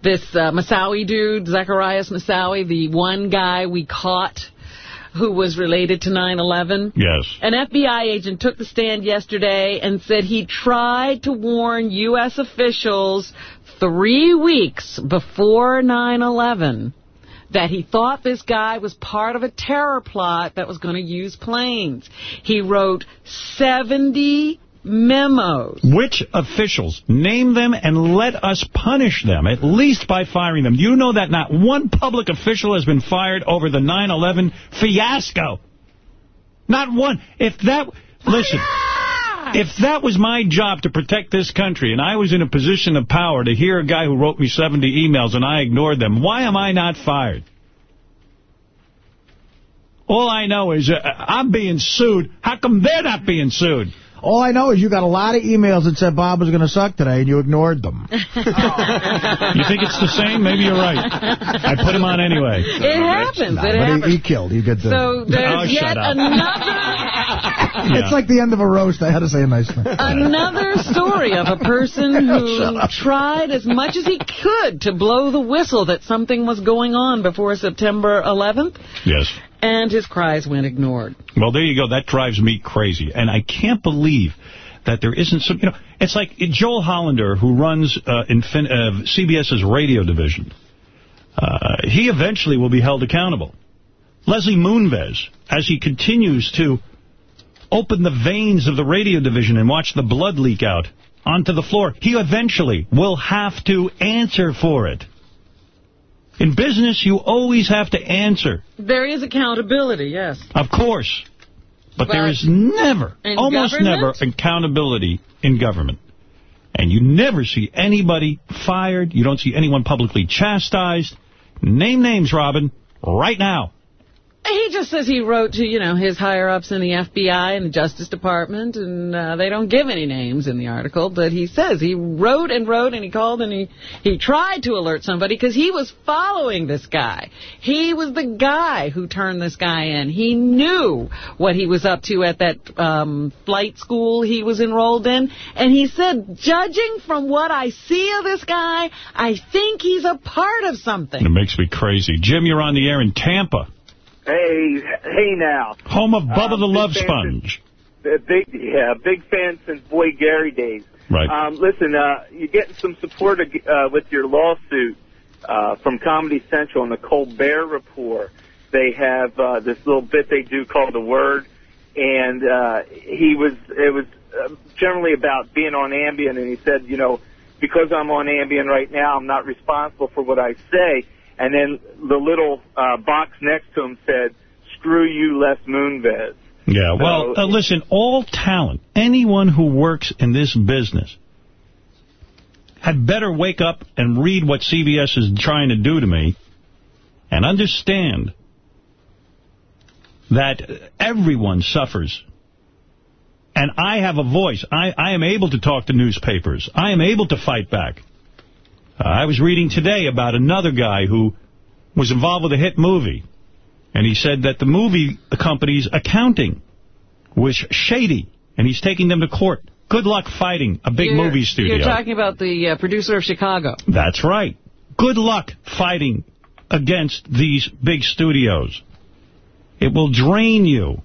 this uh, Moussaoui dude, Zacarias Moussaoui, the one guy we caught who was related to 9-11. Yes. An FBI agent took the stand yesterday and said he tried to warn U.S. officials three weeks before 9-11 that he thought this guy was part of a terror plot that was going to use planes. He wrote 70 memos. Which officials? Name them and let us punish them, at least by firing them. You know that not one public official has been fired over the 9-11 fiasco? Not one. If that... Listen. If that was my job to protect this country and I was in a position of power to hear a guy who wrote me 70 emails and I ignored them, why am I not fired? All I know is uh, I'm being sued. How come they're not being sued? All I know is you got a lot of emails that said Bob was going to suck today, and you ignored them. You think it's the same? Maybe you're right. I put him on anyway. It happens. Nah, it but happens. he, he killed. He did the... So there's Oh, yet shut up. another It's like the end of a roast. I had to say a nice thing. another story of a person who tried as much as he could to blow the whistle that something was going on before September 11th, Yes. And his cries went ignored. Well, there you go. That drives me crazy. And I can't believe that there isn't some, you know, it's like Joel Hollander, who runs uh, Infin uh, CBS's radio division. Uh, he eventually will be held accountable. Leslie Moonves, as he continues to open the veins of the radio division and watch the blood leak out onto the floor, he eventually will have to answer for it. In business, you always have to answer. There is accountability, yes. Of course. But, there But is never, almost government? never, accountability in government. And you never see anybody fired. You don't see anyone publicly chastised. Name names, Robin, right now. He just says he wrote to, you know, his higher-ups in the FBI and the Justice Department, and uh, they don't give any names in the article, but he says he wrote and wrote, and he called, and he, he tried to alert somebody because he was following this guy. He was the guy who turned this guy in. He knew what he was up to at that um, flight school he was enrolled in, and he said, judging from what I see of this guy, I think he's a part of something. It makes me crazy. Jim, you're on the air in Tampa, Hey, hey now. home of Bubba Um, the Love Sponge. Uh, big, yeah, big fan since Boy Gary days. Right. Um, listen, uh, you're getting some support uh, with your lawsuit uh, from Comedy Central and the Colbert Report. They have uh, this little bit they do called The Word, and uh, he was it was uh, generally about being on Ambien, and he said, you know, because I'm on Ambien right now, I'm not responsible for what I say. And then the little uh, box next to him said, "Screw you, Les Moonves." Yeah, well, uh, listen, all talent, anyone who works in this business had better wake up and read what CBS is trying to do to me and understand that everyone suffers. And I have a voice. I, I am able to talk to newspapers. I am able to fight back. Uh, I was reading today about another guy who was involved with a hit movie. And he said that the movie company's accounting was shady. And he's taking them to court. Good luck fighting a big You're- movie studio. You're talking about the uh, producer of Chicago. That's right. Good luck fighting against these big studios. It will drain you.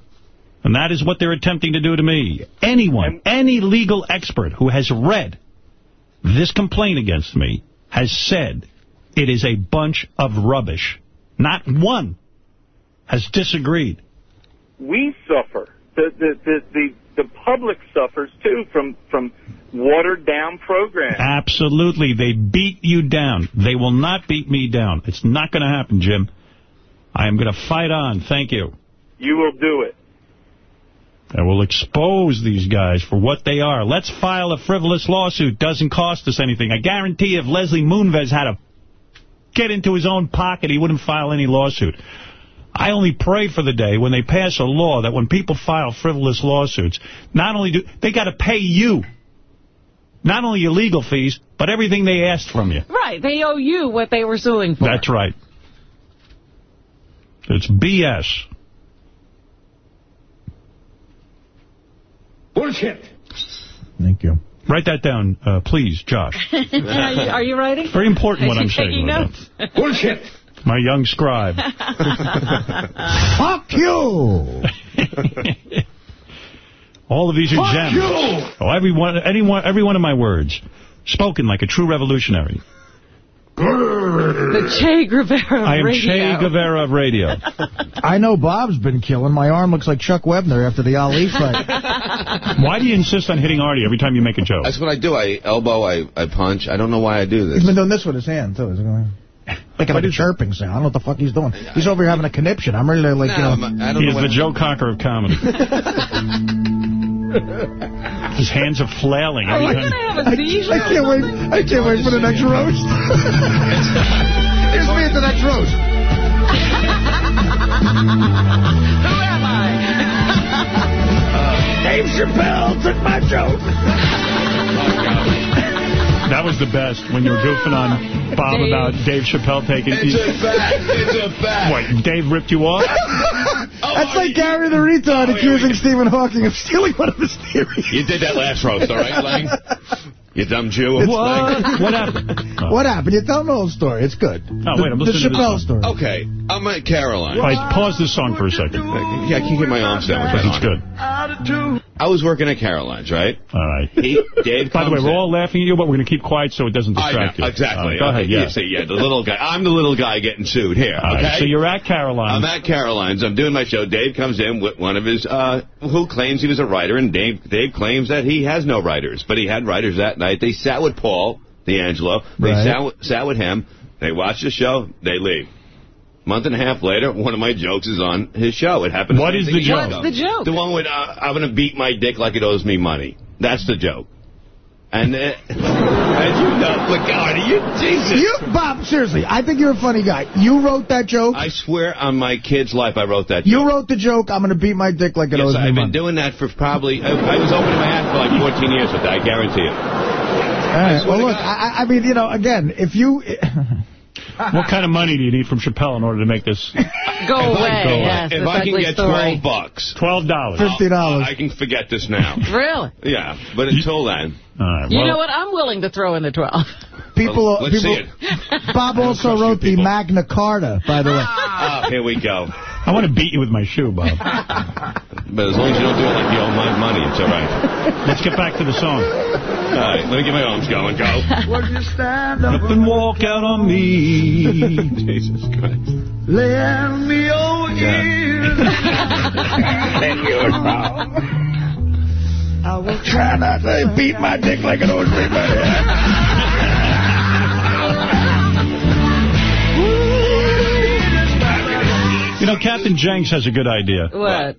And that is what they're attempting to do to me. Anyone, any legal expert who has read this complaint against me has said it is a bunch of rubbish. Not one has disagreed. We suffer. The the the the, the public suffers too from from watered down programs. Absolutely. They beat you down. They will not beat me down. It's not going to happen, Jim. I am going to fight on. Thank you. You will do it. I will expose these guys for what they are. Let's file a frivolous lawsuit. Doesn't cost us anything. I guarantee if Leslie Moonves had to get into his own pocket, he wouldn't file any lawsuit. I only pray for the day when they pass a law that when people file frivolous lawsuits, not only do they got to pay you, not only your legal fees, but everything they asked from you. Right. They owe you what they were suing for. That's right. It's BS. Bullshit. Thank you. Write that down, uh, please, Josh. are, you, are you writing? Very important what I'm saying taking right notes? Bullshit. My young scribe. Fuck you! All of these are Fuck gems. you! Oh, every one, any one, every one of my words, spoken like a true revolutionary. The Che Guevara of I am radio. Che Guevara of radio. I know Bob's been killing. My arm looks like Chuck Wepner after the Ali fight. Why do you insist on hitting Artie every time you make a joke? That's what I do. I elbow, I, I punch. I don't know why I do this. He's been doing this with his hand, too. He's going... Making like a chirping sound. I don't know what the fuck he's doing. He's over here having a conniption. I'm really like, you know... he is the Joe Cocker of comedy. His hands are flailing. Are we time- gonna have a seizure? I can't wait. I can't wait for the next roast. Here's me at the next roast. Who am I? Uh, Dave Chappelle took my joke. Oh, That was the best when you were goofing on Bob Dave. about Dave Chappelle taking... It's a fact. It's a fact. What, Dave ripped you off? Oh, That's like Gary the retard oh, accusing Stephen Hawking of stealing one of his theories. You did that last roast, all right, Lange? You dumb Jew. It's- What? What happened? What happened? You tell them the whole story. It's good. Oh, the, wait, I'm the listening to this Chappelle song. story. Okay, I'm at Caroline. All right, pause this song for a second. Yeah, I can't get my arms down. Because it's good. I was working at Caroline's, right? All right. He, Dave By the way, we're in. all laughing at you, but we're going to keep quiet so it doesn't I distract know, you. exactly. Uh, go ahead, Okay, yeah. You see, yeah, the little guy. I'm the little guy getting sued here. All right, okay. so you're at Caroline's. I'm at Caroline's. I'm doing my show. Dave comes in with one of his, uh, who claims he was a writer, and Dave, Dave claims that he has no writers, but he had writers that night. They sat with Paul D'Angelo. They Right. sat, sat with him. They watched the show. They leave. Month and a half later, one of my jokes is on his show. It happened. What same is the joke? What's the joke? The one with, uh, I'm going to beat my dick like it owes me money. That's the joke. And, uh, as you know, but God, you, Jesus. You, Bob, seriously, I think you're a funny guy. You wrote that joke. I swear on my kid's life I wrote that you wrote the joke, I'm going to beat my dick like it Yes, owes me I've been doing that for probably, I, I was opening my ass for like 14 years with that, I guarantee it. All right, swear well, look, I, I mean, you know, again, if you... What kind of money do you need from Chappelle in order to make this Go If I- away. go away. Yes, if I can get story. 12 bucks, $12? $50. I can forget this now. Really? yeah, but until then, All right, You know what? I'm willing to throw in the 12. People, let's people, see it. Bob also wrote the. Magna Carta, by the way. Oh, here we go. I want to beat you with my shoe, Bob. But as long as you don't do it like you owe my money, it's all right. Let's get back to the song. All right, let me get my arms going. Go. Would you stand Up and walk out on me. Jesus Christ. lend me your ears? I will try not to beat my dick like an old You know, Captain Janks has a good idea. What?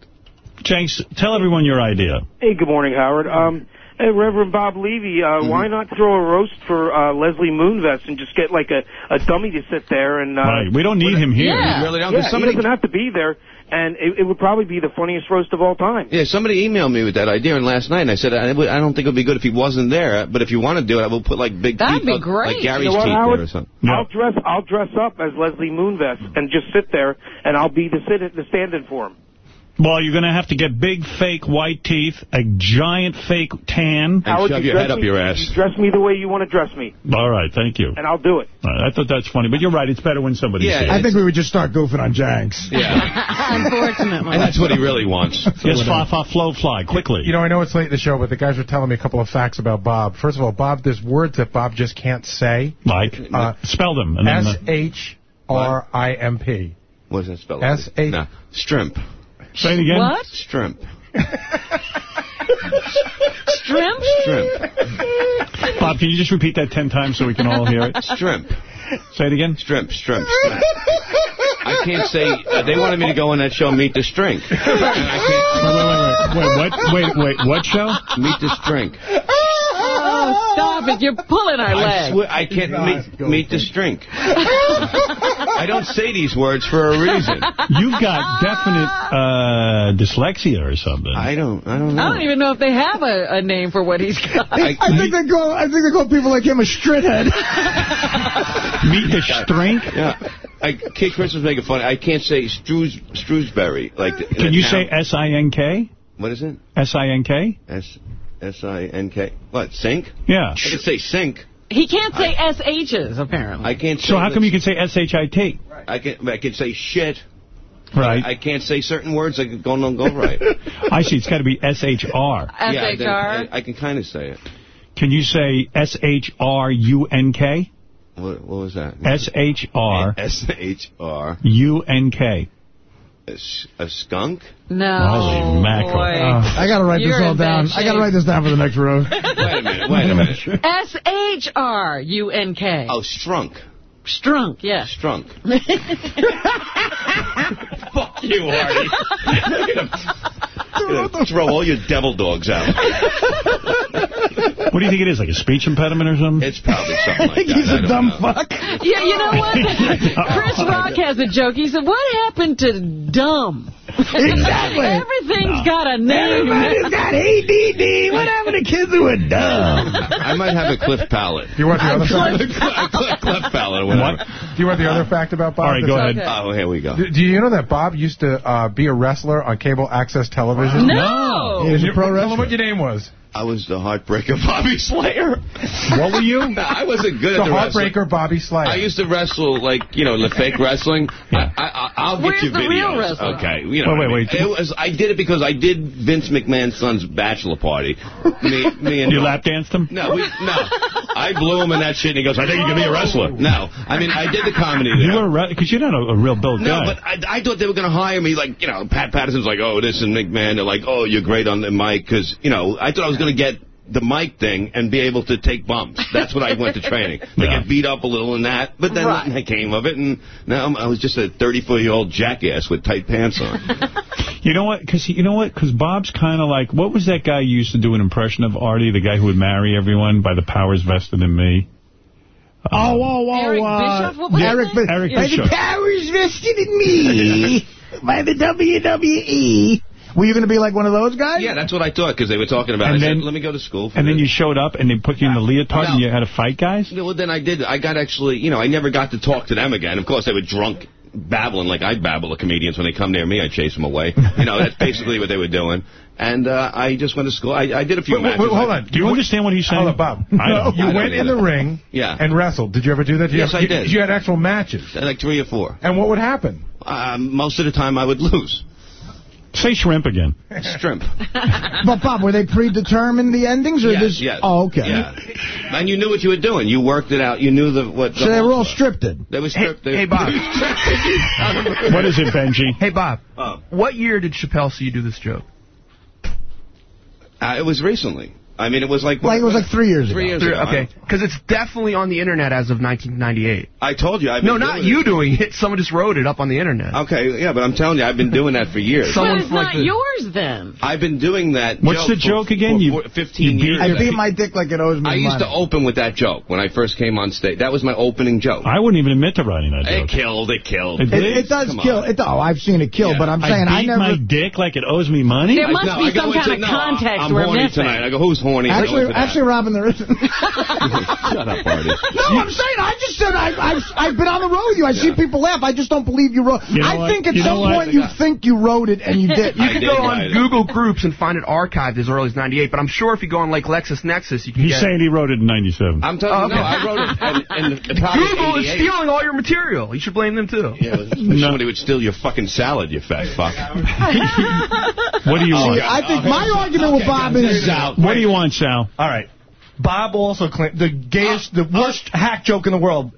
Janks, tell everyone your idea. Hey, good morning, Howard. Um, hey, Reverend Bob Levy, uh, why not throw a roast for uh, Leslie Moonves and just get like a, a dummy to sit there and... Uh, Right, we don't need him here. Yeah, We really don't, 'cause Yeah, somebody- he doesn't have to be there, and it, it would probably be the funniest roast of all time. Yeah, somebody emailed me with that idea and last night, and I said I, would, I don't think it would be good if he wasn't there. But if you want to do it, I will put like big That'd teeth, be great. like Gary's You know what, teeth Howard? there or something. I'll dress I'll dress up as Leslie Moonves and just sit there, and I'll be the sit the stand-in for him. Well, you're going to have to get big fake white teeth, a giant fake tan. Howard, shove you dress me- You dress me the way you want to dress me, All right, thank you. and I'll do it. All right, I thought that's funny, but you're right. It's better when somebody's Yeah, here. I think we would just start goofing on Janks. Yeah. Unfortunately. And that's what he really wants. Yes, fa fa flow fly quickly. You know, I know it's late in the show, but the guys were telling me a couple of facts about Bob. First of all, Bob, there's words that Bob just can't say. Like? Uh, Spell them. and then, uh, S-H-R-I-M-P. What does that spell? S-H... No, shrimp. Say it again. What? Shrimp. Shrimp? Shrimp. Bob, can you just repeat that ten times so we can all hear it? Shrimp. Say it again. Shrimp, shrimp, shrimp. I can't say, uh, they wanted me to go on that show, Meet the Strink. And I Wait, wait, wait, wait, wait, wait, what show? Meet the Strink. Oh, stop it. You're pulling our I leg. swear, I can't meet, meet the Strink. I don't say these words for a reason. You've got definite uh, dyslexia or something. I don't, I don't know. I don't even know if they have a, a name for what he's got. I, think they call I think they call people like him a strithead. Meet the Strink? Yeah. I, Kate Chris was making fun. I can't say Strews, Strewsbury. Like, Can you say S-I-N-K? What is it? S-I-N-K? S S I N K. What? Sink? Yeah. I can say sink. He can't say SHs, apparently. I can't. Say So how come you can say S-H-I-T? I can. I can say shit. Right. I can't say certain words that go don't go right. I see. It's got to be S-H-R. Yeah, then I, I can kind of say it. Can you say S-H-R-U-N-K? What, what was that? S-H-R. S H R. U-N-K. A, s- a skunk? No. Holy mackerel. boy. Oh. I got to write You're this all in bad down. I got to write this down for the next road. Wait a minute. Wait a minute. S-H-R-U-N-K. Oh, strunk. Strunk, yeah. Strunk. Fuck you, Artie. Gonna throw all your devil dogs out. What do you think it is, like a speech impediment or something? It's probably something like that. He's I a don't dumb know. fuck. Yeah, you know what? Chris Rock has a joke. He said, what happened to dumb? Exactly. Everything's got a name. Everybody's got ADD. What happened to kids who are dumb? I might have a cliff palate. Do you want the other fact? cliff, cliff palate or whatever. Do you want the other fact about Bob? All right, go That's- ahead. Oh, here we go. Do, do you know that Bob used to uh, be a wrestler on cable access television? No. He was a pro Tell him wrestler. what your name was. I was the heartbreaker Bobby Slayer. What were you? I wasn't good The at the wrestling. Heartbreaker Bobby Slayer. I used to wrestle like you know the fake wrestling. I, I, I'll get Where's you the videos. real wrestler? Okay, you know. Wait, what I wait, mean. wait. It was I did it because I did Vince McMahon's son's bachelor party. Me, me and You lap danced him? No, we, no. I blew him in that shit, and he goes, "I think you can be a wrestler." Oh. No, I mean I did the comedy there. You were a. because you're not a, a real built No, guy. but I, I thought they were going to hire me, like, you know, Pat Patterson's like, oh, this and McMahon, they're like, oh, you're great on the mic, because, you know, I thought I was going to get the mic thing and be able to take bumps. That's what I went to training. They Yeah. get beat up a little in that, but then Right. nothing came of it, and now I'm, I was just a 34-year-old jackass with tight pants on. You know what? Because you know what? Because Bob's kind of like what was that guy you used to do an impression of Artie, the guy who would marry everyone by the powers vested in me. Oh, oh, oh, Eric uh, Bischoff? What was Eric, his name? Eric By the powers vested in me by the WWE. Were you going to be like one of those guys? yeah, that's what I thought, because they were talking about And it. Then- said, let me go to school for And then you showed up and they put you in the leotard No. and you had to fight guys. Yeah, well, then I did. I got actually, you know, I never got to talk to them again. Of course, they were drunk, babbling like I babble to comedians. When they come near me, I chase them away. You know, that's basically what they were doing. And uh, I just went to school. I, I did a few Wait, wait, matches. wait, hold on. Do you understand what he's saying? Hold on, Bob. I don't. You I went in the ring Yeah. and wrestled. Did you ever do that? Did Yes, you, I did. You had actual matches. Like three or four. And what would happen? Um, most of the time, I would lose. Say shrimp again. Shrimp. But, Bob, were they predetermined, the endings? Or yes, this? yes. Oh, okay. Yeah. And you knew what you were doing. You worked it out. You knew the what. So they were all holds stripped. They were stripped. They- hey, Bob. What is it, Benji? Hey, Bob. Oh. What year did Chappelle see you do this joke? Uh, it was recently. I mean, it was like... Like, it was like three years Three ago. years ago. Okay, because it's definitely on the internet as of 1998. I told you. I've no, not doing you it. doing it. Someone just wrote it up on the internet. Okay, yeah, but I'm telling you, I've been doing that for years. But it's not yours then. I've been doing that. What's the for- joke again? for- You- for 15 you beat- years. I beat my dick like it owes me money. I used money. to open with that joke when I first came on stage. That was my opening joke. I wouldn't even admit to writing that It killed. It killed. It It, it does Come kill. on. It, oh, I've seen it kill, but I'm saying I I, beat never. my dick like it owes me money? There must no, be some kind of no, context I'm we're horny missing. tonight. I go, who's horny? I go Actually, into that. actually, Robin, there isn't. Shut up, Artie. No, I'm saying I just said I, I've I've been on the road with you. I see people laugh. I just don't believe you wrote. You know I what? think at You some point you think you wrote it and you did. You I can did go on. Google Groups and find it archived as early as 98, but I'm sure if you go on like LexisNexis, you can He's get saying he wrote it in 97. I'm telling you, oh, Okay. no, I wrote it in, in probably Google is stealing all your material. You should blame them too. Yeah, well, somebody would steal your fucking salad, you fat fuck. What do you See, want? I think my argument with Bob is out. What do you want, Sal? All right. Bob also claimed the gayest, the worst hack joke in the world.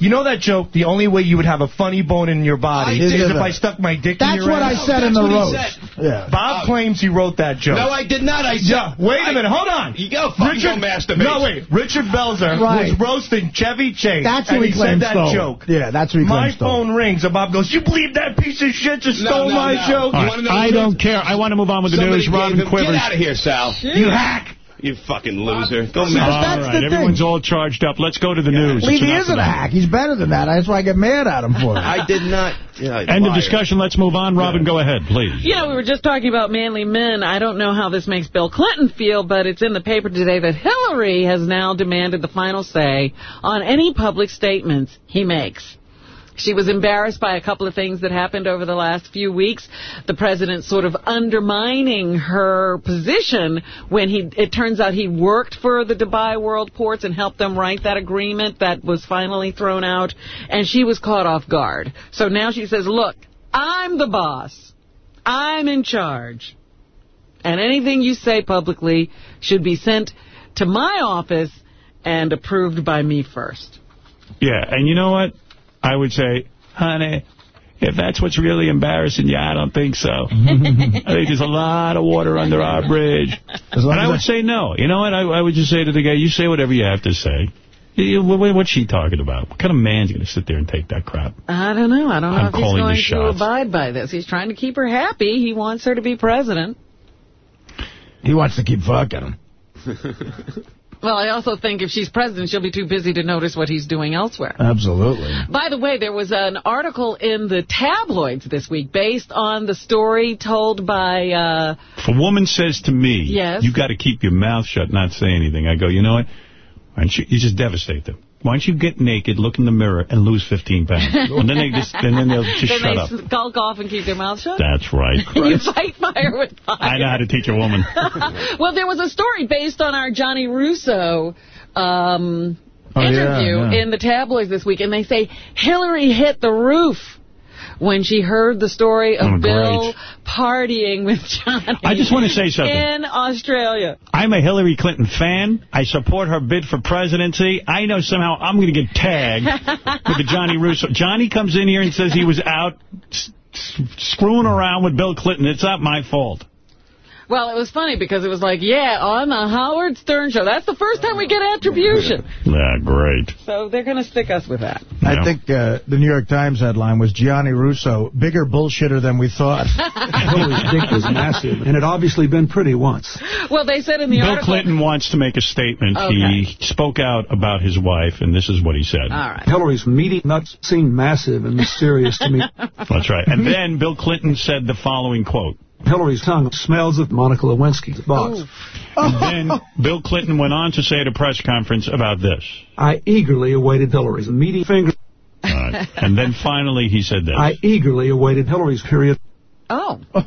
You know that joke, the only way you would have a funny bone in your body I is if that. I stuck my dick in That's what I ass. said in the That's roast. Yeah. Bob uh, claims he wrote that joke. No, I did not. I said, Yeah, wait I- a minute, hold on. You go fucking go masturbate. No, wait. Richard Belzer Right. was roasting Chevy Chase. That's what he he claims said that stole. joke. Yeah, that's what he My claims stole. phone rings and Bob goes, you believe that piece of shit just No, stole no, my no. joke? You All wanna right, I don't care. I want to move on with the Somebody news. gave Robin him- Quivers. Get out of here, Sal. You hack. You fucking loser. Go That's- masturbate. All that's right, the thing. everyone's all charged up. Let's go to the news. It's Levy isn't a hack. He's better than that. That's why I get mad at him for it. I did not. Yeah, End of discussion. Let's move on. Robin, go ahead, please. You know, we were just talking about manly men. I don't know how this makes Bill Clinton feel, but it's in the paper today that Hillary has now demanded the final say on any public statements he makes. She was embarrassed by a couple of things that happened over the last few weeks. The president sort of undermining her position when he, it turns out he worked for the Dubai World Ports and helped them write that agreement that was finally thrown out. And she was caught off guard. So now she says, look, I'm the boss. I'm in charge. And anything you say publicly should be sent to my office and approved by me first. Yeah, and you know what? I would say, honey, if that's what's really embarrassing you, I don't think so. I think there's a lot of water under our bridge. As long And I as would say no. You know what? I, I would just say to the guy, you say whatever you have to say. You- what- What's she talking about? What kind of man's going to sit there and take that crap? I don't know. I don't know I'm if he's going to shots. abide by this. He's trying to keep her happy. He wants her to be president. He wants to keep fucking him. Well, I also think if she's president, she'll be too busy to notice what he's doing elsewhere. Absolutely. By the way, there was an article in the tabloids this week based on the story told by, uh, If a woman says to me, Yes. you got to keep your mouth shut, not say anything, I go, you know what? Don't you, you just devastate them. Why don't you get naked, look in the mirror, and lose 15 pounds? and then they just, and then they'll just then shut they up. skulk off and keep their mouth shut. That's right. you fight fire with fire. I know how to teach a woman. well, there was a story based on our Johnny Russo um, Oh, yeah, interview yeah. in the tabloids this week, and they say Hillary hit the roof when she heard the story of Oh, Bill partying with Johnny. I just want to say something. In Australia. I'm a Hillary Clinton fan. I support her bid for presidency. I know somehow I'm going to get tagged with the Johnny Russo. Johnny comes in here and says he was out screwing around with Bill Clinton. It's not my fault. Well, it was funny because it was like, yeah, on the Howard Stern show. That's the first time we get attribution. Yeah, great. So they're going to stick us with that. I think uh, the New York Times headline was Gianni Russo, bigger bullshitter than we thought. Hillary's dick was massive, and it obviously been pretty once. Well, they said in the Bill article... Clinton wants to make a statement. He spoke out about his wife, and this is what he said. All right. Hillary's meaty nuts seem massive and mysterious to me. That's right. And then Bill Clinton said the following quote. Hillary's tongue smells of Monica Lewinsky's box. Oh. And then Bill Clinton went on to say at a press conference about this. I eagerly awaited Hillary's meaty finger. All right. And then finally he said this. I eagerly awaited Hillary's period. Oh. oh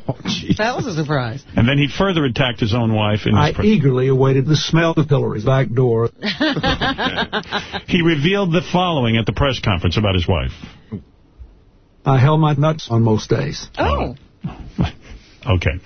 that was a surprise. And then he further attacked his own wife. In his I eagerly awaited the smell of Hillary's back door. he revealed the following at the press conference about his wife. I held my nuts on most days. Oh. Okay.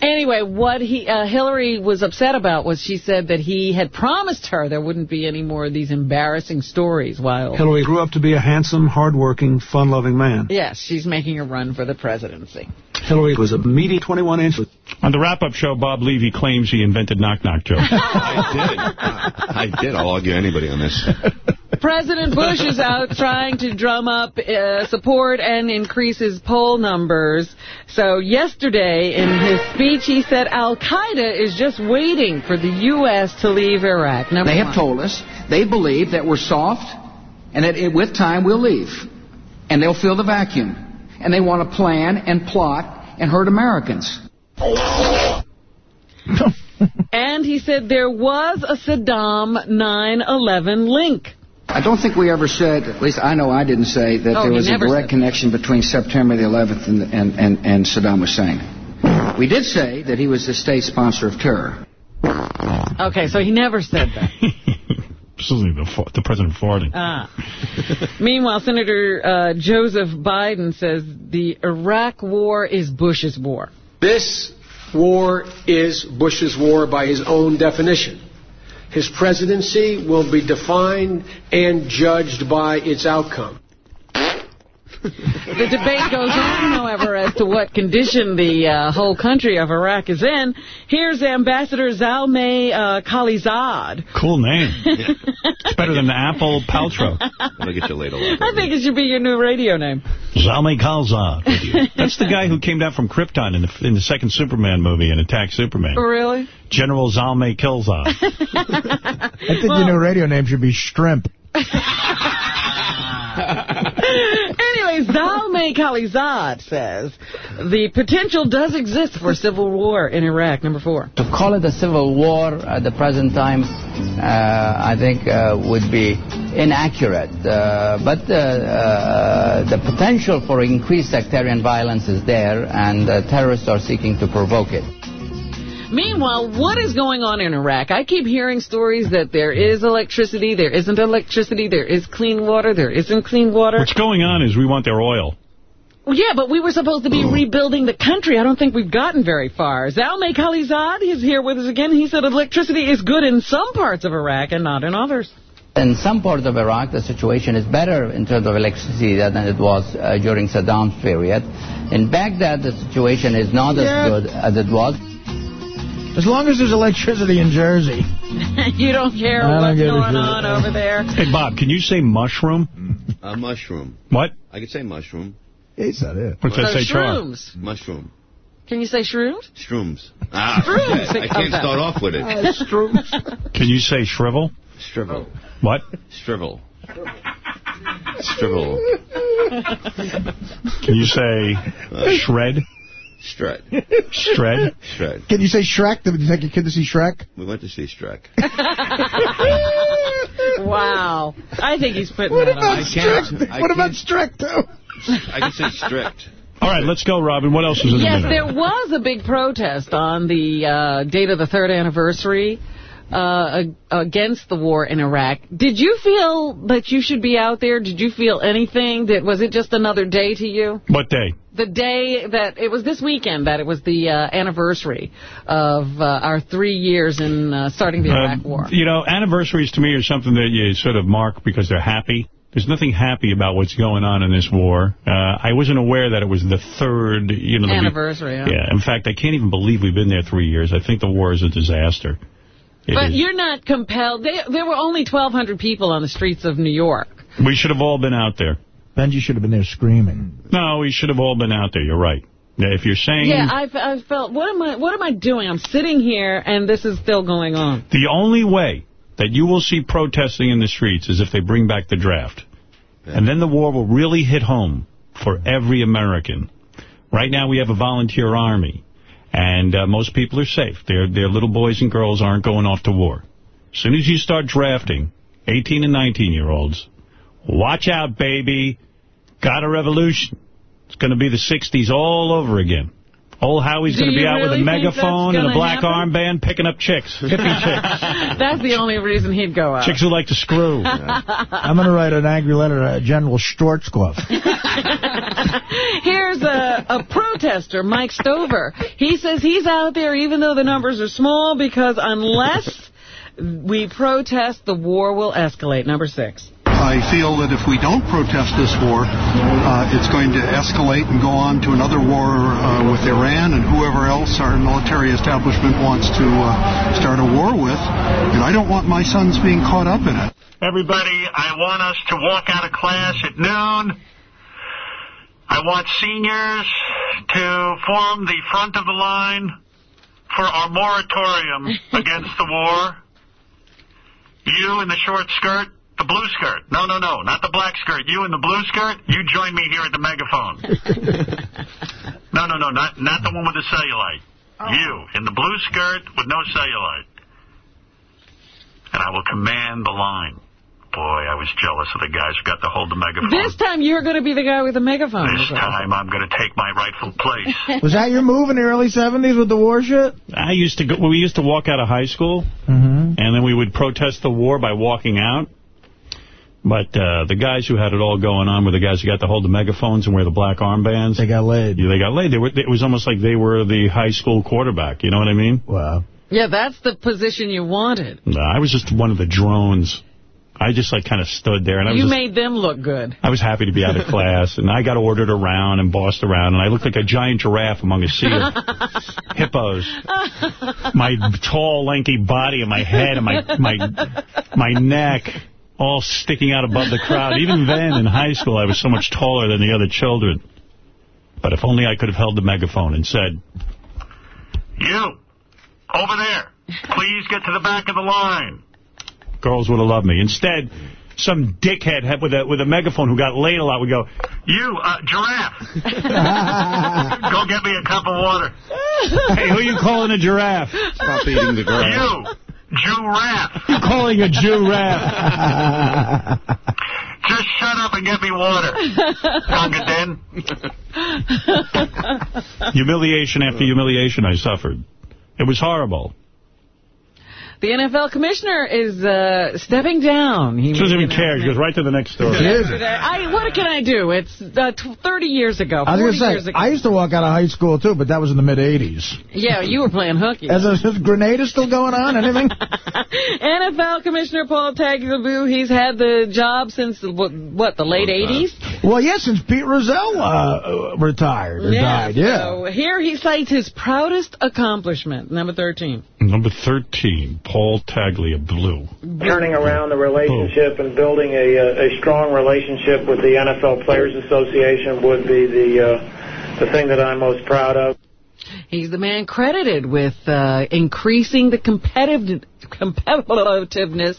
Anyway, what he uh, Hillary was upset about was she said that he had promised her there wouldn't be any more of these embarrassing stories while... Hillary grew up to be a handsome, hard-working, fun-loving man. Yes, she's making a run for the presidency. Hillary was a meaty 21-inch. On the wrap-up show, Bob Levy claims he invented knock-knock jokes. I did. I did. I'll argue anybody on this. President Bush is out trying to drum up uh, support and increase his poll numbers. So yesterday, in his speech, he said Al-Qaeda is just waiting for the U.S. to leave Iraq. Number They have one. told us they believe that we're soft and that it, with time we'll leave. And they'll fill the vacuum. And they want to plan and plot and hurt Americans. And he said there was a Saddam 9-11 link. I don't think we ever said, at least I know I didn't say, that Oh, there was a direct connection between September the 11th and, and, and, and Saddam Hussein. We did say that he was the state sponsor of terror. Okay, so he never said that. This is the, the president farting. Ah. Meanwhile, Senator uh, Joseph Biden says the Iraq war is Bush's war. This war is Bush's war by his own definition. His presidency will be defined and judged by its outcome. The debate goes on, however, as to what condition the uh, whole country of Iraq is in. Here's Ambassador Zalmay uh, Khalilzad. Cool name. It's better than Apple Paltrow. I'll get you later. I think it should be your new radio name. Zalmay Khalzad. That's the guy who came down from Krypton in the in the second Superman movie and attacked Superman. Really? General Zalmay Khalzad. I think your new radio name should be Shrimp. Zalmay Khalilzad says the potential does exist for civil war in Iraq. Number four. To call it a civil war at the present time, uh, I think, uh, would be inaccurate. Uh, but uh, uh, the potential for increased sectarian violence is there, and uh, terrorists are seeking to provoke it. Meanwhile, what is going on in Iraq? I keep hearing stories that there is electricity, there isn't electricity, there is clean water, there isn't clean water. What's going on is we want their oil. Well, yeah, but we were supposed to be rebuilding the country. I don't think we've gotten very far. Zalmay Khalilzad is here with us again. He said electricity is good in some parts of Iraq and not in others. In some parts of Iraq, the situation is better in terms of electricity than it was uh, during Saddam's period. In Baghdad, the situation is not Yeah. as good as it was. As long as there's electricity in Jersey. you don't care I don't what's going on over there. Hey, Bob, can you say mushroom? Mm. A mushroom. What? I could say mushroom. He said it. What's that So say, Char? shrooms. Mushroom. Can you say shrooms? Shrooms. Ah, Shrooms. I can't start off with it. Uh, shrooms. Can you say shrivel? Shrivel. What? Shrivel. Shrivel. Can you say uh, shred? Shred. Shred? Shred. Can you say Shrek? Did you take your kid to see Shrek? We went to see Shrek. wow. I think he's putting What that about on. Shrek? What about can't- Shrek, too? I can say strict. All right, let's go, Robin. What else is in Yes, the there was a big protest on the uh, date of the third anniversary uh, against the war in Iraq. Did you feel that you should be out there? Did you feel anything? That Was it just another day to you? What day? The day that, it was this weekend that it was the uh, anniversary of uh, our three years in uh, starting the Iraq Um, war. You know, anniversaries to me are something that you sort of mark because they're happy. There's nothing happy about what's going on in this war. Uh, I wasn't aware that it was the third, you know, Anniversary, yeah. Yeah. In fact, I can't even believe we've been there three years. I think the war is a disaster. It But is. you're not compelled. They, there were only 1,200 people on the streets of New York. We should have all been out there. Benji should have been there screaming. No, we should have all been out there. You're right. If you're saying Yeah, I, I felt, what am I What am I doing? I'm sitting here, and this is still going on. the only way that you will see protesting in the streets is if they bring back the draft. And then the war will really hit home for every American. Right now we have a volunteer army, and uh, most people are safe. Their, their little boys and girls aren't going off to war. As soon as you start drafting 18 and 19-year-olds, watch out, baby. Got a revolution. It's going to be the 60s all over again. Old Howie's going to be you out with a megaphone and a black happen? armband picking up chicks, hippie chicks. That's the only reason he'd go out. Chicks who like to screw. I'm going to write an angry letter to General Schwarzkopf. Here's a, a protester, Mike Stover. He says he's out there even though the numbers are small because unless we protest, the war will escalate. Number six. I feel that if we don't protest this war, uh, it's going to escalate and go on to another war uh, with Iran and whoever else our military establishment wants to uh, start a war with. And I don't want my sons being caught up in it. Everybody, I want us to walk out of class at noon. I want seniors to form the front of the line for our moratorium against the war. You in the short skirt, the blue skirt. No, no, no, not the black skirt. You in the blue skirt, you join me here at the megaphone. no, no, no, not, not the one with the cellulite. You in the blue skirt with no cellulite. And I will command the line. Boy, I was jealous of the guys who got to hold the megaphone. This time you're going to be the guy with the megaphone. This time I'm going to take my rightful place. Was that your move in the early 70s with the war shit? I used to go, we used to walk out of high school, Mm-hmm. and then we would protest the war by walking out. But uh, the guys who had it all going on were the guys who got to hold the megaphones and wear the black armbands. They got laid. Yeah, they got laid. They were, it was almost like they were the high school quarterback. You know what I mean? Wow. Yeah, that's the position you wanted. No, I was just one of the drones. I just like kind of stood there, and I was You just, made them look good. I was happy to be out of class, and I got ordered around and bossed around, and I looked like a giant giraffe among a sea of hippos. My tall, lanky body and my head and my my my neck all sticking out above the crowd. Even then, in high school, I was so much taller than the other children. But if only I could have held the megaphone and said, You, over there, please get to the back of the line. girls would have loved me. Instead, some dickhead with a with a megaphone who got laid a lot would go, You, uh, giraffe. Go get me a cup of water. hey, who you calling a giraffe? Stop eating the grass. You, giraffe. You're calling a Jew giraffe? Just shut up and get me water. Gunga din. humiliation after humiliation I suffered. It was horrible. The NFL commissioner is uh, stepping down. He She doesn't even care. She goes right to the next story. I, what can I do? It's uh, t 30 years ago, I was going years to say, ago. I used to walk out of high school, too, but that was in the mid-'80s. Yeah, you were playing hooky. Is, is Grenada still going on? Anything? NFL Commissioner Paul Tagliabue, he's had the job since, what, what, the late 80s? well, yeah, since Pete Rozelle uh, uh, retired or died, yeah. So here he cites his proudest accomplishment, number 13. Number 13, Paul Tagliabue. turning around the relationship and building a, uh, a strong relationship with the NFL Players Association would be the uh, the thing that I'm most proud of. He's the man credited with uh, increasing the competitive competitiveness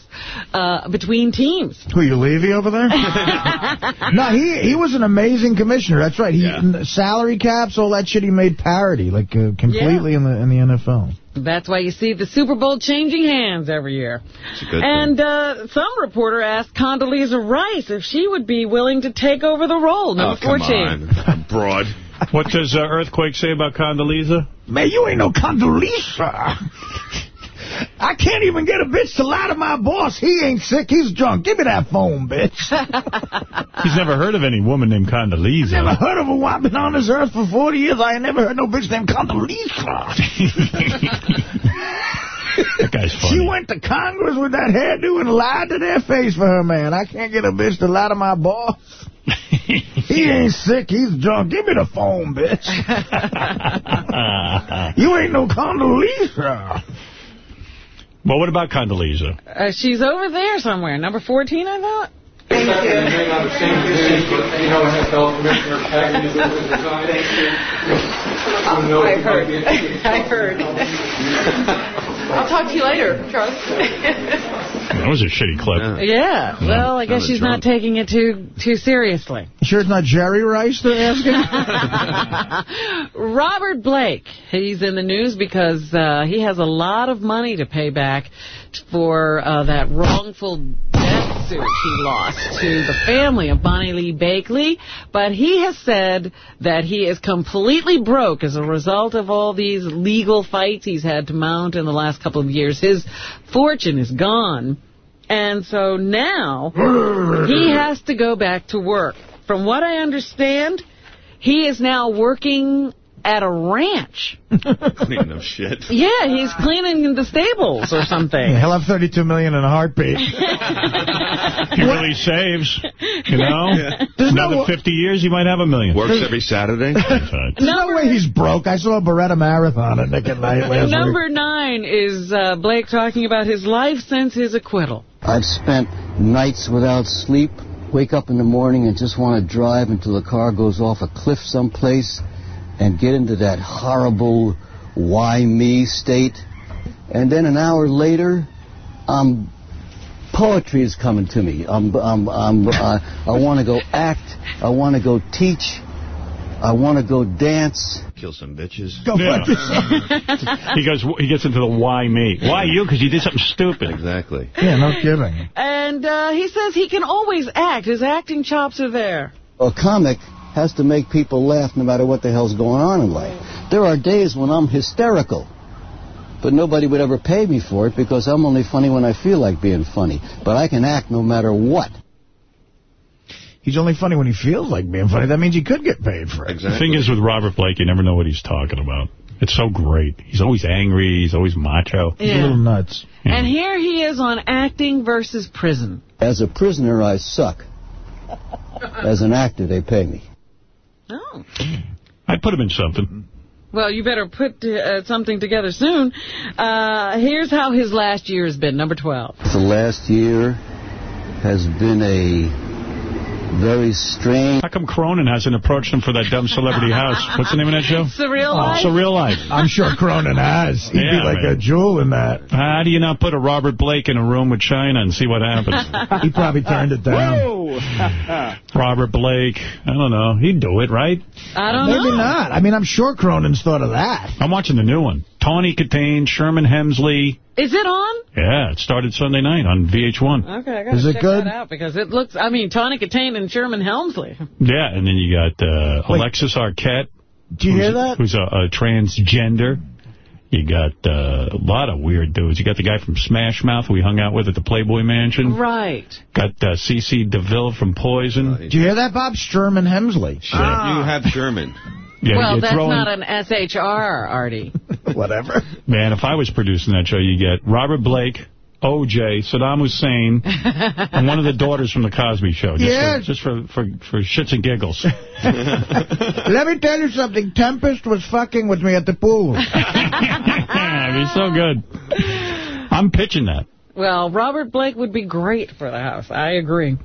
uh, between teams. Who, you Levy over there? no, he he was an amazing commissioner. That's right. He Salary caps, all that shit he made parody, like uh, completely in the in the NFL. That's why you see the Super Bowl changing hands every year. And uh, some reporter asked Condoleezza Rice if she would be willing to take over the role, number 14. Broad. What does uh, Earthquake say about Condoleezza? Man, you ain't no Condoleezza. I can't even get a bitch to lie to my boss. He ain't sick. He's drunk. Give me that phone, bitch. He's never heard of any woman named Condoleezza. I've Never heard of a woman. I've been on this earth for 40 years. I ain't never heard no bitch named Condoleezza. That guy's funny. She went to Congress with that hairdo and lied to their face for her, man. I can't get a bitch to lie to my boss. he ain't sick. He's drunk. Give me the phone, bitch. you ain't no Condoleezza. Well, what about Condoleezza? Uh, she's over there somewhere, number 14, I thought. I heard. I heard. I'll talk to you later, Charlie. That was a shitty clip. Yeah, well, I guess Kinda she's drunk. not taking it too too seriously. Sure it's not Jerry Rice they're asking? Robert Blake, he's in the news because uh, he has a lot of money to pay back for uh, that wrongful death lawsuit he lost to the family of Bonnie Lee Bakley, but he has said that he is completely broke as a result of all these legal fights he's had to mount in the last couple of years. His fortune is gone, and so now he has to go back to work. From what I understand, he is now working at a ranch. Clean no shit. Yeah, he's cleaning the stables or something. He'll have 32 million in a heartbeat. He really saves, you know? There's Another no- 50 years, he might have a million. Works every Saturday. There's no way he's broke. I saw a Baretta Marathon at Nick at Night last week. Number nine is uh, Blake talking about his life since his acquittal. I've spent nights without sleep, wake up in the morning and just want to drive until the car goes off a cliff someplace and get into that horrible why me state. And then an hour later, um, poetry is coming to me. I'm, I'm, I'm, uh, I want to go act. I want to go teach. I want to go dance. Kill some bitches. Go Yeah. he goes. He gets into the why me. Why you? Because you did something stupid. Exactly. Yeah, no kidding. And uh, he says he can always act. His acting chops are there. A comic has to make people laugh no matter what the hell's going on in life. There are days when I'm hysterical, but nobody would ever pay me for it because I'm only funny when I feel like being funny. But I can act no matter what. He's only funny when he feels like being funny. That means he could get paid for it. The thing is with Robert Blake, you never know what he's talking about. It's so great. He's always angry. He's always macho. He's a little nuts. And here he is on acting versus prison. As a prisoner, I suck. As an actor, they pay me. Oh. I'd put him in something. Well, you better put uh, something together soon. Uh, here's how his last year has been, number 12. The last year has been a very strange. How come Cronin hasn't approached him for that dumb celebrity house? What's the name of that show? Surreal Oh, Life? Surreal Life. I'm sure Cronin has. He'd Yeah, be like man. a jewel in that. How do you not put a Robert Blake in a room with Chyna and see what happens? he probably turned it down. Robert Blake, I don't know. He'd do it, right? I don't Maybe know. not. I mean, I'm sure Cronin's thought of that. I'm watching the new one. Tawny Kitaen, Sherman Hemsley. Is it on? Yeah, it started Sunday night on VH1. Okay, I gotta Is it check good? that out because it looks, I mean, Tawny Kitaen and Sherman Hemsley. Yeah, and then you got uh, Alexis Arquette. Do you hear that? Who's a, a transgender. You got uh, a lot of weird dudes. You got the guy from Smash Mouth we hung out with at the Playboy Mansion. Right. Got uh, C.C. DeVille from Poison. Did you hear that, Bob? Sherman Hemsley. You have Sherman. Yeah, well, that's throwing- not an SHR, Artie. Whatever. Man, if I was producing that show, you get Robert Blake, O.J., Saddam Hussein, and one of the daughters from The Cosby Show. Just Yeah. For, just for, for, for shits and giggles. Let me tell you something. Tempest was fucking with me at the pool. It'd be so good. I'm pitching that. Well, Robert Blake would be great for the house. I agree.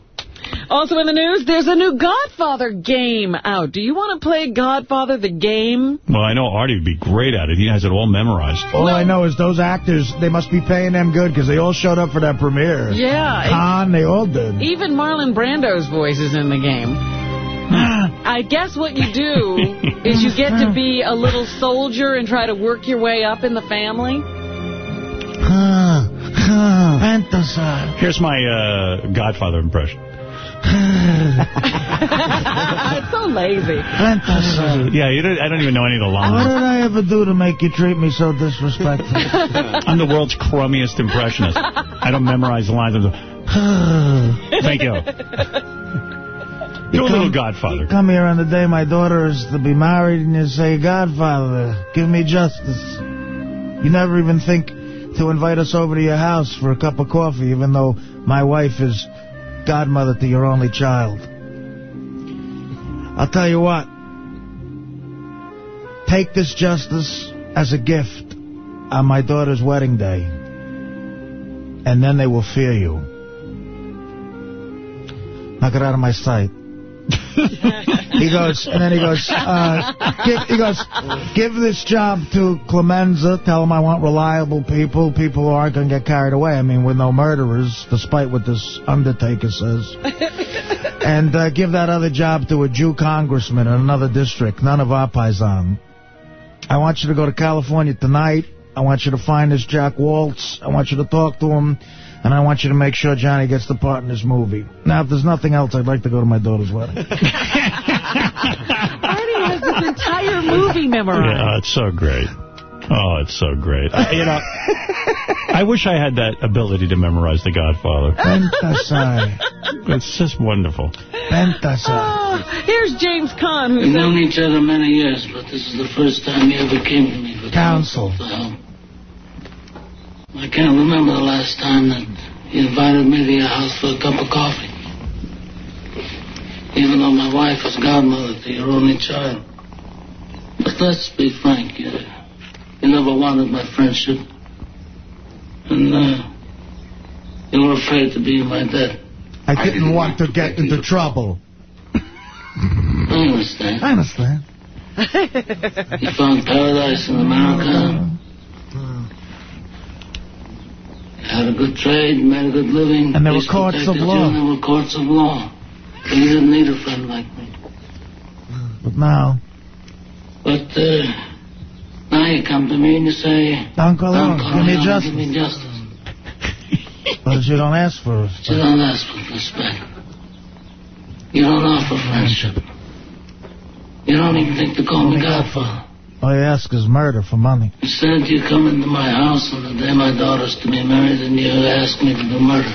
Also in the news, there's a new Godfather game out. Do you want to play Godfather the game? Well, I know Artie would be great at it. He has it all memorized. All I know is those actors, they must be paying them good because they all showed up for that premiere. Yeah. Caan, they all did. Even Marlon Brando's voice is in the game. I guess what you do is you get to be a little soldier and try to work your way up in the family. Here's my uh, Godfather impression. It's so lazy. Yeah, you don't, I don't even know any of the lines. What did I ever do to make you treat me so disrespectful? I'm the world's crummiest impressionist. I don't memorize the lines. I'm just, Thank you. Do a little Godfather. Come here on the day my daughter is to be married and you say, Godfather, give me justice. You never even think to invite us over to your house for a cup of coffee, even though my wife is godmother to your only child. I'll tell you what. Take this justice as a gift on my daughter's wedding day. And then they will fear you. Knock it out of my sight. he goes, and then he goes, uh, give, he goes, give this job to Clemenza. Tell him I want reliable people, people who aren't going to get carried away. I mean, with no murderers, despite what this undertaker says. and uh, give that other job to a Jew congressman in another district, none of our paisan. I want you to go to California tonight. I want you to find this Jack Woltz. I want you to talk to him. And I want you to make sure Johnny gets the part in this movie. Now, if there's nothing else, I'd like to go to my daughter's wedding. Artie has this entire movie memorized. Yeah, it's so great. Oh, it's so great. I, you know, I wish I had that ability to memorize The Godfather. Pentasai. It's just wonderful. Pentasai. Oh, here's James Caan, who We've known each other many years, but this is the first time he ever came to me for Counsel. Uh-huh. I can't remember the last time that you invited me to your house for a cup of coffee. Even though my wife is godmother to your only child. But let's be frank, you, you never wanted my friendship. And uh, you were afraid to be my debt. I didn't want to get into trouble. I understand. I understand. You found paradise in America. You had a good trade, made a good living. And there were courts of law. there were courts of law. But you didn't need a friend like me. But now, But uh, now you come to me and you say, Uncle Uncle give me justice. Give me justice. But you don't ask for it. You don't ask for respect. You don't offer friendship. You don't even think to call me Godfather. All you ask is murder for money. Instead, you come into my house on the day my daughter's to be married and you ask me to do murder.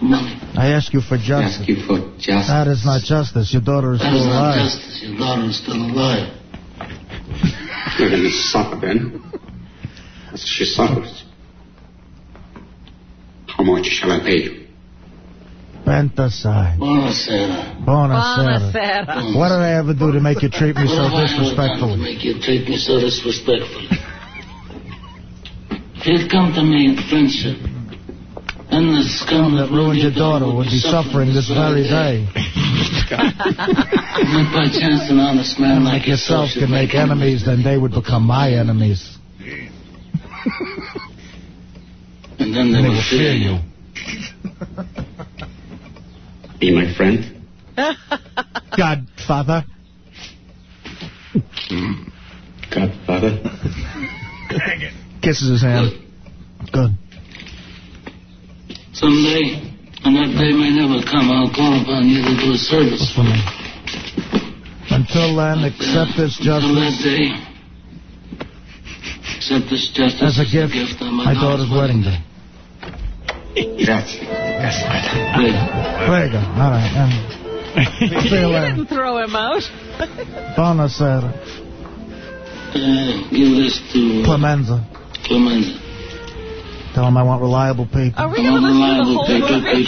Money. I ask you for justice. Ask you for justice. That is not justice. Your daughter is That still is not alive. justice. Your daughter is still alive. You're in the sucker, Ben. That's she suffers. How much shall I pay you? Pentasai. Buonasera. Buonasera. Buonasera. What did I ever do to make you treat me so What have I ever done to disrespectfully? make you treat me so disrespectfully? If you'd come to me in friendship, then the scum that Ruined your daughter would be suffering this very day. If by chance an honest man like Like yourself can make enemies, then they would become my enemies. And then they, They will will fear fear you. Be my friend? Godfather. Godfather? Kisses his hand. Good. Someday, and that day may never come, I'll call upon you to do a service for me. Until then, accept this Until that justice day, accept this justice as a gift, on my daughter's wedding day. Grazie. There you. All right. Um, see you you later. didn't throw him out. Buonasera. Uh, give this to uh, Clemenza. Clemenza. Tell him I want reliable people. Are we going to listen to the whole People, movie?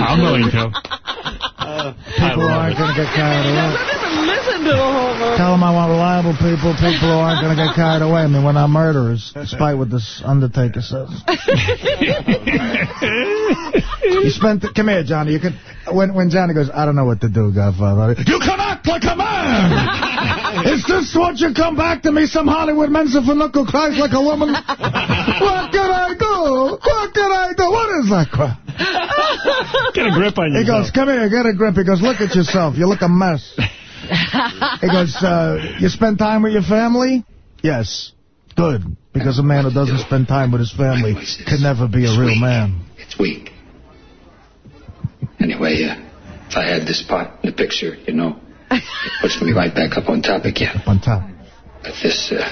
I'm going to. Uh, people aren't going to get carried away. Listen to the whole movie. Tell them I want reliable people, people who aren't going to get carried away. I mean, we're not murderers, despite what this Undertaker says. you spent, the, come here, Johnny. You can, when when Johnny goes, I don't know what to do, Godfather. You can act like a man. Is this what you come back to me? Some Hollywood Mensa for knuckle cries like a woman. what can I do? What can I do? What is that crap? Get a grip on you. He goes, come here, get a grip. He goes, look at yourself. You look a mess. He goes, uh, you spend time with your family? Yes. Good. Because a man who doesn't spend time with his family can never be a real man. It's weak. Anyway, uh, if I had this part in the picture, you know, it puts me right back up on top again. Up on top. But this, uh,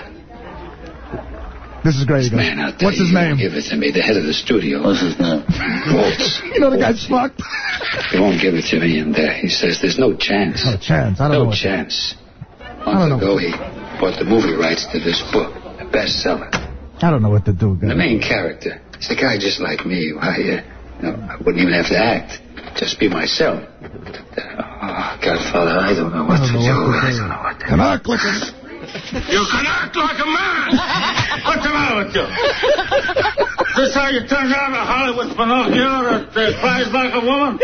This is great. He goes, man out there, What's his you name? give it to me, the head of the studio. What's his name? Woltz. You know the guy's fucked. He won't give it to me, and uh, he says there's no chance. No chance. I don't know no what- chance. I don't Months know. ago, he bought the movie rights to this book, a bestseller. I don't know what to do, The main character is a guy just like me. Why, uh, you know, I wouldn't even have to act. Just be myself. Oh, Godfather, I don't know what to don't do. know what to I do. don't know what to Can I click it? You can act like a man! What's the matter with you? This how you turn down a Hollywood Pinocchio that uh, cries like a woman?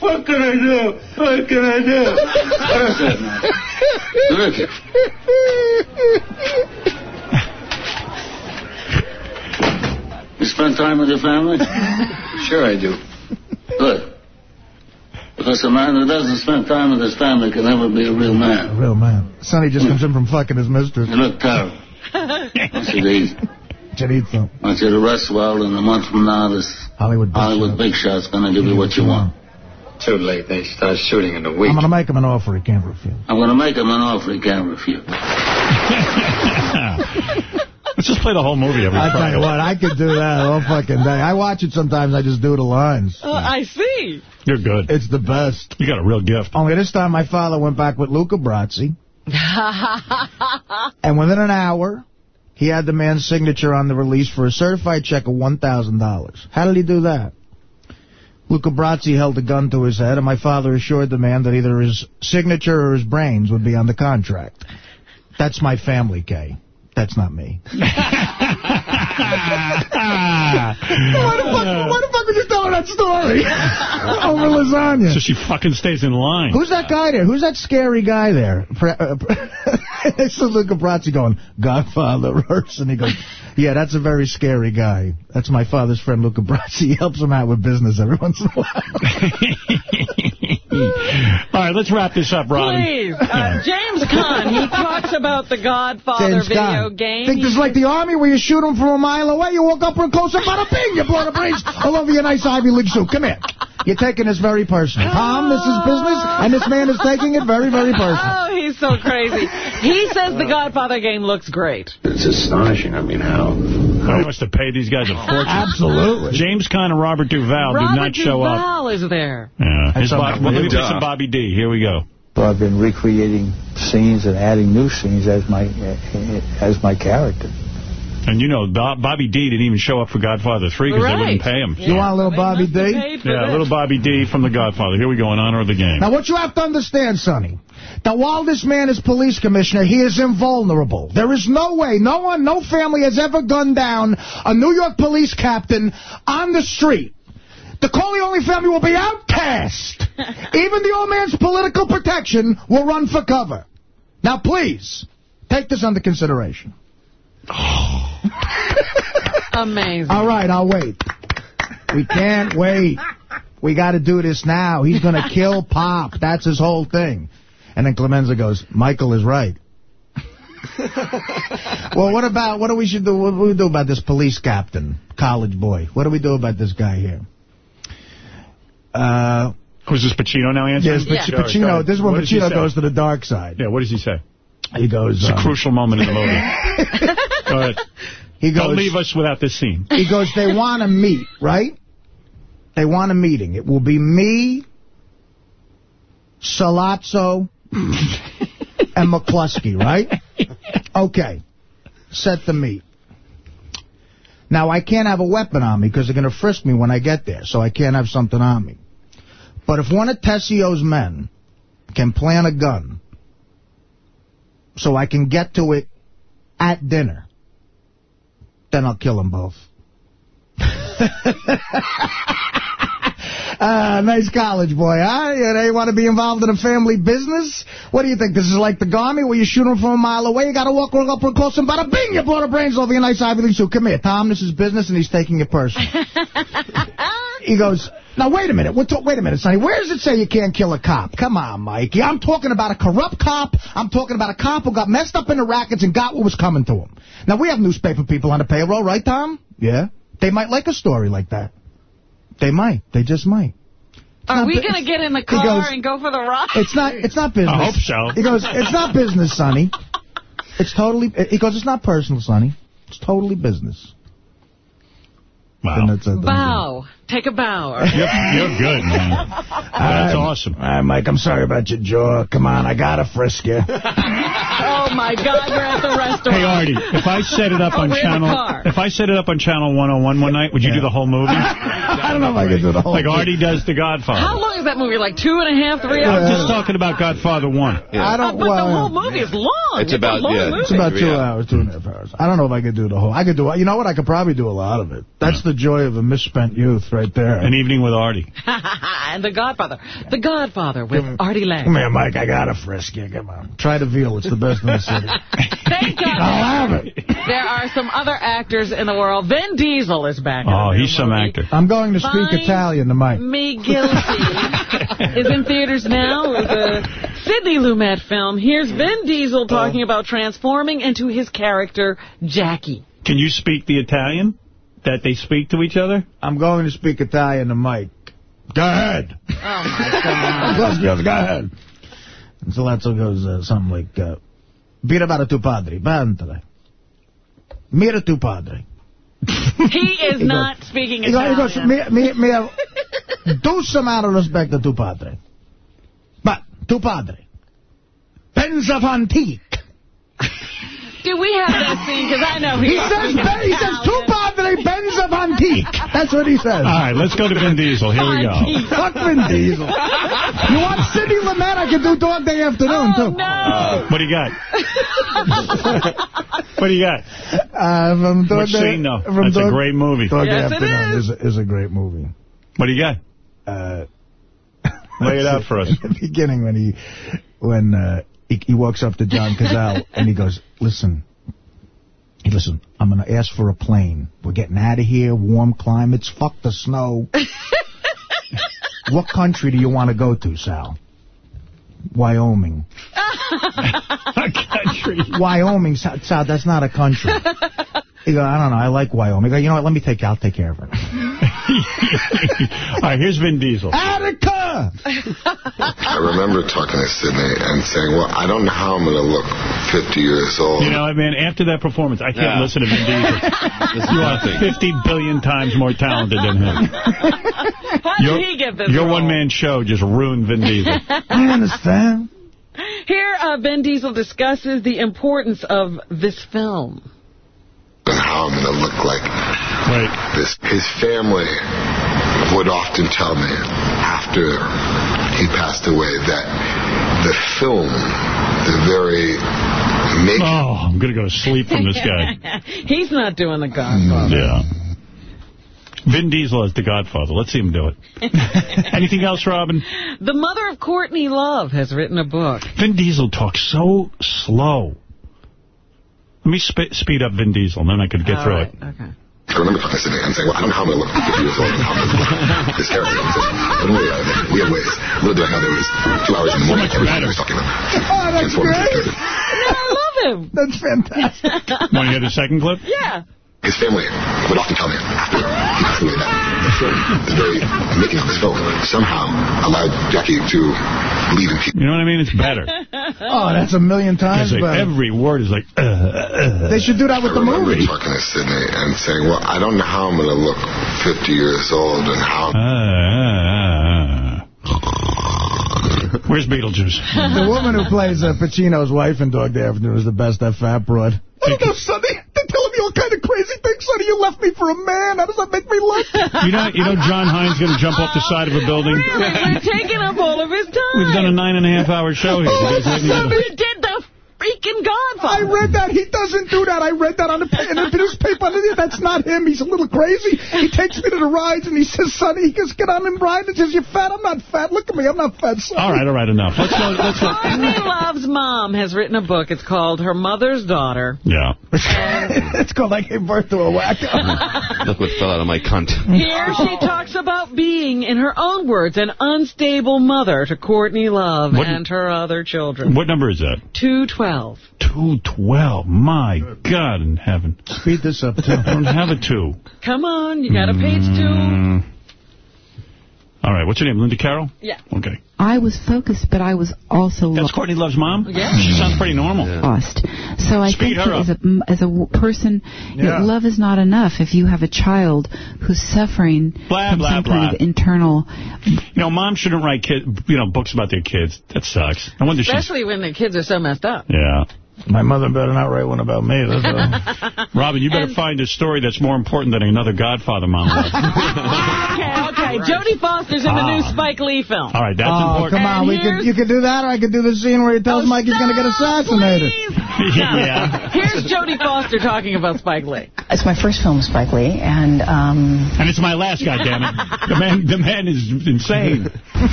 what can I do? What can I do? What is that, man? Look it. You spend time with your family? Sure I do. Good. Because a man who doesn't spend time with his family can never be a real man. A real man. Sonny just comes in from fucking his mistress. You look terrible. What's it easy? You need some. I want you to rest well, and a month from now, this Hollywood Big Hollywood Big Shot's going to give you what you want. Too late. They start shooting in a week. I'm going to make him an offer he can't refuse. I'm going to make him an offer he can't refuse. Let's just play the whole movie every I tell you what, I could do that all fucking day. I watch it sometimes. I just do the lines. Oh, I see. You're good. It's the best. You got a real gift. Only this time my father went back with Luca Brasi, and within an hour, he had the man's signature on the release for a certified check of $1,000. How did he do that? Luca Brasi held a gun to his head, and my father assured the man that either his signature or his brains would be on the contract. That's my family, Kay. That's not me. why, the fuck, why the fuck would you tell her that story? Over lasagna. So she fucking stays in line. Who's that guy there? Who's that scary guy there? Pre- uh, This is Luca Brasi going, Godfather rehearse. And he goes, yeah, that's a very scary guy. That's my father's friend, Luca Brasi. He helps him out with business every once in a while. All right, let's wrap this up, Ron. Please. Uh, James Caan, he talks about the Godfather James video Gunn. game. Think this is like the Army where you shoot them from a mile away, you walk up real close, and bada bing, you blow the brains all over your nice Ivy League suit. Come here. You're taking this very personal. Tom, this is business, and this man is taking it very, very personal. Oh, he's so crazy. He says the Godfather game looks great. It's astonishing. I mean, how... He wants to pay these guys a fortune. Absolutely. James Caan and Robert Duvall Robert did not show up. Robert Duvall is there. Yeah. That's His Bob, well, let me new. play some Bobby D. Here we go. So I've been recreating scenes and adding new scenes as my uh, as my character. And you know, Bob, Bobby D didn't even show up for Godfather 3 because they wouldn't pay him. You want a little Bobby D? Yeah, little Bobby D from The Godfather. Here we go in honor of the game. Now, what you have to understand, Sonny, that while this man is police commissioner, he is invulnerable. There is no way, no one, no family has ever gunned down a New York police captain on the street. The Corleone family will be outcast. Even the old man's political protection will run for cover. Now, please, take this under consideration. Amazing. All right, I'll wait. We can't wait. We got to do this now. He's going to kill Pop. That's his whole thing. And then Clemenza goes, Michael is right. well, what about, what do we should do, what do we do about this police captain, college boy? What do we do about this guy here? Uh, Who's this Pacino now answering? yes, Pac- Pacino, this is when What Pacino goes to the dark side. Yeah, what does he say? He goes, It's a um, crucial moment in the movie. Go ahead. He Don't leave us without this scene. He goes, they want to meet, right? They want a meeting. It will be me, Sollozzo, and McCluskey, right? Okay. Set the meet. Now, I can't have a weapon on me because they're going to frisk me when I get there, so I can't have something on me. But if one of Tessio's men can plant a gun so I can get to it at dinner, then I'll kill them both. Ah, nice college boy, huh? They want to be involved in a family business? What do you think? This is like the Army where you shoot them from a mile away, you got to walk real up real close and bada bing, you blow the brains over your nice Ivy League suit. Come here, Tom, this is business, and he's taking it personal. he goes, now wait a minute, We're wait a minute, Sonny, where does it say you can't kill a cop? Come on, Mikey, I'm talking about a corrupt cop, I'm talking about a cop who got messed up in the rackets and got what was coming to him. Now, we have newspaper people on the payroll, right, Tom? Yeah. They might like a story like that. They might. They just might. Are we going to get in the car goes- and go for the ride? It's not. It's not business. I hope so. He goes. It's not business, Sonny. It's totally. He goes. It's not personal, Sonny. It's totally business. Wow. And that's it. Bow. Take a bow. You're, you're good, man. That's awesome. All right, Mike. I'm sorry about your jaw. Come on, I gotta frisk you. Oh, my God, we're at the restaurant. Hey, Artie, if I set it up Oh, on we're in the channel, if I set it up on channel 101 one night, would you do the whole movie? I don't know if I can do the whole. Like thing. Artie does The Godfather. How long is that movie? Like two and a half, three hours? I'm just talking about Godfather 1. Uh, I don't. but well, the whole movie is long. It's about- a long yeah, movie. It's about two hours. hours, two and a half hours. I don't know if I could do the whole. I could do. You know what? I could probably do a lot of it. That's the joy of a misspent youth, right there. An evening with Artie. and The Godfather. The Godfather with Artie Lange. Come here, Mike. I gotta frisk you. Come on. Try the veal. It's the best in the city. Thank God. I'll have it. There are some other actors in the world. Vin Diesel is back. Oh, the he's some movie. actor. I'm going to speak Fine. Italian to Mike. Me Guilty is in theaters now with a Sidney Lumet film. Here's Vin Diesel talking oh. about transforming into his character, Jackie. Can you speak the Italian that they speak to each other? I'm going to speak Italian to Mike. Go ahead. Oh, my God. Go ahead. And Sollozzo goes uh, something like, uh, Vira tu padre, bantale. Mira tu padre. He is He not goes- speaking He goes, he goes Italian. mi, mi, mi, do some out of respect to tu padre. But, tu padre. Pensa antique. Do we have that scene? Because I know He he's says, he says, tu padre Benza antique. That's what he says. All right, let's go to Vin Diesel. Here we go. Fuck Vin Diesel. You want Sidney Lumet? I can do Dog Day Afternoon, Oh, too. Uh, what do you got? what do you got? Uh, from Dog Which Day, scene, though? from That's a great movie. Dog Day Yes, it Afternoon is. is. is a great movie. What do you got? Uh, Lay it out for us. In the beginning, when he when uh, he, he walks up to John Cazale and he goes, "Listen, hey, listen, I'm going to ask for a plane. We're getting out of here. Warm climates. Fuck the snow. what country do you want to go to, Sal? Wyoming. A country. Wyoming, Sal, Sal, that's not a country. He goes, I don't know. I like Wyoming. Go, you know what? Let me take. I'll take care of it. All right, here's Vin Diesel. Attica. I remember talking to Sidney and saying, well, I don't know how I'm going to look 50 years old. You know, what, man, after that performance, I can't Yeah. listen to Vin Diesel. you are 50 billion times more talented than him. How did Your, he get this your one-man show just ruined Vin Diesel. I understand. Here, uh, Vin Diesel discusses the importance of this film. and how I'm going to look like. Right. This, his family would often tell me after he passed away that the film, the very making. Oh, I'm going to go to sleep from this guy. He's not doing the Godfather. Yeah. Vin Diesel as the Godfather. Let's see him do it. Anything else, Robin? The mother of Courtney Love has written a book. Vin Diesel talks so slow. Let me sp speed up Vin Diesel, and then I could get All through right, it. Okay. I remember talking to Sidney and saying, well, I don't know how I'm going to look 50 years old and how I'm going to look this character. He said, But anyway, uh, we have ways. Little do I know there was two hours in the morning. Everything he was talking about. Oh, that's great. character. I love him. That's fantastic. Want to hear the second clip? Yeah. His family would often tell me after he passed away that the film, the very making of this film, somehow allowed Jackie to believe in people. You know what I mean? It's better. Oh, that's a million times like better. every word is like, uh, uh. They should do that with I the movie. talking to Sidney and saying, well, I don't know how I'm going to look 50 years old and how... Uh. Where's Beetlejuice? the woman who plays uh, Pacino's wife in Dog Day Afternoon is the best, that fat broad. I don't know, Sonny. Crazy things. Sonny, you left me for a man. How does that make me look? You know, you know, John Hein's going to jump off the side of a building. We're taking up all of his time. We've done a nine and a half hour show here. You guys He did the freaking I read that. He doesn't do that. I read that on the, in the newspaper. That's not him. He's a little crazy. He takes me to the rides and he says, Sonny, he goes, get on and ride. And says, you're fat. I'm not fat. Look at me. I'm not fat, Sonny. All right, all right, enough. Let's go. Let's go. Courtney Love's mom has written a book. It's called Her Mother's Daughter. Yeah. it's called I gave birth to a wacko. Look what fell out of my cunt. Here she talks about being, in her own words, an unstable mother to Courtney Love What- and her other children. What number is that? 212. 212. My God in heaven. Speed this up, too. Don't have a two. Come on, you got a page two. Mm. All right, what's your name? Linda Carroll? Yeah. Okay. I was focused, but I was also That's Courtney Love's mom? Yeah. She sounds pretty normal. lost. So I Speed think as a, as a person, you know, love is not enough if you have a child who's suffering Blah, from blah, some blah. kind of internal... You know, moms shouldn't write kid, you know, books about their kids. That sucks. I wonder if she's... Especially when the kids are so messed up. Yeah. My mother better not write one about me. That's all. Robin, you better find a story that's more important than another Godfather monologue. Okay, okay. Jodie Foster's in the new Ah. Spike Lee film. All right, that's oh, important. come on. And We here's- could, you could do that, or I could do the scene where he tells Mike he's going to get assassinated. yeah. Here's Jodie Foster talking about Spike Lee. It's my first film, Spike Lee, and um, And it's my last, goddammit. The man, the man is insane.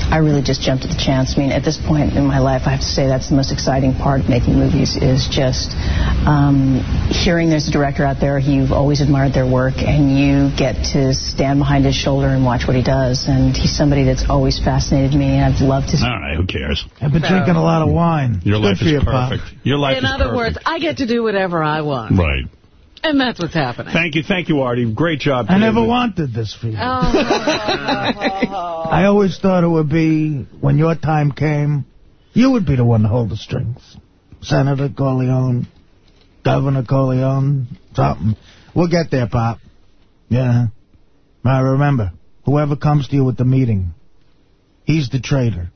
I really just jumped at the chance. I mean, at this point in my life, I have to say that's the most exciting part of making movies is just um, hearing there's a director out there who you've always admired their work, and you get to stand behind his shoulder and watch what he does. And he's somebody that's always fascinated me, and I've loved his. All right, who cares? I've been drinking a lot of wine. Your Good life is you, Pop. perfect. Your life In is other perfect. words, I get to do whatever I want. Right. And that's what's happening. Thank you, thank you, Artie. Great job. I today. never wanted this for you. Oh. I always thought it would be, when your time came, you would be the one to hold the strings. Senator Corleone, Governor Corleone, something. We'll get there, Pop. Yeah. Now remember, whoever comes to you with the meeting, he's the traitor.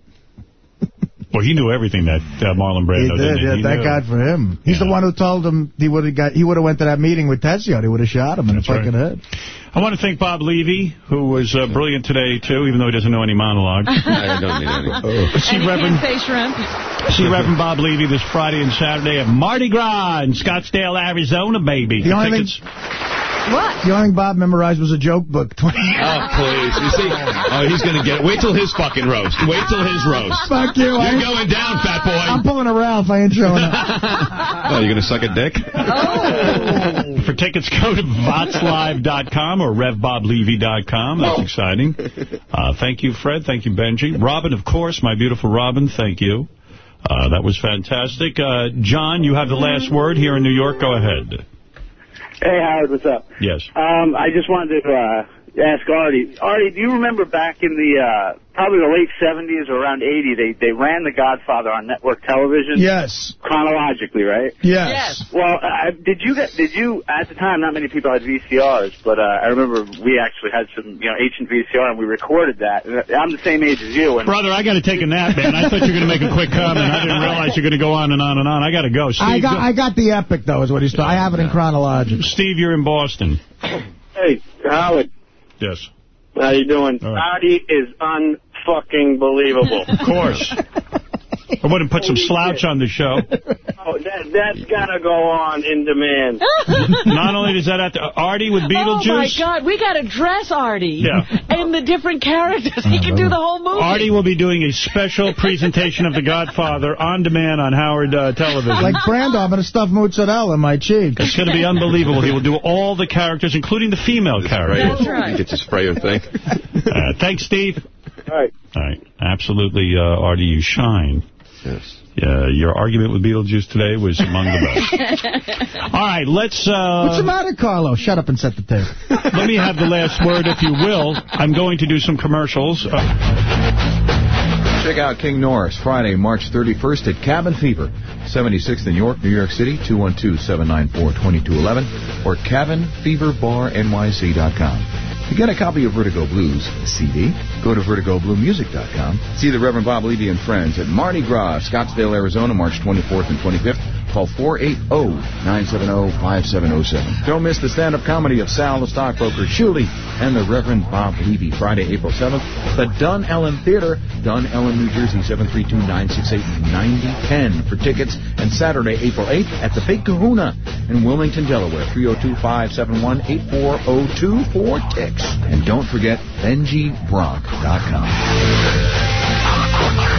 Well, he knew everything that uh, Marlon He Brando did, did. yeah, He thank knew. God for him. He's the one who told him he would have got. He would have went to that meeting with Tessio. He would have shot him in the fucking right. head. I want to thank Bob Levy, who was uh, brilliant today, too, even though he doesn't know any monologues. I don't need any. See and Reverend, can't say shrimp. see Reverend Bob Levy this Friday and Saturday at Mardi Gras in Scottsdale, Arizona, baby. The only thing- Tickets. What? The only thing Bob memorized was a joke book. Oh, please. You see? Oh, he's going to get it. Wait till his fucking roast. Wait till his roast. Fuck you. You're I- going down, fat boy. I'm pulling a Ralph. I ain't showing up. Oh, you going to suck a dick? Oh. For tickets, go to votslive.com or revboblevy.com. That's exciting. Uh, thank you, Fred. Thank you, Benji. Robin, of course, my beautiful Robin, thank you. Uh, that was fantastic. Uh, John, you have the last word here in New York. Go ahead. Hey, Howard, what's up? Yes. Um, I just wanted to uh, ask Artie. Artie, do you remember back in the uh, probably the late 70s or around 80, they they ran The Godfather on network television? Yes. Chronologically, right? Yes. yes. Well, uh, did you get, did you at the time? Not many people had VCRs, but uh, I remember we actually had some, you know, ancient VCR, and we recorded that. I'm the same age as you, and Brother, I got to take a nap, man. I thought you were going to make a quick comment. I didn't realize you're going to go on and on and on. I got to go. Steve, I got go- I got the epic though, is what he's. Talking. I have it in chronological. Steve, you're in Boston. Hey, Howard, Yes. how you doing? Right. Artie is unfucking believable. Of course. I wouldn't put some slouch on the show. Oh, that that's gotta go on in demand. Not only does that have to... Artie with Beetlejuice. Oh, my God. We got to dress Artie. Yeah. And the different characters. He can do the whole movie. Artie will be doing a special presentation of The Godfather on demand on Howard uh, Television. Like Brando, I'm going to stuff mozzarella in my cheek. It's going to be unbelievable. He will do all the characters, including the female characters. That's right. He gets a sprayer thing. Uh, thanks, Steve. All right. All right. Absolutely, uh, Artie, you shine. Yes. Yeah, your argument with Beetlejuice today was among the best. All right, let's... Uh, What's the matter, Carlo? Shut up and set the tape. Let me have the last word, if you will. I'm going to do some commercials. Uh, Check out King Norris Friday, March 31st at Cabin Fever, 76th in York, New York City, 212-794-2211, or cabinfeverbarnyc.com. To get a copy of Vertigo Blues CD, go to vertigobluemusic.com. See the Reverend Bob Levy and friends at Mardi Gras, Scottsdale, Arizona, March 24th and 25th. Call 480-970-5707. Don't miss the stand-up comedy of Sal the Stockbroker, Shuli, and the Reverend Bob Levy, Friday, April 7th. The Dunellen Theater, Dunellen, New Jersey, 732-968-9010 for tickets. And Saturday, April 8th at the Big Kahuna in Wilmington, Delaware, 302-571-8402 for tickets. And don't forget BenjiBronk.com.